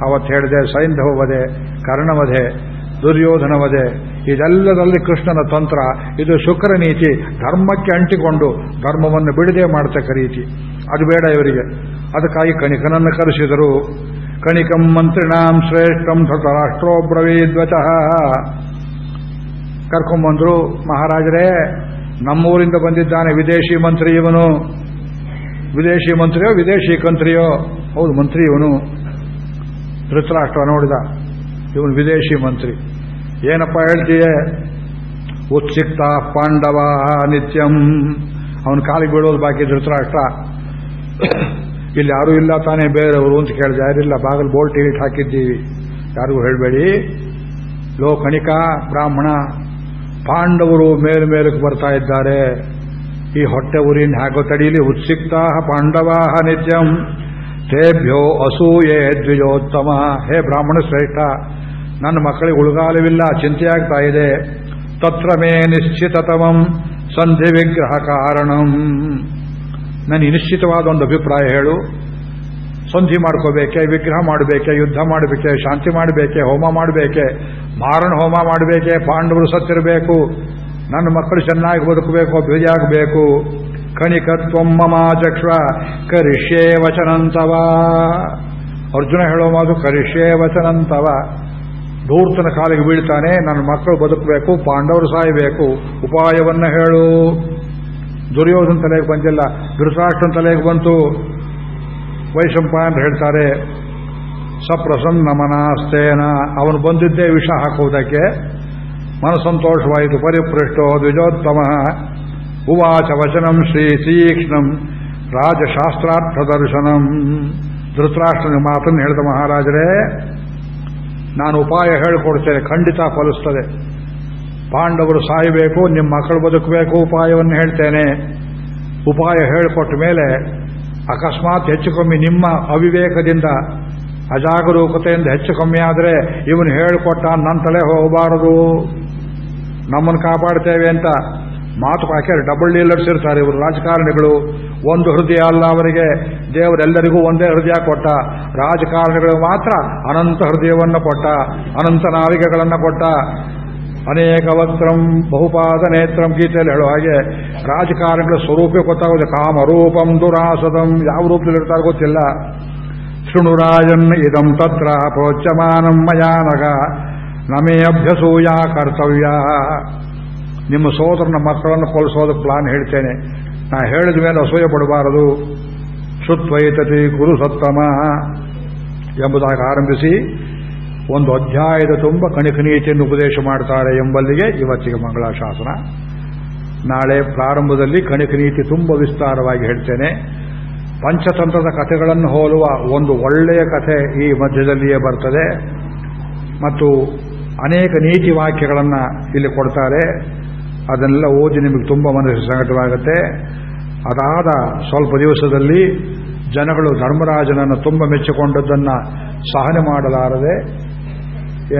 ಅವತ್ತು ಹೇಳಿದೆ ಸೈಂಧವ ವಧೆ ಕರ್ಣವಧೆ ದುರ್ಯೋಧನ ವಧೆ ಇದೆಲ್ಲದಲ್ಲಿ ಕೃಷ್ಣನ ತಂತ್ರ, ಇದು ಶುಕ್ರ ನೀತಿ, ಧರ್ಮಕ್ಕೆ ಅಂಟಿಕೊಂಡು ಧರ್ಮವನ್ನು ಬಿಡದೆ ಮಾಡತಕ್ಕ ರೀತಿ. ಅದು ಬೇಡ ಇವರಿಗೆ. ಅದಕ್ಕಾಗಿ ಕಣಿಕನನ್ನು ಕರೆಸಿದರು. ಕಣಿಕಂ ಮಂತ್ರಿಣಾಂ ಶ್ರೇಷ್ಠಂ ಧೃತರಾಷ್ಟ್ರೋಬ್ರವೀದ್ವತಃ ಕರ್ಕೊಂಬಂದ್ರು, ಮಹಾರಾಜರೇ, ನಮ್ಮೂರಿಂದ ಬಂದಿದ್ದಾನೆ ವಿದೇಶಿ ಮಂತ್ರಿ ಇವನು. ವಿದೇಶಿ ಮಂತ್ರಿಯೋ, ವಿದೇಶಿ ಕಂತ್ರಿಯೋ? ಹೌದು, ಮಂತ್ರಿ ಇವನು. ಧೃತರಾಷ್ಟ್ರ ನೋಡಿದ. ಇವನು ವಿದೇಶಿ ಮಂತ್ರಿ. ಏನಪ್ಪ ಹೇಳ್ತೀಯ? ಉತ್ಸಿಕ್ತ ಪಾಂಡವ ನಿತ್ಯಂ. ಅವನ ಕಾಲಿಗೆ ಬೀಳೋದು ಬಾಕಿ ಧೃತರಾಷ್ಟ್ರ ಇಲ್ಲಿ ಯಾರೂ ಇಲ್ಲ ತಾನೇ ಬೇರೆಯವರು ಅಂತ ಕೇಳಿದೆ. ಯಾರಿಲ್ಲ? ಬಾಗಲ್ ಬೋಲ್ಟ್ ಇಲ್ಲಿ ಹಾಕಿದ್ದೀವಿ. ಯಾರಿಗೂ ಹೇಳಬೇಡಿ. ಲೋ ಕಣಿಕ ಬ್ರಾಹ್ಮಣ, ಪಾಂಡವರು ಮೇಲು ಮೇಲಕ್ಕೆ ಬರ್ತಾ ಇದ್ದಾರೆ. ಈ ಹೊಟ್ಟೆ ಊರಿನ ಹಾಕೋ ತಡೀಲಿ. ಉತ್ಸಿಕ್ತಾ ಪಾಂಡವಾ ನಿತ್ಯಂ. ತೇಭ್ಯೋ ಅಸೂಯೇ ದ್ವಿಜೋತ್ತಮ. ಹೇ ಬ್ರಾಹ್ಮಣ ಶ್ರೇಷ್ಠ. ನನ್ನ ಮಕ್ಕಳಿಗೆ ಉಳುಗಾಲವಿಲ್ಲ ಚಿಂತೆಯಾಗ್ತಾ ಇದೆ. ತತ್ರ ಮೇ ನಿಶ್ಚಿತತಮಂ, ಸಂಧಿ ವಿಗ್ರಹ ಕಾರಣಂ. ನನ್ನ ನಿಶ್ಚಿತವಾದ ಒಂದು ಅಭಿಪ್ರಾಯ ಹೇಳು. ಸಂಧಿ ಮಾಡ್ಕೋಬೇಕೆ, ವಿಗ್ರಹ ಮಾಡಬೇಕೆ, ಯುದ್ಧ ಮಾಡಬೇಕೆ, ಶಾಂತಿ ಮಾಡಬೇಕೆ, ಹೋಮ ಮಾಡಬೇಕೆ, ಮಾರಣ ಹೋಮ ಮಾಡಬೇಕೆ, ಪಾಂಡವರು ಸತ್ತಿರಬೇಕು, ನನ್ನ ಮಕ್ಕಳು ಚೆನ್ನಾಗಿ ಬದುಕಬೇಕು ಅಭಿವೃದ್ಧಿಯಾಗಬೇಕು ಕಣಿಕತ್ವಂ ಮಮಾಚಕ್ಷ್ವ ಕರಿಷ್ಯೇ ವಚನಂತವ. ಅರ್ಜುನ ಹೇಳೋ ಮಾತು ಕರಿಷ್ಯೇ ವಚನಂತವ. ಧೂರ್ತನ ಕಾಲಿಗೆ ಬೀಳ್ತಾನೆ, ನನ್ನ ಮಕ್ಕಳು ಬದುಕಬೇಕು, ಪಾಂಡವರು ಸಾಯಬೇಕು, ಉಪಾಯವನ್ನ ಹೇಳು. ದುರ್ಯೋಧನ ತಲೆಗೆ ಬಂದಿಲ್ಲ ಧೃತರಾಷ್ಟ್ರನ ತಲೆಗೆ ಬಂತು. ವೈಶಂಪಾಯನ್ ಹೇಳ್ತಾರೆ, ಸಪ್ರಸನ್ನ ಮನಾಸ್ತೇನ ಅವನು ಬಂದಿದ್ದೇ ವಿಷ ಹಾಕುವುದಕ್ಕೆ ಮನಸಂತೋಷವಾಯಿತು ಪರಿಪೃಷ್ಟೋ ದ್ವಿಜೋತ್ತಮ. ಉವಾಚ ವಚನಂ ಶ್ರೀ ತೀಕ್ಷ್ಣಂ ರಾಜಶಾಸ್ತ್ರಾರ್ಥ ದರ್ಶನಂ. ಧೃತರಾಷ್ಟ್ರನ ಮಾತನ್ನು ಹೇಳಿದ ಮಹಾರಾಜರೇ ನಾನು ಉಪಾಯ ಹೇಳಿಕೊಡ್ತೇನೆ, ಖಂಡಿತ ಫಲಿಸ್ತದೆ. ಪಾಂಡವರು ಸಾಯಬೇಕು, ನಿಮ್ಮ ಮಕ್ಕಳು ಬದುಕಬೇಕು, ಉಪಾಯವನ್ನು ಹೇಳ್ತೇನೆ. ಉಪಾಯ ಹೇಳಿಕೊಟ್ಟ ಮೇಲೆ ಅಕಸ್ಮಾತ್ ಹೆಚ್ಚು ಕಮ್ಮಿ ನಿಮ್ಮ ಅವಿವೇಕದಿಂದ, ಅಜಾಗರೂಕತೆಯಿಂದ ಹೆಚ್ಚು ಕಮ್ಮಿ ಆದರೆ ಇವನು ಹೇಳಿಕೊಟ್ಟ ನನ್ನ ತಲೆ ಹೋಗಬಾರದು. ನಮ್ಮನ್ನು ಕಾಪಾಡ್ತೇವೆ ಅಂತ ಮಾತು ಹಾಕ್ಯಾರೆ ಡಬಲ್ ಡೀಲರ್ಸ್ ಇರ್ತಾರೆ ಇವರು ರಾಜಕಾರಣಿಗಳು. ಒಂದು ಹೃದಯ ಅಲ್ಲ ಅವರಿಗೆ. ದೇವರೆಲ್ಲರಿಗೂ ಒಂದೇ ಹೃದಯ ಕೊಟ್ಟ. ರಾಜಕಾರಣಿಗಳು ಮಾತ್ರ ಅನಂತ ಹೃದಯವನ್ನು ಕೊಟ್ಟ, ಅನಂತ ನಾವಿಗೆಗಳನ್ನು ಕೊಟ್ಟ. ಅನೇಕ ವಕ್ತ್ರಂ ಬಹುಪಾದ ನೇತ್ರಂ ಗೀತೆಯಲ್ಲಿ ಹೇಳೋ ಹಾಗೆ ರಾಜಕಾರಣಿಗಳ ಸ್ವರೂಪ ಗೊತ್ತಾಗುತ್ತೆ ಕಾಮರೂಪಂ ದುರಾಸದಂ ಯಾವ ರೂಪದಲ್ಲಿ ಇರ್ತಾರೆ ಗೊತ್ತಿಲ್ಲ. ಶೃಣುರಾಜನ್ ಇದಂ ತತ್ರ ಪ್ರೋಚ್ಯಮಾನಂ ಮಯಾನಗ ನಮೇ ಅಭ್ಯಸೂಯ ಕರ್ತವ್ಯ. ನಿಮ್ಮ ಸೋದರನ ಮಕ್ಕಳನ್ನು ಕೊಲಿಸೋದು ಪ್ಲಾನ್ ಹೇಳ್ತೇನೆ. ನಾ ಹೇಳಿದ ಮೇಲೆ ಅಸೂಯ ಪಡಬಾರದು. ಸುತ್ವೈತತಿ ಗುರು ಸತ್ತಮ ಎಂಬುದಾಗಿ ಆರಂಭಿಸಿ ಒಂದು ಅಧ್ಯಾಯದ ತುಂಬ ಕಣಿಕ ನೀತಿಯನ್ನು ಉಪದೇಶ ಮಾಡ್ತಾರೆ ಎಂಬಲ್ಲಿಗೆ ಇವತ್ತಿಗೆ ಮಂಗಳಾಶಾಸನ ನಾಳೆ ಪ್ರಾರಂಭದಲ್ಲಿ ಕಣಿಕ ನೀತಿ ತುಂಬ ವಿಸ್ತಾರವಾಗಿ ಹೇಳ್ತೇನೆ. ಪಂಚತಂತ್ರದ ಕಥೆಗಳನ್ನು ಹೋಲುವ ಒಂದು ಒಳ್ಳೆಯ ಕಥೆ ಈ ಮಧ್ಯದಲ್ಲಿಯೇ ಬರ್ತದೆ. ಮತ್ತು ಅನೇಕ ನೀತಿ ವಾಕ್ಯಗಳನ್ನು ಇಲ್ಲಿ ಕೊಡ್ತಾರೆ. ಅದನ್ನೆಲ್ಲ ಓದಿ ನಿಮಗೆ ತುಂಬ ಮನಸ್ಸು ಸಂಕಟವಾಗುತ್ತೆ. ಅದಾದ ಸ್ವಲ್ಪ ದಿವಸದಲ್ಲಿ ಜನಗಳು ಧರ್ಮರಾಜನನ್ನು ತುಂಬ ಮೆಚ್ಚಿಕೊಂಡದ್ದನ್ನು ಸಹನೆ ಮಾಡಲಾರದೆ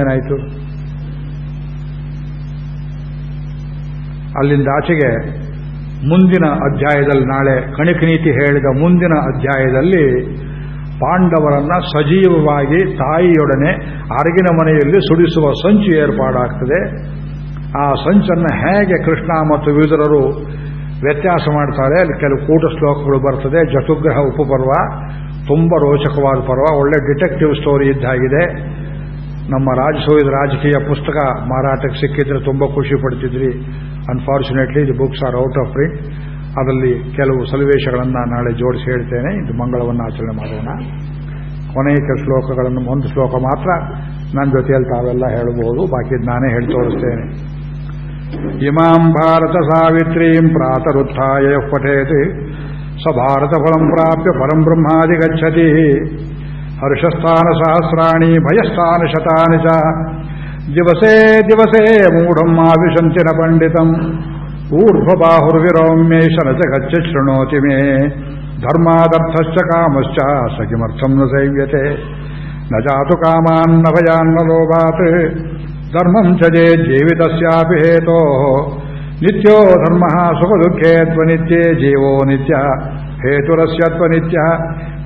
ಏನಾಯಿತು? ಅಲ್ಲಿಂದ ಆಚೆಗೆ ಮುಂದಿನ ಅಧ್ಯಾಯದಲ್ಲಿ ನಾಳೆ ಕಣಿಕ ನೀತಿ ಹೇಳಿದ ಮುಂದಿನ ಅಧ್ಯಾಯದಲ್ಲಿ ಪಾಂಡವರನ್ನ ಸಜೀವವಾಗಿ ತಾಯಿಯೊಡನೆ ಅರಗಿನ ಮನೆಯಲ್ಲಿ ಸುಡಿಸುವ ಸಂಚು ಏರ್ಪಾಡಾಗ್ತದೆ. ಆ ಸಂಚನ್ನು ಹೇಗೆ ಕೃಷ್ಣ ಮತ್ತು ವಿದುರರು ವ್ಯತ್ಯಾಸ ಮಾಡ್ತಾರೆ, ಅಲ್ಲಿ ಕೆಲವು ಕೂಟ ಶ್ಲೋಕಗಳು ಬರ್ತದೆ. ಜತುಗ್ರಹ ಉಪಪರ್ವ, ತುಂಬ ರೋಚಕವಾದ ಪರ್ವ. ಒಳ್ಳೆ ಡಿಟೆಕ್ಟಿವ್ ಸ್ಟೋರಿ ಇದ್ದಾಗಿದೆ. ನಮ್ಮ ರಾಜಸೋಯದ ರಾಜಕೀಯ ಪುಸ್ತಕ ಮಾರಾಟಕ್ಕೆ ಸಿಕ್ಕಿದ್ರೆ ತುಂಬ ಖುಷಿ ಪಡ್ತಿದ್ರಿ. Unfortunately the books are out of print ಅದರಲ್ಲಿ ಕೆಲವು ಸನ್ನಿವೇಶಗಳನ್ನು ನಾಳೆ ಜೋಡಿಸಿ ಹೇಳ್ತೇನೆ. ಇದು ಮಂಗಳವನ್ನು ಆಚರಣೆ ಮಾಡೋಣ. ಕೊನೆಯ ಶ್ಲೋಕಗಳನ್ನು, ಒಂದು ಶ್ಲೋಕ ಮಾತ್ರ. ನನ್ನ ಜೊತೆಯಲ್ಲಿ ತಾವೆಲ್ಲ ಹೇಳಬಹುದು. ಬಾಕಿ ನಾನೇ ಹೇಳಿ ತೋರಿಸ್ತೇನೆ. ಇಮಾಂ ಭಾರತ ಸಾವಿತ್ರೀಂ ಪ್ರಾತರುತ್ಥಾಯ ಪಠೇತಿ. ಸ ಭಾರತ ಫಲಂ ಪ್ರಾಪ್ಯ ಪರಂ ಬ್ರಹ್ಮಾದಿ ಗಚ್ಚತಿ ಹರ್ಷಸ್ಥಾನ ಸಹಸ್ರಾಣಿ ಭಯಸ್ಥಾನ ಶತಾನಿ ಚ. ದಿವಸೇ ದಿವಸೇ ಮೂಢಂ ಆವಿಶಂತಿ ನ ಪಂಡಿತಂ. ಊರ್ಧ್ವಬಾಹುರ್ವಿರೌಮ್ಯೇಶ ನ ಜಗಚ್ಚ ಶೃಣೋತಿ ಮೇ. ಧರ್ಮಾದರ್ಥಶ್ಚ ಕಾಮಶ್ಚ ಸ ಕಿಮರ್ಥಂ ನ ಸೈವ್ಯತೆ ನ ಜಾತು ಕಾಮಾನ್ನ ಭಯಾನ್ನ ಲೋಭಾತ್ ಧರ್ಮಂ ಚಜೇ ಜೀವಿತಸ್ಯಾಪಿ ಹೇತೋ ನಿತ್ಯೋ ಧರ್ಮ ಸುಖ ದುಃಖೇ ತ್ವನಿತ್ಯೇ ಜೀವೋ ನಿತ್ಯ ಹೇತುರಸ್ಯ ತ್ವನಿತ್ಯ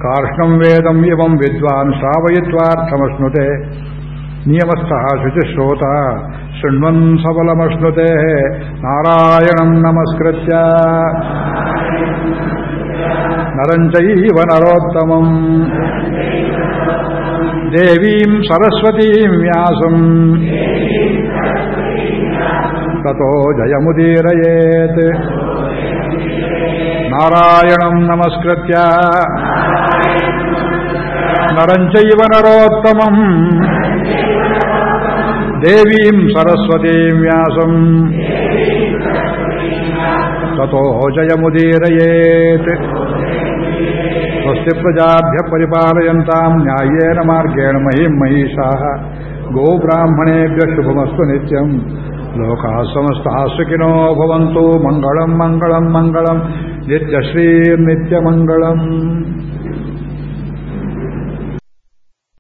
ಕಾರ್ಷ್ಣಂ ವೇದಂ ಇವಂ ವಿದ್ವಾನ್ ಶ್ರಾವಯಿತ್ವಾರ್ಥಮಶ್ನುತೆ ನಿಯಮಸ್ಥಃ ಶುಚಿಶ್ರೋತ ಶೃಣ್ವನ್ ಸಬಲಮಶ್ನುತೆ ನಾರಾಯಣಂ ನಮಸ್ಕೃತ್ಯ ನರಂಚೈವ ನರೋತ್ತಮಂ ದೇವೀಂ ಸರಸ್ವತೀಂ ವ್ಯಾಸಂ ತಥೋ ಜಯಮುದೀರಯೇತ್ ನಾರಾಯಣಂ ನಮಸ್ಕೃತ್ಯ ನರಂಚೈವ ನರೋತ್ತಮಂ ದೇವೀಂ ಸರಸ್ವತೀಂ ವ್ಯಾಸಂ ತಥೋ ಜಯಮುದೀರಯೇತ್ ಸ್ವಸ್ತಿ ಪ್ರಜಾಭ್ಯ ಪರಿಪಾಲಯಂತಾಂ ನ್ಯಾಯೇನ ಮಾರ್ಗೇಣ ಮಹಿಂ ಮಹಿಷಾಃ. ಗೋಬ್ರಾಹ್ಮಣೇಭ್ಯ ಶುಭಮಸ್ತು ನಿತ್ಯಂ. ಲೋಕಾ ಸಮಸ್ತಾ ಸುಖಿನೋ ಭವಂತು ಮಂಗಳಂ ಮಂಗಳಂ ಮಂಗಳಂ. ನಿತ್ಯಶ್ರೀರ್ನಿತ್ಯಮಂಗಳಂ